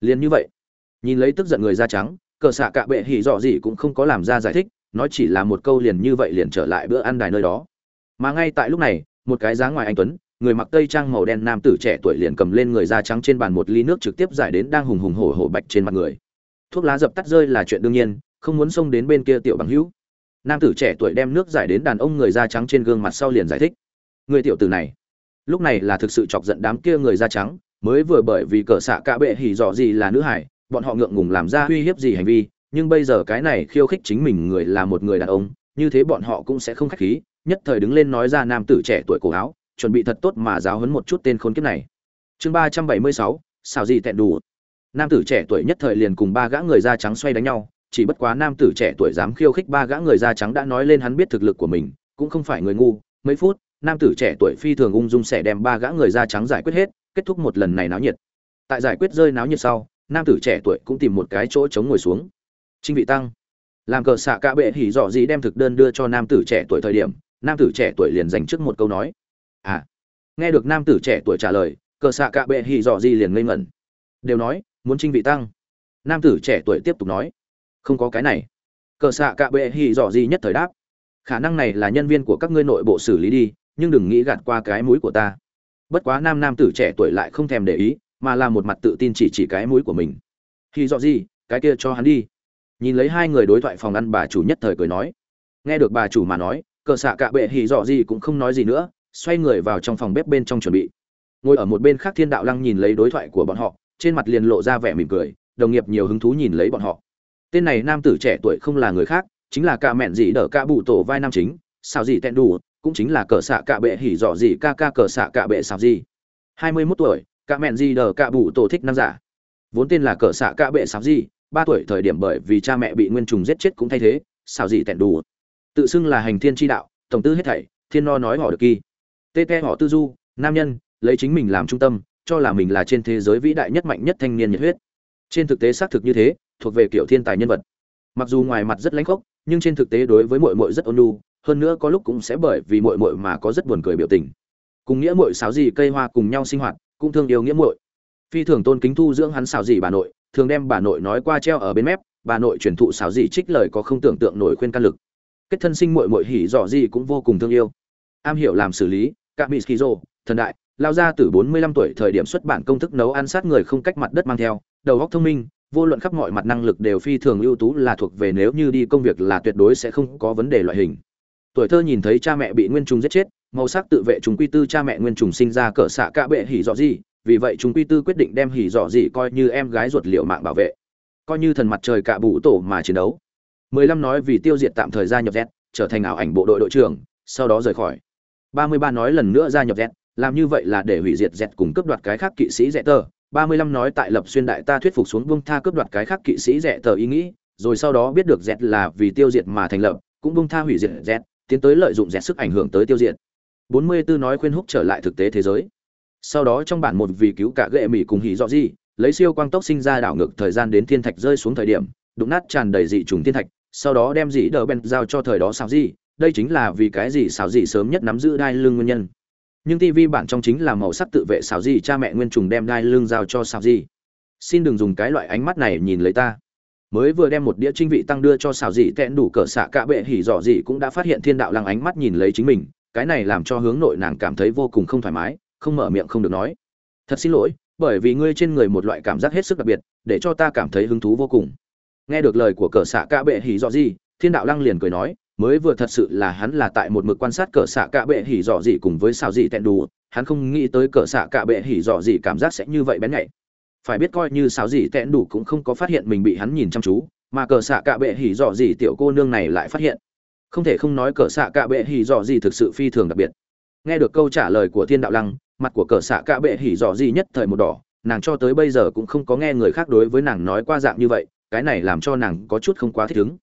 liền như vậy, nhìn lấy tức giận người da trắng, cờ xạ cạ bệ hỉ dọ gì cũng không có làm ra giải thích, nói chỉ là một câu liền như vậy liền trở lại bữa ăn đài nơi đó. Mà ngay tại lúc này, một cái dáng ngoài anh tuấn, người mặc tây trang màu đen nam tử trẻ tuổi liền cầm lên người da trắng trên bàn một ly nước trực tiếp giải đến đang hùng hùng hổ hổ bạch trên mặt người. Thuốc lá dập tắt rơi là chuyện đương nhiên, không muốn xông đến bên kia tiểu bằng hữu. Nam tử trẻ tuổi đem nước giải đến đàn ông người da trắng trên gương mặt sau liền giải thích. Người tiểu tử này, lúc này là thực sự chọc giận đám kia người da trắng mới vừa bởi vì cờ xạ cả bệ hỉ dọ gì là nữ hải, bọn họ ngượng ngùng làm ra uy hiếp gì hành vi, nhưng bây giờ cái này khiêu khích chính mình người là một người đàn ông, như thế bọn họ cũng sẽ không khách khí, nhất thời đứng lên nói ra nam tử trẻ tuổi cổ áo, chuẩn bị thật tốt mà giáo huấn một chút tên khốn kiếp này. Chương ba trăm bảy mươi sáu, xào gì tẹn đủ. Nam tử trẻ tuổi nhất thời liền cùng ba gã người da trắng xoay đánh nhau, chỉ bất quá nam tử trẻ tuổi dám khiêu khích ba gã người da trắng đã nói lên hắn biết thực lực của mình, cũng không phải người ngu, mấy phút nam tử trẻ tuổi phi thường ung dung sẽ đem ba gã người da trắng giải quyết hết, kết thúc một lần này náo nhiệt. Tại giải quyết rơi náo nhiệt sau, nam tử trẻ tuổi cũng tìm một cái chỗ chống ngồi xuống. Trinh vị tăng, làm cờ xạ cả bệ hỉ dọ gì đem thực đơn đưa cho nam tử trẻ tuổi thời điểm, nam tử trẻ tuổi liền dành trước một câu nói. À nghe được nam tử trẻ tuổi trả lời, cờ xạ cả bệ hỉ dọ gì liền ngây ngẩn. Đều nói, muốn trinh vị tăng. Nam tử trẻ tuổi tiếp tục nói, không có cái này. Cờ xạ cả bệ hỉ dọ gì nhất thời đáp, khả năng này là nhân viên của các ngươi nội bộ xử lý đi nhưng đừng nghĩ gạt qua cái mũi của ta. Bất quá nam nam tử trẻ tuổi lại không thèm để ý, mà là một mặt tự tin chỉ chỉ cái mũi của mình. Khi dọ gì, cái kia cho hắn đi. Nhìn lấy hai người đối thoại phòng ăn bà chủ nhất thời cười nói. Nghe được bà chủ mà nói, cờ xạ cạ bệ hỉ dọ gì cũng không nói gì nữa, xoay người vào trong phòng bếp bên trong chuẩn bị. Ngồi ở một bên khác thiên đạo lăng nhìn lấy đối thoại của bọn họ, trên mặt liền lộ ra vẻ mỉm cười, đồng nghiệp nhiều hứng thú nhìn lấy bọn họ. Tên này nam tử trẻ tuổi không là người khác, chính là ca mẹn dị đỡ ca bụ tổ vai nam chính sao gì tẹn đủ cũng chính là cờ xạ cạ bệ hỉ dọ gì ca ca cờ xạ cạ bệ sạp gì. Hai mươi 21 tuổi, cạ mẹn gì đờ cạ bù tổ thích nam giả. Vốn tên là cờ xạ cạ bệ sạp gì, ba tuổi thời điểm bởi vì cha mẹ bị nguyên trùng giết chết cũng thay thế sao gì tẹn đủ. Tự xưng là hành thiên tri đạo, tổng tư hết thảy, thiên no nói họ được kỳ. Tê tê họ tư du, nam nhân, lấy chính mình làm trung tâm, cho là mình là trên thế giới vĩ đại nhất mạnh nhất thanh niên nhiệt huyết. Trên thực tế xác thực như thế, thuộc về kiểu thiên tài nhân vật. Mặc dù ngoài mặt rất lãnh khốc, nhưng trên thực tế đối với mội mội rất ôn nhu hơn nữa có lúc cũng sẽ bởi vì muội muội mà có rất buồn cười biểu tình. Cùng nghĩa muội xáo gì cây hoa cùng nhau sinh hoạt, cũng thương yêu nghĩa muội. Phi thường tôn kính thu dưỡng hắn xào gì bà nội, thường đem bà nội nói qua treo ở bên mép, bà nội truyền thụ xào gì trích lời có không tưởng tượng nổi khuyên can lực. Kết thân sinh muội muội hỉ dọ gì cũng vô cùng thương yêu. Am hiểu làm xử lý, cả thần đại, lao ra từ 45 tuổi thời điểm xuất bản công thức nấu ăn sát người không cách mặt đất mang theo, đầu óc thông minh, vô luận khắp mọi mặt năng lực đều phi thường ưu tú là thuộc về nếu như đi công việc là tuyệt đối sẽ không có vấn đề loại hình tuổi thơ nhìn thấy cha mẹ bị nguyên trùng giết chết màu sắc tự vệ chúng quy tư cha mẹ nguyên trùng sinh ra cỡ xạ cả bệ hỉ dọ gì vì vậy chúng quy tư quyết định đem hỉ dọ gì coi như em gái ruột liệu mạng bảo vệ coi như thần mặt trời cả bụ tổ mà chiến đấu 15 nói vì tiêu diệt tạm thời gia nhập Z, trở thành ảo ảnh bộ đội đội trưởng, sau đó rời khỏi. 33 nói lần nữa gia nhập Z, làm như vậy là để hủy diệt Z cùng cướp đoạt cái khác kỵ sĩ rẽ tờ. 35 nói tại lập xuyên đại ta thuyết phục xuống bung tha cướp đoạt cái khác kỵ sĩ rẽ tờ ý nghĩ, rồi sau đó biết được Z là vì tiêu diệt mà thành lập, cũng bung tha hủy diệt Z, tiến tới lợi dụng Z sức ảnh hưởng tới tiêu diệt. 44 nói khuyên húc trở lại thực tế thế giới. Sau đó trong bản một vì cứu cả gệ mỹ cùng hỉ dọ gì, lấy siêu quang tốc sinh ra đảo ngược thời gian đến thiên thạch rơi xuống thời điểm, đụng nát tràn đầy dị trùng thiên thạch, sau đó đem dị đờ bèn giao cho thời đó sao gì đây chính là vì cái gì xảo gì sớm nhất nắm giữ đai lưng nguyên nhân nhưng tv bản trong chính là màu sắc tự vệ xảo gì cha mẹ nguyên trùng đem đai lưng giao cho xảo gì xin đừng dùng cái loại ánh mắt này nhìn lấy ta mới vừa đem một đĩa trinh vị tăng đưa cho xảo dị tẹn đủ cỡ xạ cạ bệ hỉ dọ dị cũng đã phát hiện thiên đạo lăng ánh mắt nhìn lấy chính mình cái này làm cho hướng nội nàng cảm thấy vô cùng không thoải mái không mở miệng không được nói. Thật xin lỗi bởi vì ngươi trên người một loại cảm giác hết sức đặc biệt để cho ta cảm thấy hứng thú vô cùng. Nghe được lời của cờ xạ cạ bệ hỉ dọ dị, thiên đạo lăng liền cười nói mới vừa thật sự là hắn là tại một mực quan sát cờ xạ cạ bệ hỉ dọ dị cùng với xào dị tẹn đủ hắn không nghĩ tới cờ xạ cạ bệ hỉ dọ dị cảm giác sẽ như vậy bén nhạy phải biết coi như xào gì tẹn đủ cũng không có phát hiện mình bị hắn nhìn chăm chú, mà cờ xạ cạ bệ hỉ dọ gì tiểu cô nương này lại phát hiện. Không thể không nói cờ xạ cạ bệ hỉ dọ gì thực sự phi thường đặc biệt. Nghe được câu trả lời của thiên đạo lăng, mặt của cờ xạ cạ bệ hỉ dọ gì nhất thời một đỏ, nàng cho tới bây giờ cũng không có nghe người khác đối với nàng nói qua dạng như vậy, cái này làm cho nàng có chút không quá thích ứng.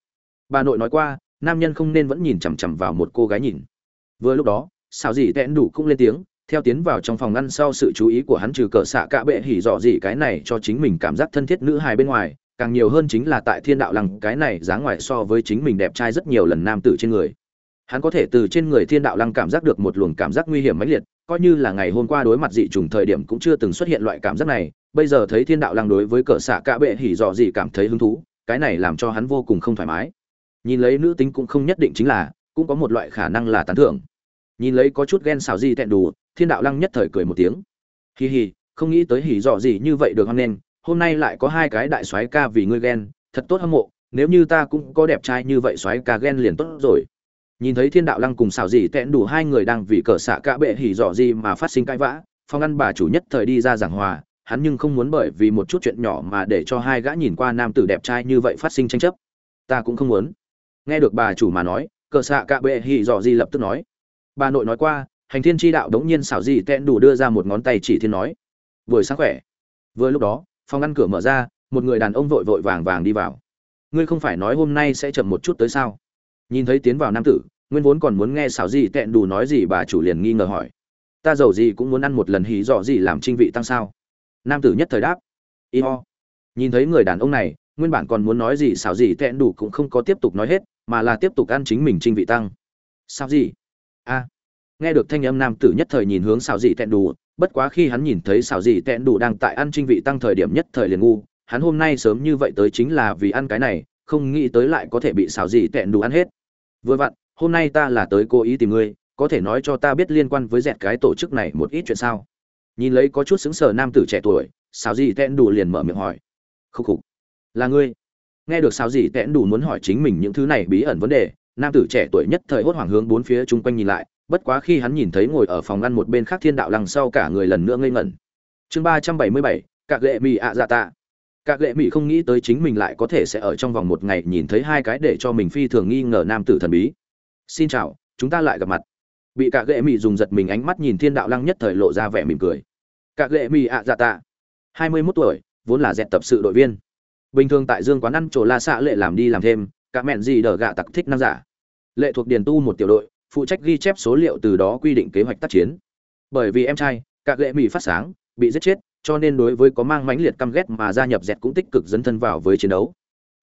Bà nội nói qua, nam nhân không nên vẫn nhìn chằm chằm vào một cô gái nhìn. Vừa lúc đó xào gì tẹn đủ cũng lên tiếng theo tiến vào trong phòng ngăn sau sự chú ý của hắn trừ cờ xạ cạ bệ hỉ dọ gì cái này cho chính mình cảm giác thân thiết nữ hài bên ngoài, càng nhiều hơn chính là tại thiên đạo lăng, cái này dáng ngoài so với chính mình đẹp trai rất nhiều lần nam tử trên người. Hắn có thể từ trên người thiên đạo lăng cảm giác được một luồng cảm giác nguy hiểm mãnh liệt, coi như là ngày hôm qua đối mặt dị trùng thời điểm cũng chưa từng xuất hiện loại cảm giác này, bây giờ thấy thiên đạo lăng đối với cờ xạ cả bệ hỉ dọ gì cảm thấy hứng thú, cái này làm cho hắn vô cùng không thoải mái. Nhìn lấy nữ tính cũng không nhất định chính là, cũng có một loại khả năng là tán thưởng. Nhìn lấy có chút ghen xào gì tẹn đủ thiên đạo lăng nhất thời cười một tiếng. Hì hì không nghĩ tới hỉ dọ gì như vậy được hoan nghênh, hôm nay lại có hai cái đại soái ca vì ngươi ghen, thật tốt hâm mộ, nếu như ta cũng có đẹp trai như vậy soái ca ghen liền tốt rồi. Nhìn thấy thiên đạo lăng cùng xào gì tẹn đủ hai người đang vì cờ xạ cả bệ hỉ dọ gì mà phát sinh cãi vã, phong ăn bà chủ nhất thời đi ra giảng hòa, hắn nhưng không muốn bởi vì một chút chuyện nhỏ mà để cho hai gã nhìn qua nam tử đẹp trai như vậy phát sinh tranh chấp. Ta cũng không muốn. Nghe được bà chủ mà nói, cờ xạ cả bệ hỉ dọ gì lập tức nói. Bà nội nói qua hành thiên tri đạo đống nhiên xảo gì tẹn đủ đưa ra một ngón tay chỉ thiên nói. Vừa sáng khỏe. Vừa lúc đó, phòng ngăn cửa mở ra, một người đàn ông vội vội vàng vàng đi vào. Ngươi không phải nói hôm nay sẽ chậm một chút tới sao? Nhìn thấy tiến vào nam tử, nguyên vốn còn muốn nghe xảo gì tẹn đủ nói gì bà chủ liền nghi ngờ hỏi. Ta giàu gì cũng muốn ăn một lần hí dọ gì làm trinh vị tăng sao? Nam tử nhất thời đáp. Y ho. Nhìn thấy người đàn ông này, nguyên bản còn muốn nói gì xảo gì tẹn đủ cũng không có tiếp tục nói hết, mà là tiếp tục ăn chính mình trinh vị tăng. Sao gì? Nghe được thanh âm nam tử nhất thời nhìn hướng xào dị tẹn đủ, bất quá khi hắn nhìn thấy xào dị tẹn đủ đang tại ăn trinh vị tăng thời điểm nhất thời liền ngu, hắn hôm nay sớm như vậy tới chính là vì ăn cái này, không nghĩ tới lại có thể bị xào dị tẹn đủ ăn hết. Vừa vặn, hôm nay ta là tới cố ý tìm ngươi, có thể nói cho ta biết liên quan với dẹt cái tổ chức này một ít chuyện sao? Nhìn lấy có chút xứng sở nam tử trẻ tuổi, xào dị tẹn đủ liền mở miệng hỏi. Khúc khục, là ngươi? Nghe được xào dị tẹn đủ muốn hỏi chính mình những thứ này bí ẩn vấn đề, nam tử trẻ tuổi nhất thời hốt hoảng hướng bốn phía chung quanh nhìn lại bất quá khi hắn nhìn thấy ngồi ở phòng ngăn một bên khác thiên đạo lăng sau cả người lần nữa ngây ngẩn. Chương ba trăm bảy mươi bảy, cạc lệ mỹ ạ dạ tạ. Cạc lệ mỹ không nghĩ tới chính mình lại có thể sẽ ở trong vòng một ngày nhìn thấy hai cái để cho mình phi thường nghi ngờ nam tử thần bí. Xin chào, chúng ta lại gặp mặt. Bị cạc lệ mỹ dùng giật mình ánh mắt nhìn thiên đạo lăng nhất thời lộ ra vẻ mỉm cười. Cạc lệ mỹ ạ dạ tạ. Hai mươi mốt tuổi, vốn là dẹt tập sự đội viên. Bình thường tại dương quán ăn chỗ la xạ lệ làm đi làm thêm, cả mẹn gì đờ gạ tặc thích nam giả. Lệ thuộc điền tu một tiểu đội phụ trách ghi chép số liệu từ đó quy định kế hoạch tác chiến. Bởi vì em trai các lệ mỹ phát sáng, bị giết chết, cho nên đối với có mang mãnh liệt căm ghét mà gia nhập dẹt cũng tích cực dấn thân vào với chiến đấu.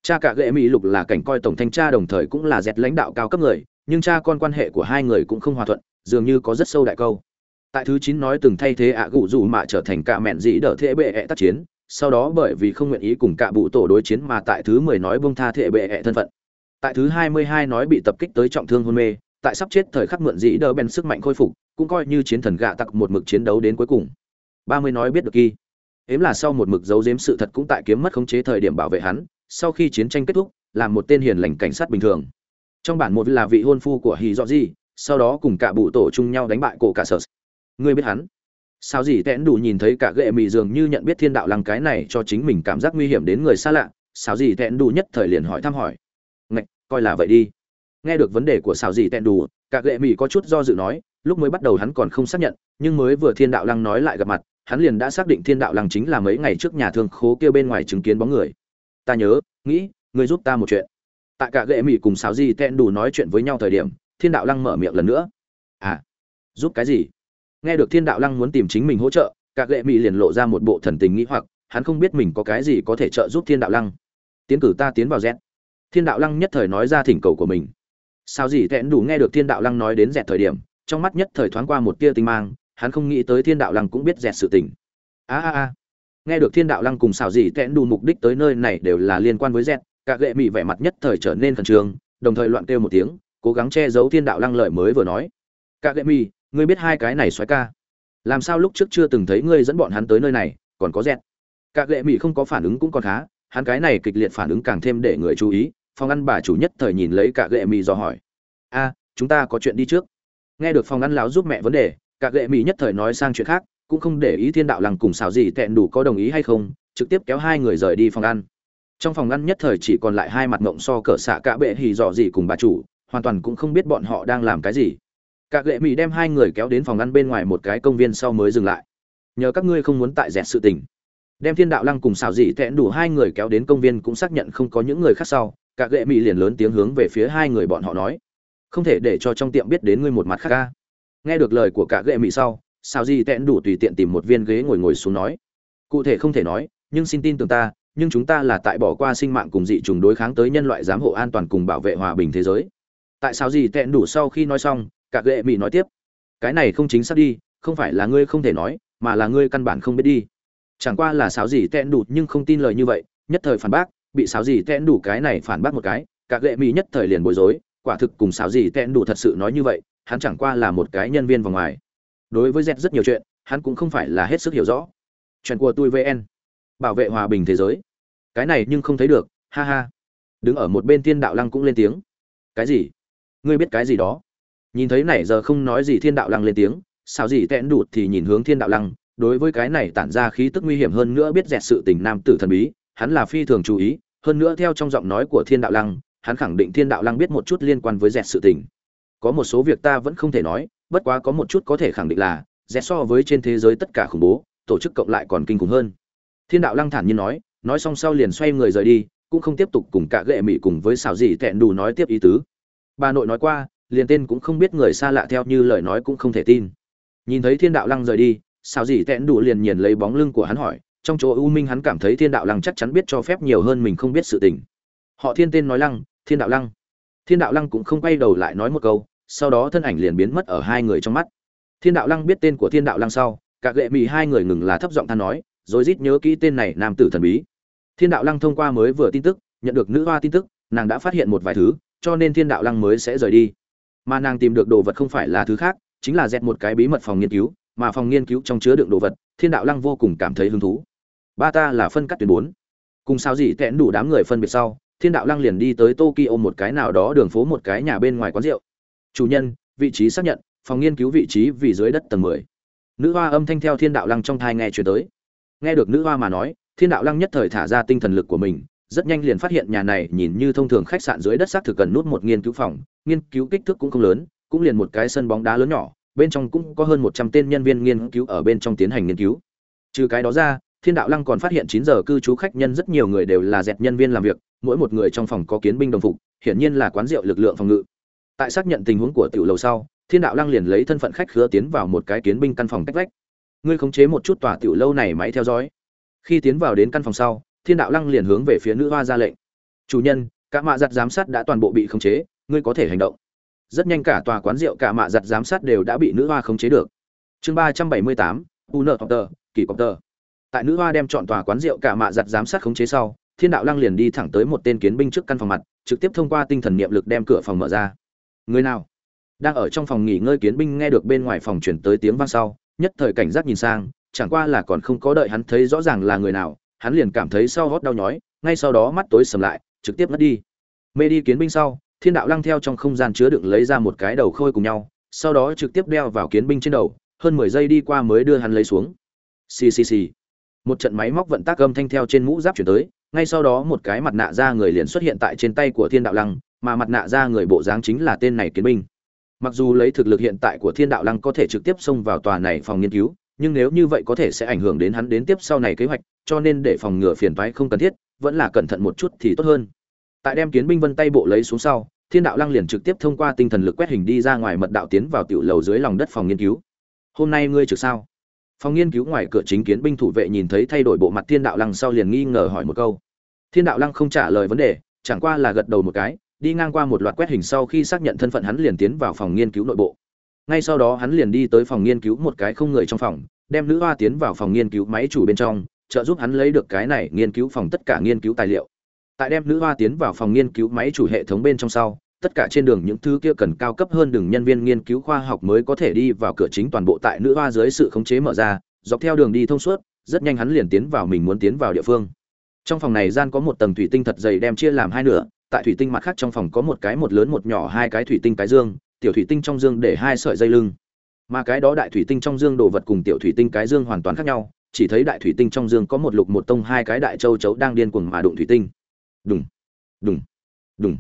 Cha cả lệ mỹ lục là cảnh coi tổng thanh tra đồng thời cũng là dẹt lãnh đạo cao cấp người, nhưng cha con quan hệ của hai người cũng không hòa thuận, dường như có rất sâu đại câu. Tại thứ chín nói từng thay thế ạ gụ dù mà trở thành cả mẹn dĩ đỡ thế bệ ẹ tác chiến, sau đó bởi vì không nguyện ý cùng cả bụ tổ đối chiến mà tại thứ mười nói bông tha thế bệ ẹ thân phận. Tại thứ hai mươi hai nói bị tập kích tới trọng thương hôn mê tại sắp chết thời khắc mượn dĩ đỡ bèn sức mạnh khôi phục, cũng coi như chiến thần gạ tặc một mực chiến đấu đến cuối cùng. Ba mươi nói biết được kỳ. Ếm là sau một mực giấu giếm sự thật cũng tại kiếm mất khống chế thời điểm bảo vệ hắn, sau khi chiến tranh kết thúc làm một tên hiền lành cảnh sát bình thường. Trong bản một là vị hôn phu của hì dọ di, sau đó cùng cả bụ tổ chung nhau đánh bại cổ cả sở. Ngươi biết hắn? Sao gì tẽn đủ nhìn thấy cả ghệ mị dường như nhận biết thiên đạo lăng cái này cho chính mình cảm giác nguy hiểm đến người xa lạ, sao gì tẽn đủ nhất thời liền hỏi thăm hỏi. Ngạch, coi là vậy đi nghe được vấn đề của xào dị tẹn đủ, cả gệ mỹ có chút do dự nói, lúc mới bắt đầu hắn còn không xác nhận, nhưng mới vừa thiên đạo lăng nói lại gặp mặt, hắn liền đã xác định thiên đạo lăng chính là mấy ngày trước nhà thương khố kia bên ngoài chứng kiến bóng người. Ta nhớ, nghĩ, ngươi giúp ta một chuyện. Tại cả gệ mỹ cùng xào dị tẹn đủ nói chuyện với nhau thời điểm, thiên đạo lăng mở miệng lần nữa. À giúp cái gì? Nghe được thiên đạo lăng muốn tìm chính mình hỗ trợ, cả gệ mỹ liền lộ ra một bộ thần tình nghĩ hoặc, hắn không biết mình có cái gì có thể trợ giúp thiên đạo lăng. Tiến cử ta tiến vào z. Thiên đạo lăng nhất thời nói ra thỉnh cầu của mình sao gì tẹn đủ nghe được thiên đạo lăng nói đến dẹt thời điểm, trong mắt nhất thời thoáng qua một tia tinh mang, hắn không nghĩ tới thiên đạo lăng cũng biết dẹt sự tình. A a a. Nghe được thiên đạo lăng cùng xào Dì tẹn đủ mục đích tới nơi này đều là liên quan với dẹt, cả gệ mị vẻ mặt nhất thời trở nên khẩn trương, đồng thời loạn kêu một tiếng, cố gắng che giấu thiên đạo lăng lợi mới vừa nói. Cả gệ mị, ngươi biết hai cái này xoáy ca. Làm sao lúc trước chưa từng thấy ngươi dẫn bọn hắn tới nơi này, còn có dẹt? Cả gệ mị không có phản ứng cũng còn khá, hắn cái này kịch liệt phản ứng càng thêm để người chú ý phòng ăn bà chủ nhất thời nhìn lấy cả gệ mì dò hỏi. A, chúng ta có chuyện đi trước. Nghe được phòng ăn láo giúp mẹ vấn đề, cả gệ mì nhất thời nói sang chuyện khác, cũng không để ý thiên đạo lằng cùng xào gì tẹn đủ có đồng ý hay không, trực tiếp kéo hai người rời đi phòng ăn. Trong phòng ăn nhất thời chỉ còn lại hai mặt ngộng so cỡ xạ cả bệ hì dò gì cùng bà chủ, hoàn toàn cũng không biết bọn họ đang làm cái gì. Cả gệ mì đem hai người kéo đến phòng ăn bên ngoài một cái công viên sau mới dừng lại. Nhờ các ngươi không muốn tại dẹt sự tình. Đem thiên đạo lăng cùng xào dị tẹn đủ hai người kéo đến công viên cũng xác nhận không có những người khác sau cả gệ mỹ liền lớn tiếng hướng về phía hai người bọn họ nói. Không thể để cho trong tiệm biết đến ngươi một mặt khác ca. Nghe được lời của cả gệ mỹ sau sao di tẹn đủ tùy tiện tìm một viên ghế ngồi ngồi xuống nói. Cụ thể không thể nói, nhưng xin tin tưởng ta, nhưng chúng ta là tại bỏ qua sinh mạng cùng dị trùng đối kháng tới nhân loại giám hộ an toàn cùng bảo vệ hòa bình thế giới. Tại sao gì tẹn đủ sau khi nói xong, cả gệ mỹ nói tiếp. Cái này không chính xác đi, không phải là ngươi không thể nói, mà là ngươi căn bản không biết đi. Chẳng qua là sao gì tẹn đủ nhưng không tin lời như vậy, nhất thời phản bác bị sáo gì tẹn đủ cái này phản bác một cái, cả gệ mỹ nhất thời liền bối rối, quả thực cùng sáo gì tẹn đủ thật sự nói như vậy, hắn chẳng qua là một cái nhân viên vòng ngoài. Đối với z rất nhiều chuyện, hắn cũng không phải là hết sức hiểu rõ. Chuyện của tôi vn bảo vệ hòa bình thế giới. Cái này nhưng không thấy được, ha ha. Đứng ở một bên thiên đạo lăng cũng lên tiếng. Cái gì? Ngươi biết cái gì đó? Nhìn thấy nãy giờ không nói gì thiên đạo lăng lên tiếng sao gì tẹn đụt thì nhìn hướng thiên đạo lăng, đối với cái này tản ra khí tức nguy hiểm hơn nữa biết dẹt sự tình nam tử thần bí, hắn là phi thường chú ý hơn nữa theo trong giọng nói của thiên đạo lăng, hắn khẳng định thiên đạo lăng biết một chút liên quan với dẹt sự tình. Có một số việc ta vẫn không thể nói, bất quá có một chút có thể khẳng định là dẹt so với trên thế giới tất cả khủng bố, tổ chức cộng lại còn kinh khủng hơn. Thiên đạo lăng thản nhiên nói nói xong sau liền xoay người rời đi, cũng không tiếp tục cùng cả gệ mỹ cùng với xảo dị tẹn đủ nói tiếp ý tứ. Bà nội nói qua, liền tên cũng không biết người xa lạ theo như lời nói cũng không thể tin. Nhìn thấy thiên đạo lăng rời đi, xảo dị tẹn đủ liền nhìn lấy bóng lưng của hắn hỏi trong chỗ u minh hắn cảm thấy thiên đạo lăng chắc chắn biết cho phép nhiều hơn mình không biết sự tình. Họ thiên tên nói lăng, thiên đạo lăng. Thiên đạo lăng cũng không quay đầu lại nói một câu, sau đó thân ảnh liền biến mất ở hai người trong mắt. Thiên đạo lăng biết tên của thiên đạo lăng sau, cả gệ mị hai người ngừng là thấp giọng than nói, rồi rít nhớ kỹ tên này nam tử thần bí. Thiên đạo lăng thông qua mới vừa tin tức, nhận được nữ hoa tin tức, nàng đã phát hiện một vài thứ, cho nên thiên đạo lăng mới sẽ rời đi. Mà nàng tìm được đồ vật không phải là thứ khác, chính là dẹt một cái bí mật phòng nghiên cứu, mà phòng nghiên cứu trong chứa đựng đồ vật, thiên đạo lăng vô cùng cảm thấy hứng thú ba ta là phân cắt tuyến bốn. Cùng sao gì tẹn đủ đám người phân biệt sau, thiên đạo lăng liền đi tới tokyo một cái nào đó đường phố một cái nhà bên ngoài quán rượu. Chủ nhân, vị trí xác nhận, phòng nghiên cứu vị trí vì dưới đất tầng mười. Nữ hoa âm thanh theo thiên đạo lăng trong thai nghe chuyển tới. Nghe được nữ hoa mà nói, thiên đạo lăng nhất thời thả ra tinh thần lực của mình, rất nhanh liền phát hiện nhà này nhìn như thông thường khách sạn dưới đất xác thực cần nút một nghiên cứu phòng, nghiên cứu kích thước cũng không lớn, cũng liền một cái sân bóng đá lớn nhỏ, bên trong cũng có hơn một trăm tên nhân viên nghiên cứu ở bên trong tiến hành nghiên cứu. Trừ cái đó ra thiên đạo lăng còn phát hiện chín giờ cư trú khách nhân rất nhiều người đều là dẹt nhân viên làm việc, mỗi một người trong phòng có kiến binh đồng phục, hiển nhiên là quán rượu lực lượng phòng ngự. Tại xác nhận tình huống của tiểu lầu sau, thiên đạo lăng liền lấy thân phận khách khứa tiến vào một cái kiến binh căn phòng cách vách. Ngươi khống chế một chút tòa tiểu lâu này máy theo dõi. Khi tiến vào đến căn phòng sau, thiên đạo lăng liền hướng về phía nữ hoa ra lệnh. Chủ nhân cả mạ giặt giám sát đã toàn bộ bị khống chế, ngươi có thể hành động. Rất nhanh cả tòa quán rượu cả mạ giặt giám sát đều đã bị nữ hoa khống chế được. Chương ba trăm bảy mươi tám kỳ cọc tại nữ hoa đem chọn tòa quán rượu cả mạ giặt giám sát khống chế sau, thiên đạo lăng liền đi thẳng tới một tên kiến binh trước căn phòng mặt, trực tiếp thông qua tinh thần niệm lực đem cửa phòng mở ra. Người nào? Đang ở trong phòng nghỉ ngơi kiến binh nghe được bên ngoài phòng chuyển tới tiếng vang sau, nhất thời cảnh giác nhìn sang, chẳng qua là còn không có đợi hắn thấy rõ ràng là người nào, hắn liền cảm thấy sau hót đau nhói, ngay sau đó mắt tối sầm lại, trực tiếp mất đi. Mê đi kiến binh sau, thiên đạo lăng theo trong không gian chứa đựng lấy ra một cái đầu khôi cùng nhau, sau đó trực tiếp đeo vào kiến binh trên đầu, hơn mười giây đi qua mới đưa hắn lấy xuống. Xì xì xì một trận máy móc vận tác âm thanh theo trên mũ giáp chuyển tới, ngay sau đó một cái mặt nạ da người liền xuất hiện tại trên tay của thiên đạo lăng, mà mặt nạ da người bộ dáng chính là tên này kiến binh mặc dù lấy thực lực hiện tại của thiên đạo lăng có thể trực tiếp xông vào tòa này phòng nghiên cứu, nhưng nếu như vậy có thể sẽ ảnh hưởng đến hắn đến tiếp sau này kế hoạch, cho nên để phòng ngừa phiền toái không cần thiết, vẫn là cẩn thận một chút thì tốt hơn. Tại đem kiến binh vân tay bộ lấy xuống sau, thiên đạo lăng liền trực tiếp thông qua tinh thần lực quét hình đi ra ngoài mật đạo tiến vào tiểu lầu dưới lòng đất phòng nghiên cứu. Hôm nay ngươi trực sao? Phòng nghiên cứu ngoài cửa chính kiến binh thủ vệ nhìn thấy thay đổi bộ mặt thiên đạo lăng sau liền nghi ngờ hỏi một câu. Thiên đạo lăng không trả lời vấn đề, chẳng qua là gật đầu một cái, đi ngang qua một loạt quét hình sau khi xác nhận thân phận hắn liền tiến vào phòng nghiên cứu nội bộ. Ngay sau đó hắn liền đi tới phòng nghiên cứu một cái không người trong phòng, đem nữ hoa tiến vào phòng nghiên cứu máy chủ bên trong, trợ giúp hắn lấy được cái này nghiên cứu phòng tất cả nghiên cứu tài liệu. Tại đem nữ hoa tiến vào phòng nghiên cứu máy chủ hệ thống bên trong sau tất cả trên đường những thứ kia cần cao cấp hơn đường nhân viên nghiên cứu khoa học mới có thể đi vào cửa chính toàn bộ tại nữ hoa dưới sự khống chế mở ra, dọc theo đường đi thông suốt, rất nhanh hắn liền tiến vào mình muốn tiến vào địa phương. Trong phòng này gian có một tầng thủy tinh thật dày đem chia làm hai nửa, tại thủy tinh mặt khác trong phòng có một cái một lớn một nhỏ hai cái thủy tinh cái dương, tiểu thủy tinh trong dương để hai sợi dây lưng. Mà cái đó đại thủy tinh trong dương đồ vật cùng tiểu thủy tinh cái dương hoàn toàn khác nhau, chỉ thấy đại thủy tinh trong dương có một lục một tông hai cái đại châu chấu đang điên cuồng mà đụng thủy tinh. Đùng đùng đùng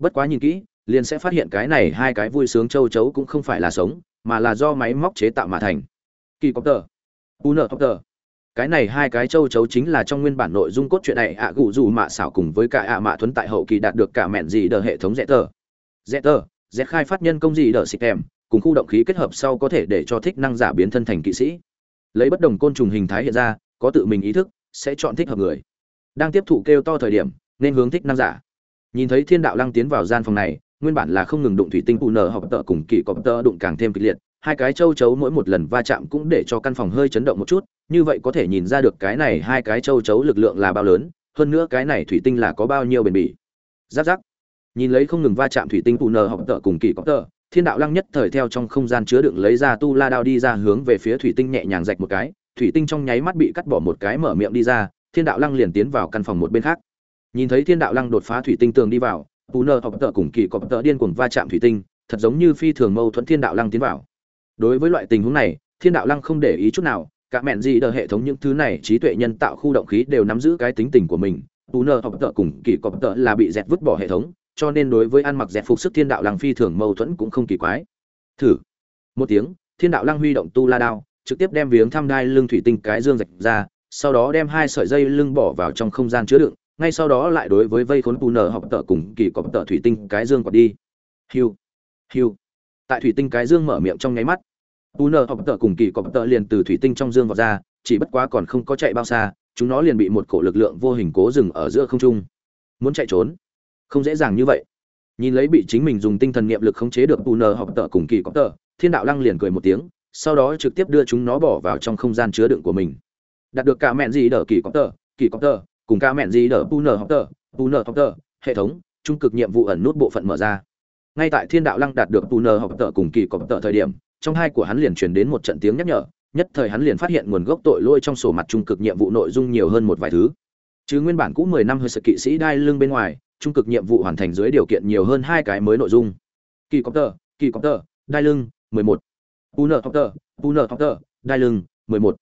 bất quá nhìn kỹ, liền sẽ phát hiện cái này hai cái vui sướng châu chấu cũng không phải là sống, mà là do máy móc chế tạo mà thành. Kỳ copter unopter cái này hai cái châu chấu chính là trong nguyên bản nội dung cốt truyện này ạ gù dù mạ xảo cùng với cả ạ mạ thuấn tại hậu kỳ đạt được cả mẹn gì đờ hệ thống rẽ tờ. Rẽ tờ rẽ khai phát nhân công gì đờ xịt em cùng khu động khí kết hợp sau có thể để cho thích năng giả biến thân thành kỵ sĩ. Lấy bất đồng côn trùng hình thái hiện ra, có tự mình ý thức, sẽ chọn thích hợp người. Đang tiếp thụ kêu to thời điểm, nên hướng thích năng giả nhìn thấy thiên đạo lăng tiến vào gian phòng này, nguyên bản là không ngừng đụng thủy tinh u nở học tợ cùng kỳ cọp tợ đụng càng thêm kịch liệt, hai cái châu chấu mỗi một lần va chạm cũng để cho căn phòng hơi chấn động một chút, như vậy có thể nhìn ra được cái này hai cái châu chấu lực lượng là bao lớn, hơn nữa cái này thủy tinh là có bao nhiêu bền bỉ. Giáp giáp. Nhìn lấy không ngừng va chạm thủy tinh u nờ học tợ cùng kỳ có tợ, thiên đạo lăng nhất thời theo trong không gian chứa đựng lấy ra tu la đao đi ra hướng về phía thủy tinh nhẹ nhàng rạch một cái, thủy tinh trong nháy mắt bị cắt bỏ một cái mở miệng đi ra, thiên đạo lăng liền tiến vào căn phòng một bên khác nhìn thấy thiên đạo lăng đột phá thủy tinh tường đi vào tù Nơ học tợ cùng kỳ cọp tợ điên cuồng va chạm thủy tinh, thật giống như phi thường mâu thuẫn thiên đạo lăng tiến vào. Đối với loại tình huống này, thiên đạo lăng không để ý chút nào, cả mẹn gì đờ hệ thống những thứ này trí tuệ nhân tạo khu động khí đều nắm giữ cái tính tình của mình. Tù Nơ học tợ cùng kỳ cọp tợ là bị dẹt vứt bỏ hệ thống, cho nên đối với ăn mặc dẹt phục sức thiên đạo lăng phi thường mâu thuẫn cũng không kỳ quái. Thử. Một tiếng, thiên đạo lăng huy động tu la đao, trực tiếp đem viếng thăm đai lưng thủy tinh cái dương rạch ra, sau đó đem hai sợi dây lưng bỏ vào trong không gian chứa đựng ngay sau đó lại đối với vây khốn tu nở học tợ cùng kỳ cọp tợ thủy tinh cái dương còn đi. Hiu hiu. Tại thủy tinh cái dương mở miệng trong nháy mắt tu nở học tợ cùng kỳ cọp tợ liền từ thủy tinh trong dương vọt ra, chỉ bất quá còn không có chạy bao xa, chúng nó liền bị một cổ lực lượng vô hình cố dừng ở giữa không trung. Muốn chạy trốn? Không dễ dàng như vậy. Nhìn lấy bị chính mình dùng tinh thần niệm lực khống chế được tu nở học tợ cùng kỳ cọp tợ, thiên đạo lăng liền cười một tiếng, sau đó trực tiếp đưa chúng nó bỏ vào trong không gian chứa đựng của mình. Đạt được cả mẹn gì đỡ kỳ cọp tợ, kỳ cọp tợ cùng ca mẹn gì đỡ pu nở học tờ pu nở học tờ hệ thống trung cực nhiệm vụ ẩn nút bộ phận mở ra. Ngay tại thiên đạo lăng đạt được pu nở học tờ cùng kỳ cọp tờ thời điểm trong hai của hắn liền truyền đến một trận tiếng nhắc nhở nhất thời hắn liền phát hiện nguồn gốc tội lỗi trong sổ mặt trung cực nhiệm vụ nội dung nhiều hơn một vài thứ. Chứ nguyên bản cũ mười năm hơi sự kỵ sĩ đai lưng bên ngoài trung cực nhiệm vụ hoàn thành dưới điều kiện nhiều hơn hai cái mới nội dung. Kỳ cọp tờ, kỳ cọp tờ, đai lưng mười một. Pu nở học tờ pu nở học tờ đai lưng mười một.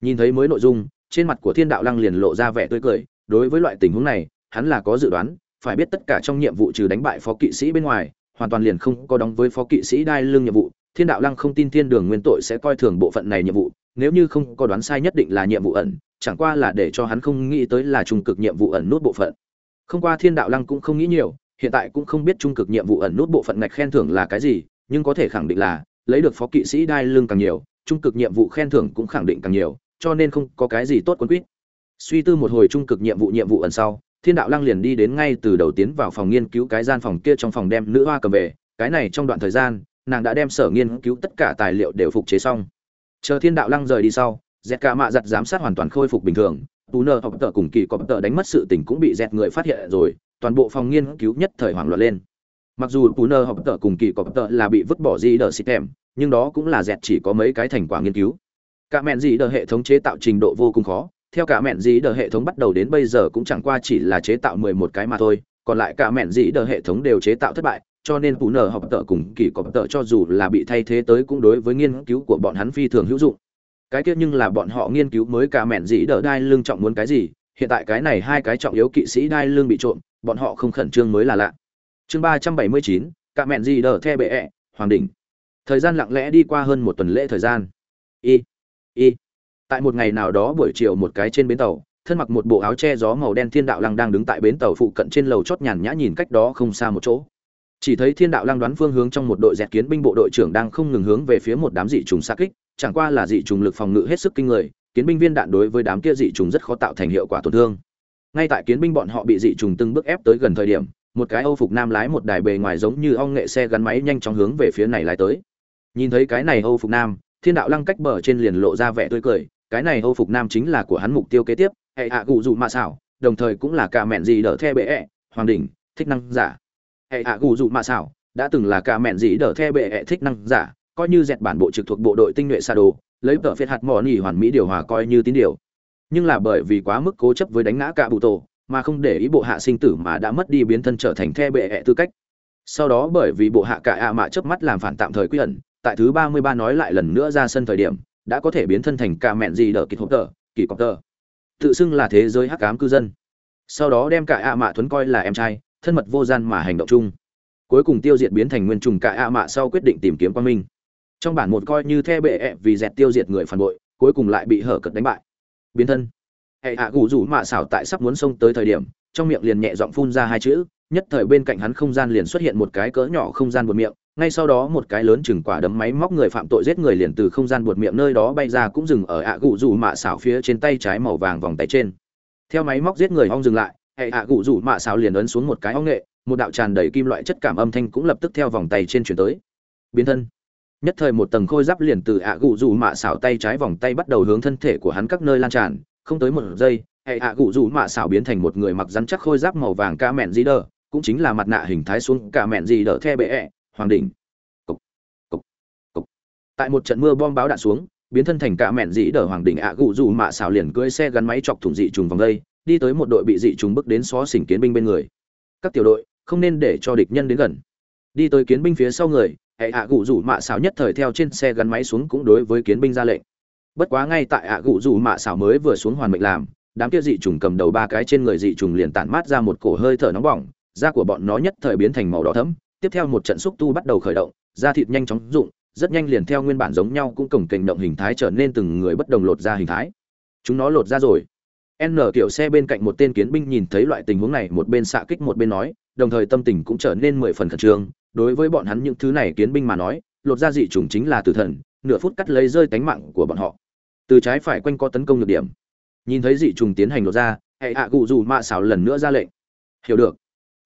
Nhìn thấy mới nội dung trên mặt của thiên đạo lăng liền lộ ra vẻ tươi cười. Đối với loại tình huống này, hắn là có dự đoán, phải biết tất cả trong nhiệm vụ trừ đánh bại phó kỵ sĩ bên ngoài, hoàn toàn liền không có đóng với phó kỵ sĩ đai lưng nhiệm vụ. Thiên đạo lăng không tin thiên đường nguyên tội sẽ coi thường bộ phận này nhiệm vụ, nếu như không có đoán sai nhất định là nhiệm vụ ẩn, chẳng qua là để cho hắn không nghĩ tới là trung cực nhiệm vụ ẩn nút bộ phận. Không qua thiên đạo lăng cũng không nghĩ nhiều, hiện tại cũng không biết trung cực nhiệm vụ ẩn nút bộ phận ngạch khen thưởng là cái gì, nhưng có thể khẳng định là, lấy được phó kỵ sĩ đai lưng càng nhiều, trung cực nhiệm vụ khen thưởng cũng khẳng định càng nhiều cho nên không có cái gì tốt quân quýt. Suy tư một hồi trung cực nhiệm vụ nhiệm vụ ẩn sau thiên đạo lăng liền đi đến ngay từ đầu tiến vào phòng nghiên cứu cái gian phòng kia trong phòng đem nữ hoa cầm về. Cái này trong đoạn thời gian nàng đã đem sở nghiên cứu tất cả tài liệu đều phục chế xong. Chờ thiên đạo lăng rời đi sau dẹt cả mạ giặt giám sát hoàn toàn khôi phục bình thường. Tú nơ học tờ cùng kỳ có tờ đánh mất sự tình cũng bị dẹt người phát hiện rồi toàn bộ phòng nghiên cứu nhất thời hoảng loạn lên. Mặc dù tú nơ học tờ cùng kỳ có tờ là bị vứt bỏ di đờ xịt thèm, nhưng đó cũng là dẹt chỉ có mấy cái thành quả nghiên cứu cả mẹn gì đờ hệ thống chế tạo trình độ vô cùng khó, theo cả mẹn gì đờ hệ thống bắt đầu đến bây giờ cũng chẳng qua chỉ là chế tạo mười một cái mà thôi, còn lại cả mẹn gì đờ hệ thống đều chế tạo thất bại, cho nên phụ nở học tợ cùng kỳ cọp tợ cho dù là bị thay thế tới cũng đối với nghiên cứu của bọn hắn phi thường hữu dụng. Cái kia nhưng là bọn họ nghiên cứu mới cả mẹn dĩ đờ đai lương trọng muốn cái gì, hiện tại cái này hai cái trọng yếu kỵ sĩ đai lương bị trộm, bọn họ không khẩn trương mới là lạ. Chương ba trăm bảy mươi chín, cả mẹn dĩ đờ the bệ ẹ, hoàng đỉnh thời gian lặng lẽ đi qua hơn một tuần lễ thời gian. Y y. Tại một ngày nào đó buổi chiều một cái trên bến tàu, thân mặc một bộ áo che gió màu đen thiên đạo lăng đang đứng tại bến tàu phụ cận trên lầu chót nhàn nhã nhìn cách đó không xa một chỗ. Chỉ thấy thiên đạo lăng đoán phương hướng trong một đội dẹt kiến binh bộ đội trưởng đang không ngừng hướng về phía một đám dị trùng xa kích, chẳng qua là dị trùng lực phòng ngự hết sức kinh người, kiến binh viên đạn đối với đám kia dị trùng rất khó tạo thành hiệu quả tổn thương. Ngay tại kiến binh bọn họ bị dị trùng từng bước ép tới gần thời điểm, một cái âu phục nam lái một đài bề ngoài giống như ong nghệ xe gắn máy nhanh chóng hướng về phía này lái tới. Nhìn thấy cái này âu phục nam thiên đạo lăng cách bờ trên liền lộ ra vẻ tươi cười, cái này âu phục nam chính là của hắn mục tiêu kế tiếp, hệ hạ gù dụ mạ xảo, đồng thời cũng là cả mẹn gì đỡ the bệ ẹ, hoàng đỉnh, thích năng giả. Hệ hạ gù dụ mạ xảo, đã từng là cả mẹn gì đỡ the bệ ẹ, thích năng giả, coi như dẹt bản bộ trực thuộc bộ đội tinh nhuệ xa đồ, lấy tờ phiệt hạt mỏ nỉ hoàn mỹ điều hòa coi như tín điều. Nhưng là bởi vì quá mức cố chấp với đánh ngã cả bụ tổ, mà không để ý bộ hạ sinh tử mà đã mất đi biến thân trở thành the bệ ẹ tư cách. Sau đó bởi vì bộ hạ cả ạ mạ chớp mắt làm phản tạm thời quy ẩn tại thứ ba mươi ba nói lại lần nữa ra sân thời điểm, đã có thể biến thân thành cả mẹn gì đỡ kịch hộp tờ kỳ cọp tờ. Tự xưng là thế giới hắc ám cư dân. Sau đó đem cả ạ mạ thuấn coi là em trai, thân mật vô gian mà hành động chung. Cuối cùng tiêu diệt biến thành nguyên trùng cả ạ mạ sau quyết định tìm kiếm quan minh. Trong bản một coi như the bệ ẹ vì dẹt tiêu diệt người phản bội, cuối cùng lại bị hở cật đánh bại. Biến thân. Hệ hạ gù rủ mạ xảo tại sắp muốn xông tới thời điểm, trong miệng liền nhẹ giọng phun ra hai chữ, nhất thời bên cạnh hắn không gian liền xuất hiện một cái cỡ nhỏ không gian buồn miệng ngay sau đó một cái lớn chừng quả đấm máy móc người phạm tội giết người liền từ không gian buột miệng nơi đó bay ra cũng dừng ở ạ gụ rủ mạ xảo phía trên tay trái màu vàng vòng tay trên. Theo máy móc giết người ong dừng lại, hệ ạ gụ rủ mạ xảo liền ấn xuống một cái ong nghệ, một đạo tràn đầy kim loại chất cảm âm thanh cũng lập tức theo vòng tay trên chuyển tới. Biến thân. Nhất thời một tầng khôi giáp liền từ ạ gụ rủ mạ xảo tay trái vòng tay bắt đầu hướng thân thể của hắn các nơi lan tràn. Không tới một giây, hệ ạ gụ rủ mạ xảo biến thành một người mặc rắn chắc khôi giáp màu vàng ca mẹn di đờ cũng chính là mặt nạ hình thái xuống cả mẹn di đờ the bệ ẹ hoàng đỉnh. Cục, cục, cục. tại một trận mưa bom báo đạn xuống biến thân thành cả mẹn dĩ đờ hoàng đỉnh ạ gụ dù mạ xảo liền cưỡi xe gắn máy chọc thủng dị trùng vòng đây đi tới một đội bị dị trùng bước đến xó xỉnh kiến binh bên người. Các tiểu đội không nên để cho địch nhân đến gần. Đi tới kiến binh phía sau người hệ ạ gụ rủ mạ xảo nhất thời theo trên xe gắn máy xuống cũng đối với kiến binh ra lệnh. Bất quá ngay tại ạ gụ rủ mạ xảo mới vừa xuống hoàn mệnh làm đám kia dị trùng cầm đầu ba cái trên người dị trùng liền tản mát ra một cổ hơi thở nóng bỏng da của bọn nó nhất thời biến thành màu đỏ thẫm tiếp theo một trận xúc tu bắt đầu khởi động, da thịt nhanh chóng rụng, rất nhanh liền theo nguyên bản giống nhau cũng cổng kềnh động hình thái trở nên từng người bất đồng lột ra hình thái. Chúng nó lột ra rồi. N kiểu xe bên cạnh một tên kiến binh nhìn thấy loại tình huống này, một bên xạ kích một bên nói, đồng thời tâm tình cũng trở nên mười phần khẩn trương. Đối với bọn hắn những thứ này kiến binh mà nói, lột ra dị chủng chính là tử thần, nửa phút cắt lấy rơi tánh mạng của bọn họ. Từ trái phải quanh co tấn công nhược điểm. Nhìn thấy dị trùng tiến hành lột ra hệ hạ cụ dù mạ xảo lần nữa ra lệnh. Hiểu được.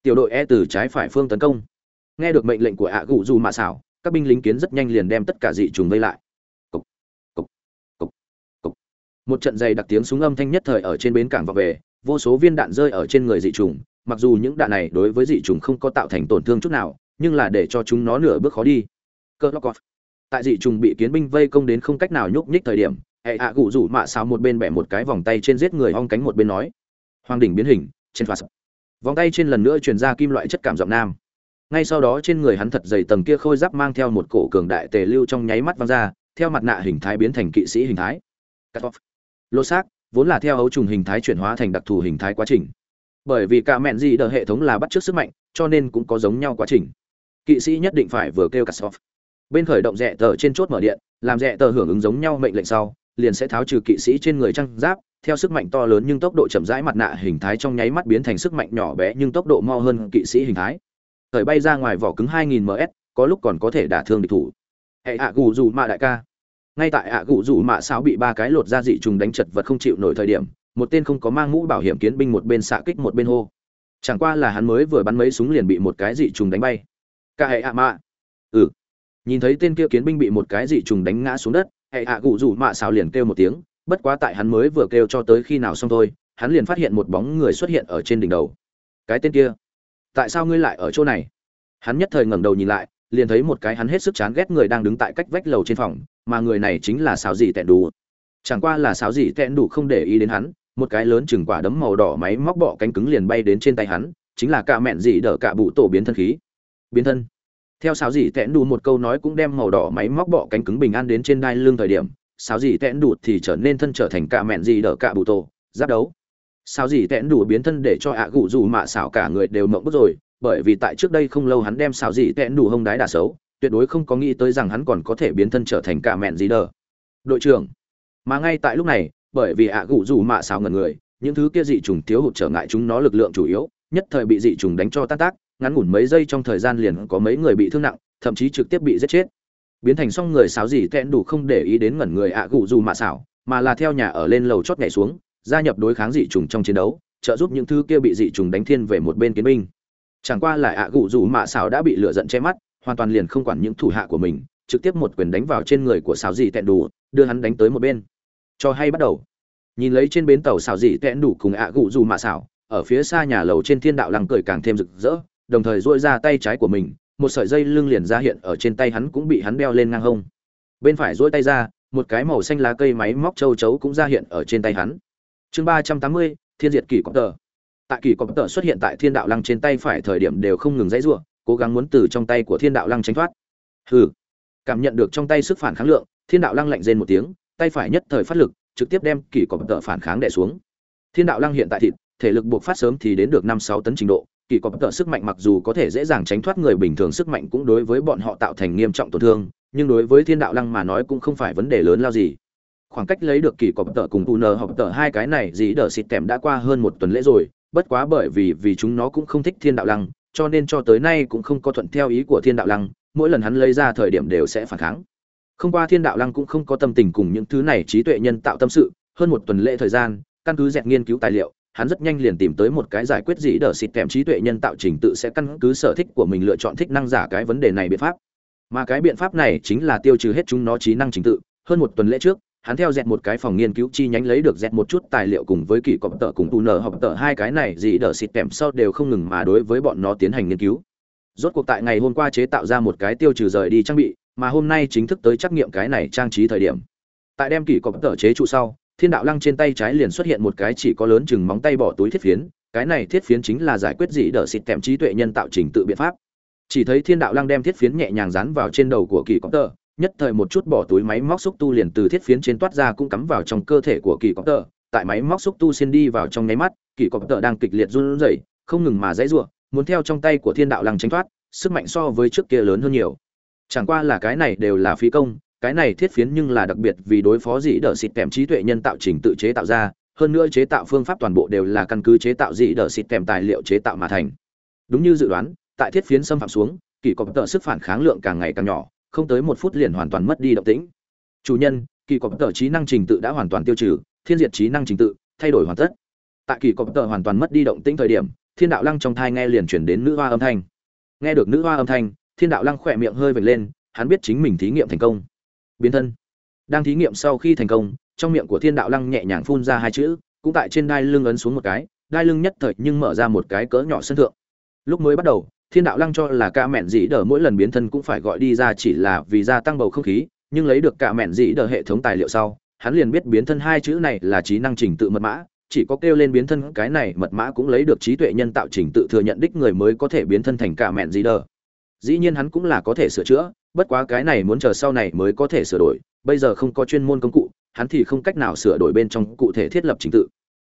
Tiểu đội e từ trái phải phương tấn công nghe được mệnh lệnh của ạ gụ dù mạ xảo các binh lính kiến rất nhanh liền đem tất cả dị trùng vây lại. Cục, cục, cục, cục. một trận dày đặc tiếng súng âm thanh nhất thời ở trên bến cảng vào về vô số viên đạn rơi ở trên người dị trùng mặc dù những đạn này đối với dị trùng không có tạo thành tổn thương chút nào nhưng là để cho chúng nó nửa bước khó đi. Cơ lóc tại dị trùng bị kiến binh vây công đến không cách nào nhúc nhích thời điểm hệ ạ gụ rủ mạ xào một bên bẻ một cái vòng tay trên giết người ong cánh một bên nói. Hoàng đỉnh biến hình trên thoa sập. Vòng tay trên lần nữa truyền ra kim loại chất cảm giọng nam ngay sau đó trên người hắn thật dày tầng kia khôi giáp mang theo một cổ cường đại tề lưu trong nháy mắt văng ra, theo mặt nạ hình thái biến thành kỵ sĩ hình thái. Lô xác, vốn là theo ấu trùng hình thái chuyển hóa thành đặc thù hình thái quá trình. Bởi vì cả mẹn gì đờ hệ thống là bắt trước sức mạnh, cho nên cũng có giống nhau quá trình. Kỵ sĩ nhất định phải vừa kêu cắt soft bên khởi động rẽ tờ trên chốt mở điện, làm rẽ tờ hưởng ứng giống nhau mệnh lệnh sau, liền sẽ tháo trừ kỵ sĩ trên người trang giáp, theo sức mạnh to lớn nhưng tốc độ chậm rãi mặt nạ hình thái trong nháy mắt biến thành sức mạnh nhỏ bé nhưng tốc độ mau hơn kỵ sĩ hình thái thời bay ra ngoài vỏ cứng 2000 ms, có lúc còn có thể đả thương địch thủ. Hệ ạ gù dù mạ đại ca. Ngay tại ạ gù dù mạ sáo bị ba cái lột ra dị trùng đánh chật vật không chịu nổi thời điểm, một tên không có mang mũ bảo hiểm kiến binh một bên xạ kích một bên hô. Chẳng qua là hắn mới vừa bắn mấy súng liền bị một cái dị trùng đánh bay. Cả hệ ạ mạ. Ừ. Nhìn thấy tên kia kiến binh bị một cái dị trùng đánh ngã xuống đất, hệ ạ gù dù mạ sáo liền kêu một tiếng, bất quá tại hắn mới vừa kêu cho tới khi nào xong thôi, hắn liền phát hiện một bóng người xuất hiện ở trên đỉnh đầu. Cái tên kia tại sao ngươi lại ở chỗ này? Hắn nhất thời ngẩng đầu nhìn lại, liền thấy một cái hắn hết sức chán ghét người đang đứng tại cách vách lầu trên phòng, mà người này chính là sáo dì tẹn đủ. Chẳng qua là sáo dì tẹn đủ không để ý đến hắn, một cái lớn chừng quả đấm màu đỏ máy móc bọ cánh cứng liền bay đến trên tay hắn, chính là cả mẹn dì đỡ cả bụ tổ biến thân khí. Biến thân. Theo sáo dì tẹn đủ một câu nói cũng đem màu đỏ máy móc bọ cánh cứng bình an đến trên đai lưng thời điểm sáo dì tẹn đủ thì trở nên thân trở thành cả mẹn dì đỡ cả bụ tổ, giáp đấu sao gì tẹn đủ biến thân để cho ạ gụ dù mạ xảo cả người đều mộng bức rồi, bởi vì tại trước đây không lâu hắn đem xảo gì tẹn đủ hông đái đà xấu, tuyệt đối không có nghĩ tới rằng hắn còn có thể biến thân trở thành cả mẹn gì đờ. Đội trưởng, mà ngay tại lúc này, bởi vì ạ gụ dù mạ xảo ngần người, những thứ kia dị trùng thiếu hụt trở ngại chúng nó lực lượng chủ yếu, nhất thời bị dị trùng đánh cho tan tác, ngắn ngủn mấy giây trong thời gian liền có mấy người bị thương nặng, thậm chí trực tiếp bị giết chết. Biến thành xong người xáo gì tẹn đủ không để ý đến ngẩn người ạ gụ dù mạ xảo, mà là theo nhà ở lên lầu chót nhảy xuống gia nhập đối kháng dị trùng trong chiến đấu, trợ giúp những thứ kia bị dị trùng đánh thiên về một bên kiến binh. Chẳng qua là ạ à gụ dù mạ xảo đã bị lửa giận che mắt, hoàn toàn liền không quản những thủ hạ của mình, trực tiếp một quyền đánh vào trên người của xảo dị tẹn đủ, đưa hắn đánh tới một bên. Cho hay bắt đầu. Nhìn lấy trên bến tàu xảo dị tẹn đủ cùng ạ à gụ dù mạ xảo, ở phía xa nhà lầu trên thiên đạo lăng cười càng thêm rực rỡ, đồng thời dội ra tay trái của mình, một sợi dây lưng liền ra hiện ở trên tay hắn cũng bị hắn đeo lên ngang hông. Bên phải dỗi tay ra, một cái màu xanh lá cây máy móc châu chấu cũng ra hiện ở trên tay hắn chương ba trăm tám mươi, thiên diệt kỷ cọp tờ. Tại kỷ cọp tờ xuất hiện tại thiên đạo lăng trên tay phải thời điểm đều không ngừng dãy ruộng cố gắng muốn từ trong tay của thiên đạo lăng tránh thoát. Hừ. Cảm nhận được trong tay sức phản kháng lượng, thiên đạo lăng lạnh rên một tiếng, tay phải nhất thời phát lực, trực tiếp đem kỷ cọp tờ phản kháng đè xuống. Thiên đạo lăng hiện tại thịt, thể lực buộc phát sớm thì đến được năm sáu tấn trình độ kỷ cọp tờ sức mạnh mặc dù có thể dễ dàng tránh thoát người bình thường sức mạnh cũng đối với bọn họ tạo thành nghiêm trọng tổn thương, nhưng đối với thiên đạo lăng mà nói cũng không phải vấn đề lớn lao gì khoảng cách lấy được kỳ cọp tờ cùng u nờ học tờ hai cái này dĩ đờ xịt kèm đã qua hơn một tuần lễ rồi, bất quá bởi vì vì chúng nó cũng không thích thiên đạo lăng, cho nên cho tới nay cũng không có thuận theo ý của thiên đạo lăng, mỗi lần hắn lấy ra thời điểm đều sẽ phản kháng. Không qua thiên đạo lăng cũng không có tâm tình cùng những thứ này trí tuệ nhân tạo tâm sự, hơn một tuần lễ thời gian, căn cứ dẹt nghiên cứu tài liệu, hắn rất nhanh liền tìm tới một cái giải quyết dĩ đờ xịt kèm trí tuệ nhân tạo trình tự sẽ căn cứ sở thích của mình lựa chọn thích năng giả cái vấn đề này biện pháp. Mà cái biện pháp này chính là tiêu trừ hết chúng nó trí năng trình tự, hơn một tuần lễ trước hắn theo dẹt một cái phòng nghiên cứu chi nhánh lấy được dẹt một chút tài liệu cùng với kỳ cọp tợ cùng tù nở học tợ hai cái này gì đỡ xịt kèm sau đều không ngừng mà đối với bọn nó tiến hành nghiên cứu. Rốt cuộc tại ngày hôm qua chế tạo ra một cái tiêu trừ rời đi trang bị, mà hôm nay chính thức tới trắc nghiệm cái này trang trí thời điểm. Tại đem kỳ cọp tợ chế trụ sau, thiên đạo lăng trên tay trái liền xuất hiện một cái chỉ có lớn chừng móng tay bỏ túi thiết phiến, cái này thiết phiến chính là giải quyết gì đỡ xịt kèm trí tuệ nhân tạo trình tự biện pháp. Chỉ thấy thiên đạo lăng đem thiết phiến nhẹ nhàng dán vào trên đầu của kỳ cọp tợ nhất thời một chút bỏ túi máy móc xúc tu liền từ thiết phiến trên toát ra cũng cắm vào trong cơ thể của kỳ cọp tợ tại máy móc xúc tu xin đi vào trong nháy mắt, kỳ cọp tợ đang kịch liệt run rẩy, không ngừng mà dãy rủa, muốn theo trong tay của thiên đạo lăng tránh thoát, sức mạnh so với trước kia lớn hơn nhiều. Chẳng qua là cái này đều là phí công, cái này thiết phiến nhưng là đặc biệt vì đối phó dĩ đỡ xịt kèm trí tuệ nhân tạo trình tự chế tạo ra, hơn nữa chế tạo phương pháp toàn bộ đều là căn cứ chế tạo dĩ đỡ xịt kèm tài liệu chế tạo mà thành. Đúng như dự đoán, tại thiết phiến xâm phạm xuống, kỳ cọp tợ sức phản kháng lượng càng ngày càng nhỏ không tới một phút liền hoàn toàn mất đi động tĩnh. Chủ nhân, kỳ cọp tờ trí năng trình tự đã hoàn toàn tiêu trừ, thiên diệt trí năng trình tự, thay đổi hoàn tất. Tại kỳ cọp tờ hoàn toàn mất đi động tĩnh thời điểm, thiên đạo lăng trong thai nghe liền chuyển đến nữ hoa âm thanh. Nghe được nữ hoa âm thanh, thiên đạo lăng khỏe miệng hơi vệt lên, hắn biết chính mình thí nghiệm thành công. Biến thân. Đang thí nghiệm sau khi thành công, trong miệng của thiên đạo lăng nhẹ nhàng phun ra hai chữ, cũng tại trên đai lưng ấn xuống một cái, đai lưng nhất thời nhưng mở ra một cái cỡ nhỏ sân thượng. Lúc mới bắt đầu thiên đạo lăng cho là ca mẹn dĩ đờ mỗi lần biến thân cũng phải gọi đi ra chỉ là vì gia tăng bầu không khí, nhưng lấy được ca mẹn dĩ đờ hệ thống tài liệu sau, hắn liền biết biến thân hai chữ này là trí năng trình tự mật mã, chỉ có kêu lên biến thân cái này mật mã cũng lấy được trí tuệ nhân tạo trình tự thừa nhận đích người mới có thể biến thân thành ca mẹn dĩ đờ. Dĩ nhiên hắn cũng là có thể sửa chữa, bất quá cái này muốn chờ sau này mới có thể sửa đổi, bây giờ không có chuyên môn công cụ, hắn thì không cách nào sửa đổi bên trong cụ thể thiết lập trình tự.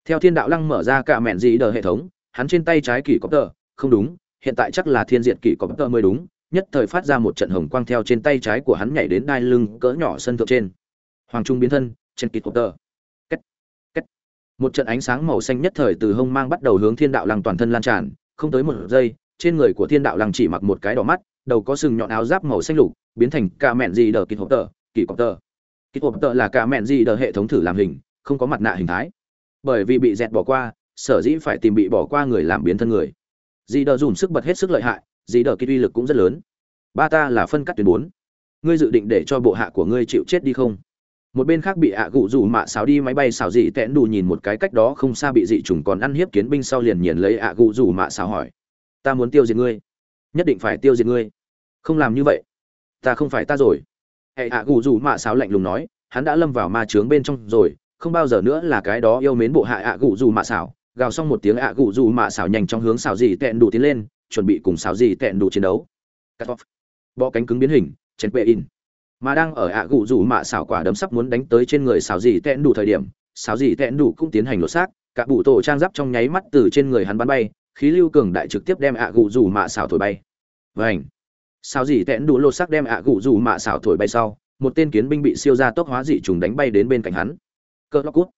Theo thiên đạo lăng mở ra cả mẹn dĩ đờ hệ thống, hắn trên tay trái kỳ có tờ không đúng hiện tại chắc là thiên diện kỷ có tơ mới đúng, nhất thời phát ra một trận hồng quang theo trên tay trái của hắn nhảy đến đai lưng cỡ nhỏ sân thượng trên hoàng trung biến thân, trên kịch tơ Kết. Kết. một trận ánh sáng màu xanh nhất thời từ hông mang bắt đầu hướng thiên đạo lăng toàn thân lan tràn, không tới một giây, trên người của thiên đạo lăng chỉ mặc một cái đỏ mắt, đầu có sừng nhọn áo giáp màu xanh lục, biến thành ca mẹn gì đờ kịch hộp tờ kỳ cọp tờ kịch hộp tờ là ca mẹn gì đờ hệ thống thử làm hình, không có mặt nạ hình thái bởi vì bị dẹt bỏ qua, sở dĩ phải tìm bị bỏ qua người làm biến thân người dì đờ dùng sức bật hết sức lợi hại, dì đờ kỹ uy lực cũng rất lớn. Ba ta là phân cắt tuyến bốn. Ngươi dự định để cho bộ hạ của ngươi chịu chết đi không? Một bên khác bị ạ gụ rủ mạ xào đi máy bay xào dị tẽn đủ nhìn một cái cách đó không xa bị dị trùng còn ăn hiếp kiến binh sau liền nhìn lấy ạ gụ rủ mạ xào hỏi. Ta muốn tiêu diệt ngươi. Nhất định phải tiêu diệt ngươi. Không làm như vậy. Ta không phải ta rồi. Hệ ạ gụ rủ mạ xào lạnh lùng nói, hắn đã lâm vào ma trướng bên trong rồi, không bao giờ nữa là cái đó yêu mến bộ hạ ạ gụ rủ mạ xào gào xong một tiếng ạ gụ dù mạ xảo nhanh trong hướng xảo dị tẹn đủ tiến lên, chuẩn bị cùng xảo dị tẹn đủ chiến đấu. Cắt off. Bọ cánh cứng biến hình chén bệ in. Mà đang ở ạ gụ dù mạ xảo quả đấm sắp muốn đánh tới trên người xảo dị tẹn đủ thời điểm, xảo dị tẹn đủ cũng tiến hành lột xác, cả bụ tổ trang giáp trong nháy mắt từ trên người hắn bắn bay, khí lưu cường đại trực tiếp đem ạ gụ dù mạ xảo thổi bay. Vảnh xảo dị tẹn đủ lột xác đem ạ gụ dù mạ xảo thổi bay sau, một tên kiến binh bị siêu gia tốc hóa dị trùng đánh bay đến bên cạnh hắn. Cơ lóc cút.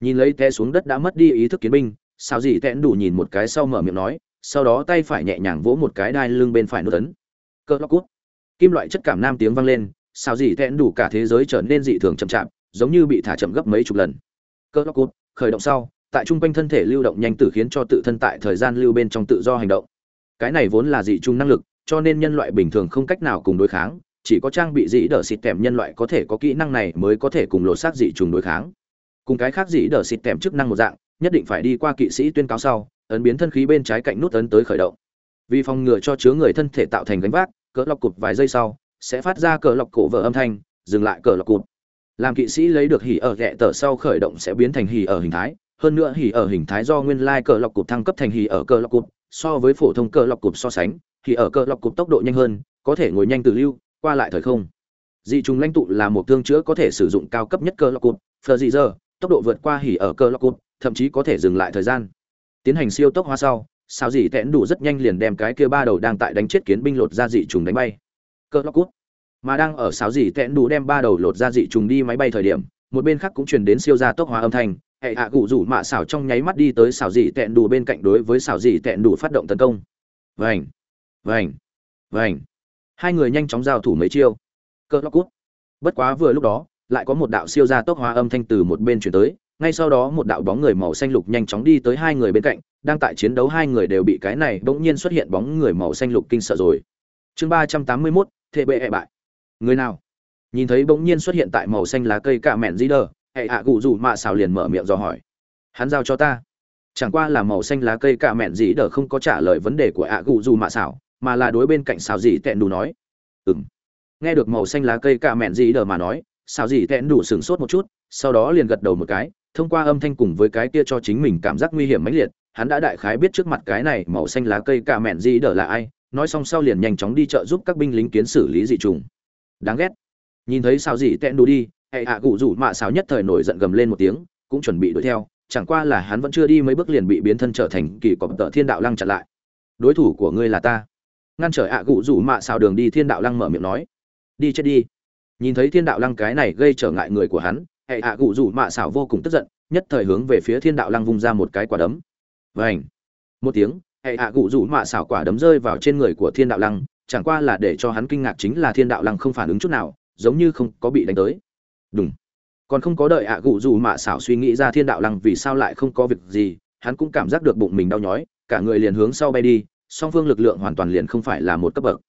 Nhìn lấy té xuống đất đã mất đi ý thức kiến binh sao gì tẽn đủ nhìn một cái sau mở miệng nói, sau đó tay phải nhẹ nhàng vỗ một cái đai lưng bên phải nút tấn cơ lóc cút. Kim loại chất cảm nam tiếng vang lên sao gì tẽn đủ cả thế giới trở nên dị thường chậm chạp, giống như bị thả chậm gấp mấy chục lần. Cơ lóc cút, khởi động sau, tại trung quanh thân thể lưu động nhanh tử khiến cho tự thân tại thời gian lưu bên trong tự do hành động. Cái này vốn là dị trung năng lực, cho nên nhân loại bình thường không cách nào cùng đối kháng, chỉ có trang bị dị đỡ xịt tèm nhân loại có thể có kỹ năng này mới có thể cùng lột xác dị trùng đối kháng. Cùng cái khác dị đỡ xịt tèm chức năng một dạng nhất định phải đi qua kỵ sĩ tuyên cáo sau, ấn biến thân khí bên trái cạnh nút ấn tới khởi động. Vì phòng ngừa cho chứa người thân thể tạo thành gánh vác, cỡ lọc cụt vài giây sau, sẽ phát ra cờ lọc cổ vợ âm thanh, dừng lại cờ lọc cụt. Làm kỵ sĩ lấy được hỉ ở ghẹ tờ sau khởi động sẽ biến thành hỉ ở hình thái, hơn nữa hỉ ở hình thái do nguyên lai cờ lọc cụt thăng cấp thành hỉ ở cờ lọc cụt, so với phổ thông cờ lọc cụt so sánh thì ở cờ lọc cụt tốc độ nhanh hơn, có thể ngồi nhanh từ lưu, qua lại thời không. Dị trùng lãnh tụ là một thương chữa có thể sử dụng cao cấp nhất cờ lọc cụt phờ dị giờ tốc độ vượt qua hỉ ở cờ lọc cụt thậm chí có thể dừng lại thời gian. Tiến hành siêu tốc hóa sau sao dị tẽn đủ rất nhanh liền đem cái kia ba đầu đang tại đánh chết kiến binh lột ra dị trùng đánh bay. Cơ lóc cút. Mà đang ở sao dị tẽn đủ đem ba đầu lột ra dị trùng đi máy bay thời điểm, một bên khác cũng truyền đến siêu gia tốc hóa âm thanh. Hệ hạ cụ rủ mạ xảo trong nháy mắt đi tới xảo dị tẹn đủ bên cạnh đối với xảo dị tẹn đủ phát động tấn công. Vành vành vành. Hai người nhanh chóng giao thủ mấy chiêu. Cơ lóc cút. Bất quá vừa lúc đó, lại có một đạo siêu gia tốc hóa âm thanh từ một bên chuyển tới ngay sau đó một đạo bóng người màu xanh lục nhanh chóng đi tới hai người bên cạnh đang tại chiến đấu hai người đều bị cái này bỗng nhiên xuất hiện bóng người màu xanh lục kinh sợ rồi. Chương ba trăm tám mươi mốt thệ bệ hệ bại. Người nào? Nhìn thấy bỗng nhiên xuất hiện tại màu xanh lá cây cạ mẹn dĩ đờ hệ hạ cụ dù mạ xào liền mở miệng dò hỏi. Hắn giao cho ta. Chẳng qua là màu xanh lá cây cạ mẹn dĩ đờ không có trả lời vấn đề của hạ cụ dù mạ xào, mà là đối bên cạnh xào dĩ tẹn đủ nói. Ừng nghe được màu xanh lá cây cạ mẹn dĩ đờ mà nói xào dĩ tẹn đủ sửng sốt một chút sau đó liền gật đầu một cái thông qua âm thanh cùng với cái kia cho chính mình cảm giác nguy hiểm mãnh liệt, hắn đã đại khái biết trước mặt cái này màu xanh lá cây cả mẹn gì đỡ là ai, nói xong sau liền nhanh chóng đi chợ giúp các binh lính kiến xử lý dị trùng. Đáng ghét. Nhìn thấy sao dị tẹn đủ đi, hệ hạ cụ rủ mạ xào nhất thời nổi giận gầm lên một tiếng, cũng chuẩn bị đuổi theo, chẳng qua là hắn vẫn chưa đi mấy bước liền bị biến thân trở thành kỳ cọp tợ thiên đạo lăng chặn lại. Đối thủ của ngươi là ta. Ngăn trở hạ cụ rủ mạ xào đường đi thiên đạo lăng mở miệng nói. Đi chết đi. Nhìn thấy thiên đạo lăng cái này gây trở ngại người của hắn hệ hạ gụ rủ mạ xảo vô cùng tức giận, nhất thời hướng về phía thiên đạo lăng vung ra một cái quả đấm. Vảnh một tiếng, hệ hạ gụ rủ mạ xảo quả đấm rơi vào trên người của thiên đạo lăng, chẳng qua là để cho hắn kinh ngạc chính là thiên đạo lăng không phản ứng chút nào, giống như không có bị đánh tới. Đúng còn không có đợi ạ gụ dù mạ xảo suy nghĩ ra thiên đạo lăng vì sao lại không có việc gì, hắn cũng cảm giác được bụng mình đau nhói, cả người liền hướng sau bay đi, song phương lực lượng hoàn toàn liền không phải là một cấp bậc.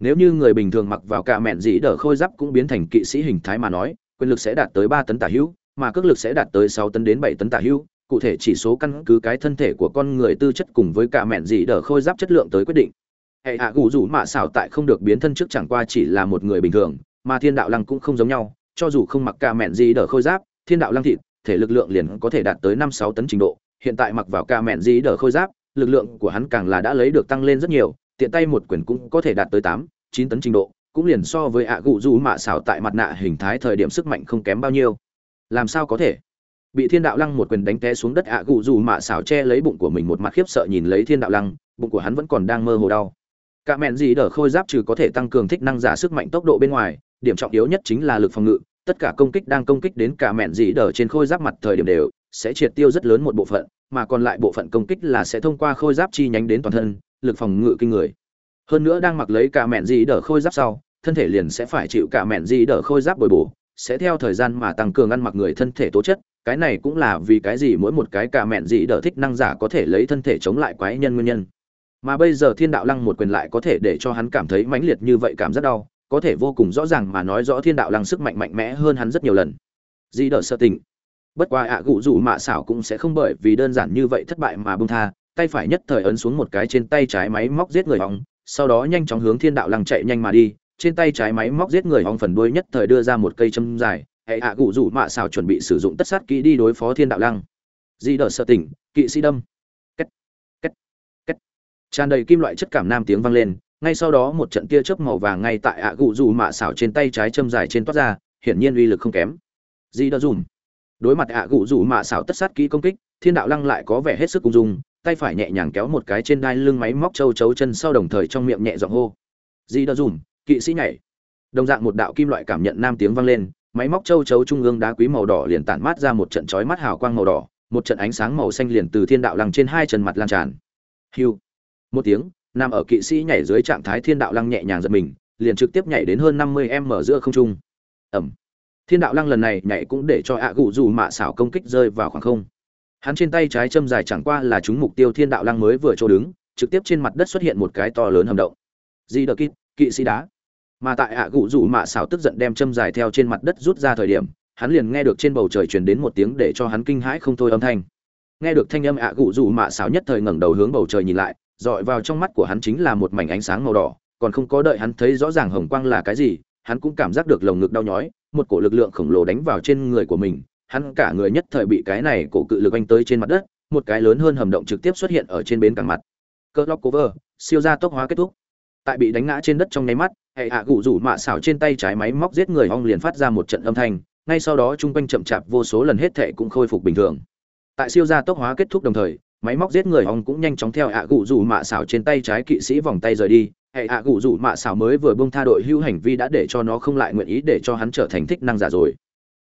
Nếu như người bình thường mặc vào cả mẹn dĩ đỡ khôi giáp cũng biến thành kỵ sĩ hình thái mà nói quyền lực sẽ đạt tới ba tấn tả hữu, mà cước lực sẽ đạt tới sáu tấn đến bảy tấn tả hữu. Cụ thể chỉ số căn cứ cái thân thể của con người tư chất cùng với cả mẹn gì đỡ khôi giáp chất lượng tới quyết định. Hệ hạ gù rủ mạ xảo tại không được biến thân trước chẳng qua chỉ là một người bình thường, mà thiên đạo lăng cũng không giống nhau. Cho dù không mặc cả mẹn gì đỡ khôi giáp, thiên đạo lăng thịt, thể lực lượng liền có thể đạt tới năm sáu tấn trình độ. Hiện tại mặc vào cả mẹn gì đỡ khôi giáp, lực lượng của hắn càng là đã lấy được tăng lên rất nhiều, tiện tay một quyền cũng có thể đạt tới tám, chín tấn trình độ cũng liền so với ạ gụ rủ mạ xảo tại mặt nạ hình thái thời điểm sức mạnh không kém bao nhiêu. Làm sao có thể? Bị thiên đạo lăng một quyền đánh té xuống đất ạ gụ rủ mạ xảo che lấy bụng của mình một mặt khiếp sợ nhìn lấy thiên đạo lăng, bụng của hắn vẫn còn đang mơ hồ đau. Cả mẹn gì đỡ khôi giáp trừ có thể tăng cường thích năng giả sức mạnh tốc độ bên ngoài, điểm trọng yếu nhất chính là lực phòng ngự, tất cả công kích đang công kích đến cả mẹn dĩ đờ trên khôi giáp mặt thời điểm đều sẽ triệt tiêu rất lớn một bộ phận, mà còn lại bộ phận công kích là sẽ thông qua khôi giáp chi nhánh đến toàn thân, lực phòng ngự kinh người hơn nữa đang mặc lấy cả mẹn gì đỡ khôi giáp sau, thân thể liền sẽ phải chịu cả mẹn gì đỡ khôi giáp bồi bổ, sẽ theo thời gian mà tăng cường ăn mặc người thân thể tố chất, cái này cũng là vì cái gì mỗi một cái cả mẹn gì đỡ thích năng giả có thể lấy thân thể chống lại quái nhân nguyên nhân. Mà bây giờ thiên đạo lăng một quyền lại có thể để cho hắn cảm thấy mãnh liệt như vậy cảm rất đau, có thể vô cùng rõ ràng mà nói rõ thiên đạo lăng sức mạnh mạnh mẽ hơn hắn rất nhiều lần. Di đỡ sợ tình. Bất qua ạ à gụ rủ mạ xảo cũng sẽ không bởi vì đơn giản như vậy thất bại mà bông tha, tay phải nhất thời ấn xuống một cái trên tay trái máy móc giết người hỏng sau đó nhanh chóng hướng thiên đạo lăng chạy nhanh mà đi trên tay trái máy móc giết người hòng phần đuôi nhất thời đưa ra một cây châm dài hệ ạ à gụ rủ mạ xảo chuẩn bị sử dụng tất sát kỹ đi đối phó thiên đạo lăng. Di đờ sợ tỉnh, kỵ sĩ đâm. Cách cách cách tràn đầy kim loại chất cảm nam tiếng vang lên ngay sau đó một trận tia chớp màu vàng ngay tại ạ gụ rủ mạ xảo trên tay trái châm dài trên toát ra hiển nhiên uy lực không kém. Di đờ dùm. Đối mặt ạ gụ rủ mạ xảo tất sát kỹ công kích thiên đạo lăng lại có vẻ hết sức cung dung tay phải nhẹ nhàng kéo một cái trên đai lưng máy móc châu chấu chân sau đồng thời trong miệng nhẹ giọng hô. Di đã dùm, kỵ sĩ nhảy. Đồng dạng một đạo kim loại cảm nhận nam tiếng vang lên, máy móc châu chấu trung ương đá quý màu đỏ liền tản mát ra một trận chói mắt hào quang màu đỏ, một trận ánh sáng màu xanh liền từ thiên đạo lăng trên hai chân mặt lan tràn. Hiu. Một tiếng nằm ở kỵ sĩ nhảy dưới trạng thái thiên đạo lăng nhẹ nhàng giật mình, liền trực tiếp nhảy đến hơn năm mươi m giữa không trung. Ẩm. Thiên đạo lăng lần này nhảy cũng để cho ạ gụ dù mạ xảo công kích rơi vào khoảng không hắn trên tay trái châm dài chẳng qua là chúng mục tiêu thiên đạo lăng mới vừa chỗ đứng, trực tiếp trên mặt đất xuất hiện một cái to lớn hầm động. Di đờ kít, kỵ sĩ đá. Mà tại ạ gụ rủ mạ xảo tức giận đem châm dài theo trên mặt đất rút ra thời điểm, hắn liền nghe được trên bầu trời truyền đến một tiếng để cho hắn kinh hãi không thôi âm thanh. Nghe được thanh âm ạ gụ rủ mạ xảo nhất thời ngẩng đầu hướng bầu trời nhìn lại, dọi vào trong mắt của hắn chính là một mảnh ánh sáng màu đỏ, còn không có đợi hắn thấy rõ ràng hồng quang là cái gì, hắn cũng cảm giác được lồng ngực đau nhói, một cổ lực lượng khổng lồ đánh vào trên người của mình hắn cả người nhất thời bị cái này cổ cự lực anh tới trên mặt đất, một cái lớn hơn hầm động trực tiếp xuất hiện ở trên bến cảng mặt. Cơ lóc cover siêu gia tốc hóa kết thúc. Tại bị đánh ngã trên đất trong nháy mắt, hệ hạ gụ rủ mạ xảo trên tay trái máy móc giết người ong liền phát ra một trận âm thanh, ngay sau đó chung quanh chậm chạp vô số lần hết thệ cũng khôi phục bình thường. Tại siêu gia tốc hóa kết thúc đồng thời, máy móc giết người ong cũng nhanh chóng theo ạ gụ rủ mạ xảo trên tay trái kỵ sĩ vòng tay rời đi. Hệ ạ gụ rủ mạ xảo mới vừa bông tha đội hưu hành vi đã để cho nó không lại nguyện ý để cho hắn trở thành thích năng giả rồi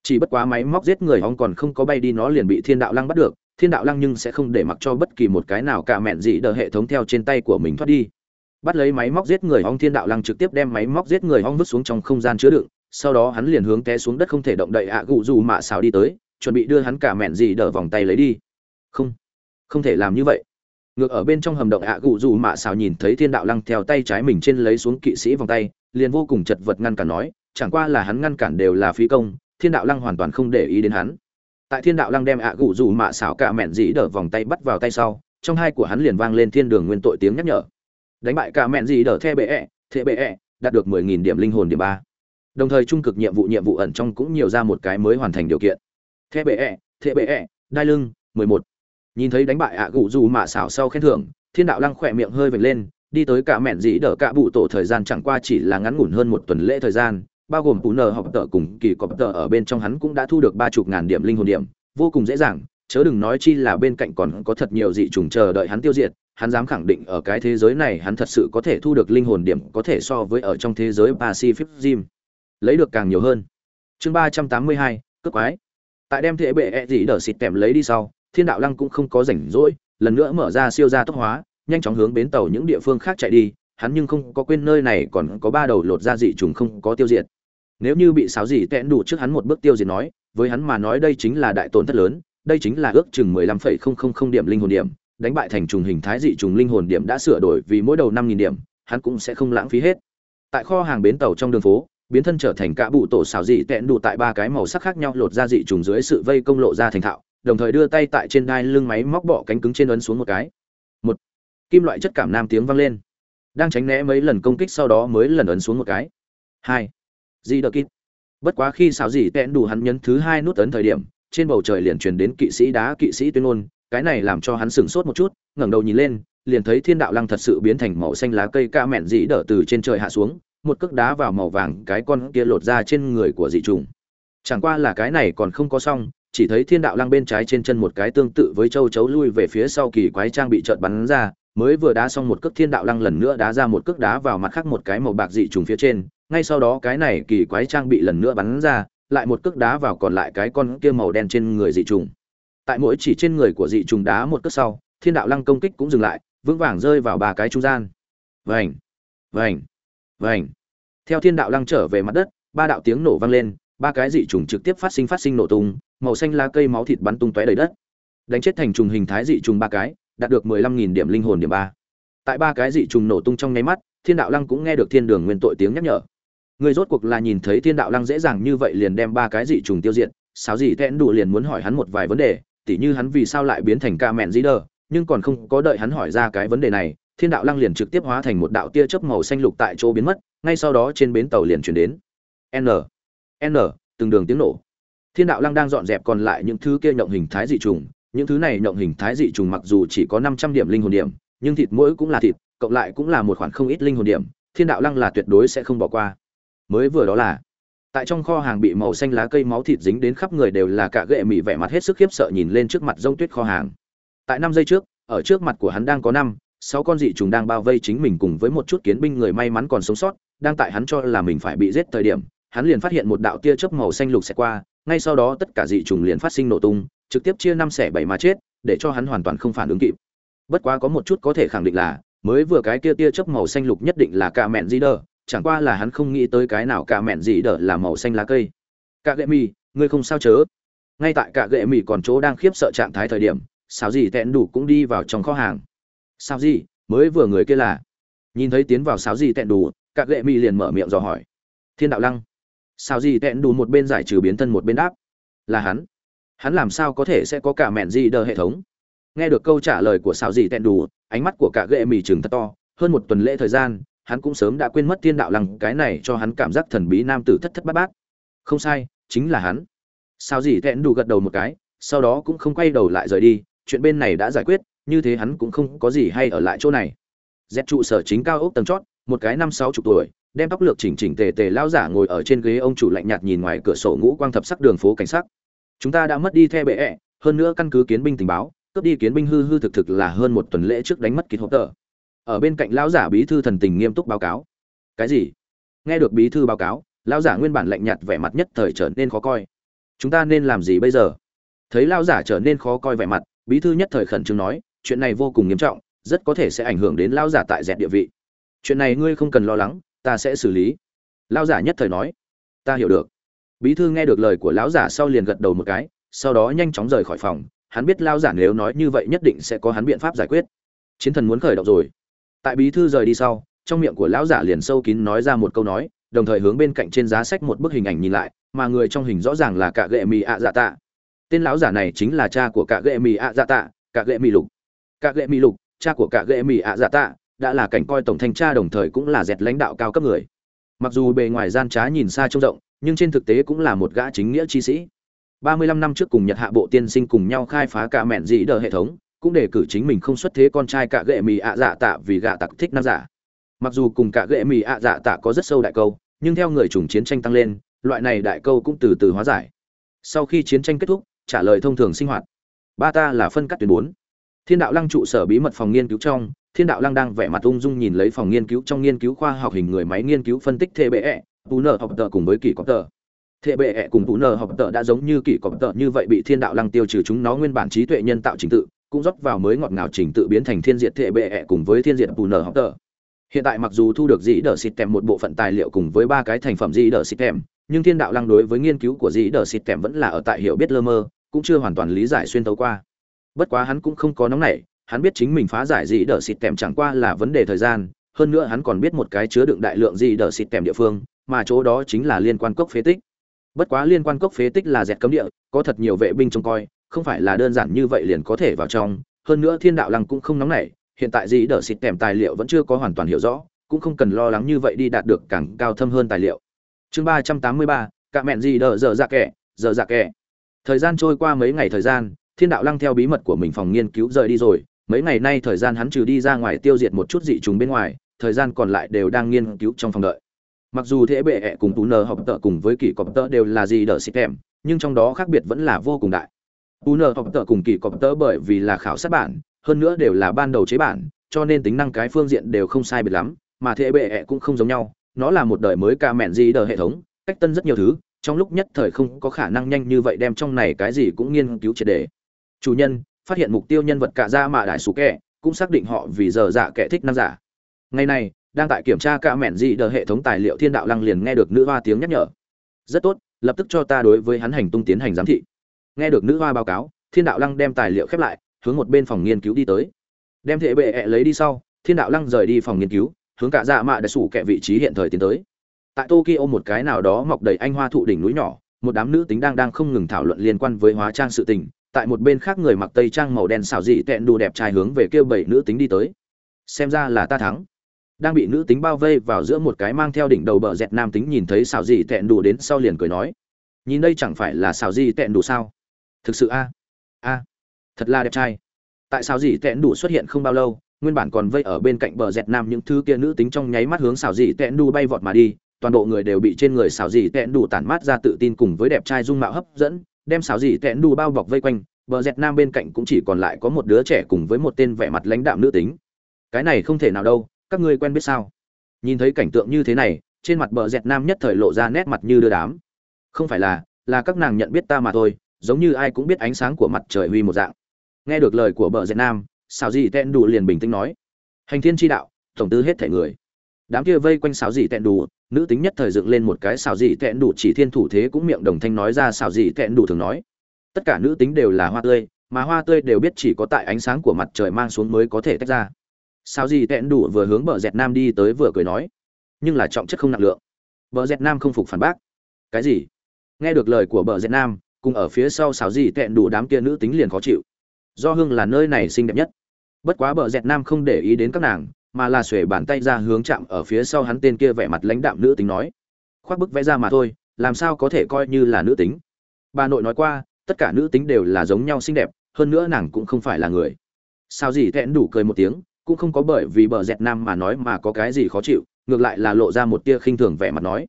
chỉ bất quá máy móc giết người hong còn không có bay đi nó liền bị thiên đạo lăng bắt được. Thiên đạo lăng nhưng sẽ không để mặc cho bất kỳ một cái nào cả mẹn gì đờ hệ thống theo trên tay của mình thoát đi. Bắt lấy máy móc giết người hong thiên đạo lăng trực tiếp đem máy móc giết người hong vứt xuống trong không gian chứa đựng. Sau đó hắn liền hướng té xuống đất không thể động đậy ạ gụ dù mạ xào đi tới, chuẩn bị đưa hắn cả mẹn gì đờ vòng tay lấy đi. Không không thể làm như vậy. Ngược ở bên trong hầm động ạ à gụ dù mạ xào nhìn thấy thiên đạo lăng theo tay trái mình trên lấy xuống kỵ sĩ vòng tay, liền vô cùng chật vật ngăn cản nói, chẳng qua là hắn ngăn cản đều là phí công thiên đạo lăng hoàn toàn không để ý đến hắn. Tại thiên đạo lăng đem ạ gụ dù mạ xảo cả mẹn dĩ đỡ vòng tay bắt vào tay sau, trong hai của hắn liền vang lên thiên đường nguyên tội tiếng nhắc nhở. Đánh bại cả mẹn dĩ đỡ the bệ ẹ thế bệ đạt được mười nghìn điểm linh hồn điểm ba. Đồng thời trung cực nhiệm vụ nhiệm vụ ẩn trong cũng nhiều ra một cái mới hoàn thành điều kiện. Thế bệ ẹ thế bệ đai lưng, mười một. Nhìn thấy đánh bại ạ gụ dù mạ xảo sau khen thưởng, thiên đạo lăng khỏe miệng hơi vệt lên, đi tới cả mẹn dĩ đỡ cả bụ tổ thời gian chẳng qua chỉ là ngắn ngủn hơn một tuần lễ thời gian bao gồm phụ nợ học tợ cùng kỳ cọp tợ ở bên trong hắn cũng đã thu được ba chục ngàn điểm linh hồn điểm. Vô cùng dễ dàng, chớ đừng nói chi là bên cạnh còn có thật nhiều dị trùng chờ đợi hắn tiêu diệt, hắn dám khẳng định ở cái thế giới này hắn thật sự có thể thu được linh hồn điểm có thể so với ở trong thế giới pacific gym lấy được càng nhiều hơn. Chương ba trăm tám mươi hai, cướp quái. Tại đem thế bệ e dị đỡ xịt kèm lấy đi sau, thiên đạo lăng cũng không có rảnh rỗi, lần nữa mở ra siêu gia tốc hóa, nhanh chóng hướng bến tàu những địa phương khác chạy đi, hắn nhưng không có quên nơi này còn có ba đầu lột ra dị trùng không có tiêu diệt nếu như bị sáo gì tẹn đủ trước hắn một bước tiêu diệt nói, với hắn mà nói đây chính là đại tổn thất lớn, đây chính là ước chừng mười lăm phẩy không không không điểm linh hồn điểm, đánh bại thành trùng hình thái dị trùng linh hồn điểm đã sửa đổi vì mỗi đầu năm nghìn điểm, hắn cũng sẽ không lãng phí hết. Tại kho hàng bến tàu trong đường phố, biến thân trở thành cả bụ tổ xào dị tẹn đủ tại ba cái màu sắc khác nhau lột ra dị trùng dưới sự vây công lộ ra thành thạo, đồng thời đưa tay tại trên đai lưng máy móc bỏ cánh cứng trên ấn xuống một cái. Một, kim loại chất cảm nam tiếng vang lên. Đang tránh né mấy lần công kích sau đó mới lần ấn xuống một cái. Hai di đờ kít. Bất quá khi xảo gì tẹn đủ hắn nhấn thứ hai nút ấn thời điểm, trên bầu trời liền truyền đến kỵ sĩ đá kỵ sĩ tuyên ngôn, cái này làm cho hắn sửng sốt một chút, ngẩng đầu nhìn lên, liền thấy thiên đạo lăng thật sự biến thành màu xanh lá cây ca mẹn dĩ đỡ từ trên trời hạ xuống, một cước đá vào màu vàng cái con kia lột ra trên người của dị trùng. Chẳng qua là cái này còn không có xong, chỉ thấy thiên đạo lăng bên trái trên chân một cái tương tự với châu chấu lui về phía sau kỳ quái trang bị chợt bắn ra, mới vừa đá xong một cước thiên đạo lăng lần nữa đá ra một cước đá vào mặt khác một cái màu bạc dị trùng phía trên ngay sau đó cái này kỳ quái trang bị lần nữa bắn ra, lại một cước đá vào còn lại cái con kia màu đen trên người dị trùng. Tại mỗi chỉ trên người của dị trùng đá một cước sau, thiên đạo lăng công kích cũng dừng lại, vững vàng rơi vào ba cái trung gian. Vành vành vành. Theo thiên đạo lăng trở về mặt đất, ba đạo tiếng nổ vang lên, ba cái dị trùng trực tiếp phát sinh phát sinh nổ tung, màu xanh lá cây máu thịt bắn tung tóe đầy đất. Đánh chết thành trùng hình thái dị trùng ba cái, đạt được mười lăm nghìn điểm linh hồn điểm ba. Tại ba cái dị trùng nổ tung trong nháy mắt, thiên đạo lăng cũng nghe được thiên đường nguyên tội tiếng nhắc nhở người rốt cuộc là nhìn thấy thiên đạo lăng dễ dàng như vậy liền đem ba cái dị trùng tiêu diệt sáo dị thẹn đủ liền muốn hỏi hắn một vài vấn đề, tỉ như hắn vì sao lại biến thành ca mẹn dĩ đờ, nhưng còn không có đợi hắn hỏi ra cái vấn đề này, thiên đạo lăng liền trực tiếp hóa thành một đạo tia chớp màu xanh lục tại chỗ biến mất, ngay sau đó trên bến tàu liền chuyển đến. N n, từng đường tiếng nổ. Thiên đạo lăng đang dọn dẹp còn lại những thứ kia nhộng hình thái dị trùng, những thứ này nhộng hình thái dị trùng mặc dù chỉ có năm trăm điểm linh hồn điểm, nhưng thịt mỗi cũng là thịt, cộng lại cũng là một khoản không ít linh hồn điểm, thiên đạo lăng là tuyệt đối sẽ không bỏ qua mới vừa đó là, tại trong kho hàng bị màu xanh lá cây máu thịt dính đến khắp người đều là cả gệ mị vẻ mặt hết sức khiếp sợ nhìn lên trước mặt rông tuyết kho hàng. Tại năm giây trước, ở trước mặt của hắn đang có năm, sáu con dị trùng đang bao vây chính mình cùng với một chút kiến binh người may mắn còn sống sót, đang tại hắn cho là mình phải bị giết thời điểm, hắn liền phát hiện một đạo tia chớp màu xanh lục xẹt qua, ngay sau đó tất cả dị trùng liền phát sinh nổ tung, trực tiếp chia năm xẻ bảy mà chết, để cho hắn hoàn toàn không phản ứng kịp. Bất quá có một chút có thể khẳng định là, mới vừa cái kia tia chớp màu xanh lục nhất định là cả mẹn di đờ chẳng qua là hắn không nghĩ tới cái nào cả mẹn gì đỡ là màu xanh lá cây. Cả gệ mì, ngươi không sao chớ. Ngay tại cả gệ mì còn chỗ đang khiếp sợ trạng thái thời điểm sao gì tẹn đủ cũng đi vào trong kho hàng. Sao gì mới vừa người kia là. Nhìn thấy tiến vào sao gì tẹn đủ, cả gệ mì liền mở miệng dò hỏi. Thiên đạo lăng. Sao gì tẹn đủ một bên giải trừ biến thân một bên đáp. Là hắn. Hắn làm sao có thể sẽ có cả mẹn gì đỡ hệ thống? Nghe được câu trả lời của sao gì tẹn đủ, ánh mắt của cả gệ mì chừng thật to. Hơn một tuần lễ thời gian hắn cũng sớm đã quên mất thiên đạo lăng, cái này cho hắn cảm giác thần bí nam tử thất thất bát bát. Không sai, chính là hắn. Sao gì thẹn đủ gật đầu một cái, sau đó cũng không quay đầu lại rời đi, chuyện bên này đã giải quyết, như thế hắn cũng không có gì hay ở lại chỗ này. Dẹp trụ sở chính cao ốc tầng chót, một cái năm sáu chục tuổi, đem tóc lược chỉnh chỉnh tề tề lao giả ngồi ở trên ghế, ông chủ lạnh nhạt nhìn ngoài cửa sổ ngũ quang thập sắc đường phố cảnh sắc. Chúng ta đã mất đi theo bệ hơn nữa căn cứ kiến binh tình báo, cướp đi kiến binh hư hư thực thực là hơn một tuần lễ trước đánh mất kịch hộp tờ ở bên cạnh lão giả bí thư thần tình nghiêm túc báo cáo. Cái gì? Nghe được bí thư báo cáo, lão giả nguyên bản lạnh nhạt vẻ mặt nhất thời trở nên khó coi. Chúng ta nên làm gì bây giờ? Thấy lão giả trở nên khó coi vẻ mặt, bí thư nhất thời khẩn trương nói, chuyện này vô cùng nghiêm trọng, rất có thể sẽ ảnh hưởng đến lão giả tại dẹt địa vị. Chuyện này ngươi không cần lo lắng, ta sẽ xử lý. Lão giả nhất thời nói, ta hiểu được. Bí thư nghe được lời của lão giả sau liền gật đầu một cái, sau đó nhanh chóng rời khỏi phòng. Hắn biết lão giả nếu nói như vậy nhất định sẽ có hắn biện pháp giải quyết. Chiến thần muốn khởi động rồi tại bí thư rời đi sau trong miệng của lão giả liền sâu kín nói ra một câu nói đồng thời hướng bên cạnh trên giá sách một bức hình ảnh nhìn lại mà người trong hình rõ ràng là cả gệ mì ạ dạ tạ. Tên lão giả này chính là cha của cả gệ mì ạ dạ tạ cả gệ mì lục. Cả gệ mì lục cha của cả gệ mì ạ dạ tạ đã là cảnh coi tổng thanh tra đồng thời cũng là dẹt lãnh đạo cao cấp người. Mặc dù bề ngoài gian trá nhìn xa trông rộng nhưng trên thực tế cũng là một gã chính nghĩa chi sĩ. 35 năm trước cùng Nhật Hạ Bộ Tiên Sinh cùng nhau khai phá cả mẹn dị đờ hệ thống, cũng để cử chính mình không xuất thế con trai cả gệ mì ạ dạ tạ vì gạ tặc thích nam giả. Mặc dù cùng cả gệ mì ạ dạ tạ có rất sâu đại câu, nhưng theo người chủng chiến tranh tăng lên, loại này đại câu cũng từ từ hóa giải. Sau khi chiến tranh kết thúc, trả lời thông thường sinh hoạt. Ba ta là phân cắt tuyến bốn Thiên đạo lăng trụ sở bí mật phòng nghiên cứu trong, Thiên đạo lăng đang vẻ mặt ung dung nhìn lấy phòng nghiên cứu trong nghiên cứu khoa học hình người máy nghiên cứu phân tích TBE, Tú nợ học tờ cùng với kỳ có tờ Thệ bệ ẹ cùng Tú nở học tợ đã giống như kỷ cọp tợ như vậy bị Thiên đạo lăng tiêu trừ chúng nó nguyên bản trí tuệ nhân tạo trình tự, cũng rót vào mới ngọt ngào trình tự biến thành thiên diệt thệ bệ ẹ cùng với thiên diệt bù nở học tờ Hiện tại mặc dù thu được dĩ đỡ xịt tèm một bộ phận tài liệu cùng với ba cái thành phẩm dĩ đỡ xịt tèm, nhưng Thiên đạo lăng đối với nghiên cứu của dĩ đỡ xịt tèm vẫn là ở tại hiểu biết lơ mơ, cũng chưa hoàn toàn lý giải xuyên tấu qua. Bất quá hắn cũng không có nóng nảy, hắn biết chính mình phá giải dĩ đỡ xịt tèm chẳng qua là vấn đề thời gian, hơn nữa hắn còn biết một cái chứa đựng đại lượng dĩ đỡ xịt tèm địa phương, mà chỗ đó chính là liên quan cốc phế tích bất quá liên quan cốc phế tích là dẹt cấm địa có thật nhiều vệ binh trông coi không phải là đơn giản như vậy liền có thể vào trong. Hơn nữa thiên đạo lăng cũng không nóng nảy, hiện tại gì đỡ xịt kèm tài liệu vẫn chưa có hoàn toàn hiểu rõ, cũng không cần lo lắng như vậy đi đạt được càng cao thâm hơn tài liệu. Chương ba trăm tám mươi ba cạ mẹn gì đỡ dở dạ kẻ, dở dạ kẻ. Thời gian trôi qua mấy ngày thời gian, thiên đạo lăng theo bí mật của mình phòng nghiên cứu rời đi rồi. Mấy ngày nay thời gian hắn trừ đi ra ngoài tiêu diệt một chút dị trùng bên ngoài, thời gian còn lại đều đang nghiên cứu trong phòng đợi. Mặc dù thế bệ ẹ cùng tú nờ học tợ cùng với kỷ cọp tợ đều là gì đỡ xịt kèm nhưng trong đó khác biệt vẫn là vô cùng đại un nờ học tờ cùng kỳ cọp tờ bởi vì là khảo sát bản, hơn nữa đều là ban đầu chế bản, cho nên tính năng cái phương diện đều không sai biệt lắm, mà thế bệ ẹ cũng không giống nhau, nó là một đời mới ca mẹn gì Đờ hệ thống, cách tân rất nhiều thứ, trong lúc nhất thời không có khả năng nhanh như vậy đem trong này cái gì cũng nghiên cứu triệt đề chủ nhân, phát hiện mục tiêu nhân vật cả ra mạ đại số kẻ cũng xác định họ vì giờ dạ kẻ thích năng giả. Ngày này, đang tại kiểm tra cả mẹn dị đờ hệ thống tài liệu thiên đạo lăng liền nghe được nữ hoa tiếng nhắc nhở. Rất tốt, lập tức cho ta đối với hắn hành tung tiến hành giám thị nghe được nữ hoa báo cáo, thiên đạo lăng đem tài liệu khép lại, hướng một bên phòng nghiên cứu đi tới. Đem thể bệ -ẹ lấy đi sau, thiên đạo lăng rời đi phòng nghiên cứu, hướng cả dạ mạ đại sủ kẹ vị trí hiện thời tiến tới. Tại tokyo một cái nào đó mọc đầy anh hoa thụ đỉnh núi nhỏ, một đám nữ tính đang đang không ngừng thảo luận liên quan với hóa trang sự tình, tại một bên khác người mặc tây trang màu đen xảo dị tẹn đù đẹp trai hướng về kêu bảy nữ tính đi tới. Xem ra là ta thắng. Đang bị nữ tính bao vây vào giữa một cái mang theo đỉnh đầu bờ dẹt nam tính nhìn thấy xảo dị tẹn đủ đến sau liền cười nói, nhìn đây chẳng phải là xảo dị tẹn đủ sao? Thực sự a? A. Thật là đẹp trai. Tại sao dì tẹn đủ xuất hiện không bao lâu, nguyên bản còn vây ở bên cạnh bờ dẹt nam những thứ kia nữ tính trong nháy mắt hướng xào dì tẹn đủ bay vọt mà đi, toàn bộ người đều bị trên người xào dì tẹn đủ tản mát ra tự tin cùng với đẹp trai dung mạo hấp dẫn, đem xào dì tẹn đủ bao bọc vây quanh, bờ dẹt nam bên cạnh cũng chỉ còn lại có một đứa trẻ cùng với một tên vẻ mặt lãnh đạm nữ tính. Cái này không thể nào đâu, các ngươi quen biết sao? Nhìn thấy cảnh tượng như thế này, trên mặt bờ dẹt nam nhất thời lộ ra nét mặt như đưa đám. Không phải là là các nàng nhận biết ta mà thôi giống như ai cũng biết ánh sáng của mặt trời huy một dạng. Nghe được lời của bờ dẹt nam xào dị tẹn đủ liền bình tĩnh nói, hành thiên tri đạo, tổng tư hết thể người. Đám kia vây quanh xào dị tẹn đủ nữ tính nhất thời dựng lên một cái xào dị tẹn đủ chỉ thiên thủ thế cũng miệng đồng thanh nói ra xào dị tẹn đủ thường nói. Tất cả nữ tính đều là hoa tươi, mà hoa tươi đều biết chỉ có tại ánh sáng của mặt trời mang xuống mới có thể tách ra. Sao dị tẹn đủ vừa hướng bờ dẹt nam đi tới vừa cười nói, nhưng là trọng chất không nặng lượng. Bờ dẹt nam không phục phản bác. Cái gì? Nghe được lời của bờ dẹt nam cùng ở phía sau xào gì tẹn đủ đám kia nữ tính liền khó chịu. Do hương là nơi này xinh đẹp nhất. Bất quá bờ dẹt nam không để ý đến các nàng, mà là xuể bàn tay ra hướng chạm ở phía sau hắn tên kia vẻ mặt lãnh đạm nữ tính nói. Khoác bức vẽ ra mà thôi, làm sao có thể coi như là nữ tính? Bà nội nói qua, tất cả nữ tính đều là giống nhau xinh đẹp, hơn nữa nàng cũng không phải là người. Sao gì thẹn đủ cười một tiếng, cũng không có bởi vì bờ dẹt nam mà nói mà có cái gì khó chịu, ngược lại là lộ ra một tia khinh thường vẻ mặt nói.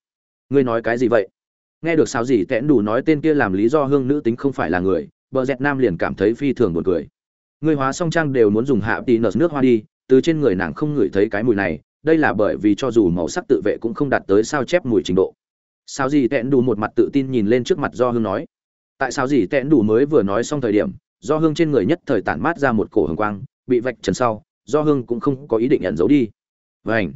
Ngươi nói cái gì vậy? Nghe được sao gì tẽn đủ nói tên kia làm lý do hương nữ tính không phải là người, bờ dẹt nam liền cảm thấy phi thường buồn cười. Người hóa song trang đều muốn dùng hạ tì nợt nước hoa đi, từ trên người nàng không ngửi thấy cái mùi này, đây là bởi vì cho dù màu sắc tự vệ cũng không đạt tới sao chép mùi trình độ. Sao gì tẹn đủ một mặt tự tin nhìn lên trước mặt do hương nói. Tại sao gì tẹn đủ mới vừa nói xong thời điểm, do hương trên người nhất thời tản mát ra một cổ hồng quang, bị vạch trần sau, do hương cũng không có ý định nhận giấu đi. Vảnh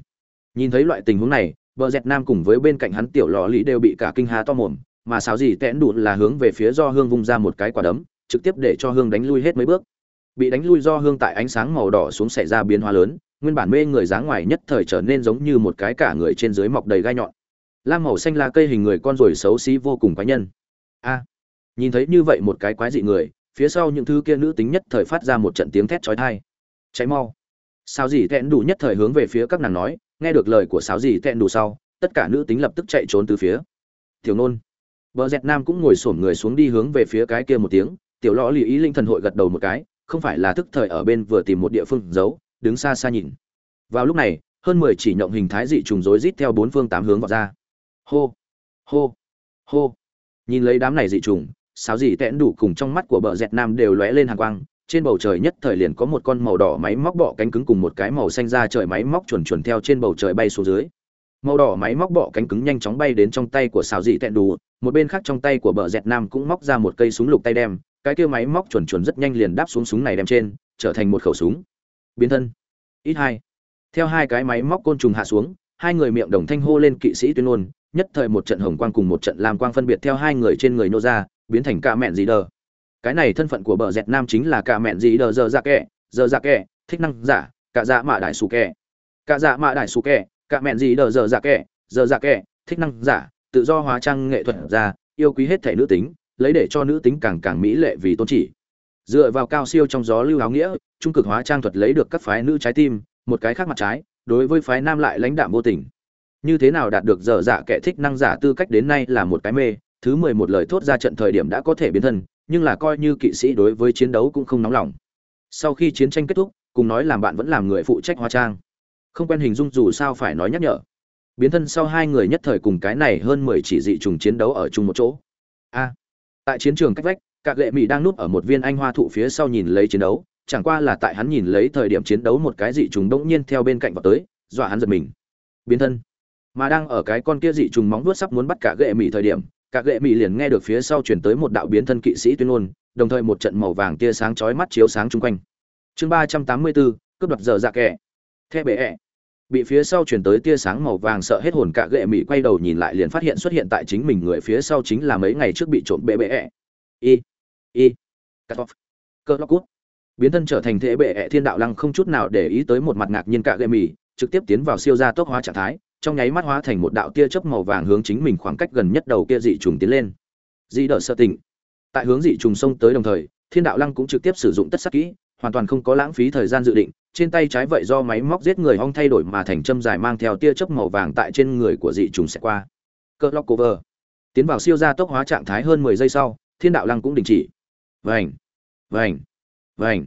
nhìn thấy loại tình huống này vợ dẹt nam cùng với bên cạnh hắn tiểu lò lý đều bị cả kinh há to mồm, mà sao gì tẽn đụn là hướng về phía do hương vung ra một cái quả đấm, trực tiếp để cho hương đánh lui hết mấy bước. Bị đánh lui do hương tại ánh sáng màu đỏ xuống xảy ra biến hóa lớn, nguyên bản mê người dáng ngoài nhất thời trở nên giống như một cái cả người trên dưới mọc đầy gai nhọn. Lam màu xanh là cây hình người con rồi xấu xí vô cùng quái nhân. A! Nhìn thấy như vậy một cái quái dị người, phía sau những thứ kia nữ tính nhất thời phát ra một trận tiếng thét chói tai. Cháy mau. Sao gì tẹn đủ nhất thời hướng về phía các nàng nói nghe được lời của sáo gì tẹn đủ sau, tất cả nữ tính lập tức chạy trốn từ phía. Tiểu nôn. Bờ dẹt nam cũng ngồi xổm người xuống đi hướng về phía cái kia một tiếng. Tiểu lõ lì ý linh thần hội gật đầu một cái, không phải là thức thời ở bên vừa tìm một địa phương giấu, đứng xa xa nhìn. Vào lúc này, hơn mười chỉ nhộng hình thái dị trùng rối rít theo bốn phương tám hướng vào ra. Hô hô hô. Nhìn lấy đám này dị trùng, sáo dị tẹn đủ cùng trong mắt của bờ dẹt nam đều lóe lên hàng quang trên bầu trời nhất thời liền có một con màu đỏ máy móc bọ cánh cứng cùng một cái màu xanh ra trời máy móc chuẩn chuẩn theo trên bầu trời bay xuống dưới. Màu đỏ máy móc bọ cánh cứng nhanh chóng bay đến trong tay của xào dị tẹn đủ một bên khác trong tay của bờ dẹt nam cũng móc ra một cây súng lục tay đem, cái kia máy móc chuẩn chuẩn rất nhanh liền đáp xuống súng này đem trên, trở thành một khẩu súng. Biến thân. Ít hai. Theo hai cái máy móc côn trùng hạ xuống, hai người miệng đồng thanh hô lên kỵ sĩ tuyên ngôn, nhất thời một trận hồng quang cùng một trận lam quang phân biệt theo hai người trên người nô ra, biến thành ca mẹn gì đờ cái này thân phận của bờ dẹt nam chính là cả mẹn gì đờ giờ dạ kẻ giờ dạ kẻ thích năng giả, cả dạ mạ đại sù kẻ cả dạ mạ đại sù kẻ cả mẹn gì đờ giờ dạ kẻ giờ dạ kẻ thích năng giả, tự do hóa trang nghệ thuật ra, yêu quý hết thể nữ tính, lấy để cho nữ tính càng càng mỹ lệ vì tôn chỉ. Dựa vào cao siêu trong gió lưu áo nghĩa, trung cực hóa trang thuật lấy được các phái nữ trái tim, một cái khác mặt trái, đối với phái nam lại lãnh đạm vô tình. Như thế nào đạt được dở dạ kẻ thích năng giả tư cách đến nay là một cái mê, thứ mười một lời thốt ra trận thời điểm đã có thể biến thân nhưng là coi như kỵ sĩ đối với chiến đấu cũng không nóng lòng. Sau khi chiến tranh kết thúc, cùng nói làm bạn vẫn làm người phụ trách hóa trang. Không quen hình dung dù sao phải nói nhắc nhở. Biến thân sau hai người nhất thời cùng cái này hơn mười chỉ dị trùng chiến đấu ở chung một chỗ. A, tại chiến trường cách vách các lệ mỹ đang núp ở một viên anh hoa thụ phía sau nhìn lấy chiến đấu, chẳng qua là tại hắn nhìn lấy thời điểm chiến đấu một cái dị trùng đỗng nhiên theo bên cạnh vào tới, dọa hắn giật mình. Biến thân. Mà đang ở cái con kia dị trùng móng vuốt sắp muốn bắt cả gệ mỹ thời điểm cả gệ mỹ liền nghe được phía sau chuyển tới một đạo biến thân kỵ sĩ tuyên ngôn, đồng thời một trận màu vàng tia sáng chói mắt chiếu sáng chung quanh. Chương ba trăm tám mươi bốn cướp đoạt giờ dạ kẻ. The bệ ẹ. Bị phía sau chuyển tới tia sáng màu vàng sợ hết hồn, cả gệ mỹ quay đầu nhìn lại liền phát hiện xuất hiện tại chính mình người phía sau chính là mấy ngày trước bị trộm bệ bệ ẹ. Y y, cắt off. Cơ lóc cút. Biến thân trở thành thế bệ ẹ thiên đạo lăng không chút nào để ý tới một mặt ngạc nhiên cả gệ mỹ trực tiếp tiến vào siêu gia tốc hóa trạng thái trong nháy mắt hóa thành một đạo tia chớp màu vàng hướng chính mình khoảng cách gần nhất đầu kia dị trùng tiến lên. Dị đỡ sơ tỉnh. Tại hướng dị trùng xông tới đồng thời, thiên đạo lăng cũng trực tiếp sử dụng tất sắc kỹ, hoàn toàn không có lãng phí thời gian dự định, trên tay trái vậy do máy móc giết người hong thay đổi mà thành châm dài mang theo tia chớp màu vàng tại trên người của dị trùng sẽ qua. Cơ lock cover tiến vào siêu gia tốc hóa trạng thái hơn mười giây sau, thiên đạo lăng cũng đình chỉ. Vành vành vành.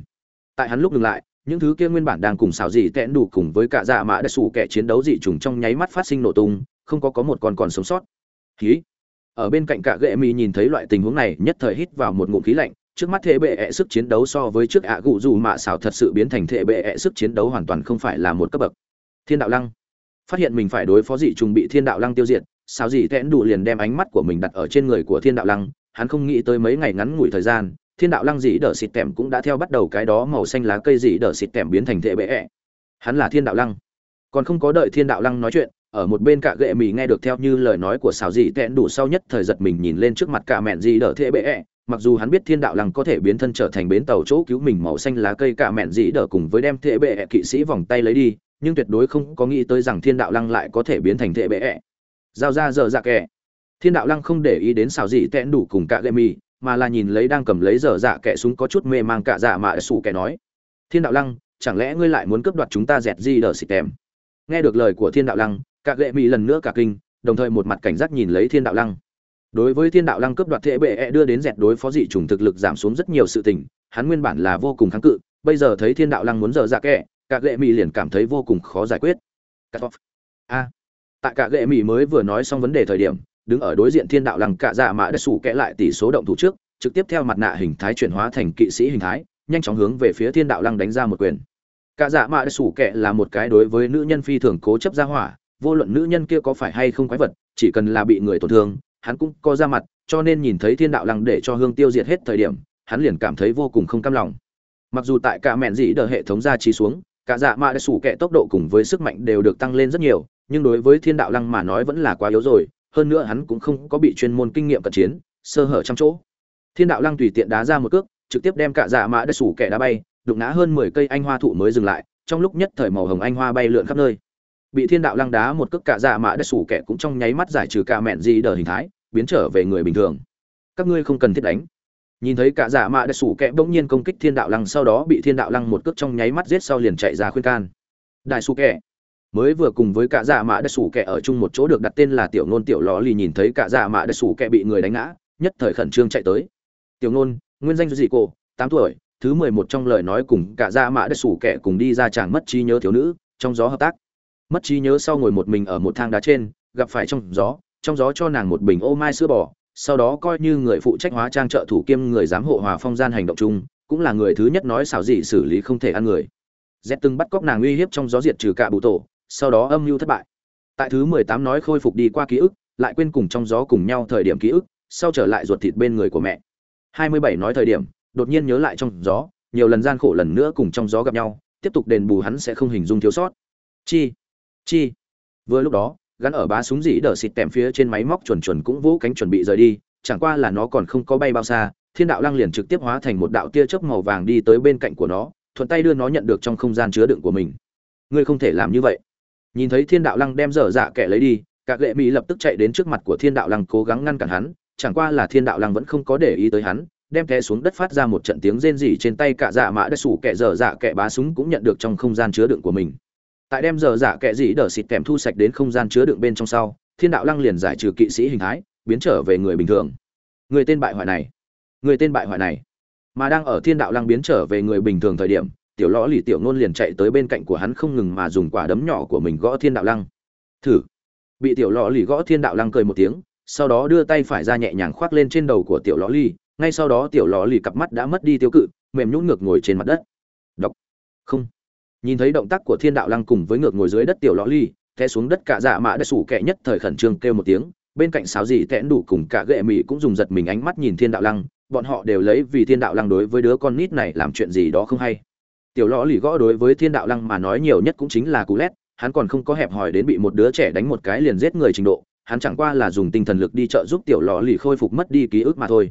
Tại hắn lúc dừng lại những thứ kia nguyên bản đang cùng xào dị tẹn đủ cùng với cả dạ mã đã sủ kẻ chiến đấu dị trùng trong nháy mắt phát sinh nổ tung, không có có một con còn sống sót. Khí ở bên cạnh cả gệ mì nhìn thấy loại tình huống này, nhất thời hít vào một ngụm khí lạnh, trước mắt thế bệ ẹ sức chiến đấu so với trước ạ gụ dù mạ xảo thật sự biến thành thế bệ ẹ sức chiến đấu hoàn toàn không phải là một cấp bậc. Thiên đạo lăng. Phát hiện mình phải đối phó dị trùng bị thiên đạo lăng tiêu diệt xảo dị tẹn đủ liền đem ánh mắt của mình đặt ở trên người của thiên đạo lăng, hắn không nghĩ tới mấy ngày ngắn ngủi thời gian thiên đạo lăng dị đỡ xịt tèm cũng đã theo bắt đầu cái đó màu xanh lá cây dị đỡ xịt tèm biến thành thệ bệ ẹ. Hắn là thiên đạo lăng. Còn không có đợi thiên đạo lăng nói chuyện, ở một bên cả gệ mì nghe được theo như lời nói của xào dị tẹn đủ sau nhất thời giật mình nhìn lên trước mặt cả mẹn dị đỡ thệ bệ ẹ. Mặc dù hắn biết thiên đạo lăng có thể biến thân trở thành bến tàu chỗ cứu mình màu xanh lá cây cả mẹn dị đỡ cùng với đem thệ bệ ẹ kỵ sĩ vòng tay lấy đi, nhưng tuyệt đối không có nghĩ tới rằng thiên đạo lăng lại có thể biến thành thệ bệ ẹ. Giao ra giờ dạ kẻ. Thiên đạo lăng không để ý đến xào dị tẹn đủ cùng cả gệ mì mà là nhìn lấy đang cầm lấy giờ dạ kẻ súng có chút mê mang cả dạ mà sủ kẻ nói. Thiên đạo lăng, chẳng lẽ ngươi lại muốn cướp đoạt chúng ta dẹt di đờ xịt tèm? Nghe được lời của thiên đạo lăng, cả gệ mỹ lần nữa cả kinh, đồng thời một mặt cảnh giác nhìn lấy thiên đạo lăng. Đối với thiên đạo lăng cướp đoạt thế bệ e đưa đến dẹt đối phó dị chủng thực lực giảm xuống rất nhiều sự tình, hắn nguyên bản là vô cùng kháng cự, bây giờ thấy thiên đạo lăng muốn dở dạ kẻ, cả gệ mỹ liền cảm thấy vô cùng khó giải quyết. A. Tại cả gệ mỹ mới vừa nói xong vấn đề thời điểm đứng ở đối diện thiên đạo lăng cả dạ mã đất sủ kẽ lại tỷ số động thủ trước, trực tiếp theo mặt nạ hình thái chuyển hóa thành kỵ sĩ hình thái, nhanh chóng hướng về phía thiên đạo lăng đánh ra một quyền. Cả dạ mã đất sủ kẽ là một cái đối với nữ nhân phi thường cố chấp ra hỏa, vô luận nữ nhân kia có phải hay không quái vật, chỉ cần là bị người tổn thương, hắn cũng có ra mặt, cho nên nhìn thấy thiên đạo lăng để cho hương tiêu diệt hết thời điểm, hắn liền cảm thấy vô cùng không cam lòng. Mặc dù tại cả mẹn dĩ đờ hệ thống ra trí xuống cả dạ mạ đã sủ kẹ tốc độ cùng với sức mạnh đều được tăng lên rất nhiều, nhưng đối với thiên đạo lăng mà nói vẫn là quá yếu rồi hơn nữa hắn cũng không có bị chuyên môn kinh nghiệm cận chiến, sơ hở trăm chỗ. Thiên đạo lăng tùy tiện đá ra một cước, trực tiếp đem cả dạ mã đất sủ kẻ đá bay, đụng ngã hơn mười cây anh hoa thụ mới dừng lại, trong lúc nhất thời màu hồng anh hoa bay lượn khắp nơi. Bị thiên đạo lăng đá một cước cả dạ mã đất sủ kẻ cũng trong nháy mắt giải trừ cả mẹn gì đờ hình thái, biến trở về người bình thường. Các ngươi không cần thiết đánh. Nhìn thấy cả dạ mạ đất sủ kẻ bỗng nhiên công kích thiên đạo lăng, sau đó bị thiên đạo lăng một cước trong nháy mắt giết sau liền chạy ra khuyên can. Đại sủ kẻ mới vừa cùng với cả dạ mạ đất sủ kẻ ở chung một chỗ được đặt tên là tiểu nôn tiểu lò lì nhìn thấy cả dạ mạ đất sủ kẻ bị người đánh ngã, nhất thời khẩn trương chạy tới. Tiểu nôn nguyên danh gì cô tám tuổi, thứ mười một trong lời nói cùng cả dạ mạ đất sủ kẻ cùng đi ra chàng mất trí nhớ thiếu nữ, trong gió hợp tác. Mất trí nhớ sau ngồi một mình ở một thang đá trên, gặp phải trong gió trong gió cho nàng một bình ô mai sữa bò, sau đó coi như người phụ trách hóa trang trợ thủ kiêm người giám hộ hòa phong gian hành động chung, cũng là người thứ nhất nói xảo dị xử lý không thể ăn người. Z từng bắt cóc nàng uy hiếp trong gió diệt trừ cả bụ tổ sau đó âm mưu thất bại. Tại thứ mười tám nói khôi phục đi qua ký ức, lại quên cùng trong gió cùng nhau thời điểm ký ức, sau trở lại ruột thịt bên người của mẹ. Hai mươi bảy nói thời điểm, đột nhiên nhớ lại trong gió, nhiều lần gian khổ lần nữa cùng trong gió gặp nhau, tiếp tục đền bù hắn sẽ không hình dung thiếu sót. Chi chi. Vừa lúc đó, gắn ở bá súng dĩ đờ xịt tèm phía trên máy móc chuẩn chuẩn cũng vũ cánh chuẩn bị rời đi, chẳng qua là nó còn không có bay bao xa, thiên đạo lăng liền trực tiếp hóa thành một đạo tia chớp màu vàng đi tới bên cạnh của nó, thuận tay đưa nó nhận được trong không gian chứa đựng của mình. Ngươi không thể làm như vậy nhìn thấy thiên đạo lăng đem dở dạ kẻ lấy đi các lệ mỹ lập tức chạy đến trước mặt của thiên đạo lăng cố gắng ngăn cản hắn, chẳng qua là thiên đạo lăng vẫn không có để ý tới hắn, đem té xuống đất phát ra một trận tiếng rên rỉ trên tay cả dạ mã đất sủ kẻ dở dạ kẻ bá súng cũng nhận được trong không gian chứa đựng của mình. Tại đem dở dạ kẻ dỉ đỡ xịt kèm thu sạch đến không gian chứa đựng bên trong sau, thiên đạo lăng liền giải trừ kỵ sĩ hình thái, biến trở về người bình thường. Người tên bại hoại này, người tên bại hoại này. Mà đang ở thiên đạo lăng biến trở về người bình thường thời điểm tiểu lõ lì tiểu nôn liền chạy tới bên cạnh của hắn không ngừng mà dùng quả đấm nhỏ của mình gõ thiên đạo lăng. Thử. Bị tiểu lõ lì gõ thiên đạo lăng cười một tiếng, sau đó đưa tay phải ra nhẹ nhàng khoác lên trên đầu của tiểu lõ lì, ngay sau đó tiểu lò lì cặp mắt đã mất đi tiêu cự, mềm nhũn ngược ngồi trên mặt đất. Đọc không. Nhìn thấy động tác của thiên đạo lăng cùng với ngược ngồi dưới đất tiểu lò lì, té xuống đất cả dạ mạ đã sủ kệ nhất thời khẩn trương kêu một tiếng, bên cạnh sáo dì tẽn đủ cùng cả gệ mị cũng dùng giật mình ánh mắt nhìn thiên đạo lăng, bọn họ đều lấy vì thiên đạo lăng đối với đứa con nít này làm chuyện gì đó không hay tiểu lò lì gõ đối với thiên đạo lăng mà nói nhiều nhất cũng chính là cú lét, hắn còn không có hẹp hòi đến bị một đứa trẻ đánh một cái liền giết người trình độ, hắn chẳng qua là dùng tinh thần lực đi trợ giúp tiểu lò lì khôi phục mất đi ký ức mà thôi.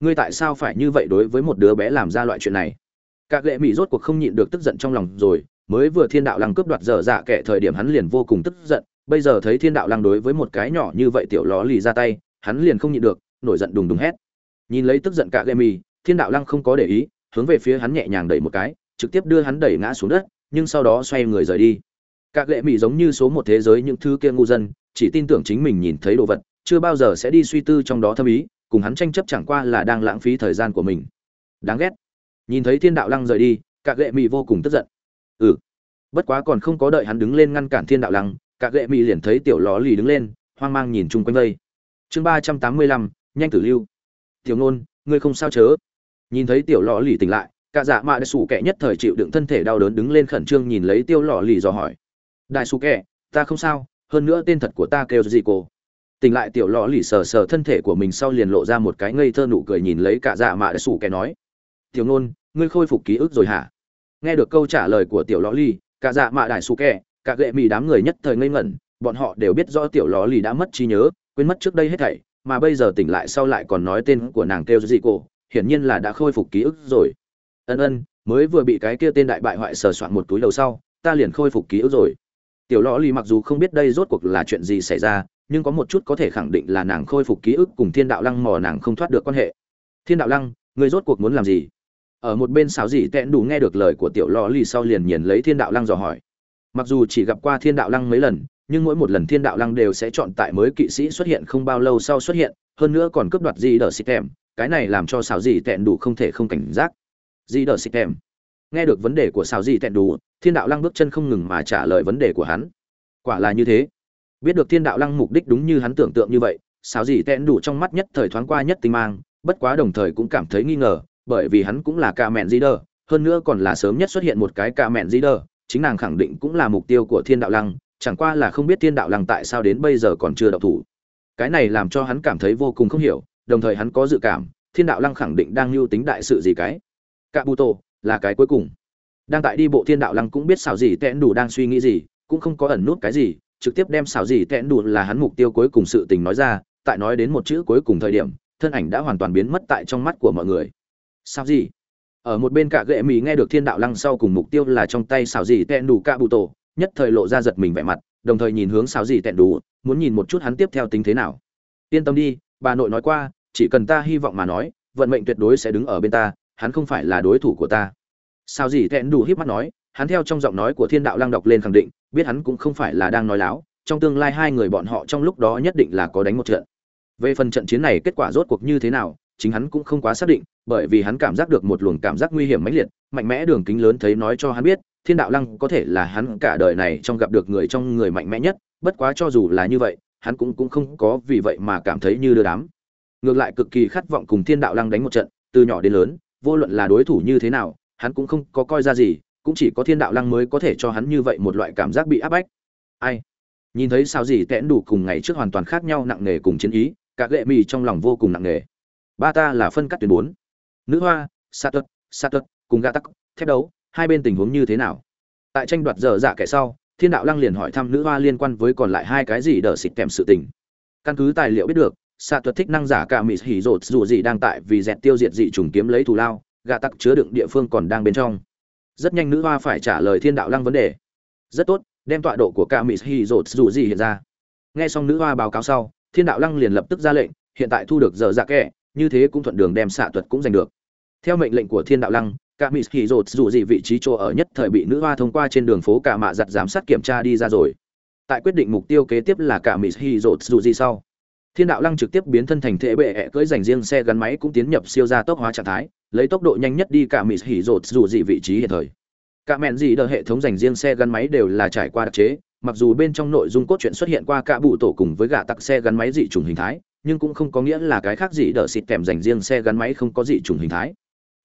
Ngươi tại sao phải như vậy đối với một đứa bé làm ra loại chuyện này? Các lệ mỹ rốt cuộc không nhịn được tức giận trong lòng rồi, mới vừa thiên đạo lăng cướp đoạt dở dạ kệ thời điểm hắn liền vô cùng tức giận, bây giờ thấy thiên đạo lăng đối với một cái nhỏ như vậy tiểu lò lì ra tay, hắn liền không nhịn được, nổi giận đùng đùng hét. Nhìn lấy tức giận cả lệ mỹ thiên đạo lăng không có để ý, hướng về phía hắn nhẹ nhàng đẩy một cái trực tiếp đưa hắn đẩy ngã xuống đất, nhưng sau đó xoay người rời đi. Các lệ mỹ giống như số một thế giới những thứ kia ngu dân, chỉ tin tưởng chính mình nhìn thấy đồ vật, chưa bao giờ sẽ đi suy tư trong đó thâm ý, cùng hắn tranh chấp chẳng qua là đang lãng phí thời gian của mình. Đáng ghét. Nhìn thấy thiên đạo lăng rời đi cả lệ mỹ vô cùng tức giận. Ừ. Bất quá còn không có đợi hắn đứng lên ngăn cản thiên đạo lăng cả lệ mỹ liền thấy tiểu ló lì đứng lên, hoang mang nhìn chung quanh vây. Chương ba trăm tám mươi lăm, nhanh tử lưu. Tiểu nôn, ngươi không sao chớ? Nhìn thấy tiểu lò lì tỉnh lại cả dạ mạ đại sủ kẻ nhất thời chịu đựng thân thể đau đớn đứng lên khẩn trương nhìn lấy tiêu lò lì dò hỏi. Đại sủ kẻ, ta không sao, hơn nữa tên thật của ta kêu gì cô? Tỉnh lại tiểu lò lì sờ sờ thân thể của mình sau liền lộ ra một cái ngây thơ nụ cười nhìn lấy cả dạ mạ đại sủ kẻ nói. Tiểu nôn, ngươi khôi phục ký ức rồi hả? Nghe được câu trả lời của tiểu lò lì, cả dạ mạ đại sủ kẻ, cả gệ mì đám người nhất thời ngây ngẩn, bọn họ đều biết rõ tiểu lò lì đã mất trí nhớ, quên mất trước đây hết thảy, mà bây giờ tỉnh lại sau lại còn nói tên của nàng kêu gì cô, hiển nhiên là đã khôi phục ký ức rồi ân ân, mới vừa bị cái kia tên đại bại hoại sờ soạn một túi đầu sau, ta liền khôi phục ký ức rồi. Tiểu lò lì mặc dù không biết đây rốt cuộc là chuyện gì xảy ra, nhưng có một chút có thể khẳng định là nàng khôi phục ký ức cùng thiên đạo lăng mò nàng không thoát được quan hệ. Thiên đạo lăng người rốt cuộc muốn làm gì? Ở một bên xáo dị tẹn đủ nghe được lời của tiểu lò lì sau liền nhìn lấy thiên đạo lăng dò hỏi. Mặc dù chỉ gặp qua thiên đạo lăng mấy lần, nhưng mỗi một lần thiên đạo lăng đều sẽ chọn tại mới kỵ sĩ xuất hiện không bao lâu sau xuất hiện, hơn nữa còn cướp đoạt gì đờ xịt tèm. Cái này làm cho xào gì tẹn đủ không thể không cảnh giác. Di đờ xịt kèm. Nghe được vấn đề của xào Di tẹn đủ thiên đạo lăng bước chân không ngừng mà trả lời vấn đề của hắn. Quả là như thế. Biết được thiên đạo lăng mục đích đúng như hắn tưởng tượng như vậy sao Di tẹn đủ trong mắt nhất thời thoáng qua nhất tinh mang, bất quá đồng thời cũng cảm thấy nghi ngờ, bởi vì hắn cũng là ca mẹn di đờ, hơn nữa còn là sớm nhất xuất hiện một cái ca mẹn di đờ, chính nàng khẳng định cũng là mục tiêu của thiên đạo lăng, chẳng qua là không biết thiên đạo lăng tại sao đến bây giờ còn chưa đậu thủ. Cái này làm cho hắn cảm thấy vô cùng không hiểu, đồng thời hắn có dự cảm, thiên đạo lăng khẳng định đang lưu tính đại sự gì cái cạ bù tô là cái cuối cùng. Đang tại đi bộ thiên đạo lăng cũng biết xảo gì tẹn đủ đang suy nghĩ gì, cũng không có ẩn nút cái gì, trực tiếp đem xảo gì tẹn đủ là hắn mục tiêu cuối cùng sự tình nói ra, tại nói đến một chữ cuối cùng thời điểm, thân ảnh đã hoàn toàn biến mất tại trong mắt của mọi người. Sao gì ở một bên cả gệ mì nghe được thiên đạo lăng sau cùng mục tiêu là trong tay xảo gì tẹn đủ cạ bụ tổ nhất thời lộ ra giật mình vẻ mặt, đồng thời nhìn hướng xảo gì tẹn đủ, muốn nhìn một chút hắn tiếp theo tính thế nào. Yên tâm đi, bà nội nói qua, chỉ cần ta hy vọng mà nói, vận mệnh tuyệt đối sẽ đứng ở bên ta hắn không phải là đối thủ của ta. Sao gì thẹn đủ híp mắt nói, hắn theo trong giọng nói của thiên đạo lăng đọc lên khẳng định, biết hắn cũng không phải là đang nói láo, trong tương lai hai người bọn họ trong lúc đó nhất định là có đánh một trận. Về phần trận chiến này kết quả rốt cuộc như thế nào, chính hắn cũng không quá xác định, bởi vì hắn cảm giác được một luồng cảm giác nguy hiểm mãnh liệt, mạnh mẽ đường kính lớn thấy nói cho hắn biết, thiên đạo lăng có thể là hắn cả đời này trong gặp được người trong người mạnh mẽ nhất, bất quá cho dù là như vậy, hắn cũng cũng không có vì vậy mà cảm thấy như đưa đám. Ngược lại cực kỳ khát vọng cùng thiên đạo lăng đánh một trận, từ nhỏ đến lớn vô luận là đối thủ như thế nào, hắn cũng không có coi ra gì, cũng chỉ có thiên đạo lăng mới có thể cho hắn như vậy một loại cảm giác bị áp bách. Ai? Nhìn thấy sao gì tẽn đủ cùng ngày trước hoàn toàn khác nhau nặng nề cùng chiến ý, cả lệ mì trong lòng vô cùng nặng nề. Ba ta là phân cắt tuyến bốn. Nữ hoa, sa tuất sa tuất, cùng gã tắc, thép đấu, hai bên tình huống như thế nào? Tại tranh đoạt dở dạ kẻ sau, thiên đạo lăng liền hỏi thăm nữ hoa liên quan với còn lại hai cái gì đỡ xịt kèm sự tình. Căn cứ tài liệu biết được xạ thuật thích năng giả cả mỹ hỉ rột dù gì đang tại vì dẹt tiêu diệt dị trùng kiếm lấy thù lao, gạ tặc chứa đựng địa phương còn đang bên trong. Rất nhanh nữ hoa phải trả lời thiên đạo lăng vấn đề. Rất tốt, đem tọa độ của cả mỹ hỉ rột dù gì hiện ra. Nghe xong nữ hoa báo cáo sau, thiên đạo lăng liền lập tức ra lệnh, hiện tại thu được dở dạ kẻ như thế cũng thuận đường đem xạ thuật cũng giành được. Theo mệnh lệnh của thiên đạo lăng, cả mỹ hỉ rột dù gì vị trí chỗ ở nhất thời bị nữ hoa thông qua trên đường phố cả mạ giặt giám sát kiểm tra đi ra rồi. Tại quyết định mục tiêu kế tiếp là cả mỹ hỉ rột dù gì sau thiên đạo lăng trực tiếp biến thân thành thể bệ ẹ cưỡi dành riêng xe gắn máy cũng tiến nhập siêu gia tốc hóa trạng thái, lấy tốc độ nhanh nhất đi cả mỹ hỉ rột dù gì vị trí hiện thời. Cả mẹn gì đờ hệ thống dành riêng xe gắn máy đều là trải qua đặc chế, mặc dù bên trong nội dung cốt truyện xuất hiện qua cả bụ tổ cùng với gạ tặc xe gắn máy dị trùng hình thái, nhưng cũng không có nghĩa là cái khác gì đỡ xịt kèm dành riêng xe gắn máy không có dị trùng hình thái.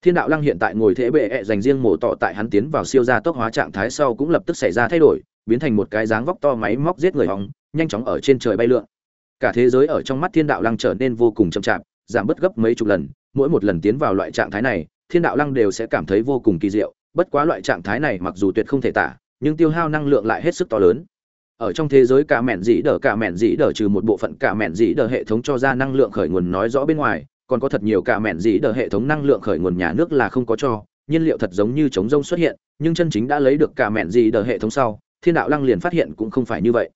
Thiên đạo lăng hiện tại ngồi thế bệ ẹ dành riêng mổ tọ tại hắn tiến vào siêu gia tốc hóa trạng thái sau cũng lập tức xảy ra thay đổi, biến thành một cái dáng vóc to máy móc giết người hóng nhanh chóng ở trên trời bay lượn cả thế giới ở trong mắt thiên đạo lăng trở nên vô cùng chậm chạp, giảm bớt gấp mấy chục lần, mỗi một lần tiến vào loại trạng thái này, thiên đạo lăng đều sẽ cảm thấy vô cùng kỳ diệu. Bất quá loại trạng thái này mặc dù tuyệt không thể tả, nhưng tiêu hao năng lượng lại hết sức to lớn. Ở trong thế giới cả mẹn dĩ đờ, cả mẹn dĩ đờ trừ một bộ phận cả mẹn dĩ đờ hệ thống cho ra năng lượng khởi nguồn nói rõ bên ngoài, còn có thật nhiều cả mẹn dĩ đờ hệ thống năng lượng khởi nguồn nhà nước là không có cho, nhiên liệu thật giống như chống rông xuất hiện, nhưng chân chính đã lấy được cả mẹn dĩ đờ hệ thống sau, thiên đạo lăng liền phát hiện cũng không phải như vậy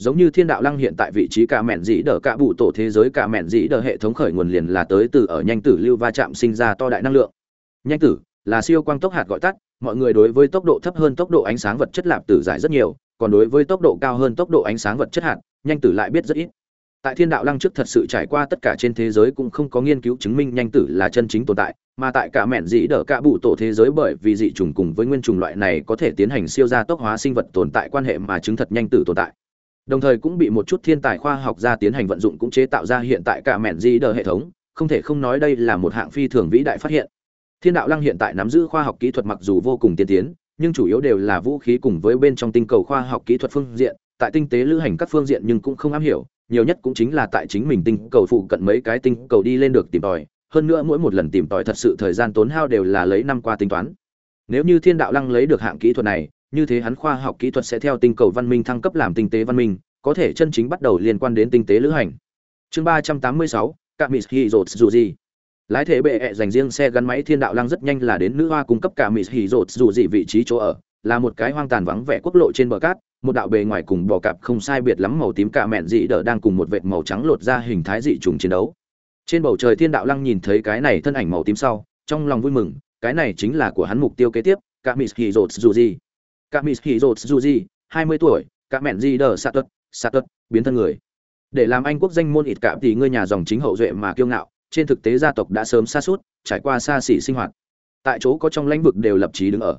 giống như thiên đạo lăng hiện tại vị trí cả mẹn dĩ đờ cả bụ tổ thế giới, cả mẹn dĩ đờ hệ thống khởi nguồn liền là tới từ ở nhanh tử lưu va chạm sinh ra to đại năng lượng. Nhanh tử là siêu quang tốc hạt gọi tắt, mọi người đối với tốc độ thấp hơn tốc độ ánh sáng vật chất lạp tử giải rất nhiều, còn đối với tốc độ cao hơn tốc độ ánh sáng vật chất hạt, nhanh tử lại biết rất ít. Tại thiên đạo lăng trước thật sự trải qua tất cả trên thế giới cũng không có nghiên cứu chứng minh nhanh tử là chân chính tồn tại, mà tại cả mẹn dĩ đỡ cả bụ tổ thế giới bởi vì dị trùng cùng với nguyên trùng loại này có thể tiến hành siêu gia tốc hóa sinh vật tồn tại quan hệ mà chứng thật nhanh tử tồn tại đồng thời cũng bị một chút thiên tài khoa học gia tiến hành vận dụng cũng chế tạo ra hiện tại cả mẹn di đờ hệ thống, không thể không nói đây là một hạng phi thường vĩ đại phát hiện. Thiên đạo lăng hiện tại nắm giữ khoa học kỹ thuật mặc dù vô cùng tiên tiến, nhưng chủ yếu đều là vũ khí cùng với bên trong tinh cầu khoa học kỹ thuật phương diện, tại tinh tế lữ hành các phương diện nhưng cũng không am hiểu, nhiều nhất cũng chính là tại chính mình tinh cầu phụ cận mấy cái tinh cầu đi lên được tìm tòi, hơn nữa mỗi một lần tìm tòi thật sự thời gian tốn hao đều là lấy năm qua tính toán. Nếu như thiên đạo lăng lấy được hạng kỹ thuật này như thế hắn khoa học kỹ thuật sẽ theo tinh cầu văn minh thăng cấp làm tinh tế văn minh, có thể chân chính bắt đầu liên quan đến tinh tế lữ hành. Chương ba trăm tám mươi sáu cạm mỹ rột dù gì lái thể bệ ẹ dành riêng xe gắn máy thiên đạo lăng rất nhanh là đến nữ hoa cung cấp cả Mịt hỉ rột dù gì vị trí chỗ ở, là một cái hoang tàn vắng vẻ quốc lộ trên bờ cát, một đạo bề ngoài cùng bò cạp không sai biệt lắm màu tím cả mẹn dị đỡ đang cùng một vệt màu trắng lột ra hình thái dị trùng chiến đấu. Trên bầu trời thiên đạo lăng nhìn thấy cái này thân ảnh màu tím sau, trong lòng vui mừng, cái này chính là của hắn mục tiêu kế tiếp cả Mịt hỉ rột dù gì cả mỹ hỉ rột dù gì hai mươi tuổi cả mẹn gì đỡ sạt tuất sạt tuất biến thân người. Để làm anh quốc danh môn ít cạm thì ngươi nhà dòng chính hậu duệ mà kiêu ngạo, trên thực tế gia tộc đã sớm xa suốt trải qua xa xỉ sinh hoạt. Tại chỗ có trong lãnh vực đều lập trí đứng ở.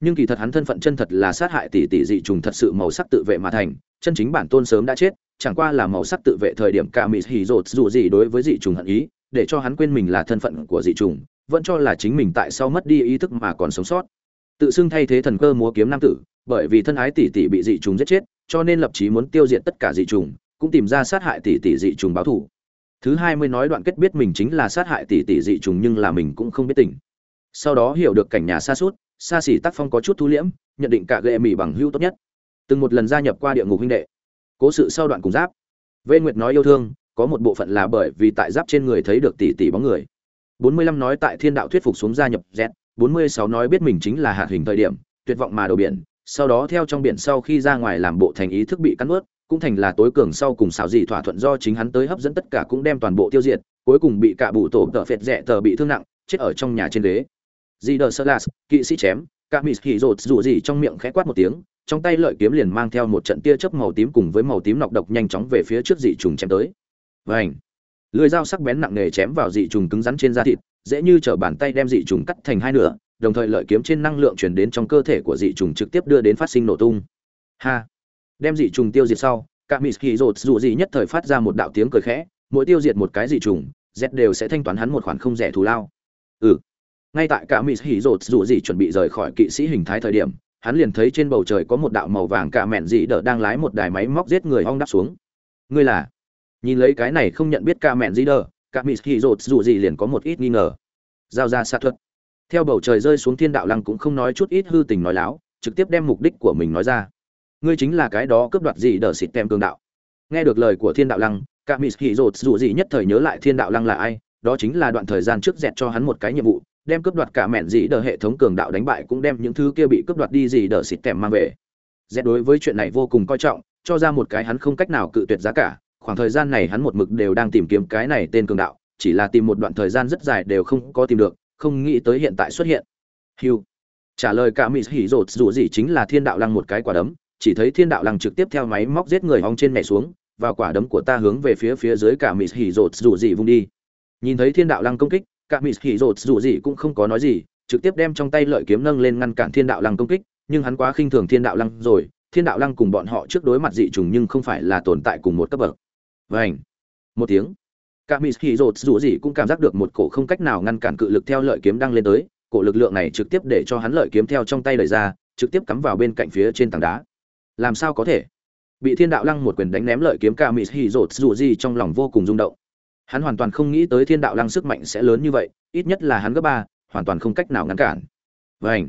Nhưng kỳ thật hắn thân phận chân thật là sát hại tỷ tỷ dị trùng thật sự màu sắc tự vệ mà thành, chân chính bản tôn sớm đã chết, chẳng qua là màu sắc tự vệ thời điểm cả mỹ dù gì đối với dị trùng hận ý, để cho hắn quên mình là thân phận của dị trùng, vẫn cho là chính mình tại sao mất đi ý thức mà còn sống sót tự xưng thay thế thần cơ múa kiếm nam tử, bởi vì thân ái tỷ tỷ bị dị trùng giết chết, cho nên lập chí muốn tiêu diệt tất cả dị trùng, cũng tìm ra sát hại tỷ tỷ dị trùng báo thù. Thứ hai mươi nói đoạn kết biết mình chính là sát hại tỷ tỷ dị trùng nhưng là mình cũng không biết tình. Sau đó hiểu được cảnh nhà xa suốt, xa xỉ tác phong có chút thu liễm, nhận định cả gệ mỹ bằng hưu tốt nhất. Từng một lần gia nhập qua địa ngục huynh đệ. Cố sự sau đoạn cùng giáp. Vê nguyệt nói yêu thương, có một bộ phận là bởi vì tại giáp trên người thấy được tỷ tỷ bóng người. Bốn mươi lăm nói tại thiên đạo thuyết phục xuống gia nhập z 46 nói biết mình chính là hạt hình thời điểm tuyệt vọng mà đầu biển sau đó theo trong biển sau khi ra ngoài làm bộ thành ý thức bị cắn nuốt, cũng thành là tối cường sau cùng xảo dị thỏa thuận do chính hắn tới hấp dẫn tất cả cũng đem toàn bộ tiêu diệt cuối cùng bị cả bụ tổ tợ phệt rẻ tờ bị thương nặng chết ở trong nhà trên ghế dị đờ sơ kỵ sĩ chém cả mịt hỉ rột dù gì trong miệng khẽ quát một tiếng trong tay lợi kiếm liền mang theo một trận tia chớp màu tím cùng với màu tím nọc độc nhanh chóng về phía trước dị trùng chém tới Vành lưỡi dao sắc bén nặng nề chém vào dị trùng cứng rắn trên da thịt, dễ như chở bàn tay đem dị trùng cắt thành hai nửa, đồng thời lợi kiếm trên năng lượng chuyển đến trong cơ thể của dị trùng trực tiếp đưa đến phát sinh nổ tung. Ha! Đem dị trùng tiêu diệt sau, cả mỹ hỉ rột dù gì nhất thời phát ra một đạo tiếng cười khẽ, mỗi tiêu diệt một cái dị trùng, z đều sẽ thanh toán hắn một khoản không rẻ thù lao. Ừ. Ngay tại cả mỹ hỉ rột dù gì chuẩn bị rời khỏi kỵ sĩ hình thái thời điểm, hắn liền thấy trên bầu trời có một đạo màu vàng cả mẹn dị đỡ đang lái một đài máy móc giết người ong đắp xuống. Ngươi là? Nhìn lấy cái này không nhận biết ca mẹn gì đỡ cả mỹ hỉ rột dù gì liền có một ít nghi ngờ. Giao ra sát thuật. Theo bầu trời rơi xuống thiên đạo lăng cũng không nói chút ít hư tình nói láo, trực tiếp đem mục đích của mình nói ra. Ngươi chính là cái đó cướp đoạt gì đỡ xịt tem cường đạo. Nghe được lời của thiên đạo lăng, cả mỹ hỉ rột dù gì nhất thời nhớ lại thiên đạo lăng là ai, đó chính là đoạn thời gian trước dẹt cho hắn một cái nhiệm vụ, đem cướp đoạt cả mẹn gì đờ hệ thống cường đạo đánh bại cũng đem những thứ kia bị cướp đoạt đi gì đờ xịt tèm mang về. Dẹt đối với chuyện này vô cùng coi trọng, cho ra một cái hắn không cách nào cự tuyệt giá cả khoảng thời gian này hắn một mực đều đang tìm kiếm cái này tên cường đạo, chỉ là tìm một đoạn thời gian rất dài đều không có tìm được, không nghĩ tới hiện tại xuất hiện. Hiu trả lời cả mỹ hỉ rột, dù gì chính là thiên đạo lăng một cái quả đấm, chỉ thấy thiên đạo lăng trực tiếp theo máy móc giết người hong trên mẹ xuống, và quả đấm của ta hướng về phía phía dưới cả mỹ hỉ rột, dù gì vung đi. Nhìn thấy thiên đạo lăng công kích, cả mỹ hỉ rột, dù gì cũng không có nói gì, trực tiếp đem trong tay lợi kiếm nâng lên ngăn cản thiên đạo lăng công kích, nhưng hắn quá khinh thường thiên đạo lăng rồi, thiên đạo lăng cùng bọn họ trước đối mặt dị trùng nhưng không phải là tồn tại cùng một cấp bậc vảnh một tiếng. Cả mỹ hỉ rột dù gì cũng cảm giác được một cổ không cách nào ngăn cản cự lực theo lợi kiếm đang lên tới. Cổ lực lượng này trực tiếp để cho hắn lợi kiếm theo trong tay đẩy ra, trực tiếp cắm vào bên cạnh phía trên tảng đá. Làm sao có thể? Bị thiên đạo lăng một quyền đánh ném lợi kiếm cả mỹ hỉ rột dù gì trong lòng vô cùng rung động. Hắn hoàn toàn không nghĩ tới thiên đạo lăng sức mạnh sẽ lớn như vậy, ít nhất là hắn gấp ba, hoàn toàn không cách nào ngăn cản. Vảnh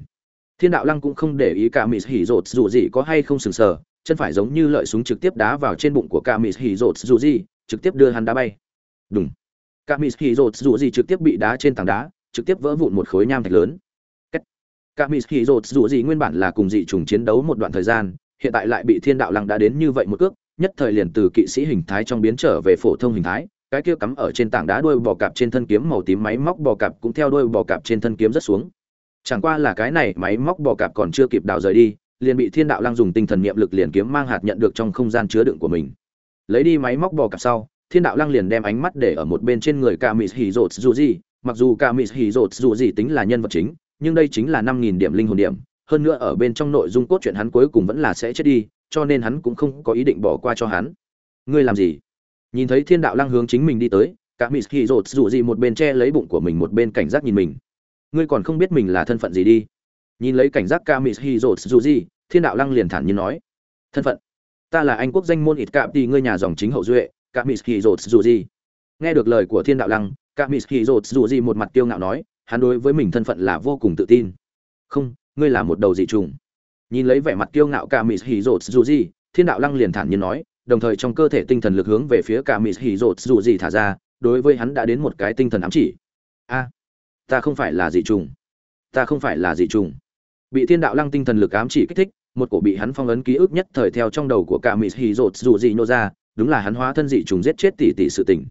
thiên đạo lăng cũng không để ý cả mỹ hỉ rột dù gì có hay không sừng sờ chân phải giống như lợi súng trực tiếp đá vào trên bụng của Kamis Hizotsuji, trực tiếp đưa hắn đá bay. Đùng. Kamis Hizotsuji trực tiếp bị đá trên tảng đá trực tiếp vỡ vụn một khối nham thạch lớn. Cả mỹ nguyên bản là cùng dị trùng chiến đấu một đoạn thời gian hiện tại lại bị thiên đạo lăng đã đến như vậy một cước nhất thời liền từ kỵ sĩ hình thái trong biến trở về phổ thông hình thái cái kia cắm ở trên tảng đá đuôi bò cạp trên thân kiếm màu tím máy móc bò cạp cũng theo đuôi bò cạp trên thân kiếm rất xuống. Chẳng qua là cái này máy móc bò cạp còn chưa kịp đào rời đi liền bị thiên đạo lăng dùng tinh thần niệm lực liền kiếm mang hạt nhận được trong không gian chứa đựng của mình. Lấy đi máy móc bò cạp sau, thiên đạo lăng liền đem ánh mắt để ở một bên trên người ca mỹ hỉ rột dù gì mặc dù ca mỹ hỉ rột dù gì tính là nhân vật chính, nhưng đây chính là năm nghìn điểm linh hồn điểm. Hơn nữa ở bên trong nội dung cốt truyện hắn cuối cùng vẫn là sẽ chết đi, cho nên hắn cũng không có ý định bỏ qua cho hắn. Ngươi làm gì? Nhìn thấy thiên đạo lăng hướng chính mình đi tới, cả mỹ hỉ rột dù gì một bên che lấy bụng của mình một bên cảnh giác nhìn mình. Ngươi còn không biết mình là thân phận gì đi nhìn lấy cảnh giác ca mỹ rột dù gì thiên đạo lăng liền thản nhiên nói, thân phận, ta là anh quốc danh môn ít cạm đi ngươi nhà dòng chính hậu duệ cả mỹ rột dù gì nghe được lời của thiên đạo lăng cả mỹ rột dù gì một mặt tiêu ngạo nói, hắn đối với mình thân phận là vô cùng tự tin. Không, ngươi là một đầu dị trùng. Nhìn lấy vẻ mặt kiêu ngạo cả mỹ rột dù gì thiên đạo lăng liền thản nhiên nói, đồng thời trong cơ thể tinh thần lực hướng về phía cả mỹ rột dù gì thả ra, đối với hắn đã đến một cái tinh thần ám chỉ. A, ta không phải là dị trùng. Ta không phải là dị trùng bị thiên đạo lăng tinh thần lực ám chỉ kích thích, một cổ bị hắn phong ấn ký ức nhất thời theo trong đầu của cả mỹ hỉ rột dù gì nô ra, đúng là hắn hóa thân dị trùng giết chết tỷ tỷ sự tình.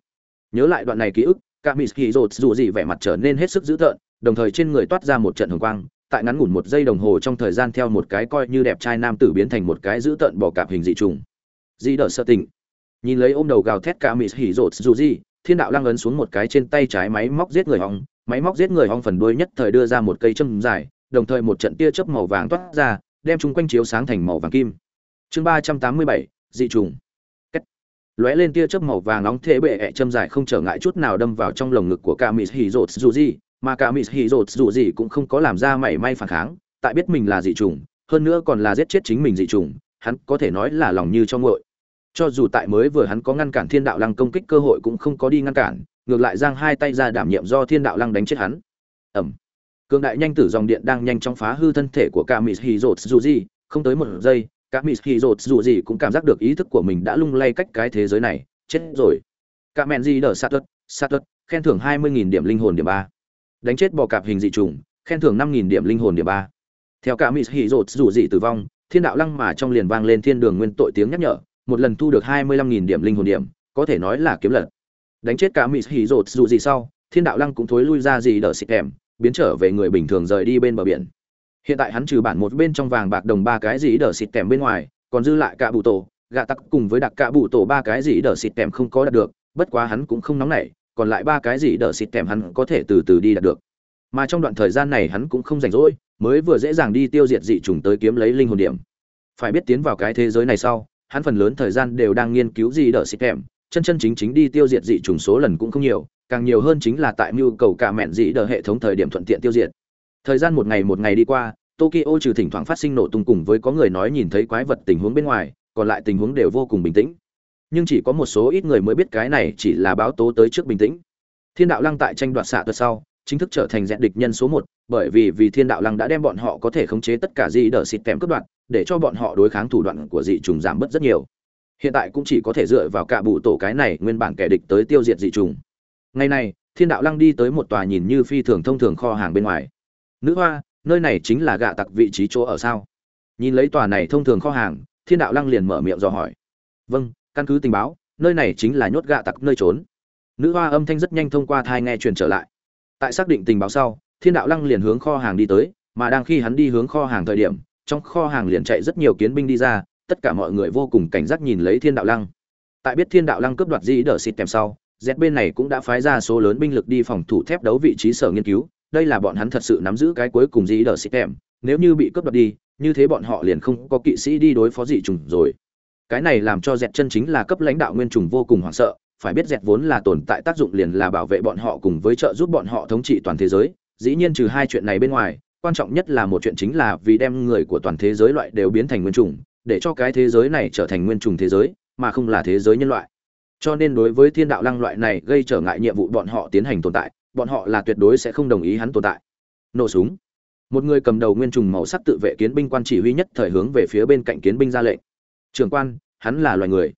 Nhớ lại đoạn này ký ức, cả mỹ hỉ rột dù gì vẻ mặt trở nên hết sức dữ tợn, đồng thời trên người toát ra một trận hồng quang, tại ngắn ngủn một giây đồng hồ trong thời gian theo một cái coi như đẹp trai nam tử biến thành một cái dữ tợn bỏ cạp hình dị trùng. Dị đỡ sợ tình. Nhìn lấy ôm đầu gào thét cả mỹ hỉ rột dù gì, thiên đạo lăng ấn xuống một cái trên tay trái máy móc giết người hong, máy móc giết người hong phần đuôi nhất thời đưa ra một cây châm dài đồng thời một trận tia chớp màu vàng toát ra, đem chúng quanh chiếu sáng thành màu vàng kim. Chương ba trăm tám mươi bảy, dị trùng. Lóe lên tia chớp màu vàng nóng thế bệ ẹ châm dài không trở ngại chút nào đâm vào trong lồng ngực của cả mỹ dù gì mà cả mỹ dù gì cũng không có làm ra mảy may phản kháng, tại biết mình là dị trùng, hơn nữa còn là giết chết chính mình dị trùng, hắn có thể nói là lòng như cho ngội cho dù tại mới vừa hắn có ngăn cản thiên đạo lăng công kích cơ hội cũng không có đi ngăn cản, ngược lại giang hai tay ra đảm nhiệm do thiên đạo lăng đánh chết hắn. Ầm cường đại nhanh tử dòng điện đang nhanh chóng phá hư thân thể của cả mỹ hì rột dù gì không tới một giây, cả mỹ hì rột dù gì cũng cảm giác được ý thức của mình đã lung lay cách cái thế giới này. Chết rồi. Cả mẹn gì đỡ sát tất sát khen thưởng hai mươi nghìn điểm linh hồn điểm ba. Đánh chết bò cạp hình dị trùng, khen thưởng năm nghìn điểm linh hồn điểm ba. Theo cả mỹ hỉ rột dù gì tử vong, thiên đạo lăng mà trong liền vang lên thiên đường nguyên tội tiếng nhắc nhở, một lần thu được hai mươi lăm nghìn điểm linh hồn điểm, có thể nói là kiếm lật. Đánh chết cả mỹ hỉ rột dù gì sau, thiên đạo lăng cũng thối lui ra gì đỡ xịt kèm biến trở về người bình thường rời đi bên bờ biển. Hiện tại hắn trừ bản một bên trong vàng bạc đồng ba cái gì đỡ xịt kèm bên ngoài, còn dư lại cả bụ tổ, gạ tắc cùng với đặc cả bụ tổ ba cái gì đỡ xịt kèm không có đạt được, bất quá hắn cũng không nóng nảy, còn lại ba cái gì đỡ xịt kèm hắn có thể từ từ đi đạt được. Mà trong đoạn thời gian này hắn cũng không rảnh rỗi, mới vừa dễ dàng đi tiêu diệt dị trùng tới kiếm lấy linh hồn điểm. Phải biết tiến vào cái thế giới này sau, hắn phần lớn thời gian đều đang nghiên cứu gì đỡ xịt kèm, chân chân chính chính đi tiêu diệt dị trùng số lần cũng không nhiều càng nhiều hơn chính là tại mưu cầu cả mẹn dị đờ hệ thống thời điểm thuận tiện tiêu diệt. Thời gian một ngày một ngày đi qua, tokyo trừ thỉnh thoảng phát sinh nổ tung cùng với có người nói nhìn thấy quái vật tình huống bên ngoài, còn lại tình huống đều vô cùng bình tĩnh. Nhưng chỉ có một số ít người mới biết cái này chỉ là báo tố tới trước bình tĩnh. Thiên đạo lăng tại tranh đoạt xạ tuật sau, chính thức trở thành dẹn địch nhân số một, bởi vì vì thiên đạo lăng đã đem bọn họ có thể khống chế tất cả dị đờ xịt kèm cướp đoạn để cho bọn họ đối kháng thủ đoạn của dị trùng giảm bớt rất nhiều. Hiện tại cũng chỉ có thể dựa vào cả bụ tổ cái này nguyên bản kẻ địch tới tiêu diệt dị trùng ngày này, thiên đạo lăng đi tới một tòa nhìn như phi thường thông thường kho hàng bên ngoài. Nữ hoa, nơi này chính là gạ tặc vị trí chỗ ở sao? Nhìn lấy tòa này thông thường kho hàng, thiên đạo lăng liền mở miệng dò hỏi. Vâng căn cứ tình báo, nơi này chính là nhốt gạ tặc nơi trốn. Nữ hoa âm thanh rất nhanh thông qua thai nghe truyền trở lại. Tại xác định tình báo sau, thiên đạo lăng liền hướng kho hàng đi tới, mà đang khi hắn đi hướng kho hàng thời điểm, trong kho hàng liền chạy rất nhiều kiến binh đi ra, tất cả mọi người vô cùng cảnh giác nhìn lấy thiên đạo lăng. Tại biết thiên đạo lăng cướp đoạt di đỡ xịt kèm sau z bên này cũng đã phái ra số lớn binh lực đi phòng thủ thép đấu vị trí sở nghiên cứu. Đây là bọn hắn thật sự nắm giữ cái cuối cùng dĩ đỡ xịt kèm nếu như bị cướp đoạt đi, như thế bọn họ liền không có kỵ sĩ đi đối phó dị trùng rồi. Cái này làm cho dẹt chân chính là cấp lãnh đạo nguyên trùng vô cùng hoảng sợ. Phải biết dẹt vốn là tồn tại tác dụng liền là bảo vệ bọn họ cùng với trợ giúp bọn họ thống trị toàn thế giới. Dĩ nhiên trừ hai chuyện này bên ngoài, quan trọng nhất là một chuyện chính là vì đem người của toàn thế giới loại đều biến thành nguyên trùng để cho cái thế giới này trở thành nguyên trùng thế giới, mà không là thế giới nhân loại cho nên đối với thiên đạo lăng loại này gây trở ngại nhiệm vụ bọn họ tiến hành tồn tại, bọn họ là tuyệt đối sẽ không đồng ý hắn tồn tại. Nổ súng. Một người cầm đầu nguyên trùng màu sắc tự vệ kiến binh quan chỉ huy nhất thời hướng về phía bên cạnh kiến binh ra lệnh. Trưởng quan, hắn là loài người.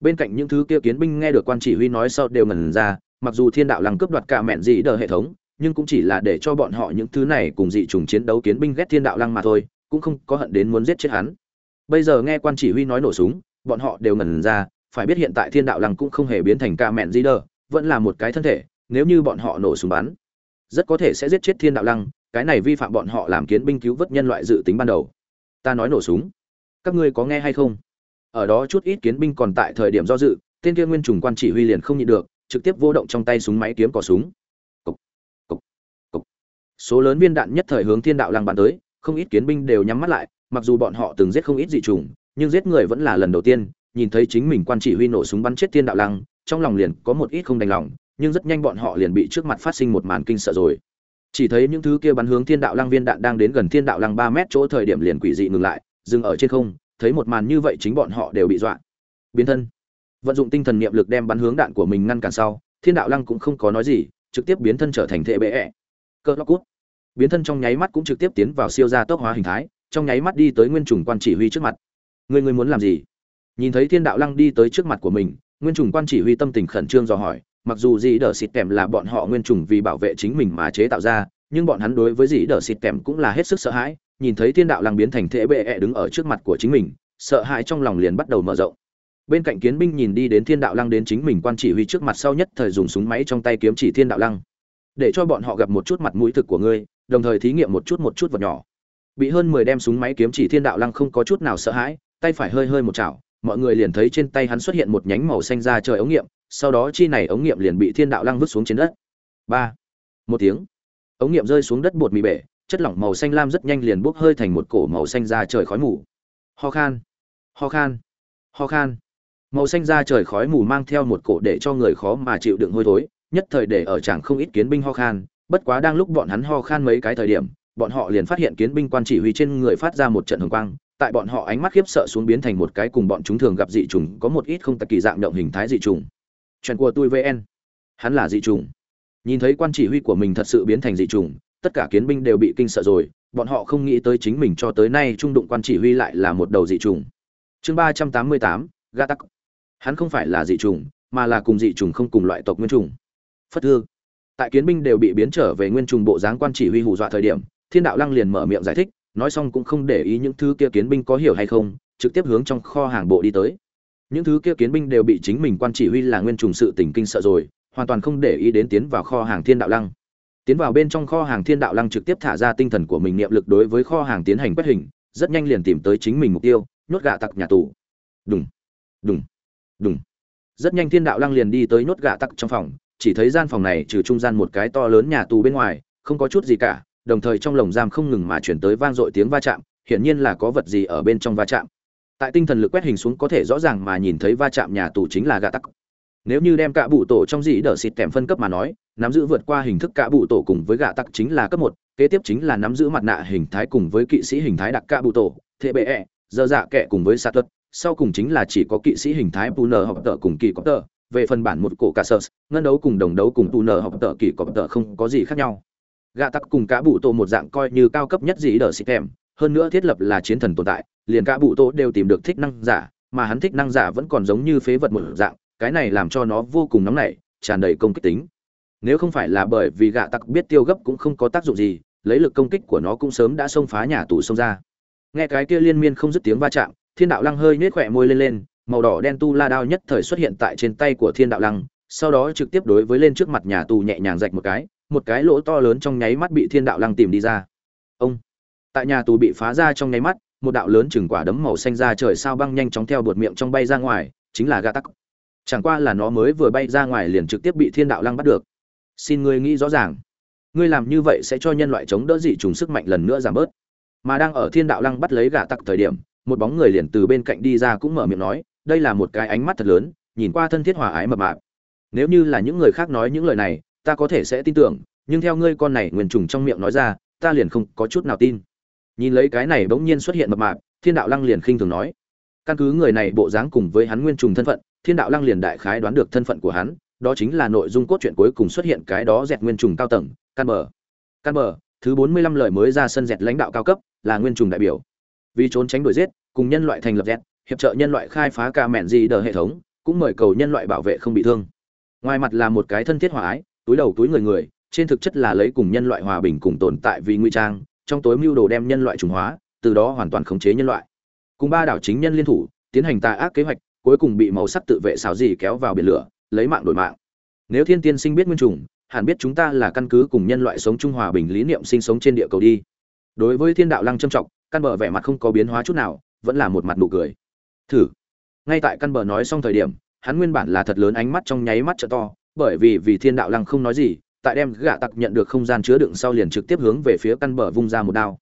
Bên cạnh những thứ kia kiến binh nghe được quan chỉ huy nói sau đều ngần ra, mặc dù thiên đạo lăng cướp đoạt cả mẹn dị đờ hệ thống, nhưng cũng chỉ là để cho bọn họ những thứ này cùng dị trùng chiến đấu kiến binh ghét thiên đạo lăng mà thôi, cũng không có hận đến muốn giết chết hắn. Bây giờ nghe quan chỉ huy nói nổ súng, bọn họ đều ngần ra phải biết hiện tại thiên đạo lăng cũng không hề biến thành ca mẹn di đờ vẫn là một cái thân thể nếu như bọn họ nổ súng bắn rất có thể sẽ giết chết thiên đạo lăng cái này vi phạm bọn họ làm kiến binh cứu vớt nhân loại dự tính ban đầu. Ta nói nổ súng. Các ngươi có nghe hay không? Ở đó chút ít kiến binh còn tại thời điểm do dự tên kia nguyên trùng quan chỉ huy liền không nhịn được trực tiếp vô động trong tay súng máy kiếm cỏ súng. Cục, cục, cục. số lớn viên đạn nhất thời hướng thiên đạo lăng bắn tới không ít kiến binh đều nhắm mắt lại mặc dù bọn họ từng giết không ít dị trùng nhưng giết người vẫn là lần đầu tiên nhìn thấy chính mình quan chỉ huy nổ súng bắn chết thiên đạo lăng, trong lòng liền có một ít không đành lòng, nhưng rất nhanh bọn họ liền bị trước mặt phát sinh một màn kinh sợ rồi. Chỉ thấy những thứ kia bắn hướng thiên đạo lăng viên đạn đang đến gần thiên đạo lăng ba mét chỗ thời điểm liền quỷ dị ngừng lại, dừng ở trên không, thấy một màn như vậy chính bọn họ đều bị dọa. Biến thân. Vận dụng tinh thần niệm lực đem bắn hướng đạn của mình ngăn cản sau, thiên đạo lăng cũng không có nói gì, trực tiếp biến thân trở thành thệ bệ ẹ. Cơ lóc cút. Biến thân trong nháy mắt cũng trực tiếp tiến vào siêu gia tốc hóa hình thái, trong nháy mắt đi tới nguyên trùng quan chỉ huy trước mặt. Người người muốn làm gì? Nhìn thấy thiên đạo lăng đi tới trước mặt của mình, nguyên trùng quan chỉ huy tâm tình khẩn trương dò hỏi, mặc dù dĩ đờ xịt kèm là bọn họ nguyên trùng vì bảo vệ chính mình mà chế tạo ra, nhưng bọn hắn đối với dĩ đờ xịt kèm cũng là hết sức sợ hãi, nhìn thấy thiên đạo lăng biến thành thế bệ -E đứng ở trước mặt của chính mình, sợ hãi trong lòng liền bắt đầu mở rộng. Bên cạnh kiến binh nhìn đi đến thiên đạo lăng đến chính mình quan chỉ huy trước mặt sau nhất thời dùng súng máy trong tay kiếm chỉ thiên đạo lăng. Để cho bọn họ gặp một chút mặt mũi thực của ngươi, đồng thời thí nghiệm một chút một chút vật nhỏ. Bị hơn mười đem súng máy kiếm chỉ thiên đạo lăng không có chút nào sợ hãi, tay phải hơi hơi một chảo mọi người liền thấy trên tay hắn xuất hiện một nhánh màu xanh ra trời ống nghiệm, sau đó chi này ống nghiệm liền bị thiên đạo lăng vứt xuống trên đất. Ba. Một tiếng. Ống nghiệm rơi xuống đất bột mì bể, chất lỏng màu xanh lam rất nhanh liền bốc hơi thành một cổ màu xanh ra trời khói mù. Ho khan. Ho khan. Ho khan. Màu xanh ra trời khói mù mang theo một cổ để cho người khó mà chịu đựng hôi thối, nhất thời để ở chẳng không ít kiến binh ho khan, bất quá đang lúc bọn hắn ho khan mấy cái thời điểm, bọn họ liền phát hiện kiến binh quan chỉ huy trên người phát ra một trận hồng quang tại bọn họ ánh mắt khiếp sợ xuống biến thành một cái cùng bọn chúng thường gặp dị trùng, có một ít không tặc kỳ dạng động hình thái dị trùng. Chuyện của tôi vn hắn là dị trùng. Nhìn thấy quan chỉ huy của mình thật sự biến thành dị trùng, tất cả kiến binh đều bị kinh sợ rồi, bọn họ không nghĩ tới chính mình cho tới nay trung đụng quan chỉ huy lại là một đầu dị trùng. Chương ba trăm tám mươi tám ga tắc. Hắn không phải là dị trùng, mà là cùng dị trùng không cùng loại tộc nguyên trùng. Phất thương tại kiến binh đều bị biến trở về nguyên trùng bộ dáng quan chỉ huy hù dọa thời điểm, thiên đạo lăng liền mở miệng giải thích nói xong cũng không để ý những thứ kia kiến binh có hiểu hay không, trực tiếp hướng trong kho hàng bộ đi tới. Những thứ kia kiến binh đều bị chính mình quan chỉ huy là nguyên trùng sự tỉnh kinh sợ rồi, hoàn toàn không để ý đến tiến vào kho hàng thiên đạo lăng. Tiến vào bên trong kho hàng thiên đạo lăng trực tiếp thả ra tinh thần của mình niệm lực đối với kho hàng tiến hành quét hình, rất nhanh liền tìm tới chính mình mục tiêu, nhốt gạ tặc nhà tù. Đùng đùng đùng. Rất nhanh thiên đạo lăng liền đi tới nhốt gạ tặc trong phòng, chỉ thấy gian phòng này trừ trung gian một cái to lớn nhà tù bên ngoài, không có chút gì cả đồng thời trong lồng giam không ngừng mà chuyển tới vang dội tiếng va chạm, hiển nhiên là có vật gì ở bên trong va chạm. Tại tinh thần lực quét hình xuống có thể rõ ràng mà nhìn thấy va chạm nhà tù chính là gạ tắc. Nếu như đem cả bụ tổ trong dĩ đỡ xịt kèm phân cấp mà nói, nắm giữ vượt qua hình thức cả bụ tổ cùng với gạ tắc chính là cấp một, kế tiếp chính là nắm giữ mặt nạ hình thái cùng với kỵ sĩ hình thái đặc cả bụ tổ thế bệ ẹ, dơ dạ kệ cùng với sát luật sau cùng chính là chỉ có kỵ sĩ hình thái pu nờ học tờ cùng kỳ có tờ về phần bản một cổ cả sơ, ngân đấu cùng đồng đấu cùng pu nờ học tờ kỳ có tờ không có gì khác nhau gạ tắc cùng cả bụ tổ một dạng coi như cao cấp nhất dĩ đỡ xịt thèm hơn nữa thiết lập là chiến thần tồn tại, liền cả bụ tổ đều tìm được thích năng giả, mà hắn thích năng giả vẫn còn giống như phế vật một dạng, cái này làm cho nó vô cùng nóng nảy, tràn đầy công kích tính. Nếu không phải là bởi vì gạ tặc biết tiêu gấp cũng không có tác dụng gì, lấy lực công kích của nó cũng sớm đã xông phá nhà tù xông ra. Nghe cái kia liên miên không dứt tiếng va chạm, thiên đạo lăng hơi nhếch khỏe môi lên lên, màu đỏ đen tu la đao nhất thời xuất hiện tại trên tay của thiên đạo lăng, sau đó trực tiếp đối với lên trước mặt nhà tù nhẹ nhàng rạch một cái một cái lỗ to lớn trong nháy mắt bị thiên đạo lăng tìm đi ra. Ông! Tại nhà tù bị phá ra trong nháy mắt, một đạo lớn chừng quả đấm màu xanh ra trời sao băng nhanh chóng theo bột miệng trong bay ra ngoài, chính là gà tắc chẳng qua là nó mới vừa bay ra ngoài liền trực tiếp bị thiên đạo lăng bắt được. Xin ngươi nghĩ rõ ràng. Ngươi làm như vậy sẽ cho nhân loại chống đỡ dị trùng sức mạnh lần nữa giảm bớt. Mà đang ở thiên đạo lăng bắt lấy gà tặc thời điểm, một bóng người liền từ bên cạnh đi ra cũng mở miệng nói, đây là một cái ánh mắt thật lớn, nhìn qua thân thiết hòa ái mập mạp. Nếu như là những người khác nói những lời này ta có thể sẽ tin tưởng, nhưng theo ngươi con này nguyên trùng trong miệng nói ra, ta liền không có chút nào tin. Nhìn lấy cái này bỗng nhiên xuất hiện mập mạp, thiên đạo lăng liền khinh thường nói. Căn cứ người này bộ dáng cùng với hắn nguyên trùng thân phận, thiên đạo lăng liền đại khái đoán được thân phận của hắn, đó chính là nội dung cốt truyện cuối cùng xuất hiện cái đó dẹt nguyên trùng cao tầng, căn bờ. Căn bờ, thứ bốn mươi lăm lời mới ra sân dẹt lãnh đạo cao cấp, là nguyên trùng đại biểu. Vì trốn tránh đuổi giết, cùng nhân loại thành lập dẹt, hiệp trợ nhân loại khai phá ca mẹn gì đờ hệ thống, cũng mời cầu nhân loại bảo vệ không bị thương. Ngoài mặt là một cái thân thiết hòa ái túi đầu túi người người, trên thực chất là lấy cùng nhân loại hòa bình cùng tồn tại vì nguy trang, trong tối mưu đồ đem nhân loại trùng hóa, từ đó hoàn toàn khống chế nhân loại. Cùng ba đảo chính nhân liên thủ, tiến hành tà ác kế hoạch, cuối cùng bị màu sắc tự vệ xào gì kéo vào biển lửa, lấy mạng đổi mạng. Nếu thiên tiên sinh biết nguyên trùng hẳn biết chúng ta là căn cứ cùng nhân loại sống trung hòa bình lý niệm sinh sống trên địa cầu đi. Đối với thiên đạo lăng trâm trọng, căn bờ vẻ mặt không có biến hóa chút nào, vẫn là một mặt nụ cười. Thử. Ngay tại căn bờ nói xong thời điểm, hắn nguyên bản là thật lớn ánh mắt trong nháy mắt trợ to bởi vì vì thiên đạo lăng không nói gì, tại đem gạ tặc nhận được không gian chứa đựng sau liền trực tiếp hướng về phía căn bờ vung ra một đao.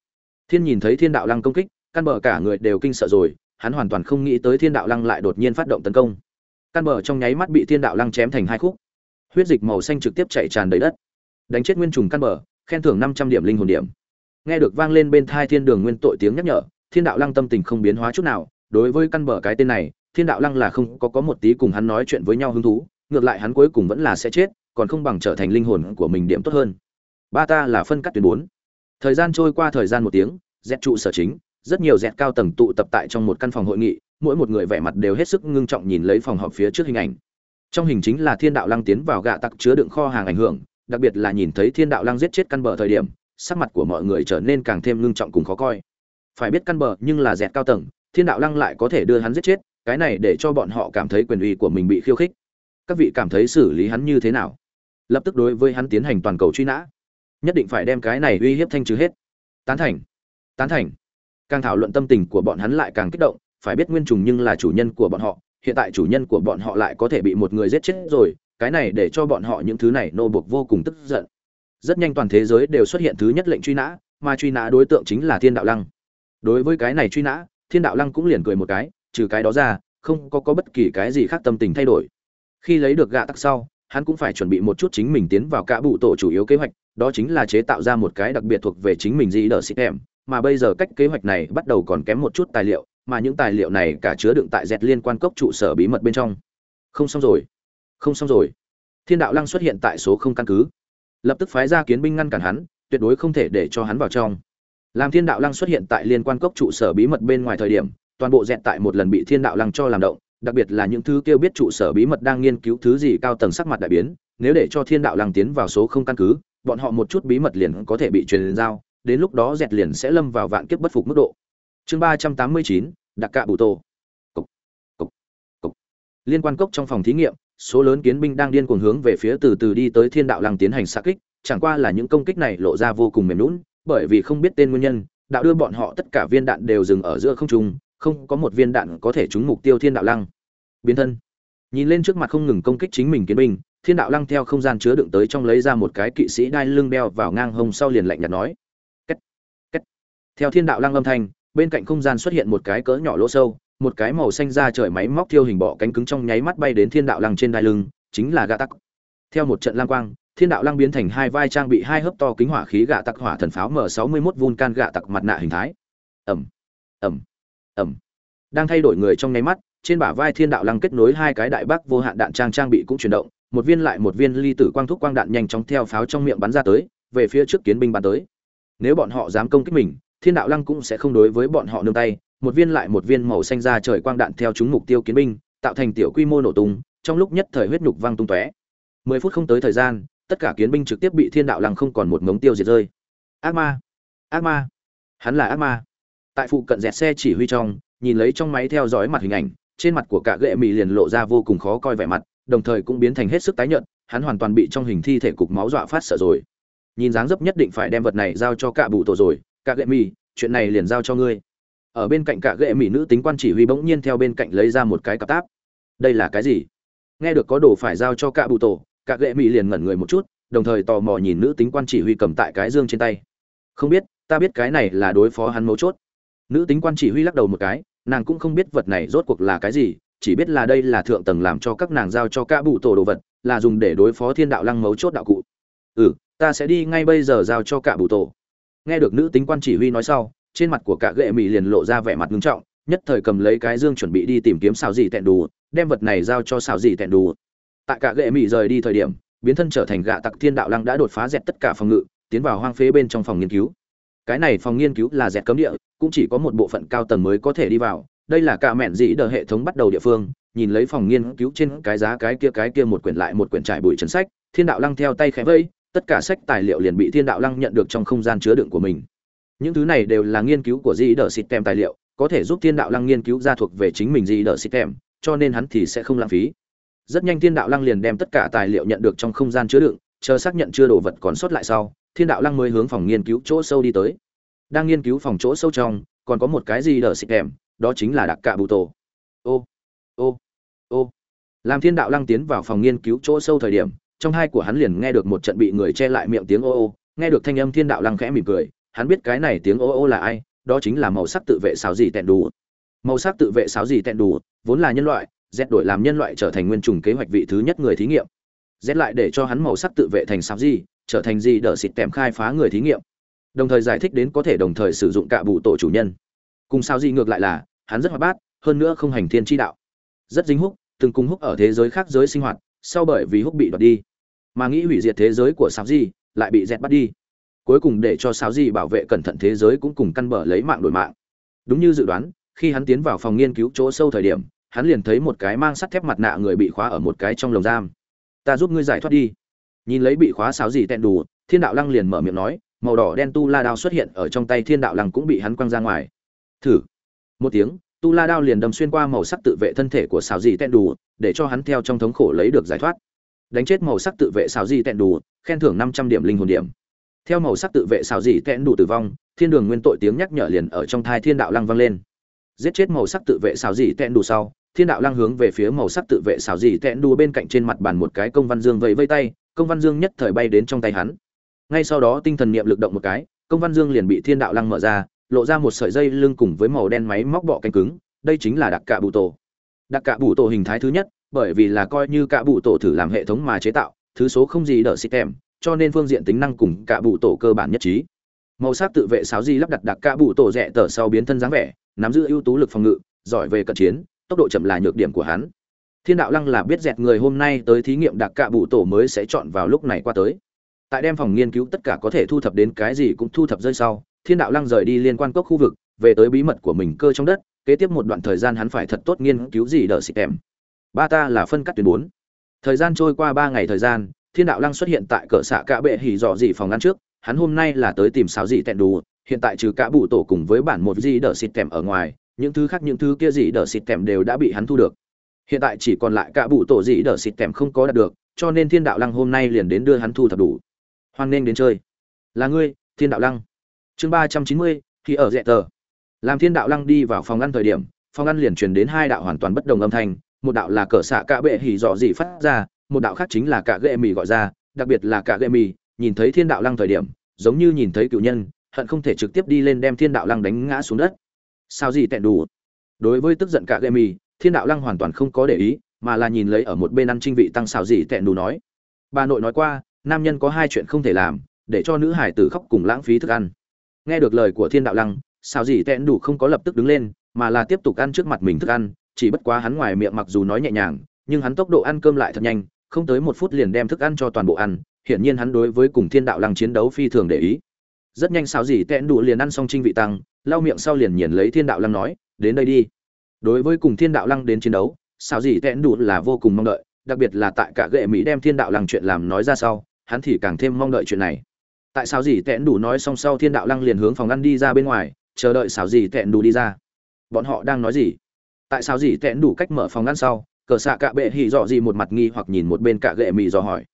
Thiên nhìn thấy thiên đạo lăng công kích, căn bờ cả người đều kinh sợ rồi, hắn hoàn toàn không nghĩ tới thiên đạo lăng lại đột nhiên phát động tấn công. Căn bờ trong nháy mắt bị thiên đạo lăng chém thành hai khúc. Huyết dịch màu xanh trực tiếp chạy tràn đầy đất. Đánh chết nguyên trùng căn bờ, khen thưởng năm trăm điểm linh hồn điểm. Nghe được vang lên bên thai thiên đường nguyên tội tiếng nhắc nhở, thiên đạo lăng tâm tình không biến hóa chút nào. Đối với căn bờ cái tên này, thiên đạo lăng là không có có một tí cùng hắn nói chuyện với nhau hứng thú ngược lại hắn cuối cùng vẫn là sẽ chết, còn không bằng trở thành linh hồn của mình điểm tốt hơn. Ba ta là phân cắt tuyến bốn. Thời gian trôi qua thời gian một tiếng dẹt trụ sở chính, rất nhiều dẹt cao tầng tụ tập tại trong một căn phòng hội nghị, mỗi một người vẻ mặt đều hết sức ngưng trọng nhìn lấy phòng họp phía trước hình ảnh. Trong hình chính là thiên đạo lăng tiến vào gạ tặc chứa đựng kho hàng ảnh hưởng, đặc biệt là nhìn thấy thiên đạo lăng giết chết căn bờ thời điểm, sắc mặt của mọi người trở nên càng thêm ngưng trọng cùng khó coi. Phải biết căn bờ nhưng là dẹt cao tầng, thiên đạo lăng lại có thể đưa hắn giết chết, cái này để cho bọn họ cảm thấy quyền uy của mình bị khiêu khích các vị cảm thấy xử lý hắn như thế nào? Lập tức đối với hắn tiến hành toàn cầu truy nã. Nhất định phải đem cái này uy hiếp thanh trừ hết. Tán thành. Tán thành. Càng thảo luận tâm tình của bọn hắn lại càng kích động, phải biết nguyên trùng nhưng là chủ nhân của bọn họ, hiện tại chủ nhân của bọn họ lại có thể bị một người giết chết rồi, cái này để cho bọn họ những thứ này nô buộc vô cùng tức giận. Rất nhanh toàn thế giới đều xuất hiện thứ nhất lệnh truy nã, mà truy nã đối tượng chính là thiên đạo lăng. Đối với cái này truy nã, thiên đạo lăng cũng liền cười một cái, trừ cái đó ra, không có có bất kỳ cái gì khác tâm tình thay đổi khi lấy được gạ tắc sau, hắn cũng phải chuẩn bị một chút chính mình tiến vào cả bụ tổ chủ yếu kế hoạch, đó chính là chế tạo ra một cái đặc biệt thuộc về chính mình dĩ đỡ xịt em mà bây giờ cách kế hoạch này bắt đầu còn kém một chút tài liệu, mà những tài liệu này cả chứa đựng tại dẹt liên quan cốc trụ sở bí mật bên trong. Không xong rồi. Không xong rồi. Thiên đạo lăng xuất hiện tại số không căn cứ. Lập tức phái ra kiến binh ngăn cản hắn, tuyệt đối không thể để cho hắn vào trong. Làm thiên đạo lăng xuất hiện tại liên quan cốc trụ sở bí mật bên ngoài thời điểm, toàn bộ dẹt tại một lần bị thiên đạo lăng cho làm động đặc biệt là những thứ kêu biết trụ sở bí mật đang nghiên cứu thứ gì cao tầng sắc mặt đại biến nếu để cho thiên đạo lăng tiến vào số không căn cứ bọn họ một chút bí mật liền có thể bị truyền giao đến lúc đó dẹt liền sẽ lâm vào vạn kiếp bất phục mức độ chương ba trăm tám mươi chín đặc cạ bù tô cốc, cốc, cốc. liên quan cốc trong phòng thí nghiệm số lớn kiến binh đang điên cuồng hướng về phía từ từ đi tới thiên đạo lăng tiến hành xa kích chẳng qua là những công kích này lộ ra vô cùng mềm lún bởi vì không biết tên nguyên nhân đạo đưa bọn họ tất cả viên đạn đều dừng ở giữa không trung không có một viên đạn có thể trúng mục tiêu thiên đạo lăng. Biến thân. Nhìn lên trước mặt không ngừng công kích chính mình kiến binh thiên đạo lăng theo không gian chứa đựng tới trong lấy ra một cái kỵ sĩ đai lưng đeo vào ngang hông sau liền lạnh nhạt nói. Cách, cách. theo thiên đạo lăng âm thanh bên cạnh không gian xuất hiện một cái cỡ nhỏ lỗ sâu một cái màu xanh ra trời máy móc thiêu hình bọ cánh cứng trong nháy mắt bay đến thiên đạo lăng trên đai lưng chính là gạ tắc theo một trận lang quang thiên đạo lăng biến thành hai vai trang bị hai hớp to kính hỏa khí gạ tặc hỏa thần pháo m sáu mươi mốt vulcan gạ tặc mặt nạ hình thái. Ẩm ẩm ẩm. Đang thay đổi người trong nháy mắt, trên bả vai thiên đạo lăng kết nối hai cái đại bác vô hạn đạn trang trang bị cũng chuyển động, một viên lại một viên ly tử quang thúc quang đạn nhanh chóng theo pháo trong miệng bắn ra tới, về phía trước kiến binh bắn tới. Nếu bọn họ dám công kích mình, thiên đạo lăng cũng sẽ không đối với bọn họ nương tay, một viên lại một viên màu xanh ra trời quang đạn theo chúng mục tiêu kiến binh, tạo thành tiểu quy mô nổ tung, trong lúc nhất thời huyết nhục văng tung tóe. Mười phút không tới thời gian, tất cả kiến binh trực tiếp bị thiên đạo lăng không còn một ngống tiêu diệt rơi. Ác ma! Ác ma! Hắn là ác ma tại phụ cận dẹt xe chỉ huy trong, nhìn lấy trong máy theo dõi mặt hình ảnh, trên mặt của cả gệ mì liền lộ ra vô cùng khó coi vẻ mặt, đồng thời cũng biến thành hết sức tái nhợt, hắn hoàn toàn bị trong hình thi thể cục máu dọa phát sợ rồi. Nhìn dáng dấp nhất định phải đem vật này giao cho cả bụ tổ rồi, cả gệ mì, chuyện này liền giao cho ngươi. Ở bên cạnh cả gệ mì nữ tính quan chỉ huy bỗng nhiên theo bên cạnh lấy ra một cái cặp táp. Đây là cái gì? Nghe được có đồ phải giao cho cả bụ tổ, cả gệ mì liền ngẩn người một chút, đồng thời tò mò nhìn nữ tính quan chỉ huy cầm tại cái dương trên tay. Không biết, ta biết cái này là đối phó hắn mấu chốt nữ tính quan chỉ huy lắc đầu một cái, nàng cũng không biết vật này rốt cuộc là cái gì, chỉ biết là đây là thượng tầng làm cho các nàng giao cho cả bụ tổ đồ vật, là dùng để đối phó thiên đạo lăng mấu chốt đạo cụ. Ừ ta sẽ đi ngay bây giờ giao cho cả bụ tổ. Nghe được nữ tính quan chỉ huy nói sau, trên mặt của cả gệ mỹ liền lộ ra vẻ mặt nghiêm trọng, nhất thời cầm lấy cái dương chuẩn bị đi tìm kiếm xào gì tẹn đủ đem vật này giao cho xào gì tẹn đủ tại cả gệ mỹ rời đi thời điểm, biến thân trở thành gạ tặc thiên đạo lăng đã đột phá dẹt tất cả phòng ngự, tiến vào hoang phế bên trong phòng nghiên cứu cái này phòng nghiên cứu là dẹt cấm địa, cũng chỉ có một bộ phận cao tầng mới có thể đi vào. Đây là cả mẹn dĩ đờ hệ thống bắt đầu địa phương, nhìn lấy phòng nghiên cứu trên cái giá cái kia cái kia một quyển lại một quyển trải bụi trần sách, thiên đạo lăng theo tay khẽ vây, tất cả sách tài liệu liền bị thiên đạo lăng nhận được trong không gian chứa đựng của mình. Những thứ này đều là nghiên cứu của dĩ đờ xịt tem tài liệu, có thể giúp thiên đạo lăng nghiên cứu ra thuộc về chính mình dĩ đờ xịt tem cho nên hắn thì sẽ không lãng phí. Rất nhanh thiên đạo lăng liền đem tất cả tài liệu nhận được trong không gian chứa đựng, chờ xác nhận chưa đồ vật còn sót lại sau thiên đạo lăng mới hướng phòng nghiên cứu chỗ sâu đi tới. Đang nghiên cứu phòng chỗ sâu trong còn có một cái gì đỡ xịt kèm đó chính là đặc cạ bụ tổ. Ô ô ô. Làm thiên đạo lăng tiến vào phòng nghiên cứu chỗ sâu thời điểm trong hai của hắn liền nghe được một trận bị người che lại miệng tiếng ô ô nghe được thanh âm thiên đạo lăng khẽ mỉm cười hắn biết cái này tiếng ô ô là ai đó chính là màu sắc tự vệ sáo gì tẹn đủ. Màu sắc tự vệ sáo gì tẹn đủ vốn là nhân loại dẹt đổi làm nhân loại trở thành nguyên trùng kế hoạch vị thứ nhất người thí nghiệm. dẹt lại để cho hắn màu sắc tự vệ thành sáo gì, trở thành gì đỡ xịt tèm khai phá người thí nghiệm. Đồng thời giải thích đến có thể đồng thời sử dụng cả bụ tổ chủ nhân. Cùng sao gì ngược lại là, hắn rất hoạt bát, hơn nữa không hành thiên chi đạo. Rất dính húc, từng cùng húc ở thế giới khác giới sinh hoạt, sau bởi vì húc bị đoạt đi, mà nghĩ hủy diệt thế giới của sao gì, lại bị dẹt bắt đi. Cuối cùng để cho sao gì bảo vệ cẩn thận thế giới cũng cùng căn bờ lấy mạng đổi mạng. Đúng như dự đoán, khi hắn tiến vào phòng nghiên cứu chỗ sâu thời điểm, hắn liền thấy một cái mang sắt thép mặt nạ người bị khóa ở một cái trong lồng giam ta giúp ngươi giải thoát đi nhìn lấy bị khóa sáo gì tẹn đủ, thiên đạo lăng liền mở miệng nói, màu đỏ đen tu la đao xuất hiện ở trong tay thiên đạo lăng cũng bị hắn quăng ra ngoài. Thử. Một tiếng, tu la đao liền đâm xuyên qua màu sắc tự vệ thân thể của sáo gì tẹn đủ, để cho hắn theo trong thống khổ lấy được giải thoát. Đánh chết màu sắc tự vệ sáo gì tẹn đủ, khen thưởng năm trăm điểm linh hồn điểm. Theo màu sắc tự vệ sáo gì tẹn đủ tử vong, thiên đường nguyên tội tiếng nhắc nhở liền ở trong thai thiên đạo lăng vang lên. Giết chết màu sắc tự vệ sáo gì tẹn đủ sau, thiên đạo lăng hướng về phía màu sắc tự vệ xào dị tẹn đua bên cạnh trên mặt bàn một cái công văn dương vẫy vây tay công văn dương nhất thời bay đến trong tay hắn. Ngay sau đó tinh thần niệm lực động một cái, công văn dương liền bị thiên đạo lăng mở ra, lộ ra một sợi dây lưng cùng với màu đen máy móc bọ cánh cứng, đây chính là đặc cạ bụ tổ. Đặc cạ bụ tổ hình thái thứ nhất, bởi vì là coi như cạ bụ tổ thử làm hệ thống mà chế tạo, thứ số không gì đỡ xịt kèm cho nên phương diện tính năng cùng cạ bụ tổ cơ bản nhất trí. Màu sắc tự vệ sáo di lắp đặt đặc cạ bụ tổ rẻ tờ sau biến thân dáng vẻ, nắm giữ ưu tú lực phòng ngự, giỏi về cận chiến, tốc độ chậm là nhược điểm của hắn thiên đạo lăng là biết dẹt người hôm nay tới thí nghiệm đặc cạ bụ tổ mới sẽ chọn vào lúc này qua tới. Tại đem phòng nghiên cứu tất cả có thể thu thập đến cái gì cũng thu thập rơi sau, thiên đạo lăng rời đi liên quan cốc khu vực, về tới bí mật của mình cơ trong đất, kế tiếp một đoạn thời gian hắn phải thật tốt nghiên cứu gì đỡ xịt kèm ba ta là phân cắt tuyến bốn. Thời gian trôi qua ba ngày thời gian, thiên đạo lăng xuất hiện tại cỡ xạ cạ bệ hỉ dọ gì phòng ngăn trước, hắn hôm nay là tới tìm sáo gì tẹn đủ hiện tại trừ cả bụ tổ cùng với bản một gì đỡ xịt tèm ở ngoài, những thứ khác những thứ kia gì đỡ xịt tèm đều đã bị hắn thu được hiện tại chỉ còn lại cả bụ tổ dị đỡ xịt kèm không có đạt được, cho nên thiên đạo lăng hôm nay liền đến đưa hắn thu thập đủ. Hoan nên đến chơi. Là ngươi, thiên đạo lăng. Chương ba trăm chín mươi, khi ở rẽ tờ. Làm thiên đạo lăng đi vào phòng ăn thời điểm, phòng ăn liền truyền đến hai đạo hoàn toàn bất đồng âm thanh. Một đạo là cỡ xạ cạ bệ hỉ dọ dị phát ra, một đạo khác chính là cạ ghệ mì gọi ra, đặc biệt là cạ ghệ mì. Nhìn thấy thiên đạo lăng thời điểm, giống như nhìn thấy cựu nhân, hận không thể trực tiếp đi lên đem thiên đạo lăng đánh ngã xuống đất. Sao gì tẹn đủ? Đối với tức giận cạ ghệ mì thiên đạo lăng hoàn toàn không có để ý, mà là nhìn lấy ở một bên ăn trinh vị tăng xào gì tẹn đủ nói. Bà nội nói qua, nam nhân có hai chuyện không thể làm, để cho nữ hải tử khóc cùng lãng phí thức ăn. Nghe được lời của thiên đạo lăng xào gì tẹn đủ không có lập tức đứng lên, mà là tiếp tục ăn trước mặt mình thức ăn, chỉ bất quá hắn ngoài miệng mặc dù nói nhẹ nhàng, nhưng hắn tốc độ ăn cơm lại thật nhanh, không tới một phút liền đem thức ăn cho toàn bộ ăn, hiển nhiên hắn đối với cùng thiên đạo lăng chiến đấu phi thường để ý. Rất nhanh xào gì tẹn đủ liền ăn xong trinh vị tăng, lau miệng sau liền nhìn lấy thiên đạo lăng nói, đến đây đi đối với cùng thiên đạo lăng đến chiến đấu sao gì tẹn đủ là vô cùng mong đợi, đặc biệt là tại cả gệ mỹ đem thiên đạo lăng chuyện làm nói ra sau, hắn thì càng thêm mong đợi chuyện này. Tại sao gì tẹn đủ nói xong sau, thiên đạo lăng liền hướng phòng ăn đi ra bên ngoài, chờ đợi sao gì tẹn đủ đi ra. Bọn họ đang nói gì? Tại sao gì tẹn đủ cách mở phòng ăn sau, cờ xạ cạ bệ hỉ dọ gì một mặt nghi hoặc nhìn một bên cạ gệ mì dò hỏi.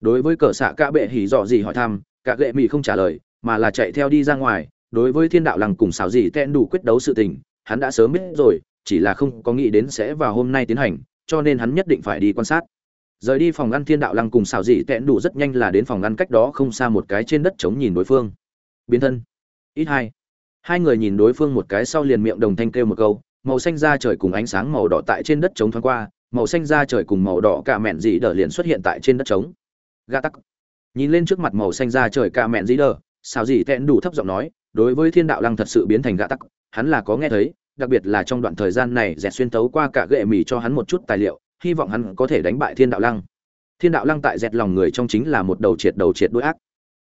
Đối với cờ xạ cạ bệ hỉ dọ gì hỏi thăm cạ gệ mì không trả lời, mà là chạy theo đi ra ngoài. Đối với thiên đạo lăng cùng xào gì tẹn đủ quyết đấu sự tình, hắn đã sớm biết rồi chỉ là không có nghĩ đến sẽ vào hôm nay tiến hành, cho nên hắn nhất định phải đi quan sát. Rời đi phòng ăn thiên đạo lăng cùng xảo dị tẹn đủ rất nhanh là đến phòng ăn cách đó không xa một cái trên đất chống nhìn đối phương. Biến thân. Ít hai. Hai người nhìn đối phương một cái sau liền miệng đồng thanh kêu một câu, màu xanh da trời cùng ánh sáng màu đỏ tại trên đất trống thoáng qua, màu xanh da trời cùng màu đỏ cả mẹn dị đờ liền xuất hiện tại trên đất trống ga tắc. Nhìn lên trước mặt màu xanh da trời cả mẹn dị đờ xào dị tẹn đủ thấp giọng nói, đối với thiên đạo lăng thật sự biến thành gạ tắc, hắn là có nghe thấy đặc biệt là trong đoạn thời gian này dẹt xuyên tấu qua cả gệ mì cho hắn một chút tài liệu, hy vọng hắn có thể đánh bại thiên đạo lăng. Thiên đạo lăng tại dẹt lòng người trong chính là một đầu triệt đầu triệt đối ác.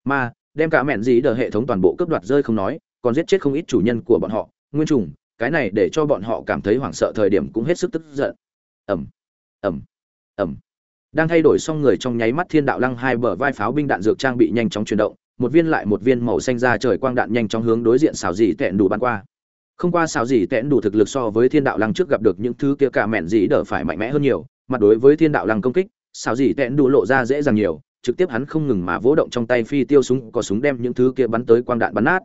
Mà đem cả mẹn dĩ đờ hệ thống toàn bộ cướp đoạt rơi không nói, còn giết chết không ít chủ nhân của bọn họ. Nguyên trùng, cái này để cho bọn họ cảm thấy hoảng sợ thời điểm cũng hết sức tức giận. Ẩm ẩm ẩm đang thay đổi xong người trong nháy mắt thiên đạo lăng hai bờ vai pháo binh đạn dược trang bị nhanh chóng chuyển động, một viên lại một viên màu xanh ra trời quang đạn nhanh chóng hướng đối diện xào dị tẹn đủ bắn qua không qua xào gì tẽn đủ thực lực so với thiên đạo lăng trước gặp được những thứ kia cả mẹn gì đỡ phải mạnh mẽ hơn nhiều mặt đối với thiên đạo lăng công kích xào gì tẽn đủ lộ ra dễ dàng nhiều, trực tiếp hắn không ngừng mà vỗ động trong tay phi tiêu súng, có súng đem những thứ kia bắn tới quang đạn bắn nát.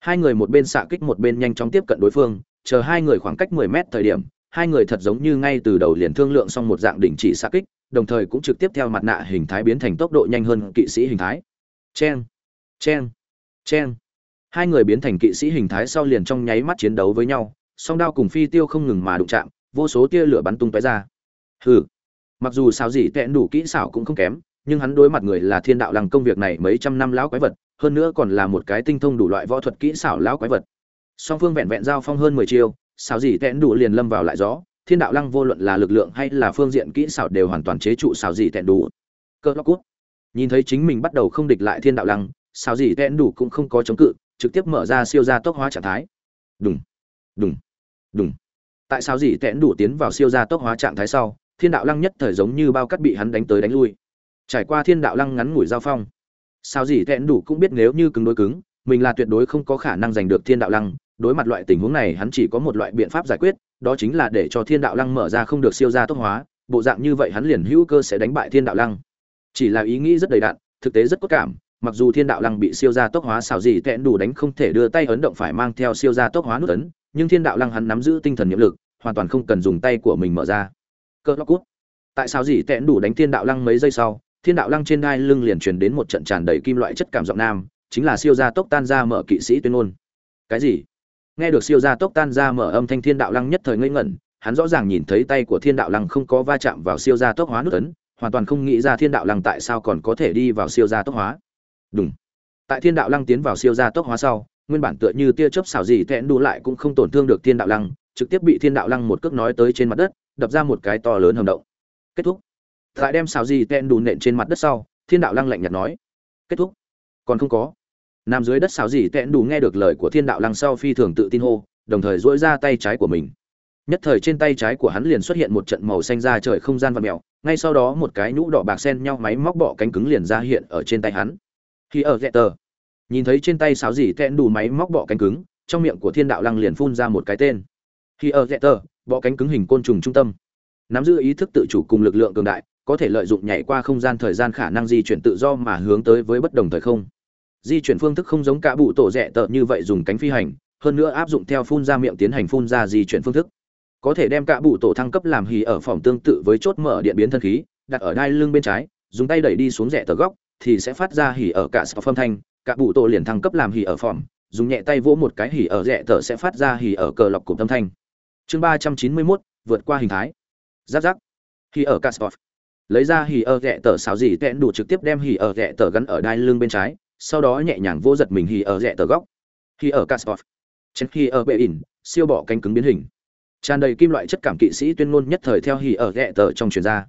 Hai người một bên xạ kích một bên nhanh chóng tiếp cận đối phương, chờ hai người khoảng cách 10 mét thời điểm, hai người thật giống như ngay từ đầu liền thương lượng xong một dạng đỉnh chỉ xạ kích, đồng thời cũng trực tiếp theo mặt nạ hình thái biến thành tốc độ nhanh hơn kỵ sĩ hình thái. Chen chen chen hai người biến thành kỵ sĩ hình thái sau liền trong nháy mắt chiến đấu với nhau, song đao cùng phi tiêu không ngừng mà đụng chạm, vô số tia lửa bắn tung tóe ra. Hừ, mặc dù sao gì tẹn đủ kỹ xảo cũng không kém, nhưng hắn đối mặt người là thiên đạo lăng công việc này mấy trăm năm lão quái vật, hơn nữa còn là một cái tinh thông đủ loại võ thuật kỹ xảo lão quái vật. Song phương vẹn vẹn giao phong hơn mười chiêu sao gì tẹn đủ liền lâm vào lại gió, thiên đạo lăng vô luận là lực lượng hay là phương diện kỹ xảo đều hoàn toàn chế trụ sao gì tẹn đủ. Cơ lóc cút. Nhìn thấy chính mình bắt đầu không địch lại thiên đạo lăng sao gì tẹn đủ cũng không có chống cự trực tiếp mở ra siêu gia tốc hóa trạng thái. Đùng đùng đùng. Tại sao gì tẽn đủ tiến vào siêu gia tốc hóa trạng thái sau, thiên đạo lăng nhất thời giống như bao cắt bị hắn đánh tới đánh lui. Trải qua thiên đạo lăng ngắn ngủi giao phong, sao gì tẽn đủ cũng biết nếu như cứng đối cứng, mình là tuyệt đối không có khả năng giành được thiên đạo lăng. Đối mặt loại tình huống này, hắn chỉ có một loại biện pháp giải quyết, đó chính là để cho thiên đạo lăng mở ra không được siêu gia tốc hóa. Bộ dạng như vậy hắn liền hữu cơ sẽ đánh bại thiên đạo lăng. Chỉ là ý nghĩ rất đầy đạn thực tế rất có cảm mặc dù thiên đạo lăng bị siêu gia tốc hóa xảo gì tẹn đủ đánh không thể đưa tay ấn động phải mang theo siêu gia tốc hóa nút ấn, nhưng thiên đạo lăng hắn nắm giữ tinh thần nhiệm lực, hoàn toàn không cần dùng tay của mình mở ra. Cơ lóc cút. Tại sao gì tẹn đủ đánh thiên đạo lăng mấy giây sau, thiên đạo lăng trên đai lưng liền truyền đến một trận tràn đầy kim loại chất cảm giọng nam, chính là siêu gia tốc tan ra mở kỵ sĩ tuyên ngôn. Cái gì? Nghe được siêu gia tốc tan ra mở âm thanh thiên đạo lăng nhất thời ngây ngẩn, hắn rõ ràng nhìn thấy tay của thiên đạo lăng không có va chạm vào siêu gia tốc hóa nút ấn, hoàn toàn không nghĩ ra thiên đạo lăng tại sao còn có thể đi vào siêu gia tốc hóa đúng. Tại thiên đạo lăng tiến vào siêu gia tốc hóa sau, nguyên bản tựa như tia chớp xảo gì tẹn đủ lại cũng không tổn thương được thiên đạo lăng, trực tiếp bị thiên đạo lăng một cước nói tới trên mặt đất, đập ra một cái to lớn hầm động. Kết thúc. Tại đem xảo gì tẹn đù nện trên mặt đất sau, thiên đạo lăng lạnh nhạt nói. Kết thúc. Còn không có. Nằm dưới đất xảo gì tẹn đủ nghe được lời của thiên đạo lăng sau phi thường tự tin hô, đồng thời duỗi ra tay trái của mình. Nhất thời trên tay trái của hắn liền xuất hiện một trận màu xanh ra trời không gian và mèo, ngay sau đó một cái nhũ đỏ bạc sen nhau máy móc bọ cánh cứng liền ra hiện ở trên tay hắn khi ở rẽ tờ, nhìn thấy trên tay sáo dì tẹn đủ máy móc bọ cánh cứng, trong miệng của thiên đạo lăng liền phun ra một cái tên. Khi ở rẽ tờ, bọ cánh cứng hình côn trùng trung tâm. Nắm giữ ý thức tự chủ cùng lực lượng cường đại, có thể lợi dụng nhảy qua không gian thời gian khả năng di chuyển tự do mà hướng tới với bất đồng thời không. Di chuyển phương thức không giống cả bụ tổ rẽ tờ như vậy dùng cánh phi hành, hơn nữa áp dụng theo phun ra miệng tiến hành phun ra di chuyển phương thức. Có thể đem cả bụ tổ thăng cấp làm hì ở phòng tương tự với chốt mở điện biến thân khí, đặt ở đai lưng bên trái, dùng tay đẩy đi xuống rẽ tờ góc thì sẽ phát ra hỉ ở cả sọc phong thanh, cả bụ tổ liền thăng cấp làm hỉ ở phòng dùng nhẹ tay vỗ một cái hỉ ở rẽ tở sẽ phát ra hỉ ở cờ lọc cụm âm thanh. Chương ba trăm chín mươi mốt, vượt qua hình thái. Giáp giáp. Hỉ ở cả sọc lấy ra hỉ ở rẽ tở xáo gì tẹn đủ trực tiếp đem hỉ ở rẽ tở gắn ở đai lưng bên trái, sau đó nhẹ nhàng vô giật mình hỉ ở rẽ tở góc. Hỉ ở cả sọc trên hỉ ở bệ ỉn, siêu bỏ cánh cứng biến hình. Tràn đầy kim loại chất cảm kỵ sĩ tuyên ngôn nhất thời theo hỉ ở rẽ tở trong truyền ra.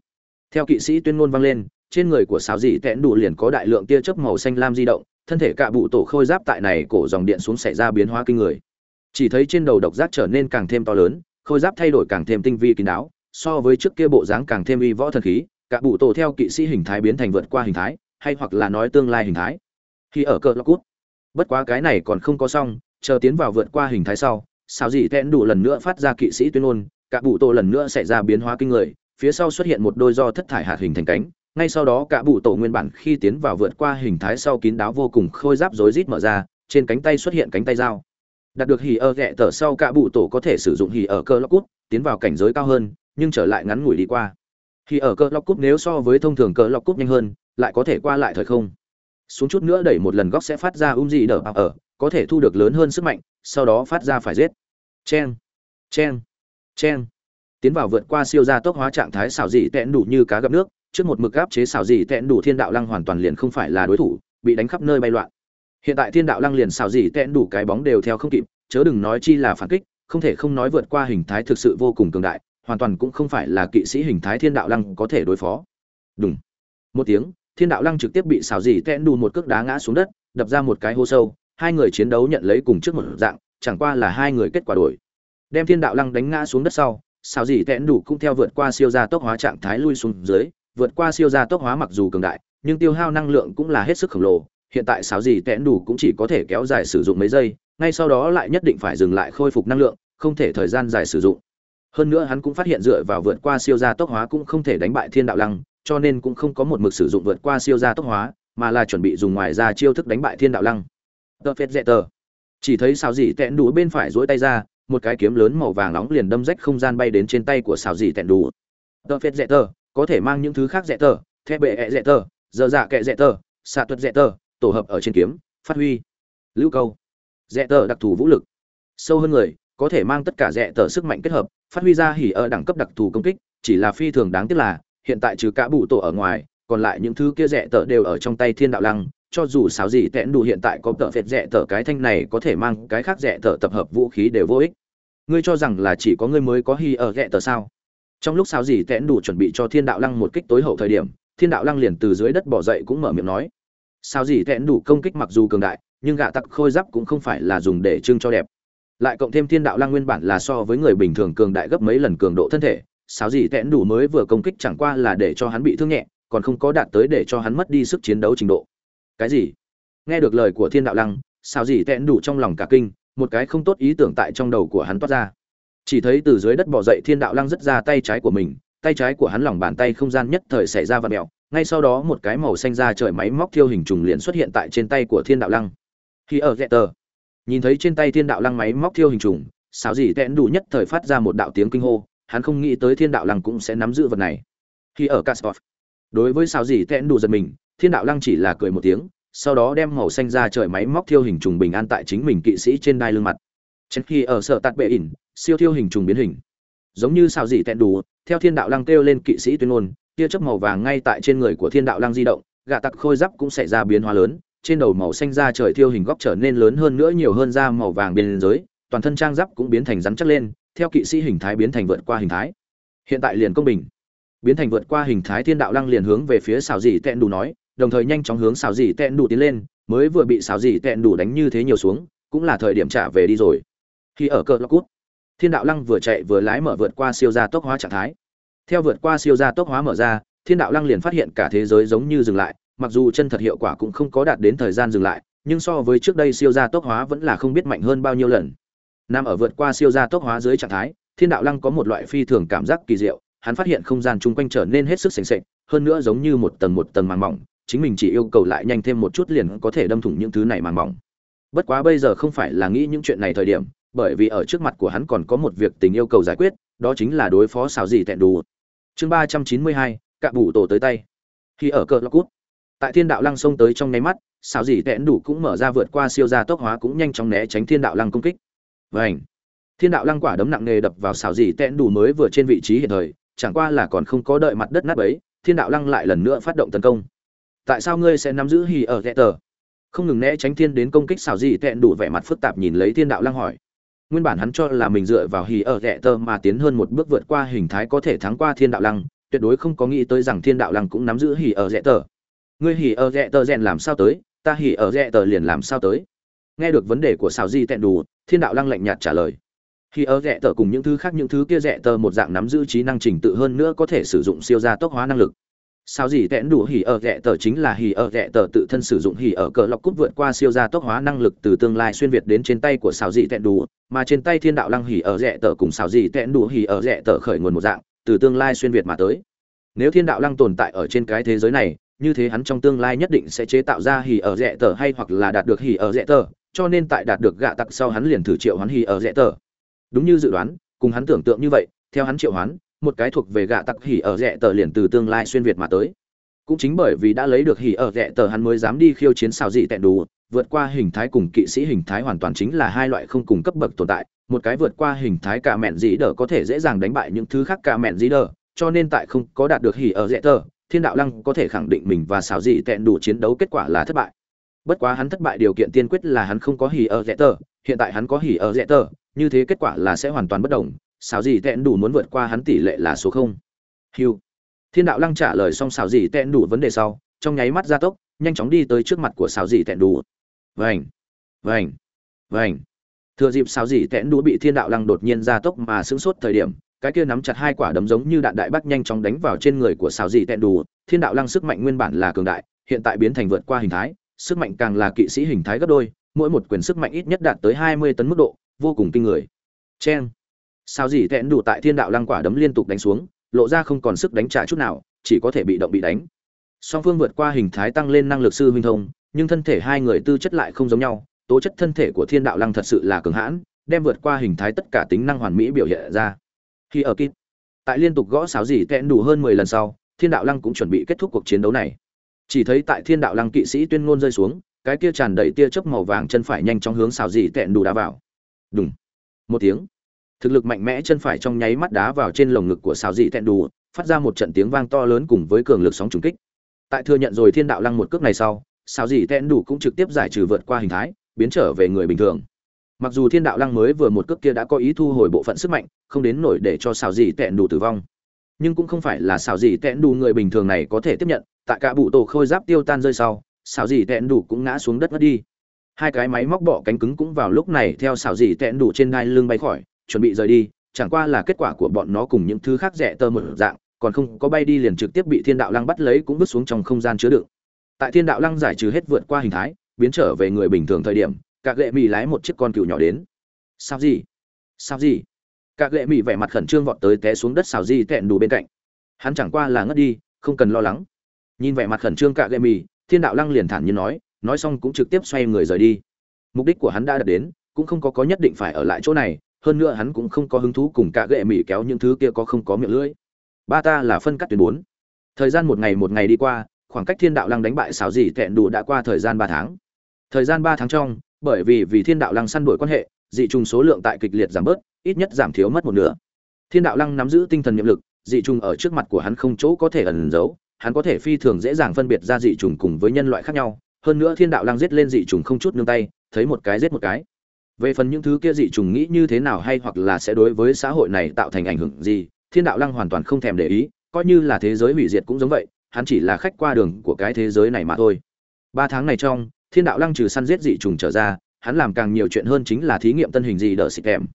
Theo kỵ sĩ tuyên ngôn vang lên trên người của sáo dị tẹn đủ liền có đại lượng tia chớp màu xanh lam di động, thân thể cạ bụ tổ khôi giáp tại này cổ dòng điện xuống xảy ra biến hóa kinh người. Chỉ thấy trên đầu độc giác trở nên càng thêm to lớn, khôi giáp thay đổi càng thêm tinh vi kín đáo, so với trước kia bộ dáng càng thêm uy võ thần khí, cạ bụ tổ theo kỵ sĩ hình thái biến thành vượt qua hình thái, hay hoặc là nói tương lai hình thái. Khi ở cờ lóc cút, bất quá cái này còn không có xong, chờ tiến vào vượt qua hình thái sau sao dị tẹn đủ lần nữa phát ra kỵ sĩ tuyên ngôn, cạ bụ tổ lần nữa xảy ra biến hóa kinh người, phía sau xuất hiện một đôi do thất thải hạt hình thành cánh ngay sau đó cả bụ tổ nguyên bản khi tiến vào vượt qua hình thái sau kín đáo vô cùng khôi giáp rối rít mở ra, trên cánh tay xuất hiện cánh tay dao. Đạt được hì ở ghẹ tờ sau cả bụ tổ có thể sử dụng hì ở cơ lóc cút, tiến vào cảnh giới cao hơn, nhưng trở lại ngắn ngủi đi qua. Hì ở cơ lóc cút nếu so với thông thường cơ lóc cút nhanh hơn, lại có thể qua lại thời không. Xuống chút nữa đẩy một lần góc sẽ phát ra um gì đỡ ở, có thể thu được lớn hơn sức mạnh, sau đó phát ra phải giết. Chen chen chen tiến vào vượt qua siêu gia tốc hóa trạng thái xảo dị tẹn đủ như cá gặp nước trước một mực áp chế xảo dị tẹn đủ thiên đạo lăng hoàn toàn liền không phải là đối thủ, bị đánh khắp nơi bay loạn. Hiện tại thiên đạo lăng liền xảo dị tẹn đủ cái bóng đều theo không kịp, chớ đừng nói chi là phản kích, không thể không nói vượt qua hình thái thực sự vô cùng cường đại, hoàn toàn cũng không phải là kỵ sĩ hình thái thiên đạo lăng có thể đối phó. Đúng một tiếng, thiên đạo lăng trực tiếp bị xảo dị tẹn đủ một cước đá ngã xuống đất, đập ra một cái hô sâu, hai người chiến đấu nhận lấy cùng trước một dạng, chẳng qua là hai người kết quả đổi. Đem thiên đạo lăng đánh ngã xuống đất sau xảo dị tẹn đủ cũng theo vượt qua siêu gia tốc hóa trạng thái lui xuống dưới vượt qua siêu gia tốc hóa mặc dù cường đại, nhưng tiêu hao năng lượng cũng là hết sức khổng lồ, hiện tại sáo gì tẹn đủ cũng chỉ có thể kéo dài sử dụng mấy giây, ngay sau đó lại nhất định phải dừng lại khôi phục năng lượng, không thể thời gian dài sử dụng. Hơn nữa hắn cũng phát hiện dựa vào vượt qua siêu gia tốc hóa cũng không thể đánh bại thiên đạo lăng, cho nên cũng không có một mực sử dụng vượt qua siêu gia tốc hóa, mà là chuẩn bị dùng ngoài ra chiêu thức đánh bại thiên đạo lăng. Tờ phết dẹ tờ. Chỉ thấy sáo gì tẹn đủ bên phải duỗi tay ra, một cái kiếm lớn màu vàng nóng liền đâm rách không gian bay đến trên tay của sáo gì tẹn đủ. Tờ phết dẹt tờ có thể mang những thứ khác rẻ tờ thép bệ ẹ tờ dơ dạ kệ rẻ tờ, xạ tuật rẻ tờ, tổ hợp ở trên kiếm, phát huy, lưu câu rẻ tờ đặc thù vũ lực. Sâu hơn người, có thể mang tất cả rẻ tờ sức mạnh kết hợp, phát huy ra hỉ ở đẳng cấp đặc thù công kích, chỉ là phi thường đáng tiếc là, hiện tại trừ cả bụ tổ ở ngoài, còn lại những thứ kia rẻ tờ đều ở trong tay thiên đạo lăng, cho dù sáo gì tẹn đủ hiện tại có tờ phệt rẻ tờ cái thanh này có thể mang cái khác rẻ tờ tập hợp vũ khí đều vô ích. Ngươi cho rằng là chỉ có ngươi mới có hỉ ở rẻ tờ sao? Trong lúc sao gì tẽn đủ chuẩn bị cho thiên đạo lăng một kích tối hậu thời điểm, thiên đạo lăng liền từ dưới đất bỏ dậy cũng mở miệng nói. Sao gì tẽn đủ công kích mặc dù cường đại, nhưng gạ tặc khôi giáp cũng không phải là dùng để trưng cho đẹp. Lại cộng thêm thiên đạo lăng nguyên bản là so với người bình thường cường đại gấp mấy lần cường độ thân thể sao gì tẽn đủ mới vừa công kích chẳng qua là để cho hắn bị thương nhẹ, còn không có đạt tới để cho hắn mất đi sức chiến đấu trình độ. Cái gì? Nghe được lời của thiên đạo lăng sao gì tẽn đủ trong lòng cả kinh, một cái không tốt ý tưởng tại trong đầu của hắn toát ra chỉ thấy từ dưới đất bỏ dậy thiên đạo lăng rất ra tay trái của mình, tay trái của hắn lòng bàn tay không gian nhất thời xảy ra và mẹo ngay sau đó một cái màu xanh ra trời máy móc thiêu hình trùng liền xuất hiện tại trên tay của thiên đạo lăng. Khi ở ghẹ tờ, nhìn thấy trên tay thiên đạo lăng máy móc thiêu hình trùng, xáo gì tẹn đủ nhất thời phát ra một đạo tiếng kinh hô, hắn không nghĩ tới thiên đạo lăng cũng sẽ nắm giữ vật này. Khi ở Kaspov đối với xáo gì tẹn đủ giật mình, thiên đạo lăng chỉ là cười một tiếng, sau đó đem màu xanh ra trời máy móc thiêu hình trùng bình an tại chính mình kỵ sĩ trên đai lưng mặt. Trên khi ở sở tạt bệ ỉn siêu thiêu hình trùng biến hình. Giống như xào dị tẹn đủ, theo thiên đạo lăng kêu lên kỵ sĩ tuyên ngôn, tia chớp màu vàng ngay tại trên người của thiên đạo lăng di động, gạ tặc khôi giáp cũng xảy ra biến hóa lớn, trên đầu màu xanh da trời thiêu hình góc trở nên lớn hơn nữa nhiều hơn da màu vàng bên dưới, toàn thân trang giáp cũng biến thành rắn chắc lên, theo kỵ sĩ hình thái biến thành vượt qua hình thái. Hiện tại liền công bình. Biến thành vượt qua hình thái thiên đạo lăng liền hướng về phía xào dị tẹn đủ nói, đồng thời nhanh chóng hướng xào dị tẹn đủ tiến lên, mới vừa bị xào dị tẹn đủ đánh như thế nhiều xuống, cũng là thời điểm trả về đi rồi. Khi ở cờ lóc cút thiên đạo lăng vừa chạy vừa lái mở vượt qua siêu gia tốc hóa trạng thái. Theo vượt qua siêu gia tốc hóa mở ra, thiên đạo lăng liền phát hiện cả thế giới giống như dừng lại, mặc dù chân thật hiệu quả cũng không có đạt đến thời gian dừng lại, nhưng so với trước đây siêu gia tốc hóa vẫn là không biết mạnh hơn bao nhiêu lần. Nam ở vượt qua siêu gia tốc hóa dưới trạng thái, thiên đạo lăng có một loại phi thường cảm giác kỳ diệu, hắn phát hiện không gian chung quanh trở nên hết sức sành sệch hơn nữa giống như một tầng một tầng màng mỏng, chính mình chỉ yêu cầu lại nhanh thêm một chút liền có thể đâm thủng những thứ này màng mỏng. Bất quá bây giờ không phải là nghĩ những chuyện này thời điểm bởi vì ở trước mặt của hắn còn có một việc tình yêu cầu giải quyết, đó chính là đối phó xào gì tẹn đủ chương ba trăm chín mươi hai, cạ bù tổ tới tay. Khi ở cờ lọc cút tại thiên đạo lăng xông tới trong nháy mắt, xào gì tẹn đủ cũng mở ra vượt qua siêu gia tốc hóa cũng nhanh chóng né tránh thiên đạo lăng công kích. Vành. thiên đạo lăng quả đấm nặng nề đập vào xào gì tẹn đủ mới vừa trên vị trí hiện thời, chẳng qua là còn không có đợi mặt đất nát ấy thiên đạo lăng lại lần nữa phát động tấn công. Tại sao ngươi sẽ nắm giữ hì ở ghẹ tờ? Không ngừng né tránh thiên đến công kích xào gì tẹn đủ vẻ mặt phức tạp nhìn lấy thiên đạo lăng hỏi nguyên bản hắn cho là mình dựa vào hì ở rẻ tờ mà tiến hơn một bước vượt qua hình thái có thể thắng qua thiên đạo lăng, tuyệt đối không có nghĩ tới rằng thiên đạo lăng cũng nắm giữ hì ở rẻ tờ ngươi hì ở rẻ tờ rèn làm sao tới, ta hì ở rẻ tờ liền làm sao tới. Nghe được vấn đề của xào di tẹn đủ thiên đạo lăng lạnh nhạt trả lời. Hì ở rẻ tờ cùng những thứ khác những thứ kia rẻ tờ một dạng nắm giữ trí năng trình tự hơn nữa có thể sử dụng siêu gia tốc hóa năng lực. Sao gì tẽn đủ hỉ ở rẻ tờ chính là hỉ ở rẻ tờ tự thân sử dụng hỉ ở cờ lọc cút vượt qua siêu gia tốc hóa năng lực từ tương lai xuyên việt đến trên tay của sao gì tẽn đủ mà trên tay thiên đạo lăng hỉ ở rẻ tờ cùng xào gì tẹn đủ hỉ ở rẻ tờ khởi nguồn một dạng, từ tương lai xuyên việt mà tới. Nếu thiên đạo lăng tồn tại ở trên cái thế giới này, như thế hắn trong tương lai nhất định sẽ chế tạo ra hỉ ở rẻ tờ hay hoặc là đạt được hỉ ở rẻ tờ, cho nên tại đạt được gạ tặc sau hắn liền thử triệu hoán hỉ ở rẻ tờ. Đúng như dự đoán, cùng hắn tưởng tượng như vậy, theo hắn triệu hoán, một cái thuộc về gạ tặc hỉ ở rẻ tờ liền từ tương lai xuyên việt mà tới. Cũng chính bởi vì đã lấy được hỉ ở rẻ tờ hắn mới dám đi khiêu chiến xào dị tẹn đủ vượt qua hình thái cùng kỵ sĩ hình thái hoàn toàn chính là hai loại không cùng cấp bậc tồn tại. Một cái vượt qua hình thái cả mẹn dĩ đờ có thể dễ dàng đánh bại những thứ khác cả mẹn dĩ đờ, cho nên tại không có đạt được hỉ ở dễ tờ, thiên đạo lăng có thể khẳng định mình và xảo dị tẹn đủ chiến đấu kết quả là thất bại. Bất quá hắn thất bại điều kiện tiên quyết là hắn không có hỉ ở dễ tờ, hiện tại hắn có hỉ ở dễ tờ, như thế kết quả là sẽ hoàn toàn bất đồng. Xảo dị tẹn đủ muốn vượt qua hắn tỷ lệ là số không. Hiu thiên đạo lăng trả lời xong xảo dị tẹn đủ vấn đề sau, trong nháy mắt gia tốc, nhanh chóng đi tới trước mặt của xảo dị tẹn đủ vành vành vành. Thừa dịp sao dỉ tẹn đủ bị thiên đạo lăng đột nhiên gia tốc mà sững sốt thời điểm, cái kia nắm chặt hai quả đấm giống như đạn đại bác nhanh chóng đánh vào trên người của sao dỉ tẹn đủ thiên đạo lăng sức mạnh nguyên bản là cường đại, hiện tại biến thành vượt qua hình thái, sức mạnh càng là kỵ sĩ hình thái gấp đôi, mỗi một quyền sức mạnh ít nhất đạt tới hai mươi tấn mức độ, vô cùng kinh người. Chen sao gì tẹn đủ tại thiên đạo lăng quả đấm liên tục đánh xuống, lộ ra không còn sức đánh trả chút nào, chỉ có thể bị động bị đánh. Song phương vượt qua hình thái tăng lên năng lực sư huynh thông nhưng thân thể hai người tư chất lại không giống nhau, tố chất thân thể của thiên đạo lăng thật sự là cường hãn, đem vượt qua hình thái tất cả tính năng hoàn mỹ biểu hiện ra. Khi ở kịp tại liên tục gõ sáo dỉ tẹn đủ hơn mười lần sau, thiên đạo lăng cũng chuẩn bị kết thúc cuộc chiến đấu này. Chỉ thấy tại thiên đạo lăng kỵ sĩ tuyên ngôn rơi xuống, cái kia tràn đầy tia chớp màu vàng chân phải nhanh chóng hướng xào dỉ tẹn đủ đá vào. Đúng một tiếng. Thực lực mạnh mẽ chân phải trong nháy mắt đá vào trên lồng ngực của xào dỉ tẹn đủ, phát ra một trận tiếng vang to lớn cùng với cường lực sóng trùng kích. Tại thừa nhận rồi thiên đạo lăng một cước này sau Sao gì tẹn đủ cũng trực tiếp giải trừ vượt qua hình thái, biến trở về người bình thường. Mặc dù thiên đạo lăng mới vừa một cước kia đã có ý thu hồi bộ phận sức mạnh, không đến nổi để cho xào gì tẹn đủ tử vong. Nhưng cũng không phải là xào gì tẹn đủ người bình thường này có thể tiếp nhận, tại cả bụ tổ khôi giáp tiêu tan rơi sau, xào gì tẹn đủ cũng ngã xuống đất mất đi. Hai cái máy móc bọ cánh cứng cũng vào lúc này theo xào gì tẹn đủ trên đai lưng bay khỏi, chuẩn bị rời đi, chẳng qua là kết quả của bọn nó cùng những thứ khác rẻ tơ một dạng, còn không có bay đi liền trực tiếp bị thiên đạo lăng bắt lấy cũng bước xuống trong không gian chứa đựng tại thiên đạo lăng giải trừ hết vượt qua hình thái, biến trở về người bình thường thời điểm các lệ mỹ lái một chiếc con cừu nhỏ đến. Sao gì? Sao gì? Các lệ mỹ vẻ mặt khẩn trương vọt tới té xuống đất xào di tẹn đủ bên cạnh. Hắn chẳng qua là ngất đi, không cần lo lắng. Nhìn vẻ mặt khẩn trương cả lệ mỹ thiên đạo lăng liền thản nhiên nói nói xong cũng trực tiếp xoay người rời đi. Mục đích của hắn đã đạt đến, cũng không có có nhất định phải ở lại chỗ này, hơn nữa hắn cũng không có hứng thú cùng cả gệ mỹ kéo những thứ kia có không có miệng lưỡi. Ba ta là phân cắt tuyến bốn. Thời gian một ngày một ngày đi qua khoảng cách thiên đạo lăng đánh bại xảo dị tẹn đủ đã qua thời gian ba tháng. Thời gian ba tháng trong, bởi vì vì thiên đạo lăng săn đuổi quan hệ, dị trùng số lượng tại kịch liệt giảm bớt, ít nhất giảm thiếu mất một nửa. Thiên đạo lăng nắm giữ tinh thần nhiệm lực, dị trùng ở trước mặt của hắn không chỗ có thể ẩn giấu, hắn có thể phi thường dễ dàng phân biệt ra dị trùng cùng với nhân loại khác nhau. Hơn nữa thiên đạo lăng giết lên dị trùng không chút nương tay, thấy một cái giết một cái. Về phần những thứ kia dị trùng nghĩ như thế nào hay hoặc là sẽ đối với xã hội này tạo thành ảnh hưởng gì, thiên đạo lăng hoàn toàn không thèm để ý, coi như là thế giới hủy diệt cũng giống vậy hắn chỉ là khách qua đường của cái thế giới này mà thôi. Ba tháng này trong, thiên đạo lăng trừ săn giết dị trùng trở ra, hắn làm càng nhiều chuyện hơn chính là thí nghiệm tân hình dị đỡ xịt kèm.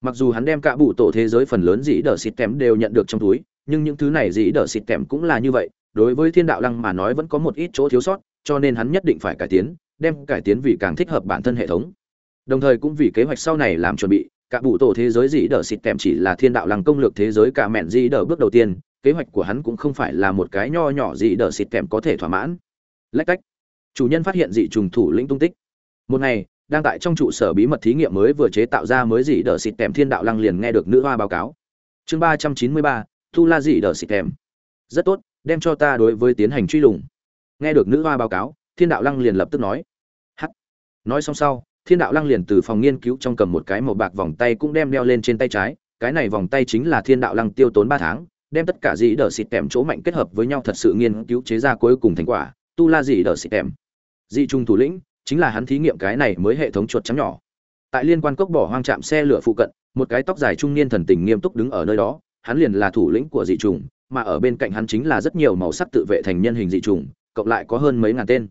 Mặc dù hắn đem cả bụ tổ thế giới phần lớn dị đỡ xịt kèm đều nhận được trong túi, nhưng những thứ này dị đỡ xịt kèm cũng là như vậy, đối với thiên đạo lăng mà nói vẫn có một ít chỗ thiếu sót, cho nên hắn nhất định phải cải tiến, đem cải tiến vì càng thích hợp bản thân hệ thống. Đồng thời cũng vì kế hoạch sau này làm chuẩn bị, cả bụ tổ thế giới dĩ đờ xịt kèm chỉ là thiên đạo lăng công lược thế giới cả mẹn dĩ đờ bước đầu tiên kế hoạch của hắn cũng không phải là một cái nho nhỏ gì đờ xịt kèm có thể thỏa mãn. Lách cách. Chủ nhân phát hiện dị trùng thủ lĩnh tung tích. Một ngày, đang tại trong trụ sở bí mật thí nghiệm mới vừa chế tạo ra mới dị đờ xịt kèm thiên đạo lăng liền nghe được nữ hoa báo cáo. Chương ba trăm chín mươi ba tu la dị đờ xịt kèm. Rất tốt, đem cho ta đối với tiến hành truy lùng. Nghe được nữ hoa báo cáo, thiên đạo lăng liền lập tức nói. Hắt nói xong sau, thiên đạo lăng liền từ phòng nghiên cứu trong cầm một cái màu bạc vòng tay cũng đem đeo lên trên tay trái. Cái này vòng tay chính là thiên đạo lăng tiêu tốn ba tháng đem tất cả dĩ đờ xịt tèm chỗ mạnh kết hợp với nhau thật sự nghiên cứu chế ra cuối cùng thành quả, tu la dĩ đờ xịt tèm. Dị trung thủ lĩnh, chính là hắn thí nghiệm cái này mới hệ thống chuột trắng nhỏ. Tại liên quan cốc bỏ hoang trạm xe lửa phụ cận, một cái tóc dài trung niên thần tình nghiêm túc đứng ở nơi đó, hắn liền là thủ lĩnh của dị trùng, mà ở bên cạnh hắn chính là rất nhiều màu sắc tự vệ thành nhân hình dị trùng, cộng lại có hơn mấy ngàn tên.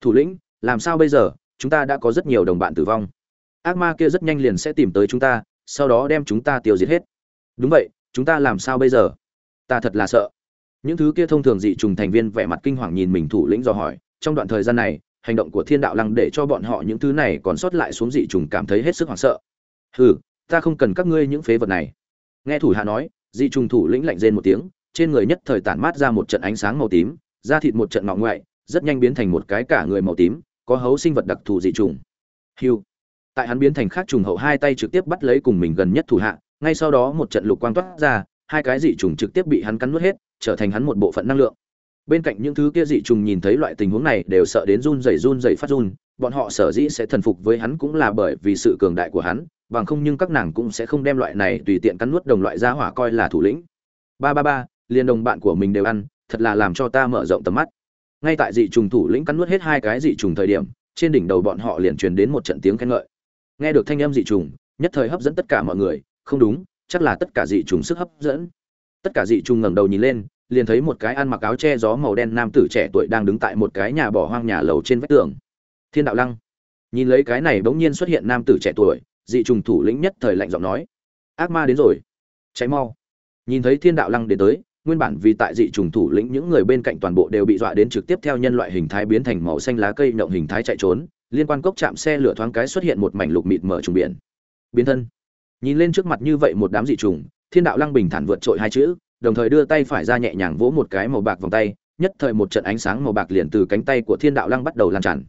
Thủ lĩnh, làm sao bây giờ? Chúng ta đã có rất nhiều đồng bạn tử vong. Ác ma kia rất nhanh liền sẽ tìm tới chúng ta, sau đó đem chúng ta tiêu diệt hết. Đúng vậy, chúng ta làm sao bây giờ? Ta thật là sợ. Những thứ kia thông thường dị trùng thành viên vẻ mặt kinh hoàng nhìn mình thủ lĩnh do hỏi, trong đoạn thời gian này, hành động của thiên đạo lăng để cho bọn họ những thứ này còn sót lại xuống dị trùng cảm thấy hết sức hoảng sợ. Hừ, ta không cần các ngươi những phế vật này. Nghe thủ hạ nói, dị trùng thủ lĩnh lạnh rên một tiếng, trên người nhất thời tản mát ra một trận ánh sáng màu tím, da thịt một trận ngọ ngoại, rất nhanh biến thành một cái cả người màu tím, có hấu sinh vật đặc thù dị trùng. Hiu tại hắn biến thành khác trùng hậu hai tay trực tiếp bắt lấy cùng mình gần nhất thủ hạ, ngay sau đó một trận lục quang toát ra hai cái dị trùng trực tiếp bị hắn cắn nuốt hết, trở thành hắn một bộ phận năng lượng. Bên cạnh những thứ kia dị trùng nhìn thấy loại tình huống này đều sợ đến run rẩy run rẩy phát run, bọn họ sở dĩ sẽ thần phục với hắn cũng là bởi vì sự cường đại của hắn, bằng không nhưng các nàng cũng sẽ không đem loại này tùy tiện cắn nuốt đồng loại gia hỏa coi là thủ lĩnh. Ba ba ba liên đồng bạn của mình đều ăn, thật là làm cho ta mở rộng tầm mắt. Ngay tại dị trùng thủ lĩnh cắn nuốt hết hai cái dị trùng thời điểm, trên đỉnh đầu bọn họ liền truyền đến một trận tiếng khen ngợi. Nghe được thanh âm dị trùng, nhất thời hấp dẫn tất cả mọi người, không đúng chắc là tất cả dị trùng sức hấp dẫn. Tất cả dị trùng ngẩng đầu nhìn lên, liền thấy một cái ăn mặc áo che gió màu đen nam tử trẻ tuổi đang đứng tại một cái nhà bỏ hoang nhà lầu trên vách tường. Thiên đạo lăng. Nhìn lấy cái này bỗng nhiên xuất hiện nam tử trẻ tuổi, dị trùng thủ lĩnh nhất thời lạnh giọng nói. Ác ma đến rồi. Cháy mau. Nhìn thấy thiên đạo lăng đến tới, nguyên bản vì tại dị trùng thủ lĩnh những người bên cạnh toàn bộ đều bị dọa đến trực tiếp theo nhân loại hình thái biến thành màu xanh lá cây nhộng hình thái chạy trốn, liên quan cốc chạm xe lửa thoáng cái xuất hiện một mảnh lục mịt mở trùng biển. Biến thân nhìn lên trước mặt như vậy một đám dị trùng, thiên đạo lăng bình thản vượt trội hai chữ, đồng thời đưa tay phải ra nhẹ nhàng vỗ một cái màu bạc vòng tay, nhất thời một trận ánh sáng màu bạc liền từ cánh tay của thiên đạo lăng bắt đầu lan tràn.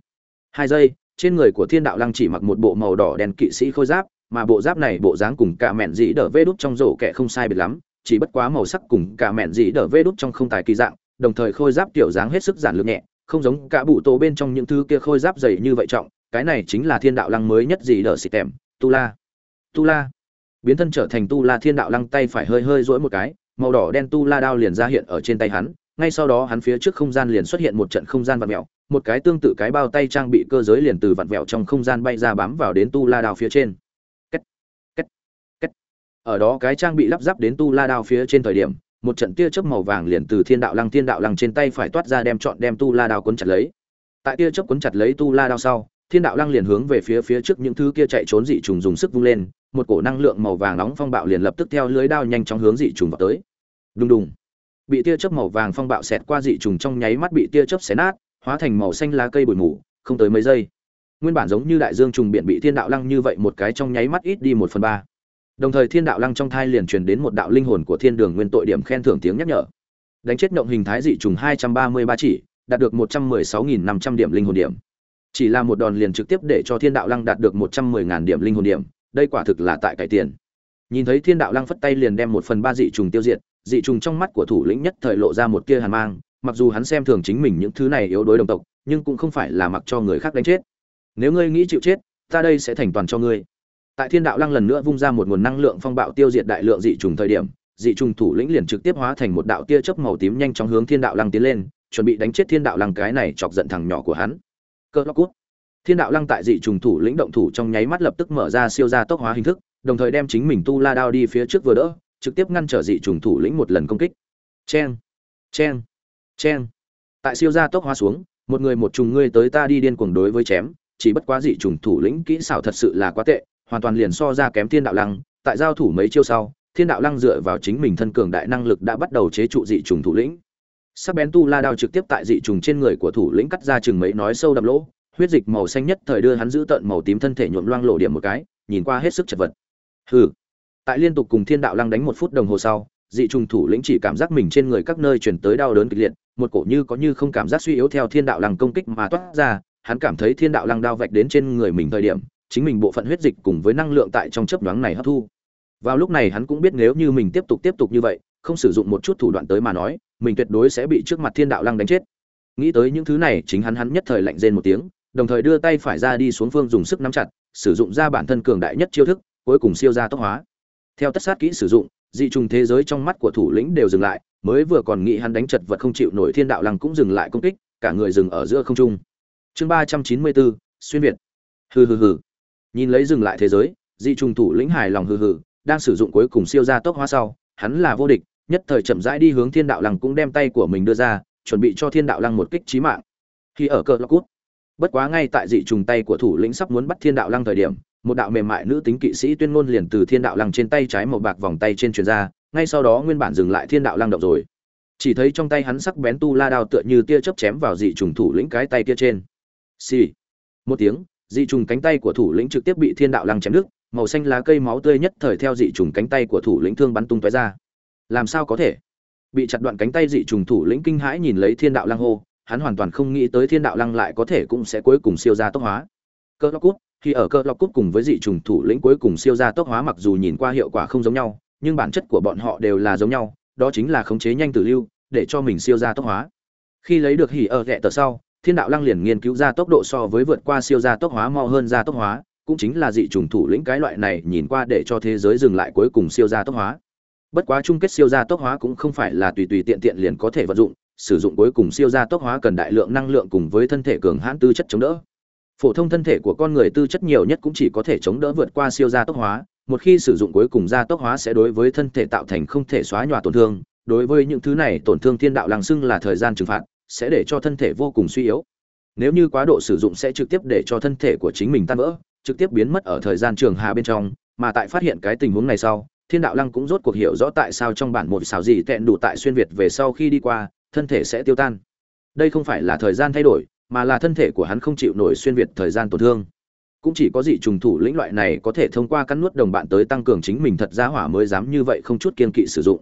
Hai giây, trên người của thiên đạo lăng chỉ mặc một bộ màu đỏ đen kỵ sĩ khôi giáp, mà bộ giáp này bộ dáng cùng cả mẹn dĩ đỡ vê đút trong rổ kẻ không sai biệt lắm, chỉ bất quá màu sắc cùng cả mẹn dĩ đỡ vê đút trong không tài kỳ dạng, đồng thời khôi giáp kiểu dáng hết sức giản lược nhẹ, không giống cả bụ tổ bên trong những thứ kia khôi giáp dày như vậy trọng, cái này chính là thiên đạo lăng mới nhất gì đỡ xịt tèm, tu la. Tu la biến thân trở thành tu la thiên đạo lăng tay phải hơi hơi rỗi một cái màu đỏ đen tu la đao liền ra hiện ở trên tay hắn ngay sau đó hắn phía trước không gian liền xuất hiện một trận không gian vặn vẹo một cái tương tự cái bao tay trang bị cơ giới liền từ vặn vẹo trong không gian bay ra bám vào đến tu la đao phía trên Kết, kết, kết. ở đó cái trang bị lắp ráp đến tu la đao phía trên thời điểm một trận tia chớp màu vàng liền từ thiên đạo lăng thiên đạo lăng trên tay phải toát ra đem chọn đem tu la đao cuốn chặt lấy tại tia chớp cuốn chặt lấy tu la đao sau thiên đạo lăng liền hướng về phía phía trước những thứ kia chạy trốn dị trùng dùng sức vung lên một cổ năng lượng màu vàng nóng phong bạo liền lập tức theo lưới đao nhanh chóng hướng dị trùng vào tới. Đùng đùng. Bị tia chớp màu vàng phong bạo xẹt qua dị trùng trong nháy mắt bị tia chớp xé nát, hóa thành màu xanh lá cây bụi mù, không tới mấy giây. Nguyên bản giống như đại dương trùng biển bị thiên đạo lăng như vậy một cái trong nháy mắt ít đi một phần ba. Đồng thời thiên đạo lăng trong thai liền truyền đến một đạo linh hồn của thiên đường nguyên tội điểm khen thưởng tiếng nhắc nhở. Đánh chết động hình thái dị trùng hai trăm ba mươi ba chỉ, đạt được một trăm mười sáu nghìn năm trăm điểm linh hồn điểm. Chỉ là một đòn liền trực tiếp để cho thiên đạo lăng đạt được một trăm mười ngàn điểm linh hồn điểm đây quả thực là tại cải tiền. Nhìn thấy thiên đạo lăng phất tay liền đem một phần ba dị trùng tiêu diệt, dị trùng trong mắt của thủ lĩnh nhất thời lộ ra một tia hàn mang, mặc dù hắn xem thường chính mình những thứ này yếu đối đồng tộc, nhưng cũng không phải là mặc cho người khác đánh chết. Nếu ngươi nghĩ chịu chết, ta đây sẽ thành toàn cho ngươi. Tại thiên đạo lăng lần nữa vung ra một nguồn năng lượng phong bạo tiêu diệt đại lượng dị trùng thời điểm, dị trùng thủ lĩnh liền trực tiếp hóa thành một đạo tia chớp màu tím nhanh chóng hướng thiên đạo lăng tiến lên, chuẩn bị đánh chết thiên đạo lăng cái này chọc giận thằng nhỏ của hắn. Cơ lóc cút thiên đạo lăng tại dị trùng thủ lĩnh động thủ trong nháy mắt lập tức mở ra siêu gia tốc hóa hình thức đồng thời đem chính mình tu la đao đi phía trước vừa đỡ trực tiếp ngăn trở dị trùng thủ lĩnh một lần công kích Chen, chen, chen. tại siêu gia tốc hóa xuống một người một trùng ngươi tới ta đi điên cuồng đối với chém chỉ bất quá dị trùng thủ lĩnh kỹ xảo thật sự là quá tệ hoàn toàn liền so ra kém thiên đạo lăng tại giao thủ mấy chiêu sau thiên đạo lăng dựa vào chính mình thân cường đại năng lực đã bắt đầu chế trụ dị trùng thủ lĩnh sắc bén tu la đao trực tiếp tại dị trùng trên người của thủ lĩnh cắt ra chừng mấy nói sâu đậm lỗ huyết dịch màu xanh nhất thời đưa hắn giữ tận màu tím thân thể nhuộm loang lộ điểm một cái, nhìn qua hết sức chật vật. Hừ. Tại liên tục cùng thiên đạo lăng đánh một phút đồng hồ sau, dị trùng thủ lĩnh chỉ cảm giác mình trên người các nơi chuyển tới đau đớn kịch liệt, một cổ như có như không cảm giác suy yếu theo thiên đạo lăng công kích mà toát ra, hắn cảm thấy thiên đạo lăng đao vạch đến trên người mình thời điểm, chính mình bộ phận huyết dịch cùng với năng lượng tại trong chớp nhoáng này hấp thu. Vào lúc này hắn cũng biết nếu như mình tiếp tục tiếp tục như vậy, không sử dụng một chút thủ đoạn tới mà nói, mình tuyệt đối sẽ bị trước mặt thiên đạo lăng đánh chết. Nghĩ tới những thứ này, chính hắn hắn nhất thời lạnh rên một tiếng đồng thời đưa tay phải ra đi xuống phương dùng sức nắm chặt, sử dụng ra bản thân cường đại nhất chiêu thức, cuối cùng siêu ra tốc hóa. Theo tất sát kỹ sử dụng, dị trùng thế giới trong mắt của thủ lĩnh đều dừng lại, mới vừa còn nghĩ hắn đánh chật vật không chịu nổi thiên đạo lăng cũng dừng lại công kích, cả người dừng ở giữa không trung. Chương ba trăm chín mươi bốn, xuyên việt. Hừ hừ hừ. Nhìn lấy dừng lại thế giới, dị trùng thủ lĩnh hài lòng hừ hừ, đang sử dụng cuối cùng siêu ra tốc hóa sau, hắn là vô địch, nhất thời chậm rãi đi hướng thiên đạo lăng cũng đem tay của mình đưa ra, chuẩn bị cho thiên đạo lăng một kích trí mạng. Khi ở cờ lọc cút bất quá ngay tại dị trùng tay của thủ lĩnh sắp muốn bắt thiên đạo lăng thời điểm, một đạo mềm mại nữ tính kỵ sĩ tuyên ngôn liền từ thiên đạo lăng trên tay trái màu bạc vòng tay trên truyền ra, ngay sau đó nguyên bản dừng lại thiên đạo lăng động rồi. Chỉ thấy trong tay hắn sắc bén tu la đao tựa như tia chớp chém vào dị trùng thủ lĩnh cái tay kia trên. Xì、sì. một tiếng, dị trùng cánh tay của thủ lĩnh trực tiếp bị thiên đạo lăng chém đứt, màu xanh lá cây máu tươi nhất thời theo dị trùng cánh tay của thủ lĩnh thương bắn tung tóe ra. Làm sao có thể? Bị chặt đoạn cánh tay dị trùng thủ lĩnh kinh hãi nhìn lấy thiên đạo lăng hô hắn hoàn toàn không nghĩ tới thiên đạo lăng lại có thể cũng sẽ cuối cùng siêu ra tốc hóa. Cơ lóc cút, khi ở cơ lóc cút cùng với dị trùng thủ lĩnh cuối cùng siêu ra tốc hóa mặc dù nhìn qua hiệu quả không giống nhau, nhưng bản chất của bọn họ đều là giống nhau, đó chính là khống chế nhanh tử lưu, để cho mình siêu ra tốc hóa. Khi lấy được hỉ ở ghẹ tờ sau, thiên đạo lăng liền nghiên cứu ra tốc độ so với vượt qua siêu ra tốc hóa mau hơn ra tốc hóa, cũng chính là dị trùng thủ lĩnh cái loại này nhìn qua để cho thế giới dừng lại cuối cùng siêu ra tốc hóa. Bất quá chung kết siêu gia tốc hóa cũng không phải là tùy tùy tiện tiện liền có thể vận dụng sử dụng cuối cùng siêu gia tốc hóa cần đại lượng năng lượng cùng với thân thể cường hãn tư chất chống đỡ. Phổ thông thân thể của con người tư chất nhiều nhất cũng chỉ có thể chống đỡ vượt qua siêu gia tốc hóa, một khi sử dụng cuối cùng gia tốc hóa sẽ đối với thân thể tạo thành không thể xóa nhòa tổn thương. Đối với những thứ này, tổn thương thiên đạo lăng xưng là thời gian trừng phạt, sẽ để cho thân thể vô cùng suy yếu. Nếu như quá độ sử dụng sẽ trực tiếp để cho thân thể của chính mình tan vỡ, trực tiếp biến mất ở thời gian trường hạ bên trong. Mà tại phát hiện cái tình huống này sau, thiên đạo lăng cũng rốt cuộc hiểu rõ tại sao trong bản một xảo gì tẹn đủ tại xuyên việt về sau khi đi qua thân thể sẽ tiêu tan. Đây không phải là thời gian thay đổi, mà là thân thể của hắn không chịu nổi xuyên việt thời gian tổn thương. Cũng chỉ có dị trùng thủ lĩnh loại này có thể thông qua cắn nuốt đồng bạn tới tăng cường chính mình thật ra hỏa mới dám như vậy không chút kiên kỵ sử dụng.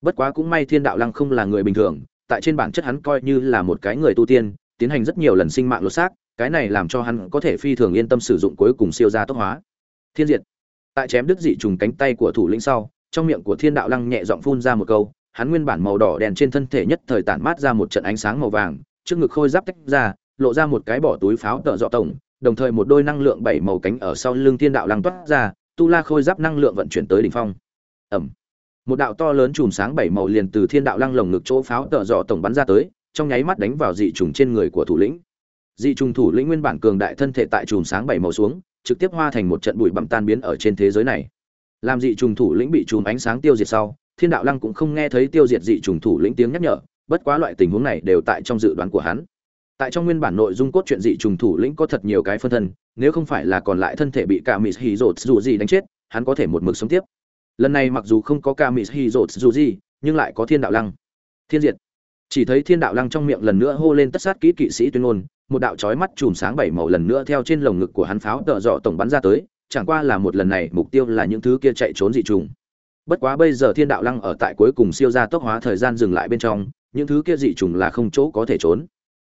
Bất quá cũng may thiên đạo lăng không là người bình thường, tại trên bản chất hắn coi như là một cái người tu tiên, tiến hành rất nhiều lần sinh mạng lột xác, cái này làm cho hắn có thể phi thường yên tâm sử dụng cuối cùng siêu gia tốc hóa. Thiên diệt. Tại chém đứt dị trùng cánh tay của thủ lĩnh sau, trong miệng của thiên đạo lăng nhẹ giọng phun ra một câu hắn nguyên bản màu đỏ đèn trên thân thể nhất thời tản mát ra một trận ánh sáng màu vàng, trước ngực khôi giáp tách ra, lộ ra một cái bỏ túi pháo tợ dọ tổng, đồng thời một đôi năng lượng bảy màu cánh ở sau lưng thiên đạo lăng toát ra, tu la khôi giáp năng lượng vận chuyển tới đỉnh phong. Ẩm. Một đạo to lớn chùm sáng bảy màu liền từ thiên đạo lăng lồng ngực chỗ pháo tợ dọ tổng bắn ra tới, trong nháy mắt đánh vào dị trùng trên người của thủ lĩnh. Dị trùng thủ lĩnh nguyên bản cường đại thân thể tại chùm sáng bảy màu xuống, trực tiếp hoa thành một trận bụi bặm tan biến ở trên thế giới này. Làm dị trùng thủ lĩnh bị chùm ánh sáng tiêu diệt sau thiên đạo lăng cũng không nghe thấy tiêu diệt dị trùng thủ lĩnh tiếng nhắc nhở, bất quá loại tình huống này đều tại trong dự đoán của hắn. Tại trong nguyên bản nội dung cốt truyện dị trùng thủ lĩnh có thật nhiều cái phân thân, nếu không phải là còn lại thân thể bị cả mỹ hì rột dù gì đánh chết, hắn có thể một mực sống tiếp. Lần này mặc dù không có ca mỹ hì rột dù gì, nhưng lại có thiên đạo lăng. Thiên diệt. Chỉ thấy thiên đạo lăng trong miệng lần nữa hô lên tất sát kỹ kỵ sĩ tuyên ngôn, một đạo chói mắt chùm sáng bảy màu lần nữa theo trên lồng ngực của hắn pháo tợ dọ tổng bắn ra tới, chẳng qua là một lần này mục tiêu là những thứ kia chạy trốn dị trùng bất quá bây giờ thiên đạo lăng ở tại cuối cùng siêu ra tốc hóa thời gian dừng lại bên trong, những thứ kia dị trùng là không chỗ có thể trốn.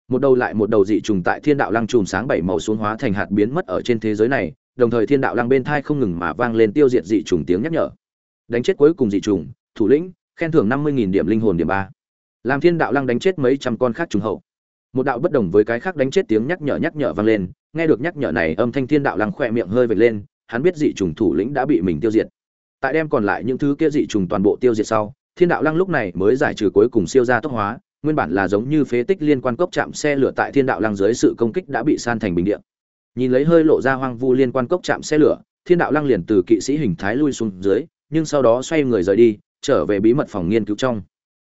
Một đầu lại một đầu dị trùng tại thiên đạo lăng chùm sáng bảy màu xuống hóa thành hạt biến mất ở trên thế giới này, đồng thời thiên đạo lăng bên thai không ngừng mà vang lên tiêu diệt dị trùng tiếng nhắc nhở. Đánh chết cuối cùng dị trùng, thủ lĩnh, khen thưởng năm mươi điểm linh hồn điểm ba. Làm thiên đạo lăng đánh chết mấy trăm con khác trùng hậu. Một đạo bất đồng với cái khác đánh chết tiếng nhắc nhở nhắc nhở vang lên, nghe được nhắc nhở này, âm thanh thiên đạo lăng khỏe miệng hơi vệt lên, hắn biết dị trùng thủ lĩnh đã bị mình tiêu diệt tại đem còn lại những thứ kia dị trùng toàn bộ tiêu diệt sau, thiên đạo lăng lúc này mới giải trừ cuối cùng siêu gia tốc hóa, nguyên bản là giống như phế tích liên quan cốc chạm xe lửa tại thiên đạo lăng dưới sự công kích đã bị san thành bình địa. Nhìn lấy hơi lộ ra hoang vu liên quan cốc chạm xe lửa, thiên đạo lăng liền từ kỵ sĩ hình thái lui xuống dưới, nhưng sau đó xoay người rời đi, trở về bí mật phòng nghiên cứu trong.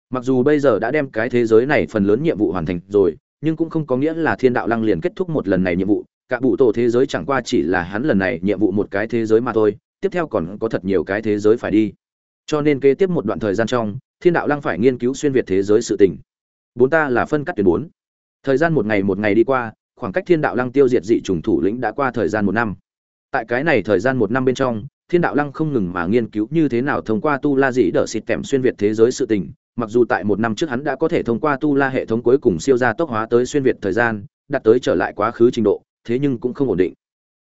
Mặc dù bây giờ đã đem cái thế giới này phần lớn nhiệm vụ hoàn thành rồi, nhưng cũng không có nghĩa là thiên đạo lăng liền kết thúc một lần này nhiệm vụ. Cả bụ tổ thế giới chẳng qua chỉ là hắn lần này nhiệm vụ một cái thế giới mà thôi tiếp theo còn có thật nhiều cái thế giới phải đi. Cho nên kế tiếp một đoạn thời gian trong, thiên đạo lăng phải nghiên cứu xuyên việt thế giới sự tình. Bốn ta là phân cắt tuyến bốn. Thời gian một ngày một ngày đi qua, khoảng cách thiên đạo lăng tiêu diệt dị trùng thủ lĩnh đã qua thời gian một năm. Tại cái này thời gian một năm bên trong, thiên đạo lăng không ngừng mà nghiên cứu như thế nào thông qua tu la dĩ đỡ xịt kèm xuyên việt thế giới sự tình, mặc dù tại một năm trước hắn đã có thể thông qua tu la hệ thống cuối cùng siêu gia tốc hóa tới xuyên việt thời gian, đạt tới trở lại quá khứ trình độ, thế nhưng cũng không ổn định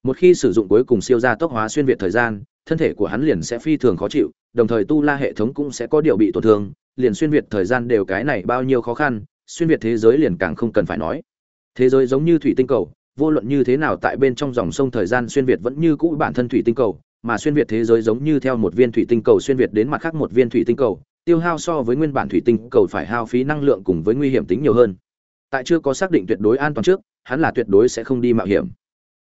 một khi sử dụng cuối cùng siêu gia tốc hóa xuyên việt thời gian, thân thể của hắn liền sẽ phi thường khó chịu, đồng thời tu la hệ thống cũng sẽ có điều bị tổn thương, liền xuyên việt thời gian đều cái này bao nhiêu khó khăn, xuyên việt thế giới liền càng không cần phải nói. Thế giới giống như thủy tinh cầu, vô luận như thế nào tại bên trong dòng sông thời gian xuyên việt vẫn như cũ bản thân thủy tinh cầu, mà xuyên việt thế giới giống như theo một viên thủy tinh cầu xuyên việt đến mặt khác một viên thủy tinh cầu, tiêu hao so với nguyên bản thủy tinh cầu phải hao phí năng lượng cùng với nguy hiểm tính nhiều hơn. Tại chưa có xác định tuyệt đối an toàn trước, hắn là tuyệt đối sẽ không đi mạo hiểm.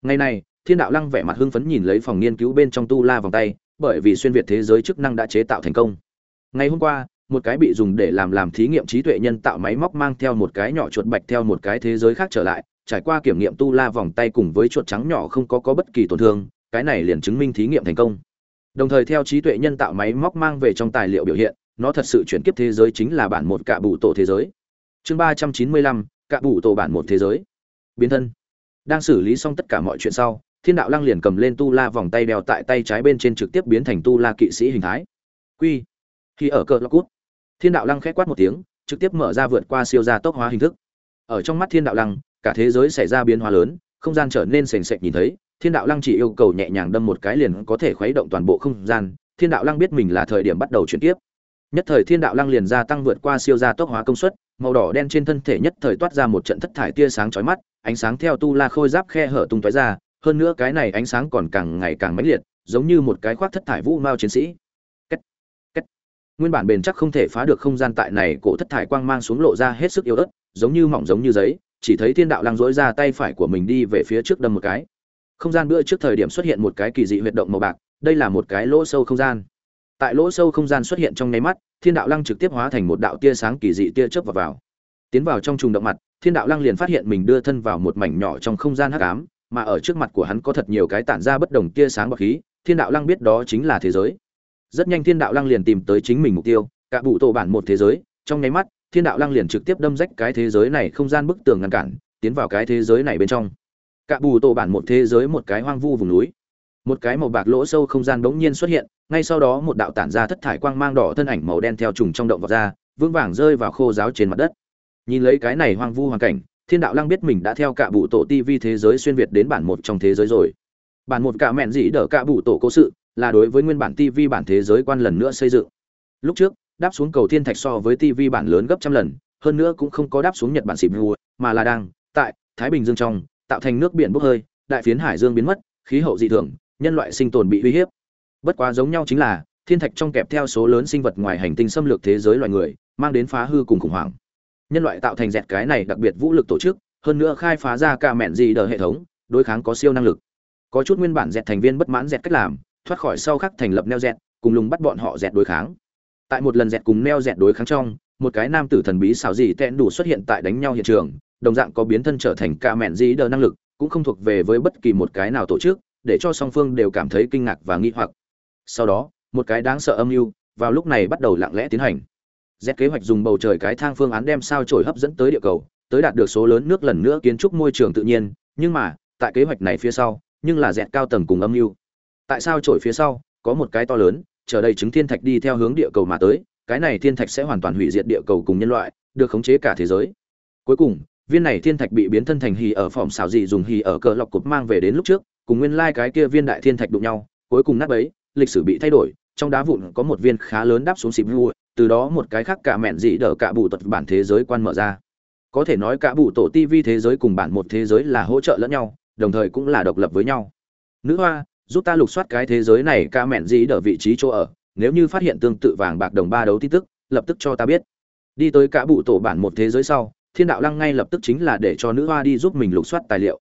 Ngày này thiên đạo lăng vẻ mặt hưng phấn nhìn lấy phòng nghiên cứu bên trong tu la vòng tay, bởi vì xuyên việt thế giới chức năng đã chế tạo thành công. Ngày hôm qua, một cái bị dùng để làm làm thí nghiệm trí tuệ nhân tạo máy móc mang theo một cái nhỏ chuột bạch theo một cái thế giới khác trở lại, trải qua kiểm nghiệm tu la vòng tay cùng với chuột trắng nhỏ không có có bất kỳ tổn thương, cái này liền chứng minh thí nghiệm thành công. Đồng thời theo trí tuệ nhân tạo máy móc mang về trong tài liệu biểu hiện, nó thật sự chuyển kiếp thế giới chính là bản một cạ bụ tổ thế giới. Chương ba trăm chín mươi lăm, cạ bụ tổ bản một thế giới. Biến thân. Đang xử lý xong tất cả mọi chuyện sau thiên đạo lăng liền cầm lên tu la vòng tay đeo tại tay trái bên trên trực tiếp biến thành tu la kỵ sĩ hình thái. Quy. Khi ở cờ lóc cút, thiên đạo lăng khét quát một tiếng, trực tiếp mở ra vượt qua siêu gia tốc hóa hình thức. Ở trong mắt thiên đạo lăng, cả thế giới xảy ra biến hóa lớn, không gian trở nên sền sệt nhìn thấy, thiên đạo lăng chỉ yêu cầu nhẹ nhàng đâm một cái liền có thể khuấy động toàn bộ không gian, thiên đạo lăng biết mình là thời điểm bắt đầu chuyển tiếp. Nhất thời thiên đạo lăng liền gia tăng vượt qua siêu gia tốc hóa công suất, màu đỏ đen trên thân thể nhất thời toát ra một trận thất thải tia sáng chói mắt, ánh sáng theo tu la khôi giáp khe hở tung tói ra hơn nữa cái này ánh sáng còn càng ngày càng mãnh liệt, giống như một cái khoác thất thải vũ mao chiến sĩ Kết. Kết. nguyên bản bền chắc không thể phá được không gian tại này, cổ thất thải quang mang xuống lộ ra hết sức yếu ớt, giống như mỏng giống như giấy, chỉ thấy thiên đạo lăng dối ra tay phải của mình đi về phía trước đâm một cái không gian bữa trước thời điểm xuất hiện một cái kỳ dị huyệt động màu bạc, đây là một cái lỗ sâu không gian tại lỗ sâu không gian xuất hiện trong nháy mắt, thiên đạo lăng trực tiếp hóa thành một đạo tia sáng kỳ dị tia chớp vào vào tiến vào trong trùng động mặt, thiên đạo lăng liền phát hiện mình đưa thân vào một mảnh nhỏ trong không gian hắc ám mà ở trước mặt của hắn có thật nhiều cái tản ra bất đồng tia sáng bọc khí, thiên đạo lăng biết đó chính là thế giới. Rất nhanh thiên đạo lăng liền tìm tới chính mình mục tiêu, cả bụ tổ bản một thế giới. Trong nháy mắt, thiên đạo lăng liền trực tiếp đâm rách cái thế giới này không gian bức tường ngăn cản, tiến vào cái thế giới này bên trong. Cả bù tổ bản một thế giới một cái hoang vu vùng núi. Một cái màu bạc lỗ sâu không gian bỗng nhiên xuất hiện, ngay sau đó một đạo tản ra thất thải quang mang đỏ thân ảnh màu đen theo trùng trong động vọt ra, vững vàng rơi vào khô giáo trên mặt đất. Nhìn lấy cái này hoang vu hoàn cảnh thiên đạo lăng biết mình đã theo cả bụ tổ tv thế giới xuyên việt đến bản một trong thế giới rồi. Bản một cả mẹn dĩ đỡ cả bụ tổ cố sự là đối với nguyên bản tv bản thế giới quan lần nữa xây dựng. Lúc trước, đáp xuống cầu thiên thạch so với tv bản lớn gấp trăm lần, hơn nữa cũng không có đáp xuống nhật bản xịp vua, mà là đang, tại, thái bình dương trong, tạo thành nước biển bốc hơi, đại phiến hải dương biến mất, khí hậu dị thường, nhân loại sinh tồn bị uy hiếp. Bất quá giống nhau chính là, thiên thạch trong kẹp theo số lớn sinh vật ngoài hành tinh xâm lược thế giới loài người, mang đến phá hư cùng khủng hoảng nhân loại tạo thành dẹt cái này đặc biệt vũ lực tổ chức, hơn nữa khai phá ra cả mẹn gì đờ hệ thống, đối kháng có siêu năng lực. Có chút nguyên bản dẹt thành viên bất mãn dẹt cách làm, thoát khỏi sau khắc thành lập neo dẹt, cùng lùng bắt bọn họ dẹt đối kháng. Tại một lần dẹt cùng neo dẹt đối kháng trong, một cái nam tử thần bí xảo dị tẹn đủ xuất hiện tại đánh nhau hiện trường, đồng dạng có biến thân trở thành cả mẹn gì đờ năng lực, cũng không thuộc về với bất kỳ một cái nào tổ chức, để cho song phương đều cảm thấy kinh ngạc và nghi hoặc. Sau đó, một cái đáng sợ âm mưu vào lúc này bắt đầu lặng lẽ tiến hành. Z kế hoạch dùng bầu trời cái thang phương án đem sao chổi hấp dẫn tới địa cầu, tới đạt được số lớn nước lần nữa kiến trúc môi trường tự nhiên. Nhưng mà, tại kế hoạch này phía sau, nhưng là Z cao tầng cùng âm mưu. Tại sao trổi phía sau, có một cái to lớn, chờ đây chứng thiên thạch đi theo hướng địa cầu mà tới, cái này thiên thạch sẽ hoàn toàn hủy diệt địa cầu cùng nhân loại, được khống chế cả thế giới. Cuối cùng, viên này thiên thạch bị biến thân thành hì ở phòng xảo dị dùng hì ở cờ lọc cột mang về đến lúc trước, cùng nguyên lai cái kia viên đại thiên thạch đụng nhau, cuối cùng nát bấy, lịch sử bị thay đổi, trong đá vụn có một viên khá lớn đáp xuống xịp vua từ đó một cái khác cả mẹn dị đỡ cả bụ tật bản thế giới quan mở ra. Có thể nói cả bụ tổ tv thế giới cùng bản một thế giới là hỗ trợ lẫn nhau, đồng thời cũng là độc lập với nhau. Nữ hoa, giúp ta lục soát cái thế giới này cả mẹn dĩ đỡ vị trí chỗ ở, nếu như phát hiện tương tự vàng bạc đồng ba đấu tin tức, lập tức cho ta biết. Đi tới cả bụ tổ bản một thế giới sau, thiên đạo lăng ngay lập tức chính là để cho nữ hoa đi giúp mình lục soát tài liệu.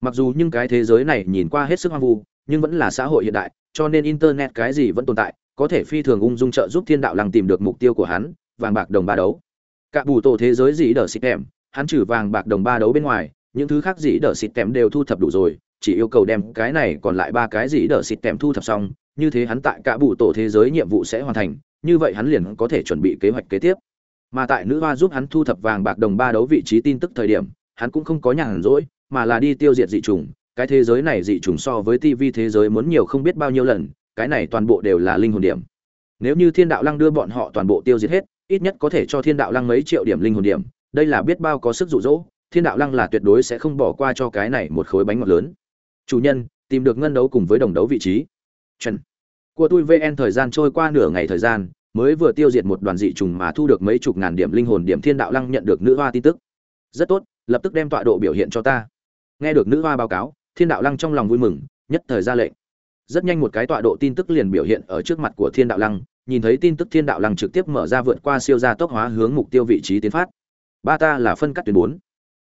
Mặc dù nhưng cái thế giới này nhìn qua hết sức hoang vu, nhưng vẫn là xã hội hiện đại, cho nên internet cái gì vẫn tồn tại có thể phi thường ung dung trợ giúp thiên đạo lăng tìm được mục tiêu của hắn vàng bạc đồng ba đấu. Cả bù tổ thế giới gì đỡ xịt kèm hắn trừ vàng bạc đồng ba đấu bên ngoài những thứ khác gì đỡ xịt kèm đều thu thập đủ rồi chỉ yêu cầu đem cái này còn lại ba cái gì đỡ xịt kèm thu thập xong như thế hắn tại cả bù tổ thế giới nhiệm vụ sẽ hoàn thành như vậy hắn liền có thể chuẩn bị kế hoạch kế tiếp. Mà tại nữ hoa giúp hắn thu thập vàng bạc đồng ba đấu vị trí tin tức thời điểm hắn cũng không có nhàn rỗi mà là đi tiêu diệt dị trùng cái thế giới này dị trùng so với tivi thế giới muốn nhiều không biết bao nhiêu lần, cái này toàn bộ đều là linh hồn điểm. Nếu như Thiên Đạo Lăng đưa bọn họ toàn bộ tiêu diệt hết, ít nhất có thể cho Thiên Đạo Lăng mấy triệu điểm linh hồn điểm, đây là biết bao có sức dụ dỗ, Thiên Đạo Lăng là tuyệt đối sẽ không bỏ qua cho cái này một khối bánh ngọt lớn. Chủ nhân, tìm được ngân đấu cùng với đồng đấu vị trí. Chuẩn. Của tôi VN thời gian trôi qua nửa ngày thời gian, mới vừa tiêu diệt một đoàn dị trùng mà thu được mấy chục ngàn điểm linh hồn điểm Thiên Đạo Lăng nhận được nữ hoa tin tức. Rất tốt, lập tức đem tọa độ biểu hiện cho ta. Nghe được nữ hoa báo cáo, thiên đạo lăng trong lòng vui mừng nhất thời ra lệnh rất nhanh một cái tọa độ tin tức liền biểu hiện ở trước mặt của thiên đạo lăng, nhìn thấy tin tức thiên đạo lăng trực tiếp mở ra vượt qua siêu gia tốc hóa hướng mục tiêu vị trí tiến phát. Ba ta là phân cắt tuyến bốn.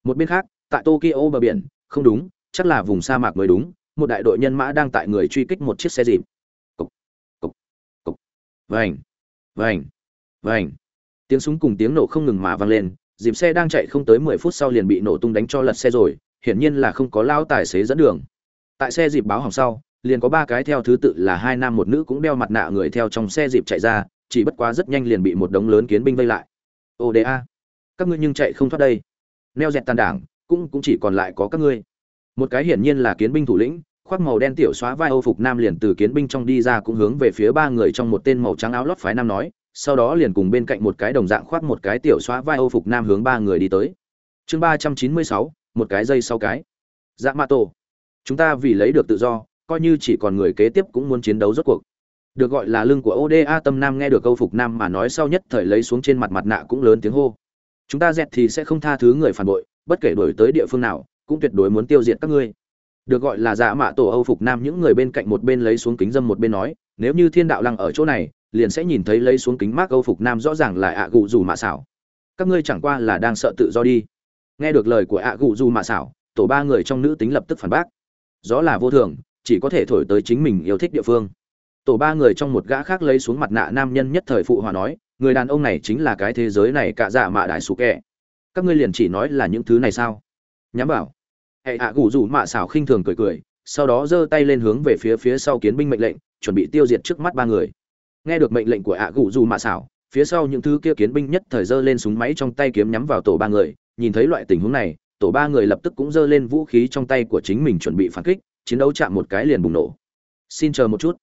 Một bên khác, tại tokyo bờ biển, không đúng, chắc là vùng sa mạc mới đúng, một đại đội nhân mã đang tại người truy kích một chiếc xe dịp. Cục cục cục. Vành vành vành. Tiếng súng cùng tiếng nổ không ngừng mà vang lên, dịp xe đang chạy không tới mười phút sau liền bị nổ tung đánh cho lật xe rồi, hiển nhiên là không có lao tài xế dẫn đường. Tại xe dịp báo hỏng sau liền có ba cái theo thứ tự là hai nam một nữ cũng đeo mặt nạ người theo trong xe dịp chạy ra, chỉ bất quá rất nhanh liền bị một đống lớn kiến binh vây lại. Oda các ngươi nhưng chạy không thoát đây. Neo dẹt tàn đảng, cũng cũng chỉ còn lại có các ngươi. Một cái hiển nhiên là kiến binh thủ lĩnh, khoác màu đen tiểu xóa vai âu phục nam liền từ kiến binh trong đi ra cũng hướng về phía ba người trong một tên màu trắng áo lót phái nam nói, sau đó liền cùng bên cạnh một cái đồng dạng khoác một cái tiểu xóa vai âu phục nam hướng ba người đi tới. Chương ba trăm chín mươi sáu, một cái dây sau cái. Dạ mã tổ, chúng ta vì lấy được tự do coi như chỉ còn người kế tiếp cũng muốn chiến đấu rốt cuộc. Được gọi là lưng của oda tâm nam nghe được câu phục nam mà nói sau nhất thời lấy xuống trên mặt mặt nạ cũng lớn tiếng hô. Chúng ta dẹt thì sẽ không tha thứ người phản bội, bất kể đổi tới địa phương nào, cũng tuyệt đối muốn tiêu diệt các ngươi. Được gọi là dạ mạ tổ âu phục nam những người bên cạnh một bên lấy xuống kính dâm một bên nói, nếu như thiên đạo lăng ở chỗ này, liền sẽ nhìn thấy lấy xuống kính mác âu phục nam rõ ràng là ạ gụ dù mạ xảo. Các ngươi chẳng qua là đang sợ tự do đi. Nghe được lời của ạ gụ dù mạ xảo, tổ ba người trong nữ tính lập tức phản bác. Gió là vô thường chỉ có thể thổi tới chính mình yêu thích địa phương. Tổ ba người trong một gã khác lấy xuống mặt nạ nam nhân nhất thời phụ hòa nói, người đàn ông này chính là cái thế giới này cạ dạ mạ đại sủ kẹ. Các ngươi liền chỉ nói là những thứ này sao? Nhắm bảo hệ ạ gù rủ mạ xảo khinh thường cười cười, sau đó giơ tay lên hướng về phía phía sau kiến binh mệnh lệnh, chuẩn bị tiêu diệt trước mắt ba người. Nghe được mệnh lệnh của ạ gù rủ mạ xảo, phía sau những thứ kia kiến binh nhất thời giơ lên súng máy trong tay kiếm nhắm vào tổ ba người, nhìn thấy loại tình huống này, tổ ba người lập tức cũng giơ lên vũ khí trong tay của chính mình chuẩn bị phản kích chiến đấu chạm một cái liền bùng nổ. Xin chờ một chút.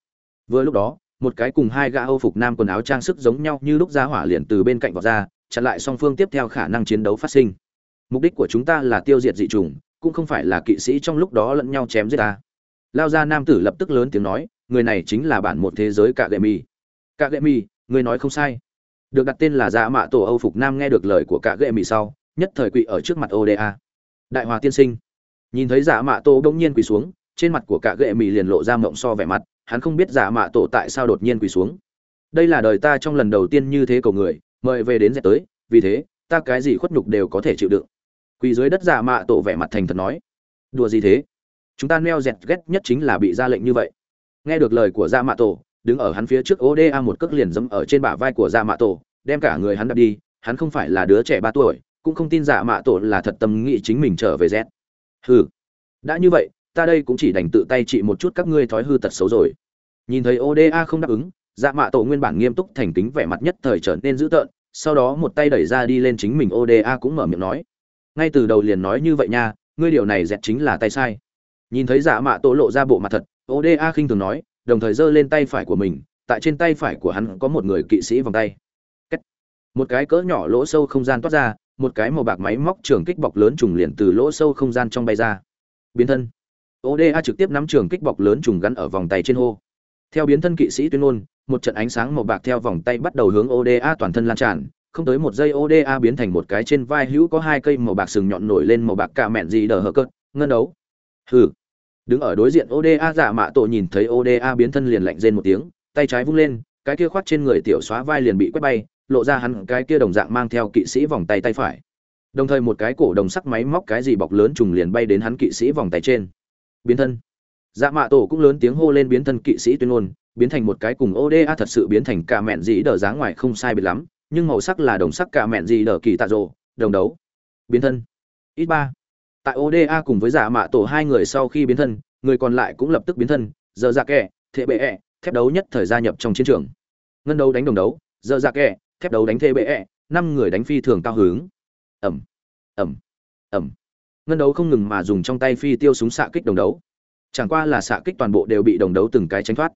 Vừa lúc đó, một cái cùng hai gã âu phục nam quần áo trang sức giống nhau như lúc ra hỏa liền từ bên cạnh vọt ra, chặn lại song phương tiếp theo khả năng chiến đấu phát sinh. Mục đích của chúng ta là tiêu diệt dị trùng cũng không phải là kỵ sĩ trong lúc đó lẫn nhau chém giết ta. Lao ra nam tử lập tức lớn tiếng nói, người này chính là bản một thế giới cả gệ mi cả gệ mi người nói không sai. Được đặt tên là dạ mạ tổ âu phục nam nghe được lời của cả gệ mi sau, nhất thời quỵ ở trước mặt oda đại hòa tiên sinh. Nhìn thấy Dạ mạ tổ bỗng nhiên quỳ xuống trên mặt của cả gệ mì liền lộ ra mộng so vẻ mặt, hắn không biết giả mạ tổ tại sao đột nhiên quỳ xuống. Đây là đời ta trong lần đầu tiên như thế cầu người, mời về đến dẹp tới, vì thế, ta cái gì khuất nhục đều có thể chịu đựng. Quỳ dưới đất giả mạ tổ vẻ mặt thành thật nói, đùa gì thế? Chúng ta neo dẹt ghét nhất chính là bị ra lệnh như vậy. Nghe được lời của giả mạ tổ, đứng ở hắn phía trước oda một cước liền dẫm ở trên bả vai của giả mạ tổ, đem cả người hắn đặt đi, hắn không phải là đứa trẻ ba tuổi, cũng không tin giả mạ tổ là thật tâm nghĩ chính mình trở về dẹt. hừ, đã như vậy ta đây cũng chỉ đành tự tay trị một chút các ngươi thói hư tật xấu rồi. Nhìn thấy oda không đáp ứng dạ mạ tổ nguyên bản nghiêm túc thành kính vẻ mặt nhất thời trở nên dữ tợn, sau đó một tay đẩy ra đi lên chính mình oda cũng mở miệng nói. Ngay từ đầu liền nói như vậy nha, ngươi điều này dẹt chính là tay sai. Nhìn thấy dạ mạ tổ lộ ra bộ mặt thật oda khinh thường nói, đồng thời giơ lên tay phải của mình, tại trên tay phải của hắn có một người kỵ sĩ vòng tay. Một cái cỡ nhỏ lỗ sâu không gian toát ra, một cái màu bạc máy móc trường kích bọc lớn trùng liền từ lỗ sâu không gian trong bay ra. Biến thân oda trực tiếp nắm trường kích bọc lớn trùng gắn ở vòng tay trên hô. Theo biến thân kỵ sĩ tuyên ngôn, một trận ánh sáng màu bạc theo vòng tay bắt đầu hướng oda toàn thân lan tràn. Không tới một giây oda biến thành một cái trên vai hữu có hai cây màu bạc sừng nhọn nổi lên màu bạc cả mẹn gì đờ hờ cơn ngân đấu. Hừ. Đứng ở đối diện oda giả mạ tổ nhìn thấy oda biến thân liền lạnh rên một tiếng, tay trái vung lên, cái kia khoát trên người tiểu xóa vai liền bị quét bay, lộ ra hắn cái kia đồng dạng mang theo kỵ sĩ vòng tay tay phải. Đồng thời một cái cổ đồng sắc máy móc cái gì bọc lớn trùng liền bay đến hắn kỵ sĩ vòng tay trên biến thân. Dạ mạ tổ cũng lớn tiếng hô lên biến thân kỵ sĩ tuyên ngôn, biến thành một cái cùng oda thật sự biến thành cả mẹn dĩ đờ dáng ngoài không sai biệt lắm, nhưng màu sắc là đồng sắc cả mẹn dĩ đờ kỳ tạ rộ đồng đấu. Biến thân. Ít ba. Tại oda cùng với dạ mạ tổ hai người sau khi biến thân, người còn lại cũng lập tức biến thân, giờ dạ ra kẹ thệ bệ ẹ, thép đấu nhất thời gia nhập trong chiến trường. Ngân đấu đánh đồng đấu, giờ dạ ra kẹ thép đấu đánh thế bệ ẹ, năm người đánh phi thường cao hứng. Ẩm. Ẩm. Ẩm ngân đấu không ngừng mà dùng trong tay phi tiêu súng xạ kích đồng đấu. Chẳng qua là xạ kích toàn bộ đều bị đồng đấu từng cái tránh thoát.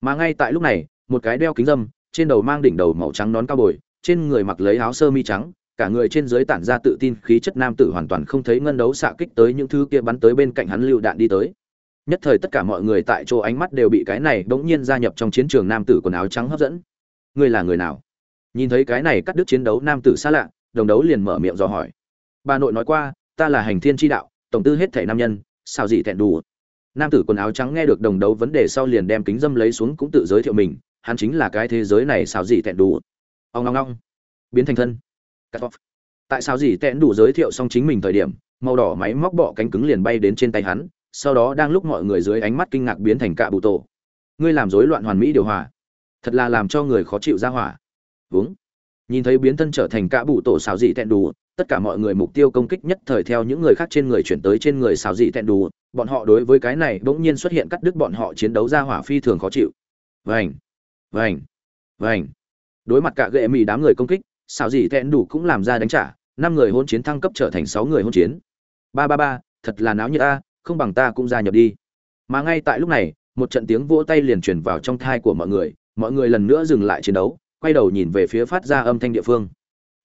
Mà ngay tại lúc này, một cái đeo kính dâm, trên đầu mang đỉnh đầu màu trắng nón cao bồi, trên người mặc lấy áo sơ mi trắng, cả người trên dưới tản ra tự tin khí chất nam tử hoàn toàn không thấy ngân đấu xạ kích tới những thứ kia bắn tới bên cạnh hắn lưu đạn đi tới. Nhất thời tất cả mọi người tại chỗ ánh mắt đều bị cái này bỗng nhiên gia nhập trong chiến trường nam tử quần áo trắng hấp dẫn. Ngươi là người nào? Nhìn thấy cái này cắt đứt chiến đấu nam tử xa lạ, đồng đấu liền mở miệng dò hỏi. Bà nội nói qua ta là hành thiên tri đạo, tổng tư hết thể nam nhân sao gì thẹn đủ. Nam tử quần áo trắng nghe được đồng đấu vấn đề sau liền đem kính dâm lấy xuống cũng tự giới thiệu mình, hắn chính là cái thế giới này sao gì thẹn đủ. Ông long long biến thành thân. Tại sao gì tẹn đủ giới thiệu xong chính mình thời điểm, màu đỏ máy móc bọ cánh cứng liền bay đến trên tay hắn, sau đó đang lúc mọi người dưới ánh mắt kinh ngạc biến thành cạ bụ tổ. Ngươi làm rối loạn hoàn mỹ điều hòa. Thật là làm cho người khó chịu ra hỏa. Vướng. Nhìn thấy biến thân trở thành cạ bụ tổ xào dị tẹn đủ tất cả mọi người mục tiêu công kích nhất thời theo những người khác trên người chuyển tới trên người xào dị tẹn đủ bọn họ đối với cái này bỗng nhiên xuất hiện cắt đứt bọn họ chiến đấu ra hỏa phi thường khó chịu. Vành vành vành. Đối mặt cả gệ mì đám người công kích, xào dị tẹn đủ cũng làm ra đánh trả, năm người hôn chiến thăng cấp trở thành sáu người hôn chiến. Ba ba ba, thật là náo nhiệt ta không bằng ta cũng gia nhập đi. Mà ngay tại lúc này, một trận tiếng vỗ tay liền truyền vào trong thai của mọi người mọi người lần nữa dừng lại chiến đấu, quay đầu nhìn về phía phát ra âm thanh địa phương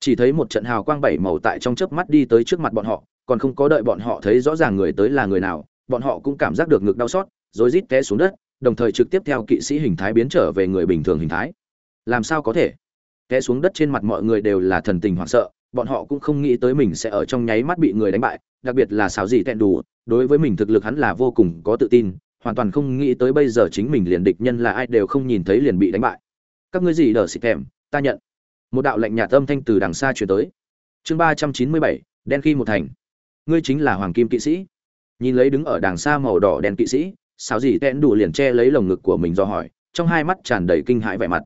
chỉ thấy một trận hào quang bảy màu tại trong chớp mắt đi tới trước mặt bọn họ, còn không có đợi bọn họ thấy rõ ràng người tới là người nào, bọn họ cũng cảm giác được ngực đau xót, rồi rít té xuống đất, đồng thời trực tiếp theo kỵ sĩ hình thái biến trở về người bình thường hình thái. Làm sao có thể? Té xuống đất trên mặt mọi người đều là thần tình hoảng sợ, bọn họ cũng không nghĩ tới mình sẽ ở trong nháy mắt bị người đánh bại, đặc biệt là xào gì tẹn đủ, đối với mình thực lực hắn là vô cùng có tự tin, hoàn toàn không nghĩ tới bây giờ chính mình liền địch nhân là ai đều không nhìn thấy liền bị đánh bại. Các ngươi gì đờ xịt thèm, ta nhận một đạo lệnh nhạt âm thanh từ đằng xa truyền tới. Chương ba trăm chín mươi bảy, đen khi một thành. Ngươi chính là hoàng kim kỵ sĩ. Nhìn lấy đứng ở đằng xa màu đỏ đen kỵ sĩ sao gì tẹn đủ liền che lấy lồng ngực của mình do hỏi, trong hai mắt tràn đầy kinh hãi vẻ mặt.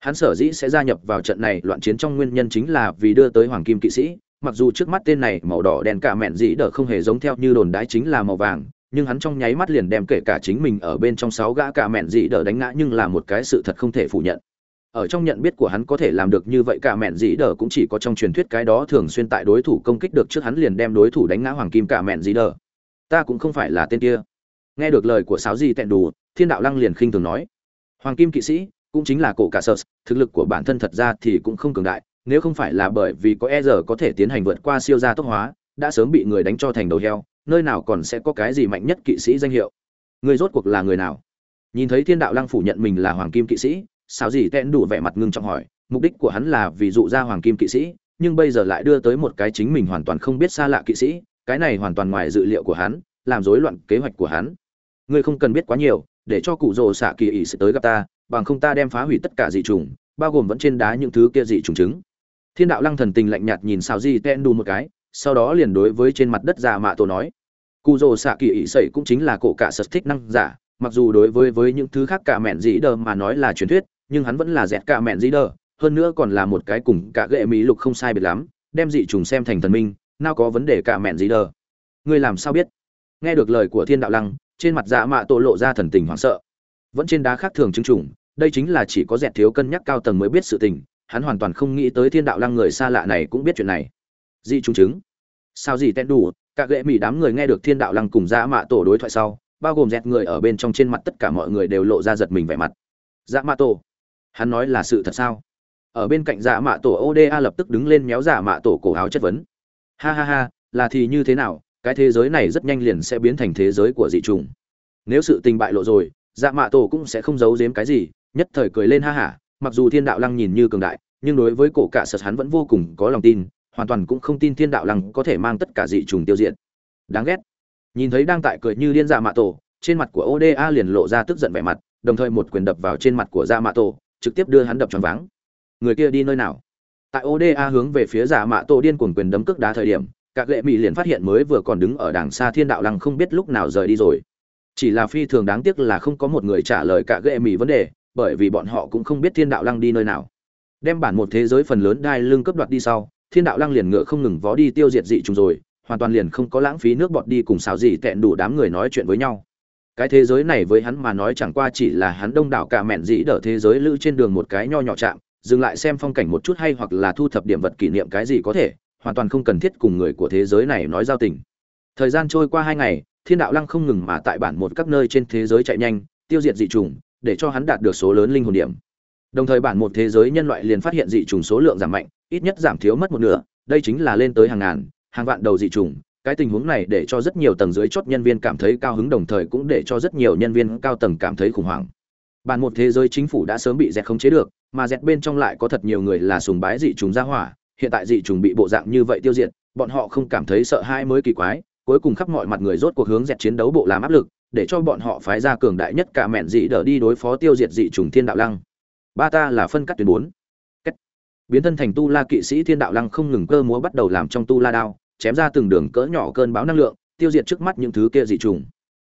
Hắn sở dĩ sẽ gia nhập vào trận này loạn chiến trong nguyên nhân chính là vì đưa tới hoàng kim kỵ sĩ, mặc dù trước mắt tên này màu đỏ đen cả mẹn dĩ đỡ không hề giống theo như đồn đái chính là màu vàng, nhưng hắn trong nháy mắt liền đem kể cả chính mình ở bên trong sáu gã cả mẹn dĩ đỡ đánh ngã nhưng là một cái sự thật không thể phủ nhận ở trong nhận biết của hắn có thể làm được như vậy cả mẹn dĩ đờ cũng chỉ có trong truyền thuyết cái đó thường xuyên tại đối thủ công kích được trước hắn liền đem đối thủ đánh ngã hoàng kim cả mẹn dĩ đờ. Ta cũng không phải là tên kia. Nghe được lời của sáo di tẹn đủ thiên đạo lăng liền khinh thường nói, hoàng kim kỵ sĩ, cũng chính là cổ cả sơ, thực lực của bản thân thật ra thì cũng không cường đại, nếu không phải là bởi vì có e giờ có thể tiến hành vượt qua siêu gia tốc hóa, đã sớm bị người đánh cho thành đầu heo, nơi nào còn sẽ có cái gì mạnh nhất kỵ sĩ danh hiệu? Người rốt cuộc là người nào? Nhìn thấy thiên đạo lăng phủ nhận mình là hoàng kim kỵ sĩ sao gì tẹn đủ vẻ mặt ngưng trọng hỏi, mục đích của hắn là vì dụ ra hoàng kim kỵ sĩ, nhưng bây giờ lại đưa tới một cái chính mình hoàn toàn không biết xa lạ kỵ sĩ, cái này hoàn toàn ngoài dự liệu của hắn, làm rối loạn kế hoạch của hắn. Ngươi không cần biết quá nhiều, để cho cụ rồ xạ kỳ ỉ sẽ tới gặp ta, bằng không ta đem phá hủy tất cả dị trùng bao gồm vẫn trên đá những thứ kia dị trùng trứng thiên đạo lăng thần tình lạnh nhạt nhìn sao di ten đu một cái, sau đó liền đối với trên mặt đất già mạ tổ nói. Cụ rồ xạ kỳ ỉ sậy cũng chính là cổ cả sật thích năng giả, mặc dù đối với với những thứ khác cả mẹn dĩ đờ mà nói là truyền thuyết nhưng hắn vẫn là dẹt cả mẹn dĩ đờ hơn nữa còn là một cái cùng cả gệ mỹ lục không sai biệt lắm, đem dị trùng xem thành thần minh, nào có vấn đề cả mẹn dĩ đờ ngươi làm sao biết? Nghe được lời của thiên đạo lăng, trên mặt dạ mạ tổ lộ ra thần tình hoảng sợ. Vẫn trên đá khác thường chứng chủng đây chính là chỉ có dẹt thiếu cân nhắc cao tầng mới biết sự tình, hắn hoàn toàn không nghĩ tới thiên đạo lăng người xa lạ này cũng biết chuyện này. Dị trùng chứng. Sao gì tên đủ, cả gệ mỹ đám người nghe được thiên đạo lăng cùng dạ mạ tổ đối thoại sau, bao gồm dẹt người ở bên trong trên mặt tất cả mọi người đều lộ ra giật mình vẻ mặt. Dạ mạ tổ hắn nói là sự thật sao? Ở bên cạnh dạ mạ tổ oda lập tức đứng lên méo dạ mạ tổ cổ áo chất vấn. Ha ha ha, là thì như thế nào, cái thế giới này rất nhanh liền sẽ biến thành thế giới của dị trùng nếu sự tình bại lộ rồi dạ mạ tổ cũng sẽ không giấu giếm cái gì, nhất thời cười lên ha hả mặc dù thiên đạo lăng nhìn như cường đại, nhưng đối với cổ cả sật hắn vẫn vô cùng có lòng tin, hoàn toàn cũng không tin thiên đạo lăng có thể mang tất cả dị trùng tiêu diệt. Đáng ghét. Nhìn thấy đang tại cười như điên dạ mạ tổ, trên mặt của oda liền lộ ra tức giận vẻ mặt, đồng thời một quyền đập vào trên mặt của dạ mạ tổ trực tiếp đưa hắn đập tròn váng. Người kia đi nơi nào? Tại oda hướng về phía giả mạ tổ điên cuồng quyền đấm cước đá thời điểm, các lệ mỹ liền phát hiện mới vừa còn đứng ở đằng xa thiên đạo lăng không biết lúc nào rời đi rồi. Chỉ là phi thường đáng tiếc là không có một người trả lời cả ghệ mỹ vấn đề, bởi vì bọn họ cũng không biết thiên đạo lăng đi nơi nào. Đem bản một thế giới phần lớn đai lưng cấp đoạt đi sau, thiên đạo lăng liền ngựa không ngừng vó đi tiêu diệt dị trùng rồi, hoàn toàn liền không có lãng phí nước bọt đi cùng xào gì tẹn đủ đám người nói chuyện với nhau cái thế giới này với hắn mà nói chẳng qua chỉ là hắn đông đảo cả mẹn dĩ đỡ thế giới lữ trên đường một cái nho nhỏ chạm dừng lại xem phong cảnh một chút hay hoặc là thu thập điểm vật kỷ niệm cái gì có thể, hoàn toàn không cần thiết cùng người của thế giới này nói giao tình. Thời gian trôi qua hai ngày, thiên đạo lăng không ngừng mà tại bản một các nơi trên thế giới chạy nhanh, tiêu diệt dị trùng, để cho hắn đạt được số lớn linh hồn điểm. Đồng thời bản một thế giới nhân loại liền phát hiện dị trùng số lượng giảm mạnh, ít nhất giảm thiếu mất một nửa, đây chính là lên tới hàng ngàn, hàng vạn đầu dị trùng cái tình huống này để cho rất nhiều tầng dưới chốt nhân viên cảm thấy cao hứng, đồng thời cũng để cho rất nhiều nhân viên cao tầng cảm thấy khủng hoảng. Bản một thế giới chính phủ đã sớm bị dẹt khống chế được, mà dẹt bên trong lại có thật nhiều người là sùng bái dị trùng ra hỏa, hiện tại dị trùng bị bộ dạng như vậy tiêu diệt, bọn họ không cảm thấy sợ hãi mới kỳ quái, cuối cùng khắp mọi mặt người rốt cuộc hướng dẹt chiến đấu bộ làm áp lực, để cho bọn họ phái ra cường đại nhất cả mẹn dị đỡ đi đối phó tiêu diệt dị trùng thiên đạo lăng. Ba ta là phân cắt tuyến bốn. Biến thân thành tu la kỵ sĩ thiên đạo lăng không ngừng cơ múa bắt đầu làm trong tu la đao chém ra từng đường cỡ nhỏ cơn báo năng lượng, tiêu diệt trước mắt những thứ kia dị trùng.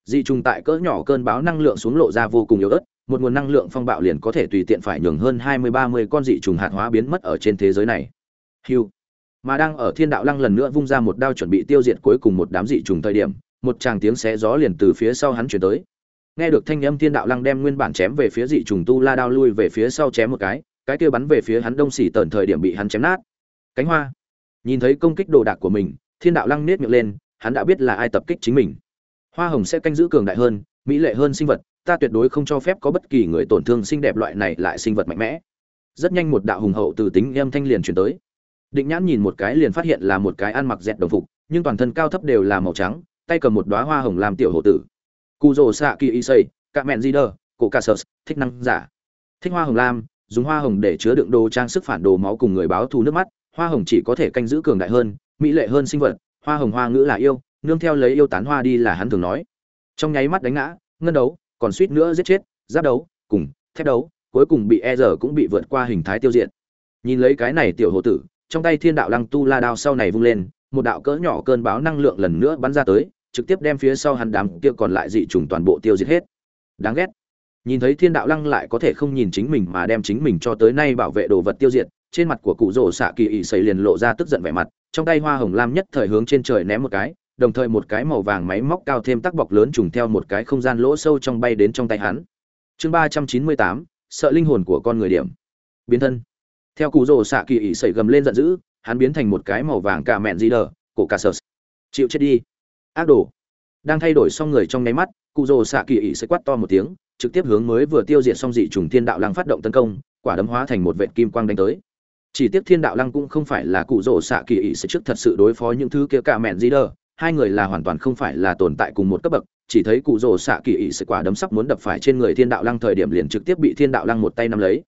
Dị trùng tại cỡ nhỏ cơn báo năng lượng xuống lộ ra vô cùng yếu ớt, một nguồn năng lượng phong bạo liền có thể tùy tiện phải nhường hơn hai mươi ba mươi con dị trùng hạt hóa biến mất ở trên thế giới này. Hiu mà đang ở thiên đạo lăng lần nữa vung ra một đao chuẩn bị tiêu diệt cuối cùng một đám dị trùng thời điểm, một tràng tiếng xé gió liền từ phía sau hắn chuyển tới. Nghe được thanh âm thiên đạo lăng đem nguyên bản chém về phía dị trùng tu la đao lui về phía sau chém một cái cái kia bắn về phía hắn đông xỉ tẩn thời điểm bị hắn chém nát. Cánh hoa nhìn thấy công kích đồ đạc của mình, thiên đạo lăng nết miệng lên, hắn đã biết là ai tập kích chính mình. Hoa hồng sẽ canh giữ cường đại hơn, mỹ lệ hơn sinh vật, ta tuyệt đối không cho phép có bất kỳ người tổn thương xinh đẹp loại này lại sinh vật mạnh mẽ. Rất nhanh một đạo hùng hậu từ tính em thanh liền chuyển tới. Định nhãn nhìn một cái liền phát hiện là một cái ăn mặc dẹt đồng phục, nhưng toàn thân cao thấp đều là màu trắng, tay cầm một đoá hoa hồng làm tiểu hộ tử. Cụ rồ xạ kỳ y xây cạ mẹn di đơ cổ ca sơ thích năng giả. Thích hoa hồng lam, dùng hoa hồng để chứa đựng đồ trang sức phản đồ máu cùng người báo thù nước mắt hoa hồng chỉ có thể canh giữ cường đại hơn, mỹ lệ hơn sinh vật, hoa hồng hoa ngữ là yêu, nương theo lấy yêu tán hoa đi là hắn thường nói. Trong nháy mắt đánh ngã, ngân đấu, còn suýt nữa giết chết, giáp đấu, cùng, thép đấu, cuối cùng bị e giờ cũng bị vượt qua hình thái tiêu diệt. Nhìn lấy cái này tiểu hộ tử, trong tay thiên đạo lăng tu la đao sau này vung lên, một đạo cỡ nhỏ cơn báo năng lượng lần nữa bắn ra tới, trực tiếp đem phía sau hắn đám kia còn lại dị trùng toàn bộ tiêu diệt hết. Đáng ghét. Nhìn thấy thiên đạo lăng lại có thể không nhìn chính mình mà đem chính mình cho tới nay bảo vệ đồ vật tiêu diệt trên mặt của cụ rổ xạ kỳ ỉ xảy liền lộ ra tức giận vẻ mặt, trong tay hoa hồng lam nhất thời hướng trên trời ném một cái, đồng thời một cái màu vàng máy móc cao thêm tắc bọc lớn trùng theo một cái không gian lỗ sâu trong bay đến trong tay hắn. Chương ba trăm chín mươi tám, sợ linh hồn của con người điểm. Biến thân. Theo cụ rồ xạ kỳ ỉ sẩy gầm lên giận dữ, hắn biến thành một cái màu vàng cả mẹn di đờ, cổ cả sờ. Chịu chết đi. Ác đồ. Đang thay đổi xong người trong nháy mắt, cụ rồ xạ kỳ ỉ sẽ quát to một tiếng, trực tiếp hướng mới vừa tiêu diệt xong dị trùng thiên đạo lăng phát động tấn công, quả đấm hóa thành một vệt kim quang đánh tới chỉ tiếc thiên đạo lăng cũng không phải là cụ rỗ xạ kỳ ỵ sẽ trước thật sự đối phó những thứ kia cả mẹn di đờ. Hai người là hoàn toàn không phải là tồn tại cùng một cấp bậc, chỉ thấy cụ rỗ xạ kỳ ỵ sẽ quả đấm sắp muốn đập phải trên người thiên đạo lăng thời điểm liền trực tiếp bị thiên đạo lăng một tay nắm lấy.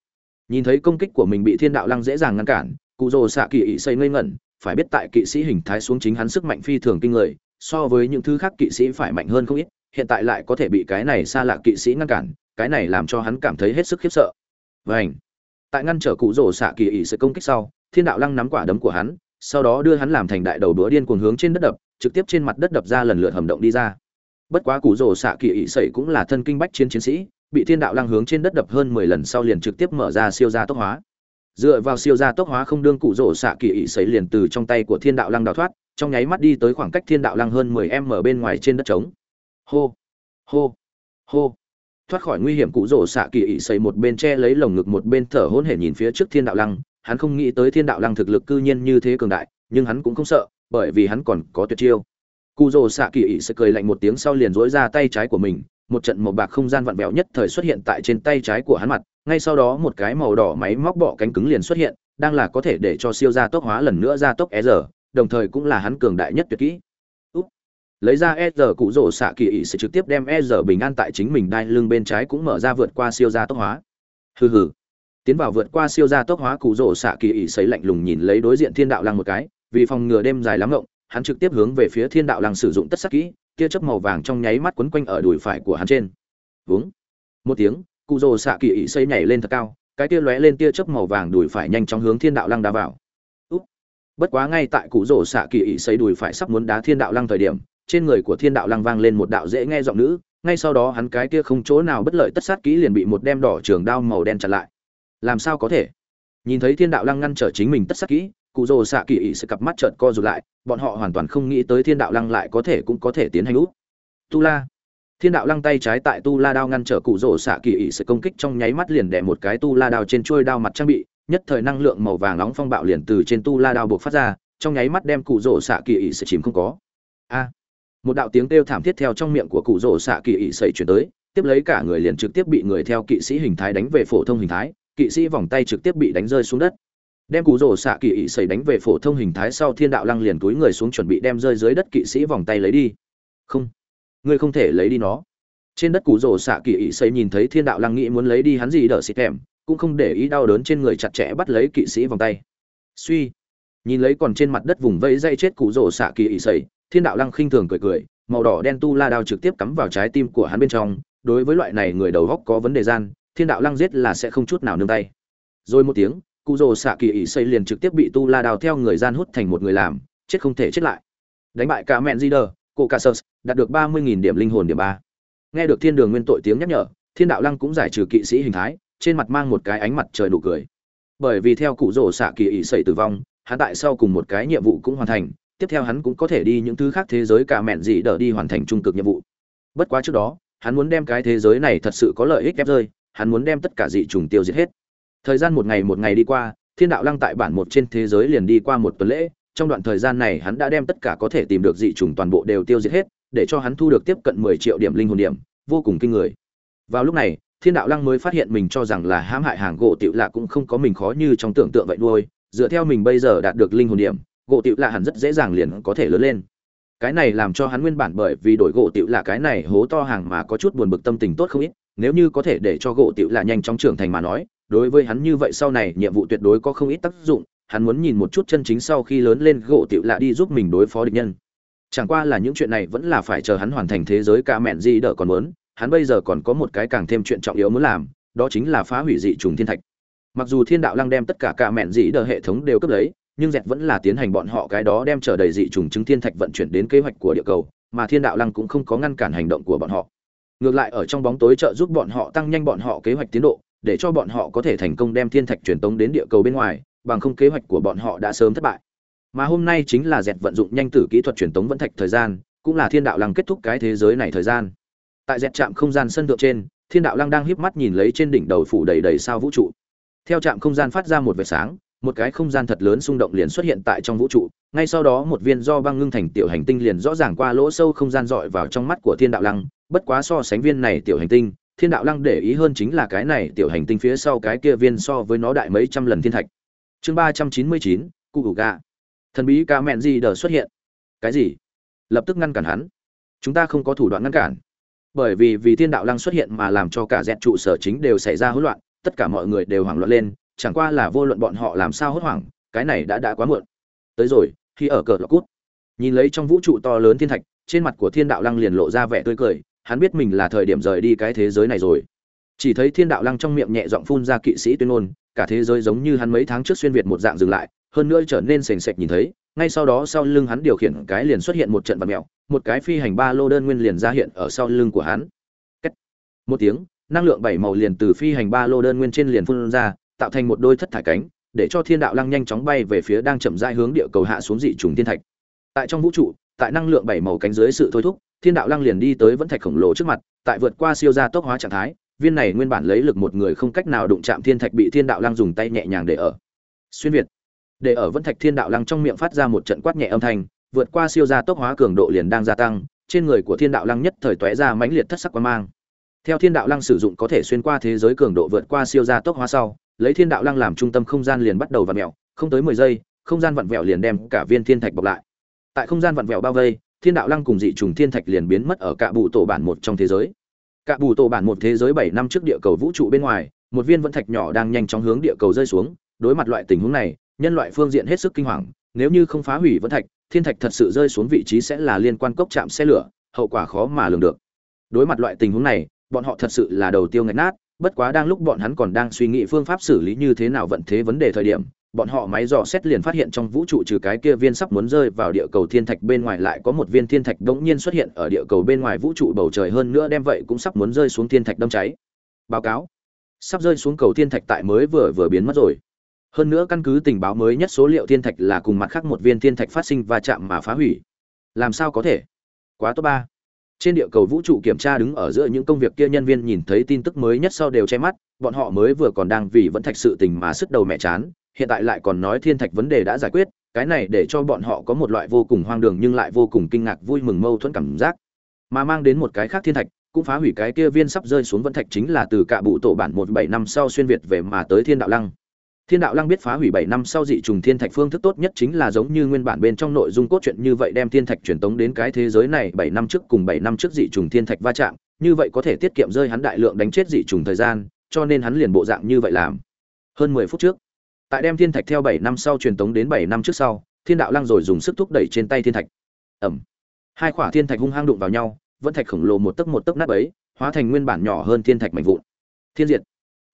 Nhìn thấy công kích của mình bị thiên đạo lăng dễ dàng ngăn cản, cụ rỗ xạ kỳ ỵ xây ngây ngẩn, phải biết tại kỵ sĩ hình thái xuống chính hắn sức mạnh phi thường kinh người, so với những thứ khác kỵ sĩ phải mạnh hơn không ít, hiện tại lại có thể bị cái này xa lạ kỵ sĩ ngăn cản, cái này làm cho hắn cảm thấy hết sức khiếp sợ. Vảnh tại ngăn trở cụ rổ xạ kỳ ỉ sự công kích sau, thiên đạo lăng nắm quả đấm của hắn, sau đó đưa hắn làm thành đại đầu đũa điên cuồng hướng trên đất đập, trực tiếp trên mặt đất đập ra lần lượt hầm động đi ra. Bất quá cụ rổ xạ kỳ ỉ sẩy cũng là thân kinh bách chiến chiến sĩ, bị thiên đạo lăng hướng trên đất đập hơn mười lần sau liền trực tiếp mở ra siêu gia tốc hóa. Dựa vào siêu gia tốc hóa không đương cụ rổ xạ kỳ ỉ sẩy liền từ trong tay của thiên đạo lăng đào thoát, trong nháy mắt đi tới khoảng cách thiên đạo lăng hơn mười m bên ngoài trên đất trống. Hô hô hô thoát khỏi nguy hiểm cụ rồ xạ kỳ ị xây một bên che lấy lồng ngực một bên thở hổn hển nhìn phía trước thiên đạo lăng. Hắn không nghĩ tới thiên đạo lăng thực lực cư nhiên như thế cường đại, nhưng hắn cũng không sợ, bởi vì hắn còn có tuyệt chiêu. Cụ rồ xạ kỳ ị sẽ cười lạnh một tiếng sau liền dối ra tay trái của mình, một trận màu bạc không gian vặn vẹo nhất thời xuất hiện tại trên tay trái của hắn mặt, ngay sau đó một cái màu đỏ máy móc bọ cánh cứng liền xuất hiện, đang là có thể để cho siêu gia tốc hóa lần nữa gia tốc e r, đồng thời cũng là hắn cường đại nhất tuyệt kỹ lấy ra e r cụ rổ xạ kỳ ỵ sẽ trực tiếp đem e r bình an tại chính mình đai lưng bên trái cũng mở ra vượt qua siêu gia tốc hóa. Hừ hừ. Tiến vào vượt qua siêu gia tốc hóa cụ rổ xạ kỳ ỵ sấy lạnh lùng nhìn lấy đối diện thiên đạo lăng một cái, vì phòng ngừa đêm dài lắm ngộng, hắn trực tiếp hướng về phía thiên đạo lăng sử dụng tất sắc kỹ, tia chớp màu vàng trong nháy mắt quấn quanh ở đùi phải của hắn trên. Vướng một tiếng, cụ rổ xạ kỳ ỵ sấy nhảy lên thật cao, cái tia lóe lên tia chớp màu vàng đùi phải nhanh chóng hướng thiên đạo lăng đá vào. Úp. bất quá ngay tại cụ rổ xạ kỳ ỵ sấy đùi phải sắp muốn đá thiên đạo lăng thời điểm trên người của thiên đạo lăng vang lên một đạo dễ nghe giọng nữ, ngay sau đó hắn cái kia không chỗ nào bất lợi tất sát kỹ liền bị một đem đỏ trường đao màu đen chặn lại. Làm sao có thể? Nhìn thấy thiên đạo lăng ngăn trở chính mình tất sát kỹ, cụ rồ xạ kỳ ỵ sẽ cặp mắt trợn co rụt lại, bọn họ hoàn toàn không nghĩ tới thiên đạo lăng lại có thể cũng có thể tiến hành út tu la. Thiên đạo lăng tay trái tại tu la đao ngăn trở cụ rồ xạ kỳ ỵ sẽ công kích trong nháy mắt liền đẻ một cái tu la đao trên chuôi đao mặt trang bị, nhất thời năng lượng màu vàng nóng phong bạo liền từ trên tu la đao buộc phát ra, trong nháy mắt đem cụ rỗ xạ kỳ ỵ sẽ chìm không có. A một đạo tiếng kêu thảm thiết theo trong miệng của cụ rỗ xạ kỳ ỵ sẩy chuyển tới, tiếp lấy cả người liền trực tiếp bị người theo kỵ sĩ hình thái đánh về phổ thông hình thái, kỵ sĩ vòng tay trực tiếp bị đánh rơi xuống đất. Đem cụ rổ xạ kỳ ỵ sẩy đánh về phổ thông hình thái sau thiên đạo lăng liền túi người xuống chuẩn bị đem rơi dưới đất kỵ sĩ vòng tay lấy đi. Không, ngươi không thể lấy đi nó. Trên đất cụ rổ xạ kỳ ỵ sẩy nhìn thấy thiên đạo lăng nghĩ muốn lấy đi hắn gì đỡ xịt thèm, cũng không để ý đau đớn trên người chặt chẽ bắt lấy kỵ sĩ vòng tay. Suy, nhìn lấy còn trên mặt đất vùng vây dây chết cụ rổ xạ kỳ ỵ sẩy thiên đạo lăng khinh thường cười cười, màu đỏ đen tu la đao trực tiếp cắm vào trái tim của hắn bên trong. Đối với loại này người đầu góc có vấn đề gian, thiên đạo lăng giết là sẽ không chút nào nương tay. Rồi một tiếng, cụ rồ xạ kỳ ỉ xây liền trực tiếp bị tu la đao theo người gian hút thành một người làm, chết không thể chết lại. Đánh bại cả mẹn di đờ cô ca sơ đạt được ba mươi điểm linh hồn điểm ba. Nghe được thiên đường nguyên tội tiếng nhắc nhở, thiên đạo lăng cũng giải trừ kỵ sĩ hình thái, trên mặt mang một cái ánh mặt trời nụ cười. Bởi vì theo cụ rồ xạ kỳ ỉ xây tử vong, hắn tại sau cùng một cái nhiệm vụ cũng hoàn thành tiếp theo hắn cũng có thể đi những thứ khác thế giới cả mẹn gì đỡ đi hoàn thành trung cực nhiệm vụ. Bất quá trước đó, hắn muốn đem cái thế giới này thật sự có lợi ích ép rơi, hắn muốn đem tất cả dị trùng tiêu diệt hết. Thời gian một ngày một ngày đi qua, thiên đạo lăng tại bản một trên thế giới liền đi qua một tuần lễ, trong đoạn thời gian này hắn đã đem tất cả có thể tìm được dị trùng toàn bộ đều tiêu diệt hết, để cho hắn thu được tiếp cận mười triệu điểm linh hồn điểm, vô cùng kinh người. Vào lúc này, thiên đạo lăng mới phát hiện mình cho rằng là hãm hại hàng gỗ tiểu lạ cũng không có mình khó như trong tưởng tượng vậy nuôi, dựa theo mình bây giờ đạt được linh hồn điểm gỗ tiểu lạ hẳn rất dễ dàng liền có thể lớn lên. Cái này làm cho hắn nguyên bản bởi vì đổi gỗ tiểu lạ cái này hố to hàng mà có chút buồn bực tâm tình tốt không ít, nếu như có thể để cho gỗ tiểu lạ nhanh chóng trưởng thành mà nói, đối với hắn như vậy sau này nhiệm vụ tuyệt đối có không ít tác dụng, hắn muốn nhìn một chút chân chính sau khi lớn lên gỗ tiểu lạ đi giúp mình đối phó địch nhân. Chẳng qua là những chuyện này vẫn là phải chờ hắn hoàn thành thế giới ca mẹn di đỡ còn muốn, hắn bây giờ còn có một cái càng thêm chuyện trọng yếu muốn làm, đó chính là phá hủy dị trùng thiên thạch. Mặc dù thiên đạo lăng đem tất cả ca mẹn dị đỡ hệ thống đều cấp lấy nhưng dẹt vẫn là tiến hành bọn họ cái đó đem trở đầy dị trùng chứng thiên thạch vận chuyển đến kế hoạch của địa cầu, mà thiên đạo lăng cũng không có ngăn cản hành động của bọn họ. Ngược lại ở trong bóng tối trợ giúp bọn họ tăng nhanh bọn họ kế hoạch tiến độ, để cho bọn họ có thể thành công đem thiên thạch truyền tống đến địa cầu bên ngoài, bằng không kế hoạch của bọn họ đã sớm thất bại. Mà hôm nay chính là dẹt vận dụng nhanh tử kỹ thuật truyền tống vẫn thạch thời gian, cũng là thiên đạo lăng kết thúc cái thế giới này thời gian. Tại dẹt trạm không gian sân thượng trên, thiên đạo lăng đang híp mắt nhìn lấy trên đỉnh đầu phủ đầy đầy sao vũ trụ. Theo trạm không gian phát ra một vệt sáng một cái không gian thật lớn xung động liền xuất hiện tại trong vũ trụ. Ngay sau đó một viên do băng ngưng thành tiểu hành tinh liền rõ ràng qua lỗ sâu không gian dọi vào trong mắt của thiên đạo lăng. Bất quá so sánh viên này tiểu hành tinh, thiên đạo lăng để ý hơn chính là cái này tiểu hành tinh phía sau cái kia viên so với nó đại mấy trăm lần thiên thạch. Chương ba trăm chín mươi chín, cụ gà. Thần bí ca mẹn gì đờ xuất hiện. Cái gì? Lập tức ngăn cản hắn. Chúng ta không có thủ đoạn ngăn cản. Bởi vì vì thiên đạo lăng xuất hiện mà làm cho cả dẹt trụ sở chính đều xảy ra hỗn loạn, tất cả mọi người đều hoảng loạn lên chẳng qua là vô luận bọn họ làm sao hốt hoảng, cái này đã đã quá muộn. Tới rồi, khi ở cờ lọc cút, nhìn lấy trong vũ trụ to lớn thiên thạch, trên mặt của thiên đạo lăng liền lộ ra vẻ tươi cười, hắn biết mình là thời điểm rời đi cái thế giới này rồi. Chỉ thấy thiên đạo lăng trong miệng nhẹ giọng phun ra kỵ sĩ tuyên ngôn, cả thế giới giống như hắn mấy tháng trước xuyên việt một dạng dừng lại, hơn nữa trở nên sềnh sệch nhìn thấy, ngay sau đó sau lưng hắn điều khiển cái liền xuất hiện một trận vật mèo, một cái phi hành ba lô đơn nguyên liền ra hiện ở sau lưng của hắn. Cách. một tiếng, năng lượng bảy màu liền từ phi hành ba lô đơn nguyên trên liền phun ra tạo thành một đôi thất thải cánh, để cho thiên đạo lăng nhanh chóng bay về phía đang chậm rãi hướng địa cầu hạ xuống dị trùng thiên thạch. Tại trong vũ trụ, tại năng lượng bảy màu cánh dưới sự thôi thúc, thiên đạo lăng liền đi tới vẫn thạch khổng lồ trước mặt, tại vượt qua siêu gia tốc hóa trạng thái, viên này nguyên bản lấy lực một người không cách nào đụng chạm thiên thạch bị thiên đạo lăng dùng tay nhẹ nhàng để ở. Xuyên việt. Để ở vẫn thạch thiên đạo lăng trong miệng phát ra một trận quát nhẹ âm thanh, vượt qua siêu gia tốc hóa cường độ liền đang gia tăng, trên người của thiên đạo lăng nhất thời tóe ra mãnh liệt thất sắc quan mang. Theo thiên đạo lăng sử dụng có thể xuyên qua thế giới cường độ vượt qua siêu gia tốc hóa sau lấy thiên đạo lăng làm trung tâm không gian liền bắt đầu vặn vẹo, không tới mười giây, không gian vặn vẹo liền đem cả viên thiên thạch bọc lại. Tại không gian vặn vẹo bao vây, thiên đạo lăng cùng dị trùng thiên thạch liền biến mất ở cả bù tổ bản một trong thế giới. Cả bù tổ bản một thế giới bảy năm trước địa cầu vũ trụ bên ngoài, một viên vẫn thạch nhỏ đang nhanh chóng hướng địa cầu rơi xuống. Đối mặt loại tình huống này, nhân loại phương diện hết sức kinh hoàng, nếu như không phá hủy vẫn thạch, thiên thạch thật sự rơi xuống vị trí sẽ là liên quan cốc chạm xe lửa, hậu quả khó mà lường được. Đối mặt loại tình huống này, bọn họ thật sự là đầu tiêu ngạch nát bất quá đang lúc bọn hắn còn đang suy nghĩ phương pháp xử lý như thế nào vận thế vấn đề thời điểm, bọn họ máy dò xét liền phát hiện trong vũ trụ trừ cái kia viên sắp muốn rơi vào địa cầu thiên thạch bên ngoài lại có một viên thiên thạch đống nhiên xuất hiện ở địa cầu bên ngoài vũ trụ bầu trời hơn nữa đem vậy cũng sắp muốn rơi xuống thiên thạch đâm cháy. Báo cáo. Sắp rơi xuống cầu thiên thạch tại mới vừa vừa biến mất rồi. Hơn nữa căn cứ tình báo mới nhất số liệu thiên thạch là cùng mặt khác một viên thiên thạch phát sinh và chạm mà phá hủy. Làm sao có thể? Quá tốt ba trên địa cầu vũ trụ kiểm tra đứng ở giữa những công việc kia nhân viên nhìn thấy tin tức mới nhất sau đều che mắt, bọn họ mới vừa còn đang vì vẫn thạch sự tình mà sức đầu mẹ chán, hiện tại lại còn nói thiên thạch vấn đề đã giải quyết, cái này để cho bọn họ có một loại vô cùng hoang đường nhưng lại vô cùng kinh ngạc vui mừng mâu thuẫn cảm giác. Mà mang đến một cái khác thiên thạch, cũng phá hủy cái kia viên sắp rơi xuống vẫn thạch chính là từ cạ bụ tổ bản một bảy năm sau xuyên việt về mà tới thiên đạo lăng thiên đạo lăng biết phá hủy bảy năm sau dị trùng thiên thạch phương thức tốt nhất chính là giống như nguyên bản bên trong nội dung cốt truyện như vậy đem thiên thạch truyền tống đến cái thế giới này bảy năm trước cùng bảy năm trước dị trùng thiên thạch va chạm, như vậy có thể tiết kiệm rơi hắn đại lượng đánh chết dị trùng thời gian, cho nên hắn liền bộ dạng như vậy làm. Hơn mười phút trước, tại đem thiên thạch theo bảy năm sau truyền tống đến bảy năm trước sau, thiên đạo lăng rồi dùng sức thúc đẩy trên tay thiên thạch. Ầm hai quả thiên thạch hung hăng đụng vào nhau, vẫn thạch khổng lồ một tấc một tấc nát ấy hóa thành nguyên bản nhỏ hơn thiên thạch mạnh vụn. Thiên diệt.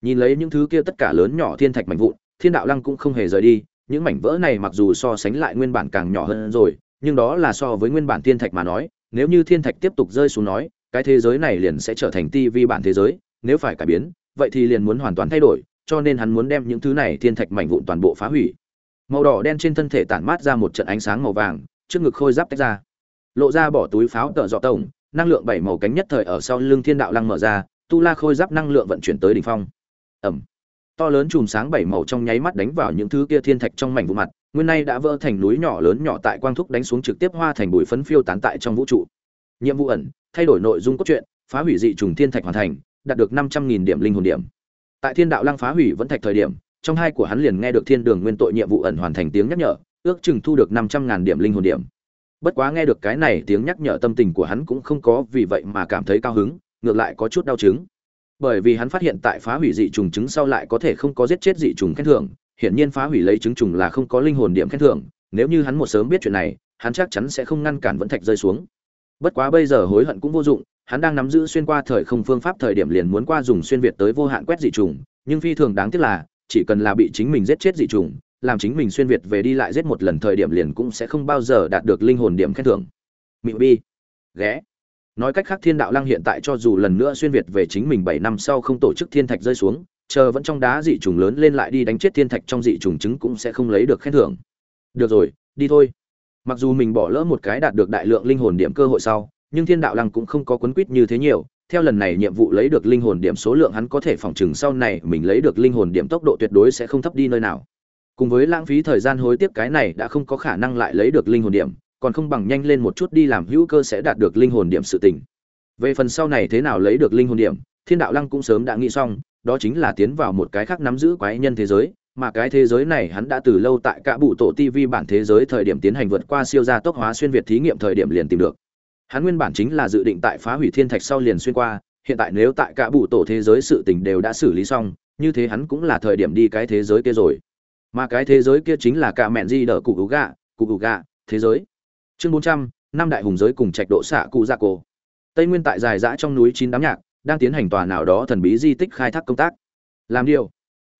Nhìn lấy những thứ kia tất cả lớn nhỏ thiên thạch mạnh vụn thiên đạo lăng cũng không hề rời đi, những mảnh vỡ này mặc dù so sánh lại nguyên bản càng nhỏ hơn rồi, nhưng đó là so với nguyên bản thiên thạch mà nói, nếu như thiên thạch tiếp tục rơi xuống nói, cái thế giới này liền sẽ trở thành ti vi bản thế giới, nếu phải cải biến, vậy thì liền muốn hoàn toàn thay đổi, cho nên hắn muốn đem những thứ này thiên thạch mảnh vụn toàn bộ phá hủy. Màu đỏ đen trên thân thể tản mát ra một trận ánh sáng màu vàng, trước ngực khôi giáp tách ra. Lộ ra bỏ túi pháo tợ dọ tổng, năng lượng bảy màu cánh nhất thời ở sau lưng thiên đạo lăng mở ra, tu la khôi giáp năng lượng vận chuyển tới đỉnh phong. Ẩm to lớn chùm sáng bảy màu trong nháy mắt đánh vào những thứ kia thiên thạch trong mảnh vụ mặt, nguyên nay đã vỡ thành núi nhỏ lớn nhỏ tại quang thúc đánh xuống trực tiếp hoa thành bụi phấn phiêu tán tại trong vũ trụ. Nhiệm vụ ẩn, thay đổi nội dung cốt truyện, phá hủy dị trùng thiên thạch hoàn thành, đạt được năm trăm nghìn điểm linh hồn điểm. Tại thiên đạo lăng phá hủy vẫn thạch thời điểm, trong hai của hắn liền nghe được thiên đường nguyên tội nhiệm vụ ẩn hoàn thành tiếng nhắc nhở, ước chừng thu được năm trăm ngàn điểm linh hồn điểm. Bất quá nghe được cái này tiếng nhắc nhở tâm tình của hắn cũng không có vì vậy mà cảm thấy cao hứng, ngược lại có chút đau chứng bởi vì hắn phát hiện tại phá hủy dị trùng trứng sau lại có thể không có giết chết dị trùng khen thưởng, hiển nhiên phá hủy lấy trứng trùng là không có linh hồn điểm khen thưởng, nếu như hắn một sớm biết chuyện này, hắn chắc chắn sẽ không ngăn cản vẫn thạch rơi xuống. Bất quá bây giờ hối hận cũng vô dụng, hắn đang nắm giữ xuyên qua thời không phương pháp thời điểm liền muốn qua dùng xuyên việt tới vô hạn quét dị trùng, nhưng phi thường đáng tiếc là, chỉ cần là bị chính mình giết chết dị trùng, làm chính mình xuyên việt về đi lại giết một lần thời điểm liền cũng sẽ không bao giờ đạt được linh hồn điểm khen thưởng. Mịu bi, ghé nói cách khác thiên đạo lăng hiện tại cho dù lần nữa xuyên việt về chính mình bảy năm sau không tổ chức thiên thạch rơi xuống, chờ vẫn trong đá dị trùng lớn lên lại đi đánh chết thiên thạch trong dị trùng trứng cũng sẽ không lấy được khen thưởng. Được rồi, đi thôi. Mặc dù mình bỏ lỡ một cái đạt được đại lượng linh hồn điểm cơ hội sau, nhưng thiên đạo lăng cũng không có quấn quýt như thế nhiều. Theo lần này nhiệm vụ lấy được linh hồn điểm số lượng hắn có thể phòng chừng sau này mình lấy được linh hồn điểm tốc độ tuyệt đối sẽ không thấp đi nơi nào. Cùng với lãng phí thời gian hối tiếc cái này đã không có khả năng lại lấy được linh hồn điểm còn không bằng nhanh lên một chút đi làm hữu cơ sẽ đạt được linh hồn điểm sự tình về phần sau này thế nào lấy được linh hồn điểm thiên đạo lăng cũng sớm đã nghĩ xong đó chính là tiến vào một cái khác nắm giữ quái nhân thế giới mà cái thế giới này hắn đã từ lâu tại cả bụ tổ TV bản thế giới thời điểm tiến hành vượt qua siêu gia tốc hóa xuyên việt thí nghiệm thời điểm liền tìm được. Hắn nguyên bản chính là dự định tại phá hủy thiên thạch sau liền xuyên qua, hiện tại nếu tại cả bụ tổ thế giới sự tình đều đã xử lý xong, như thế hắn cũng là thời điểm đi cái thế giới kia rồi. Mà cái thế giới kia chính là cả mẹn di đỡ cụ gạ, cụ gạ, thế giới. Chương 400, năm đại hùng giới cùng trạch độ xạ cụ Gia cổ. Tây Nguyên tại dài dã trong núi chín đám nhạc, đang tiến hành tòa nào đó thần bí di tích khai thác công tác. Làm điều.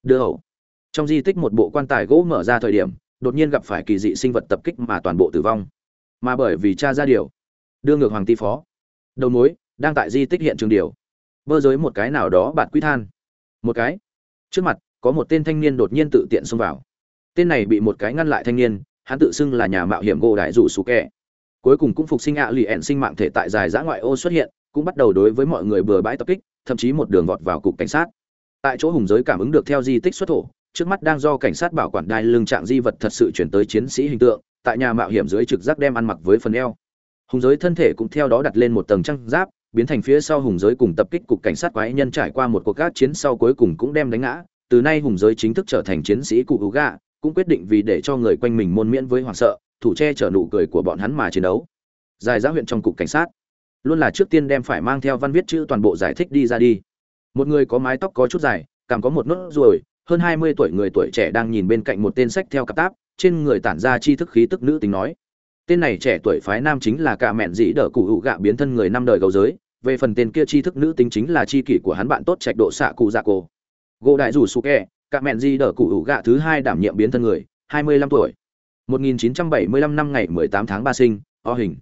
Đưa hậu. Trong di tích một bộ quan tài gỗ mở ra thời điểm đột nhiên gặp phải kỳ dị sinh vật tập kích mà toàn bộ tử vong. Mà bởi vì cha ra điều đưa ngược hoàng ti phó. Đầu mối đang tại di tích hiện trường điều. Bơ giới một cái nào đó bạn quý than. Một cái. Trước mặt có một tên thanh niên đột nhiên tự tiện xông vào. Tên này bị một cái ngăn lại thanh niên hắn tự xưng là nhà mạo hiểm gỗ đại rủ sủ kẻ. Cuối cùng cũng phục sinh ạ lì ẹn sinh mạng thể tại dài giã ngoại ô xuất hiện, cũng bắt đầu đối với mọi người bừa bãi tập kích, thậm chí một đường vọt vào cục cảnh sát. Tại chỗ hùng giới cảm ứng được theo di tích xuất thổ, trước mắt đang do cảnh sát bảo quản đai lưng trạng di vật thật sự chuyển tới chiến sĩ hình tượng, tại nhà mạo hiểm dưới trực giác đem ăn mặc với phần eo. Hùng giới thân thể cũng theo đó đặt lên một tầng trăng giáp, biến thành phía sau hùng giới cùng tập kích cục cảnh sát quái nhân trải qua một cuộc các chiến sau cuối cùng cũng đem đánh ngã. Từ nay hùng giới chính thức trở thành chiến sĩ cụ hữu cũng quyết định vì để cho người quanh mình môn miễn với hoảng sợ thủ che chở nụ cười của bọn hắn mà chiến đấu giải giá huyện trong cục cảnh sát luôn là trước tiên đem phải mang theo văn viết chữ toàn bộ giải thích đi ra đi một người có mái tóc có chút dài cảm có một nốt ruồi hơn hai mươi tuổi người tuổi trẻ đang nhìn bên cạnh một tên sách theo cặp táp, trên người tản ra chi thức khí tức nữ tính nói. Tên này trẻ tuổi phái nam chính là cả mẹn dĩ đỡ cụ hữu gạ biến thân người năm đời cầu giới, về phần tên kia chi thức nữ tính chính là chi kỷ của hắn bạn tốt trạch độ xạ cụ dạ cô. Gỗ đại rủ Suke, cả mẹn di đỡ cụ hữu gạ thứ hai đảm nhiệm biến thân người, hai mươi 25 tuổi. một nghìn chín trăm bảy mươi 1975 năm ngày mười tám tháng ba sinh, o hình.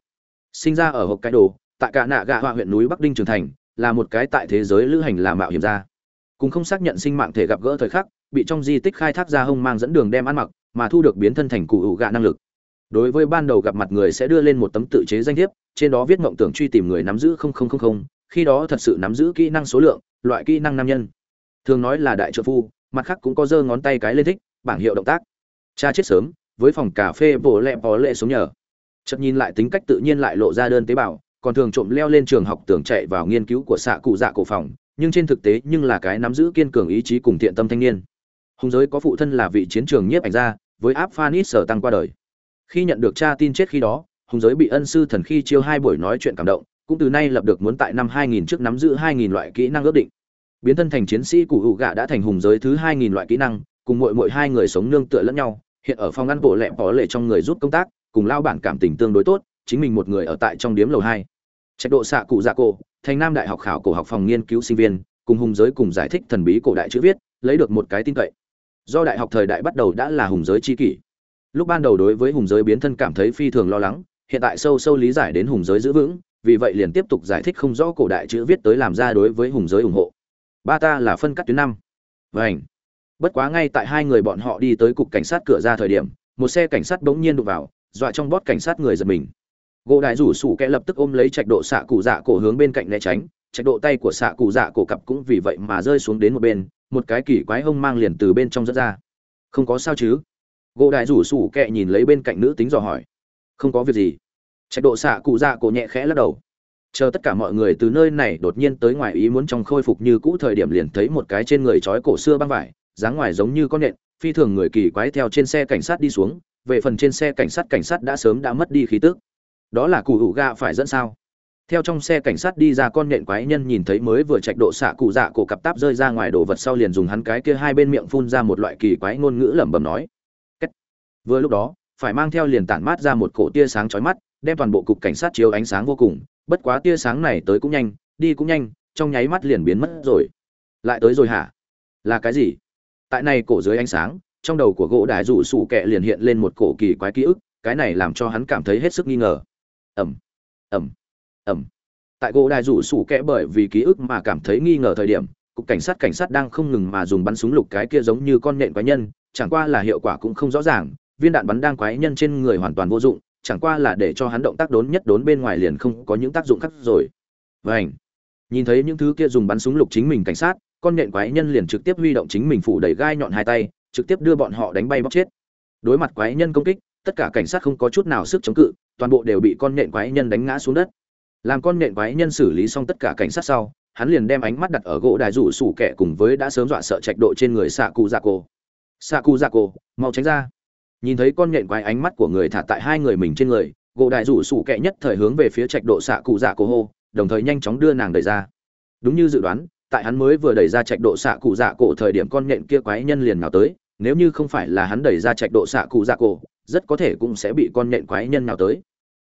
Sinh ra ở hộc cái đồ, tại cả nạ gạ họa huyện núi Bắc Đinh trưởng thành, là một cái tại thế giới lữ hành làm mạo hiểm gia cùng không xác nhận sinh mạng thể gặp gỡ thời khắc bị trong di tích khai thác ra hông mang dẫn đường đem ăn mặc mà thu được biến thân thành cụ hữu gạ năng lực đối với ban đầu gặp mặt người sẽ đưa lên một tấm tự chế danh thiếp trên đó viết mộng tưởng truy tìm người nắm giữ không không không không khi đó thật sự nắm giữ kỹ năng số lượng loại kỹ năng nam nhân thường nói là đại trợ phu mặt khác cũng có giơ ngón tay cái lên thích, bảng hiệu động tác. Cha chết sớm, với phòng cà phê bổ lẹ bó lệ xuống nhờ. Chợt nhìn lại tính cách tự nhiên lại lộ ra đơn tế bào, còn thường trộm leo lên trường học tưởng chạy vào nghiên cứu của xạ cụ dạ cổ phòng, nhưng trên thực tế nhưng là cái nắm giữ kiên cường ý chí cùng thiện tâm thanh niên. Hùng giới có phụ thân là vị chiến trường nhiếp ảnh gia, với áp phanit sở tăng qua đời. Khi nhận được cha tin chết khi đó, hùng giới bị ân sư thần khi chiêu hai buổi nói chuyện cảm động, cũng từ nay lập được muốn tại năm 2000 trước nắm giữ 2000 loại kỹ năng ước định biến thân thành chiến sĩ của hữu gạ đã thành hùng giới thứ 2000 loại kỹ năng, cùng mỗi mỗi hai người sống nương tựa lẫn nhau, hiện ở phòng ngăn bộ lẹ bỏ lệ trong người giúp công tác, cùng lao bản cảm tình tương đối tốt, chính mình một người ở tại trong điếm lầu hai. Trạch độ xạ cụ dạ cổ, thành nam đại học khảo cổ học phòng nghiên cứu sinh viên, cùng hùng giới cùng giải thích thần bí cổ đại chữ viết, lấy được một cái tin cậy. Do đại học thời đại bắt đầu đã là hùng giới chi kỷ. Lúc ban đầu đối với hùng giới biến thân cảm thấy phi thường lo lắng, hiện tại sâu sâu lý giải đến hùng giới giữ vững, vì vậy liền tiếp tục giải thích không rõ cổ đại chữ viết tới làm ra đối với hùng giới ủng hộ ba ta là phân cắt tuyến năm. Vảnh bất quá ngay tại hai người bọn họ đi tới cục cảnh sát cửa ra thời điểm, một xe cảnh sát bỗng nhiên đụng vào, dọa trong bót cảnh sát người giật mình. Gỗ đại rủ sủ kẽ lập tức ôm lấy trạch độ xạ cụ dạ cổ hướng bên cạnh né tránh, trạch độ tay của xạ cụ dạ cổ cặp cũng vì vậy mà rơi xuống đến một bên, một cái kỳ quái hông mang liền từ bên trong dẫn ra. Không có sao chứ? Gỗ đại rủ sủ kẹ nhìn lấy bên cạnh nữ tính dò hỏi. Không có việc gì. Trạch độ xạ cụ dạ cổ nhẹ khẽ lắc đầu chờ tất cả mọi người từ nơi này đột nhiên tới ngoài ý muốn trong khôi phục như cũ thời điểm liền thấy một cái trên người trói cổ xưa băng vải, dáng ngoài giống như con nện, phi thường người kỳ quái theo trên xe cảnh sát đi xuống, về phần trên xe cảnh sát cảnh sát đã sớm đã mất đi khí tức. Đó là cụ hữu ga phải dẫn sao? Theo trong xe cảnh sát đi ra con nện quái nhân nhìn thấy mới vừa chạy độ xạ cụ dạ cổ cặp táp rơi ra ngoài đồ vật sau liền dùng hắn cái kia hai bên miệng phun ra một loại kỳ quái ngôn ngữ lẩm bẩm nói. Vừa lúc đó, phải mang theo liền tản mát ra một cổ tia sáng chói mắt đem toàn bộ cục cảnh sát chiếu ánh sáng vô cùng, bất quá tia sáng này tới cũng nhanh, đi cũng nhanh, trong nháy mắt liền biến mất rồi. Lại tới rồi hả? Là cái gì? Tại này cổ dưới ánh sáng, trong đầu của gỗ đại rủ sủ kẹ liền hiện lên một cổ kỳ quái ký ức, cái này làm cho hắn cảm thấy hết sức nghi ngờ. Ẩm ẩm ẩm tại gỗ đại rủ sủ kẹ bởi vì ký ức mà cảm thấy nghi ngờ thời điểm, cục cảnh sát cảnh sát đang không ngừng mà dùng bắn súng lục cái kia giống như con nện quái nhân, chẳng qua là hiệu quả cũng không rõ ràng, viên đạn bắn đang quái nhân trên người hoàn toàn vô dụng chẳng qua là để cho hắn động tác đốn nhất đốn bên ngoài liền không có những tác dụng khác rồi. Vảnh nhìn thấy những thứ kia dùng bắn súng lục chính mình cảnh sát, con nện quái nhân liền trực tiếp huy động chính mình phủ đầy gai nhọn hai tay, trực tiếp đưa bọn họ đánh bay bóc chết. Đối mặt quái nhân công kích, tất cả cảnh sát không có chút nào sức chống cự, toàn bộ đều bị con nện quái nhân đánh ngã xuống đất. Làm con nện quái nhân xử lý xong tất cả cảnh sát sau, hắn liền đem ánh mắt đặt ở gỗ đài rủ sủ kẻ cùng với đã sớm dọa sợ trạch độ trên người xạ cụ dạ cổ. Xạ cụ dạ cổ, mau tránh ra nhìn thấy con nhện quái ánh mắt của người thả tại hai người mình trên người, gỗ đại rủ sủ kệ nhất thời hướng về phía trạch độ xạ cụ dạ cổ hô, đồng thời nhanh chóng đưa nàng đẩy ra. Đúng như dự đoán, tại hắn mới vừa đẩy ra trạch độ xạ cụ dạ cổ thời điểm con nhện kia quái nhân liền nào tới, nếu như không phải là hắn đẩy ra trạch độ xạ cụ dạ cổ, rất có thể cũng sẽ bị con nhện quái nhân nào tới.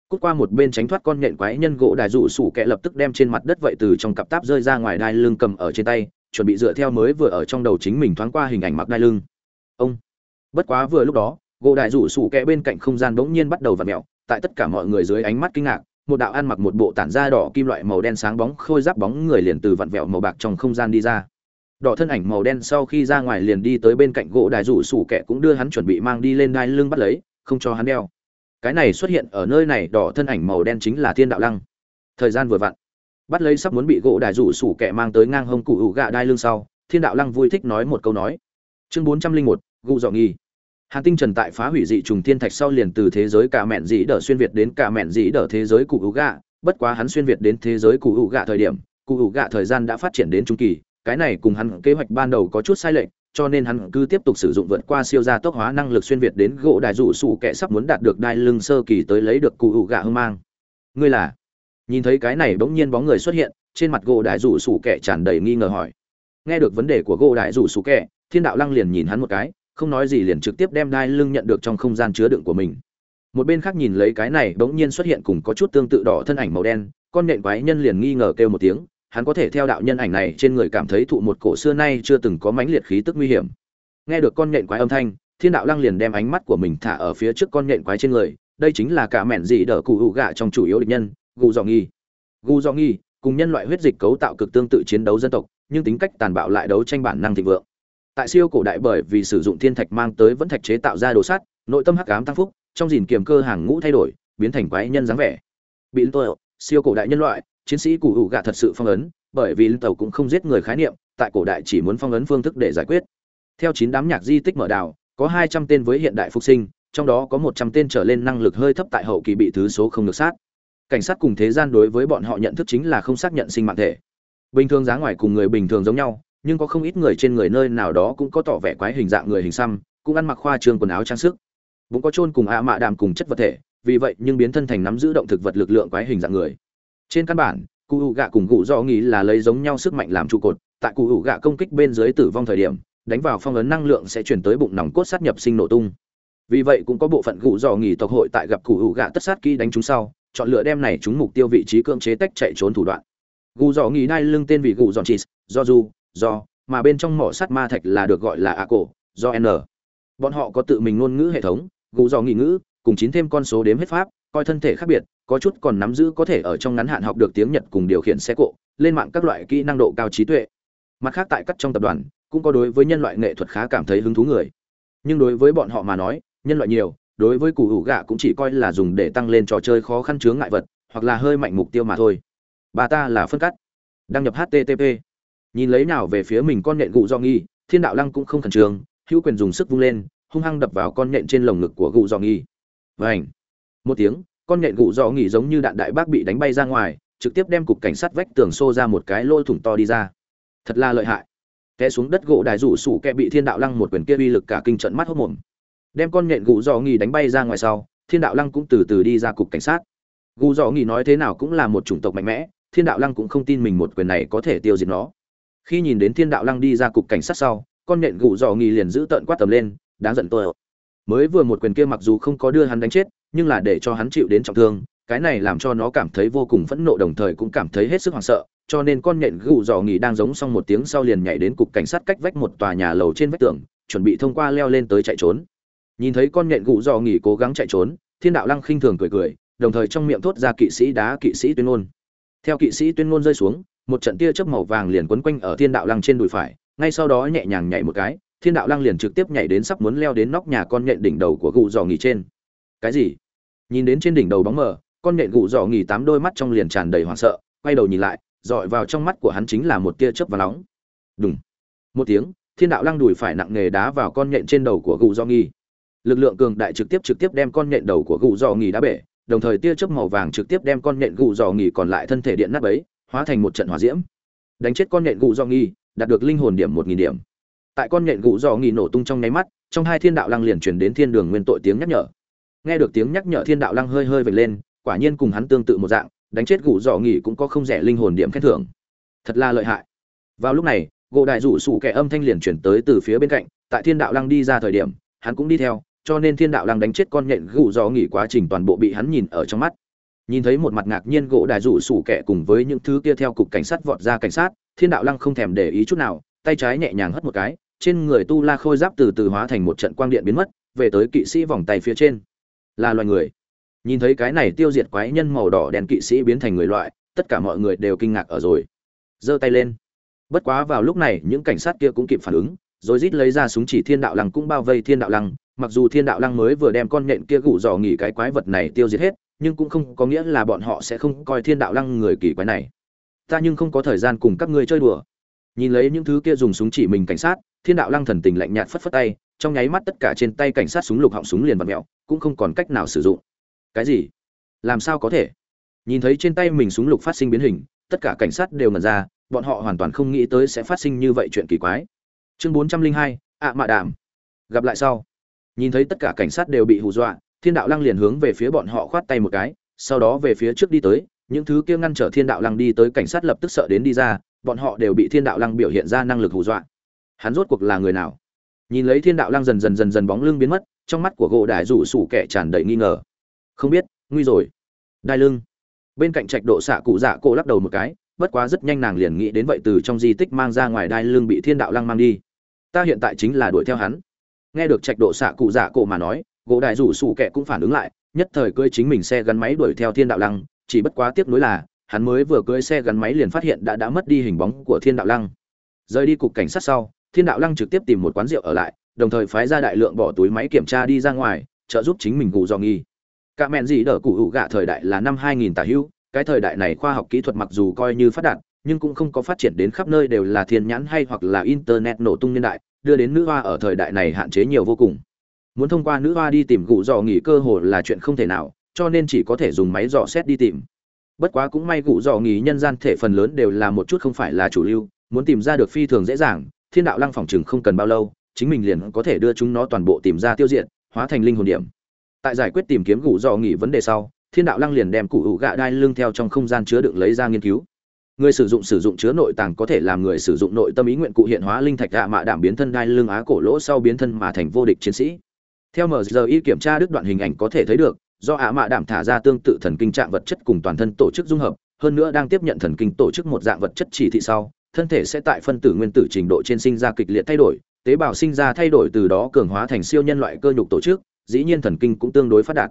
Cút qua một bên tránh thoát con nhện quái nhân, gỗ đại rủ sủ kẹ lập tức đem trên mặt đất vậy từ trong cặp táp rơi ra ngoài đai lưng cầm ở trên tay, chuẩn bị dựa theo mới vừa ở trong đầu chính mình thoáng qua hình ảnh mặc đai lưng. Ông, bất quá vừa lúc đó gỗ đại rủ sủ kẹ bên cạnh không gian bỗng nhiên bắt đầu v ặ mẹo tại tất cả mọi người dưới ánh mắt kinh ngạc, một đạo ăn mặc một bộ tản da đỏ kim loại màu đen sáng bóng khôi giáp bóng người liền từ vặn vẹo màu bạc trong không gian đi ra. Đỏ thân ảnh màu đen sau khi ra ngoài liền đi tới bên cạnh gỗ đại rủ sủ kẹ cũng đưa hắn chuẩn bị mang đi lên đai lưng bắt lấy, không cho hắn đeo. Cái này xuất hiện ở nơi này, đỏ thân ảnh màu đen chính là thiên đạo lăng. Thời gian vừa vặn, bắt lấy sắp muốn bị gỗ đại rủ sủ kẹ mang tới ngang hông cụ hữu gạ đai lưng sau, thiên đạo lăng vui thích nói một câu nói. Chương bốn trăm linh một gụ dọ nghi. Hàn Tinh Trần tại phá hủy dị trùng thiên thạch sau liền từ thế giới cả mện dĩ đỡ xuyên việt đến cả mện dĩ đỡ thế giới cụ hữu gạ, bất quá hắn xuyên việt đến thế giới cụ hữu gạ thời điểm, cụ hữu gạ thời gian đã phát triển đến trung kỳ, cái này cùng hắn kế hoạch ban đầu có chút sai lệch, cho nên hắn cứ tiếp tục sử dụng vượt qua siêu gia tốc hóa năng lực xuyên việt đến gỗ đại dụ sủ kẻ sắp muốn đạt được đai lưng sơ kỳ tới lấy được cụ hữu gạ hư mang. Ngươi là? Nhìn thấy cái này bỗng nhiên bóng người xuất hiện, trên mặt gỗ đại dụ sủ kẻ tràn đầy nghi ngờ hỏi. Nghe được vấn đề của gỗ đại dụ sủ kẻ, Thiên đạo lăng liền nhìn hắn một cái, không nói gì liền trực tiếp đem đai lưng nhận được trong không gian chứa đựng của mình. Một bên khác nhìn lấy cái này bỗng nhiên xuất hiện cùng có chút tương tự đỏ thân ảnh màu đen, con nện quái nhân liền nghi ngờ kêu một tiếng, hắn có thể theo đạo nhân ảnh này trên người cảm thấy thụ một cổ xưa nay chưa từng có mãnh liệt khí tức nguy hiểm. Nghe được con nện quái âm thanh, thiên đạo lăng liền đem ánh mắt của mình thả ở phía trước con nện quái trên người, đây chính là cả mẹn dị đỡ cụ hữu gạ trong chủ yếu địch nhân, gu dò nghi. Gu dò nghi, cùng nhân loại huyết dịch cấu tạo cực tương tự chiến đấu dân tộc, nhưng tính cách tàn bạo lại đấu tranh bản năng thịnh vượng tại siêu cổ đại bởi vì sử dụng thiên thạch mang tới vẫn thạch chế tạo ra đồ sắt, nội tâm hắc ám tăng phúc, trong dìn kiềm cơ hàng ngũ thay đổi, biến thành quái nhân dáng vẻ. Bị linh tôi siêu cổ đại nhân loại, chiến sĩ cụ hữu gạ thật sự phong ấn, bởi vì linh tàu cũng không giết người khái niệm, tại cổ đại chỉ muốn phong ấn phương thức để giải quyết. Theo chín đám nhạc di tích mở đào có hai trăm tên với hiện đại phục sinh, trong đó có một trăm tên trở lên năng lực hơi thấp tại hậu kỳ bị thứ số không được sát. Cảnh sát cùng thế gian đối với bọn họ nhận thức chính là không xác nhận sinh mạng thể. Bình thường giá ngoài cùng người bình thường giống nhau nhưng có không ít người trên người nơi nào đó cũng có tỏ vẻ quái hình dạng người hình xăm, cũng ăn mặc khoa trương quần áo trang sức. Cũng có chôn cùng ạ mạ đàm cùng chất vật thể, vì vậy nhưng biến thân thành nắm giữ động thực vật lực lượng quái hình dạng người. Trên căn bản, cụ hữu gạ cùng cụ do nghĩ là lấy giống nhau sức mạnh làm trụ cột, tại cụ hữu gạ công kích bên dưới tử vong thời điểm, đánh vào phong ấn năng lượng sẽ chuyển tới bụng nòng cốt sát nhập sinh nổ tung. Vì vậy cũng có bộ phận cụ do nghỉ tộc hội tại gặp cụ hữu gạ tất sát kỹ đánh chúng sau, chọn lựa đem này chúng mục tiêu vị trí cưỡng chế tách chạy trốn thủ đoạn. Cụ do nghỉ nai lưng tên vị cụ dọn chis, do du do, mà bên trong mỏ sắt ma thạch là được gọi là a cổ, do n. Bọn họ có tự mình ngôn ngữ hệ thống, gù dò nghị ngữ, cùng chín thêm con số đếm hết pháp, coi thân thể khác biệt, có chút còn nắm giữ có thể ở trong ngắn hạn học được tiếng nhật cùng điều khiển xe cộ, lên mạng các loại kỹ năng độ cao trí tuệ. Mặt khác tại các trong tập đoàn, cũng có đối với nhân loại nghệ thuật khá cảm thấy hứng thú người. Nhưng đối với bọn họ mà nói, nhân loại nhiều, đối với củ hữu gạ cũng chỉ coi là dùng để tăng lên trò chơi khó khăn chướng ngại vật, hoặc là hơi mạnh mục tiêu mà thôi. Bà ta là phân cắt. Đăng nhập http nhìn lấy nào về phía mình con nhện gụ do nghi, thiên đạo lăng cũng không khẩn trương, hữu quyền dùng sức vung lên, hung hăng đập vào con nhện trên lồng ngực của gụ do nghi. Vảnh một tiếng, con nhện gụ do nghi giống như đạn đại bác bị đánh bay ra ngoài, trực tiếp đem cục cảnh sát vách tường xô ra một cái lôi thủng to đi ra. Thật là lợi hại. Té xuống đất gỗ đài rủ sủ kẹ bị thiên đạo lăng một quyền kia uy lực cả kinh trận mắt hốc mồm. Đem con nhện gụ dò nghi đánh bay ra ngoài sau, thiên đạo lăng cũng từ từ đi ra cục cảnh sát. Gù dò nghi nói thế nào cũng là một chủng tộc mạnh mẽ, thiên đạo lăng cũng không tin mình một quyền này có thể tiêu diệt nó khi nhìn đến thiên đạo lăng đi ra cục cảnh sát sau, con nhện gù dò nghi liền giữ tợn quát tầm lên, đáng giận tôi mới vừa một quyền kia mặc dù không có đưa hắn đánh chết, nhưng là để cho hắn chịu đến trọng thương, cái này làm cho nó cảm thấy vô cùng phẫn nộ đồng thời cũng cảm thấy hết sức hoảng sợ, cho nên con nhện gù dò nghỉ đang giống xong một tiếng sau liền nhảy đến cục cảnh sát cách vách một tòa nhà lầu trên vách tường, chuẩn bị thông qua leo lên tới chạy trốn. Nhìn thấy con nhện gù dò nghỉ cố gắng chạy trốn, thiên đạo lăng khinh thường cười cười, đồng thời trong miệng thốt ra kỵ sĩ đá kỵ sĩ tuyên ngôn. Theo kỵ sĩ tuyên ngôn rơi xuống một trận tia chớp màu vàng liền quấn quanh ở thiên đạo lăng trên đùi phải, ngay sau đó nhẹ nhàng nhảy một cái, thiên đạo lăng liền trực tiếp nhảy đến sắp muốn leo đến nóc nhà con nhện đỉnh đầu của gù dò nghỉ trên. Cái gì? Nhìn đến trên đỉnh đầu bóng mờ, con nhện gù dò nghỉ tám đôi mắt trong liền tràn đầy hoảng sợ, quay đầu nhìn lại, dọi vào trong mắt của hắn chính là một tia chớp và nóng. Đúng một tiếng, thiên đạo lăng đùi phải nặng nề đá vào con nhện trên đầu của gù dò nghỉ. Lực lượng cường đại trực tiếp trực tiếp đem con nhện đầu của gù dò nghỉ đá bể, đồng thời tia chớp màu vàng trực tiếp đem con nhện gù dò nghỉ còn lại thân thể điện nát bấy hóa thành một trận hỏa diễm. Đánh chết con nhện gụ do nghi, đạt được linh hồn điểm một nghìn điểm. Tại con nhện gụ do nghi nổ tung trong nháy mắt, trong hai thiên đạo lăng liền truyền đến thiên đường nguyên tội tiếng nhắc nhở. Nghe được tiếng nhắc nhở thiên đạo lăng hơi hơi vệt lên, quả nhiên cùng hắn tương tự một dạng, đánh chết gụ dò nghỉ cũng có không rẻ linh hồn điểm khen thưởng. Thật là lợi hại. Vào lúc này, gỗ đại rủ sủ kẻ âm thanh liền chuyển tới từ phía bên cạnh, tại thiên đạo lăng đi ra thời điểm, hắn cũng đi theo, cho nên thiên đạo lăng đánh chết con nhện gụ dò nghỉ quá trình toàn bộ bị hắn nhìn ở trong mắt nhìn thấy một mặt ngạc nhiên gỗ đại rủ sủ kẻ cùng với những thứ kia theo cục cảnh sát vọt ra cảnh sát, thiên đạo lăng không thèm để ý chút nào, tay trái nhẹ nhàng hất một cái, trên người tu la khôi giáp từ từ hóa thành một trận quang điện biến mất, về tới kỵ sĩ vòng tay phía trên. Là loài người. Nhìn thấy cái này tiêu diệt quái nhân màu đỏ đèn kỵ sĩ biến thành người loại, tất cả mọi người đều kinh ngạc ở rồi. Giơ tay lên. Bất quá vào lúc này, những cảnh sát kia cũng kịp phản ứng, rồi rít lấy ra súng chỉ thiên đạo lăng cũng bao vây thiên đạo lăng, mặc dù thiên đạo lăng mới vừa đem con nhện kia gủ dò nghỉ cái quái vật này tiêu diệt hết nhưng cũng không có nghĩa là bọn họ sẽ không coi thiên đạo lăng người kỳ quái này. Ta nhưng không có thời gian cùng các ngươi chơi đùa. Nhìn lấy những thứ kia dùng súng chỉ mình cảnh sát, thiên đạo lăng thần tình lạnh nhạt phất phất tay, trong nháy mắt tất cả trên tay cảnh sát súng lục họng súng liền vặt mẹo cũng không còn cách nào sử dụng. Cái gì? Làm sao có thể? Nhìn thấy trên tay mình súng lục phát sinh biến hình, tất cả cảnh sát đều ngẩn ra, bọn họ hoàn toàn không nghĩ tới sẽ phát sinh như vậy chuyện kỳ quái. Chương bốn trăm linh hai, ạ mạ đàm. Gặp lại sau. Nhìn thấy tất cả cảnh sát đều bị hù dọa thiên đạo lăng liền hướng về phía bọn họ khoát tay một cái, sau đó về phía trước đi tới, những thứ kia ngăn trở thiên đạo lăng đi tới cảnh sát lập tức sợ đến đi ra, bọn họ đều bị thiên đạo lăng biểu hiện ra năng lực hù dọa. Hắn rốt cuộc là người nào? Nhìn lấy thiên đạo lăng dần dần dần dần bóng lưng biến mất, trong mắt của gỗ Đại rủ sủ kẻ tràn đầy nghi ngờ. Không biết, nguy rồi. Đai lưng. Bên cạnh trạch độ xạ cụ dạ cổ lắc đầu một cái, bất quá rất nhanh nàng liền nghĩ đến vậy từ trong di tích mang ra ngoài đai lưng bị thiên đạo lăng mang đi. Ta hiện tại chính là đuổi theo hắn. Nghe được trạch độ xạ cụ dạ cổ mà nói gỗ đại rủ sủ kẹ cũng phản ứng lại, nhất thời cưỡi chính mình xe gắn máy đuổi theo thiên đạo lăng, chỉ bất quá tiếc nuối là, hắn mới vừa cưỡi xe gắn máy liền phát hiện đã đã mất đi hình bóng của thiên đạo lăng. Rời đi cục cảnh sát sau, thiên đạo lăng trực tiếp tìm một quán rượu ở lại, đồng thời phái ra đại lượng bỏ túi máy kiểm tra đi ra ngoài, trợ giúp chính mình cụ dò nghi. Cả mẹn gì đỡ cụ hữu gạ thời đại là năm 2000 tả hữu, cái thời đại này khoa học kỹ thuật mặc dù coi như phát đạt, nhưng cũng không có phát triển đến khắp nơi đều là thiên nhãn hay hoặc là internet nổ tung niên đại, đưa đến nữ hoa ở thời đại này hạn chế nhiều vô cùng muốn thông qua nữ hoa đi tìm gụ dò nghỉ cơ hồ là chuyện không thể nào, cho nên chỉ có thể dùng máy dò xét đi tìm. Bất quá cũng may gụ dò nghỉ nhân gian thể phần lớn đều là một chút không phải là chủ lưu, muốn tìm ra được phi thường dễ dàng, thiên đạo lăng phòng chừng không cần bao lâu, chính mình liền có thể đưa chúng nó toàn bộ tìm ra tiêu diệt, hóa thành linh hồn điểm. Tại giải quyết tìm kiếm gụ dò nghỉ vấn đề sau, thiên đạo lăng liền đem cụ hữu gạ đai lưng theo trong không gian chứa đựng lấy ra nghiên cứu. Người sử dụng sử dụng chứa nội tàng có thể làm người sử dụng nội tâm ý nguyện cụ hiện hóa linh thạch gạ mạ đảm biến thân đai lưng á cổ lỗ sau biến thân mà thành vô địch chiến sĩ theo mgi kiểm tra đứt đoạn hình ảnh có thể thấy được, do ạ mạ đảm thả ra tương tự thần kinh trạng vật chất cùng toàn thân tổ chức dung hợp, hơn nữa đang tiếp nhận thần kinh tổ chức một dạng vật chất chỉ thị sau, thân thể sẽ tại phân tử nguyên tử trình độ trên sinh ra kịch liệt thay đổi, tế bào sinh ra thay đổi từ đó cường hóa thành siêu nhân loại cơ nhục tổ chức, dĩ nhiên thần kinh cũng tương đối phát đạt.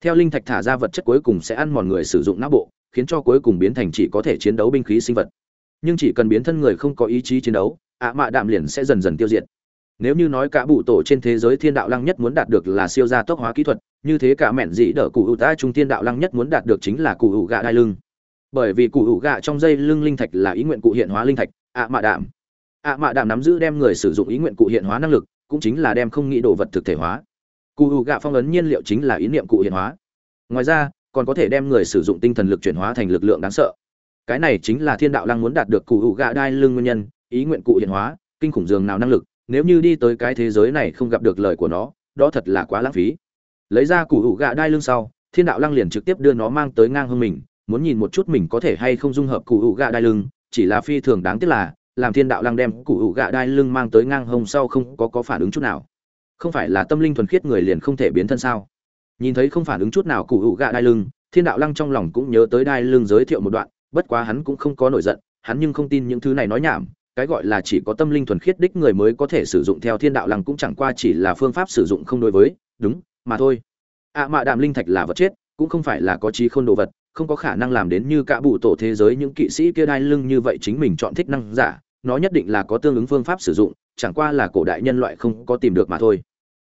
Theo linh thạch thả ra vật chất cuối cùng sẽ ăn mòn người sử dụng não bộ, khiến cho cuối cùng biến thành chỉ có thể chiến đấu binh khí sinh vật. Nhưng chỉ cần biến thân người không có ý chí chiến đấu, ạ mạ đạm liền sẽ dần dần tiêu diệt nếu như nói cả bụ tổ trên thế giới thiên đạo lăng nhất muốn đạt được là siêu gia tốc hóa kỹ thuật, như thế cả mẹn dĩ đỡ cụ hữu ta trung thiên đạo lăng nhất muốn đạt được chính là cụ hữu gạ đai lưng. Bởi vì cụ hữu gạ trong dây lưng linh thạch là ý nguyện cụ hiện hóa linh thạch, ạ mạ đạm. Ạ mạ đạm nắm giữ đem người sử dụng ý nguyện cụ hiện hóa năng lực, cũng chính là đem không nghĩ đồ vật thực thể hóa. Cụ hữu gạ phong ấn nhiên liệu chính là ý niệm cụ hiện hóa. Ngoài ra, còn có thể đem người sử dụng tinh thần lực chuyển hóa thành lực lượng đáng sợ. Cái này chính là thiên đạo lăng muốn đạt được cụ hữu gạ đai lưng nguyên nhân, ý nguyện cụ hiện hóa, kinh khủng dường nào năng lực nếu như đi tới cái thế giới này không gặp được lời của nó, đó thật là quá lãng phí. Lấy ra củ hữu gạ đai lưng sau, thiên đạo lăng liền trực tiếp đưa nó mang tới ngang hơn mình, muốn nhìn một chút mình có thể hay không dung hợp củ hữu gạ đai lưng, chỉ là phi thường đáng tiếc là, làm thiên đạo lăng đem củ hữu gạ đai lưng mang tới ngang hông sau không có có phản ứng chút nào. Không phải là tâm linh thuần khiết người liền không thể biến thân sao? Nhìn thấy không phản ứng chút nào củ hữu gạ đai lưng, thiên đạo lăng trong lòng cũng nhớ tới đai lưng giới thiệu một đoạn, bất quá hắn cũng không có nổi giận, hắn nhưng không tin những thứ này nói nhảm cái gọi là chỉ có tâm linh thuần khiết đích người mới có thể sử dụng theo thiên đạo lăng cũng chẳng qua chỉ là phương pháp sử dụng không đối với, đúng, mà thôi. Ạ à mạ đạm linh thạch là vật chết, cũng không phải là có trí khôn đồ vật, không có khả năng làm đến như cả bụ tổ thế giới những kỵ sĩ kia đai lưng như vậy chính mình chọn thích năng giả, nó nhất định là có tương ứng phương pháp sử dụng, chẳng qua là cổ đại nhân loại không có tìm được mà thôi.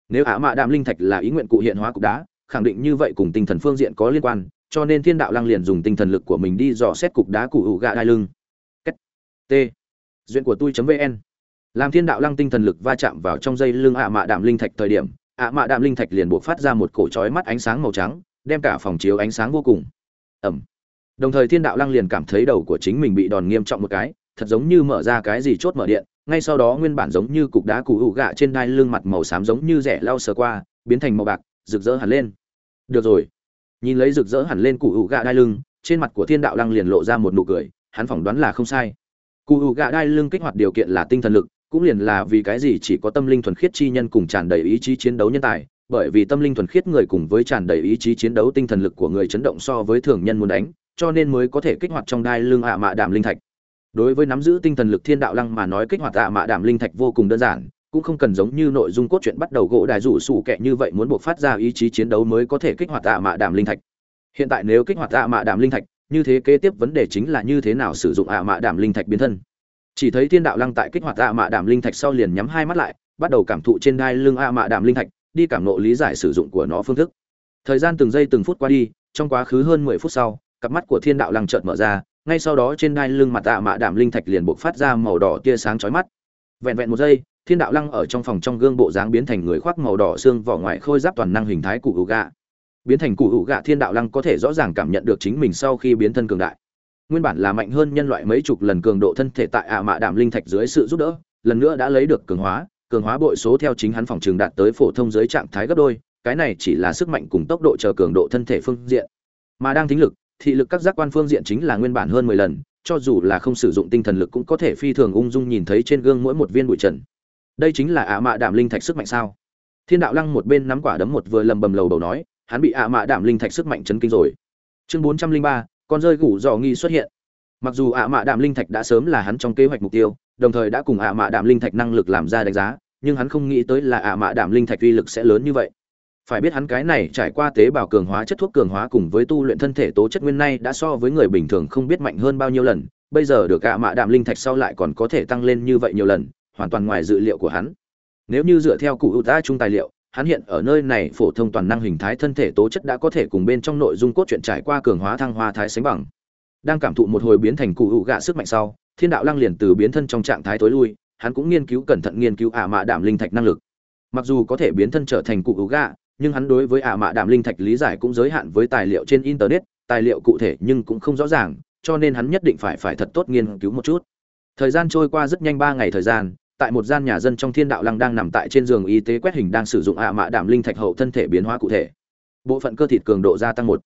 Nếu à, ả mạ đạm linh thạch là ý nguyện cụ hiện hóa cục đá, khẳng định như vậy cùng tinh thần phương diện có liên quan, cho nên thiên đạo lăng liền dùng tinh thần lực của mình đi dò xét cục đá cụ hữu gạ đai lưng. Cách. t duyện của tôi vn. Làm thiên đạo lăng tinh thần lực va chạm vào trong dây lưng ạ mạ đạm linh thạch thời điểm, ạ mạ đạm linh thạch liền buộc phát ra một cổ chói mắt ánh sáng màu trắng, đem cả phòng chiếu ánh sáng vô cùng. Ẩm. Đồng thời thiên đạo lăng liền cảm thấy đầu của chính mình bị đòn nghiêm trọng một cái, thật giống như mở ra cái gì chốt mở điện, ngay sau đó nguyên bản giống như cục đá cụ hữu gạ trên đai lưng mặt màu xám giống như rẻ lau sờ qua, biến thành màu bạc, rực rỡ hẳn lên. Được rồi. Nhìn lấy rực rỡ hẳn lên cụ hữu gạ đai lưng, trên mặt của thiên đạo lăng liền lộ ra một nụ cười, hắn phỏng đoán là không sai cụ hữu gạ đai lưng kích hoạt điều kiện là tinh thần lực, cũng liền là vì cái gì chỉ có tâm linh thuần khiết chi nhân cùng tràn đầy ý chí chiến đấu nhân tài, bởi vì tâm linh thuần khiết người cùng với tràn đầy ý chí chiến đấu tinh thần lực của người chấn động so với thường nhân muốn đánh, cho nên mới có thể kích hoạt trong đai lưng ạ mạ đạm linh thạch. Đối với nắm giữ tinh thần lực thiên đạo lăng mà nói kích hoạt ạ mạ đạm linh thạch vô cùng đơn giản, cũng không cần giống như nội dung cốt truyện bắt đầu gỗ đài rủ sủ kệ như vậy muốn buộc phát ra ý chí chiến đấu mới có thể kích hoạt ạ mạ đạm linh thạch. Hiện tại nếu kích hoạt ạ mạ đạm linh thạch như thế kế tiếp vấn đề chính là như thế nào sử dụng ạ mạ đạm linh thạch biến thân. Chỉ thấy thiên đạo lăng tại kích hoạt ạ mạ đạm linh thạch sau liền nhắm hai mắt lại, bắt đầu cảm thụ trên đai lưng ạ mạ đạm linh thạch, đi cảm nộ lý giải sử dụng của nó phương thức. Thời gian từng giây từng phút qua đi, trong quá khứ hơn mười phút sau, cặp mắt của thiên đạo lăng chợt mở ra, ngay sau đó trên đai lưng mặt ạ mạ đạm linh thạch liền bộc phát ra màu đỏ tia sáng chói mắt. Vẹn vẹn một giây, thiên đạo lăng ở trong phòng trong gương bộ dáng biến thành người khoác màu đỏ xương vỏ ngoài khôi giáp toàn năng hình thái cụ gà gạ biến thành cụ hữu gạ thiên đạo lăng có thể rõ ràng cảm nhận được chính mình sau khi biến thân cường đại. Nguyên bản là mạnh hơn nhân loại mấy chục lần cường độ thân thể tại ạ mạ đạm linh thạch dưới sự giúp đỡ, lần nữa đã lấy được cường hóa cường hóa bội số theo chính hắn phòng trường đạt tới phổ thông dưới trạng thái gấp đôi, cái này chỉ là sức mạnh cùng tốc độ chờ cường độ thân thể phương diện. Mà đang thính lực, thị lực các giác quan phương diện chính là nguyên bản hơn mười lần, cho dù là không sử dụng tinh thần lực cũng có thể phi thường ung dung nhìn thấy trên gương mỗi một viên bụi trần. Đây chính là ạ mạ đạm linh thạch sức mạnh sao? Thiên đạo lăng một bên nắm quả đấm một vừa lầm bầm lầu đầu nói hắn bị ạ mạ đạm linh thạch sức mạnh chấn kinh rồi. Chương bốn trăm linh ba, con rơi gủ dò nghi xuất hiện. Mặc dù ạ mạ đạm linh thạch đã sớm là hắn trong kế hoạch mục tiêu, đồng thời đã cùng ạ mạ đạm linh thạch năng lực làm ra đánh giá, nhưng hắn không nghĩ tới là ạ mạ đạm linh thạch uy lực sẽ lớn như vậy. Phải biết hắn cái này trải qua tế bào cường hóa, chất thuốc cường hóa cùng với tu luyện thân thể tố chất nguyên nay đã so với người bình thường không biết mạnh hơn bao nhiêu lần, bây giờ được ạ mạ đạm linh thạch sau lại còn có thể tăng lên như vậy nhiều lần, hoàn toàn ngoài dự liệu của hắn. Nếu như dựa theo cụ ưu ta chung tài liệu hắn hiện ở nơi này phổ thông toàn năng hình thái thân thể tố chất đã có thể cùng bên trong nội dung cốt truyện trải qua cường hóa thăng hoa thái sánh bằng. Đang cảm thụ một hồi biến thành cụ hữu gạ sức mạnh sau, thiên đạo lăng liền từ biến thân trong trạng thái tối lui, hắn cũng nghiên cứu cẩn thận nghiên cứu ả mạ đảm linh thạch năng lực. Mặc dù có thể biến thân trở thành cụ hữu gạ, nhưng hắn đối với ả mạ đảm linh thạch lý giải cũng giới hạn với tài liệu trên internet, tài liệu cụ thể nhưng cũng không rõ ràng, cho nên hắn nhất định phải phải thật tốt nghiên cứu một chút. Thời gian trôi qua rất nhanh ba ngày thời gian tại một gian nhà dân trong thiên đạo lăng đang nằm tại trên giường y tế quét hình đang sử dụng ạ mạ đảm linh thạch hậu thân thể biến hóa cụ thể. Bộ phận cơ thịt cường độ gia tăng một.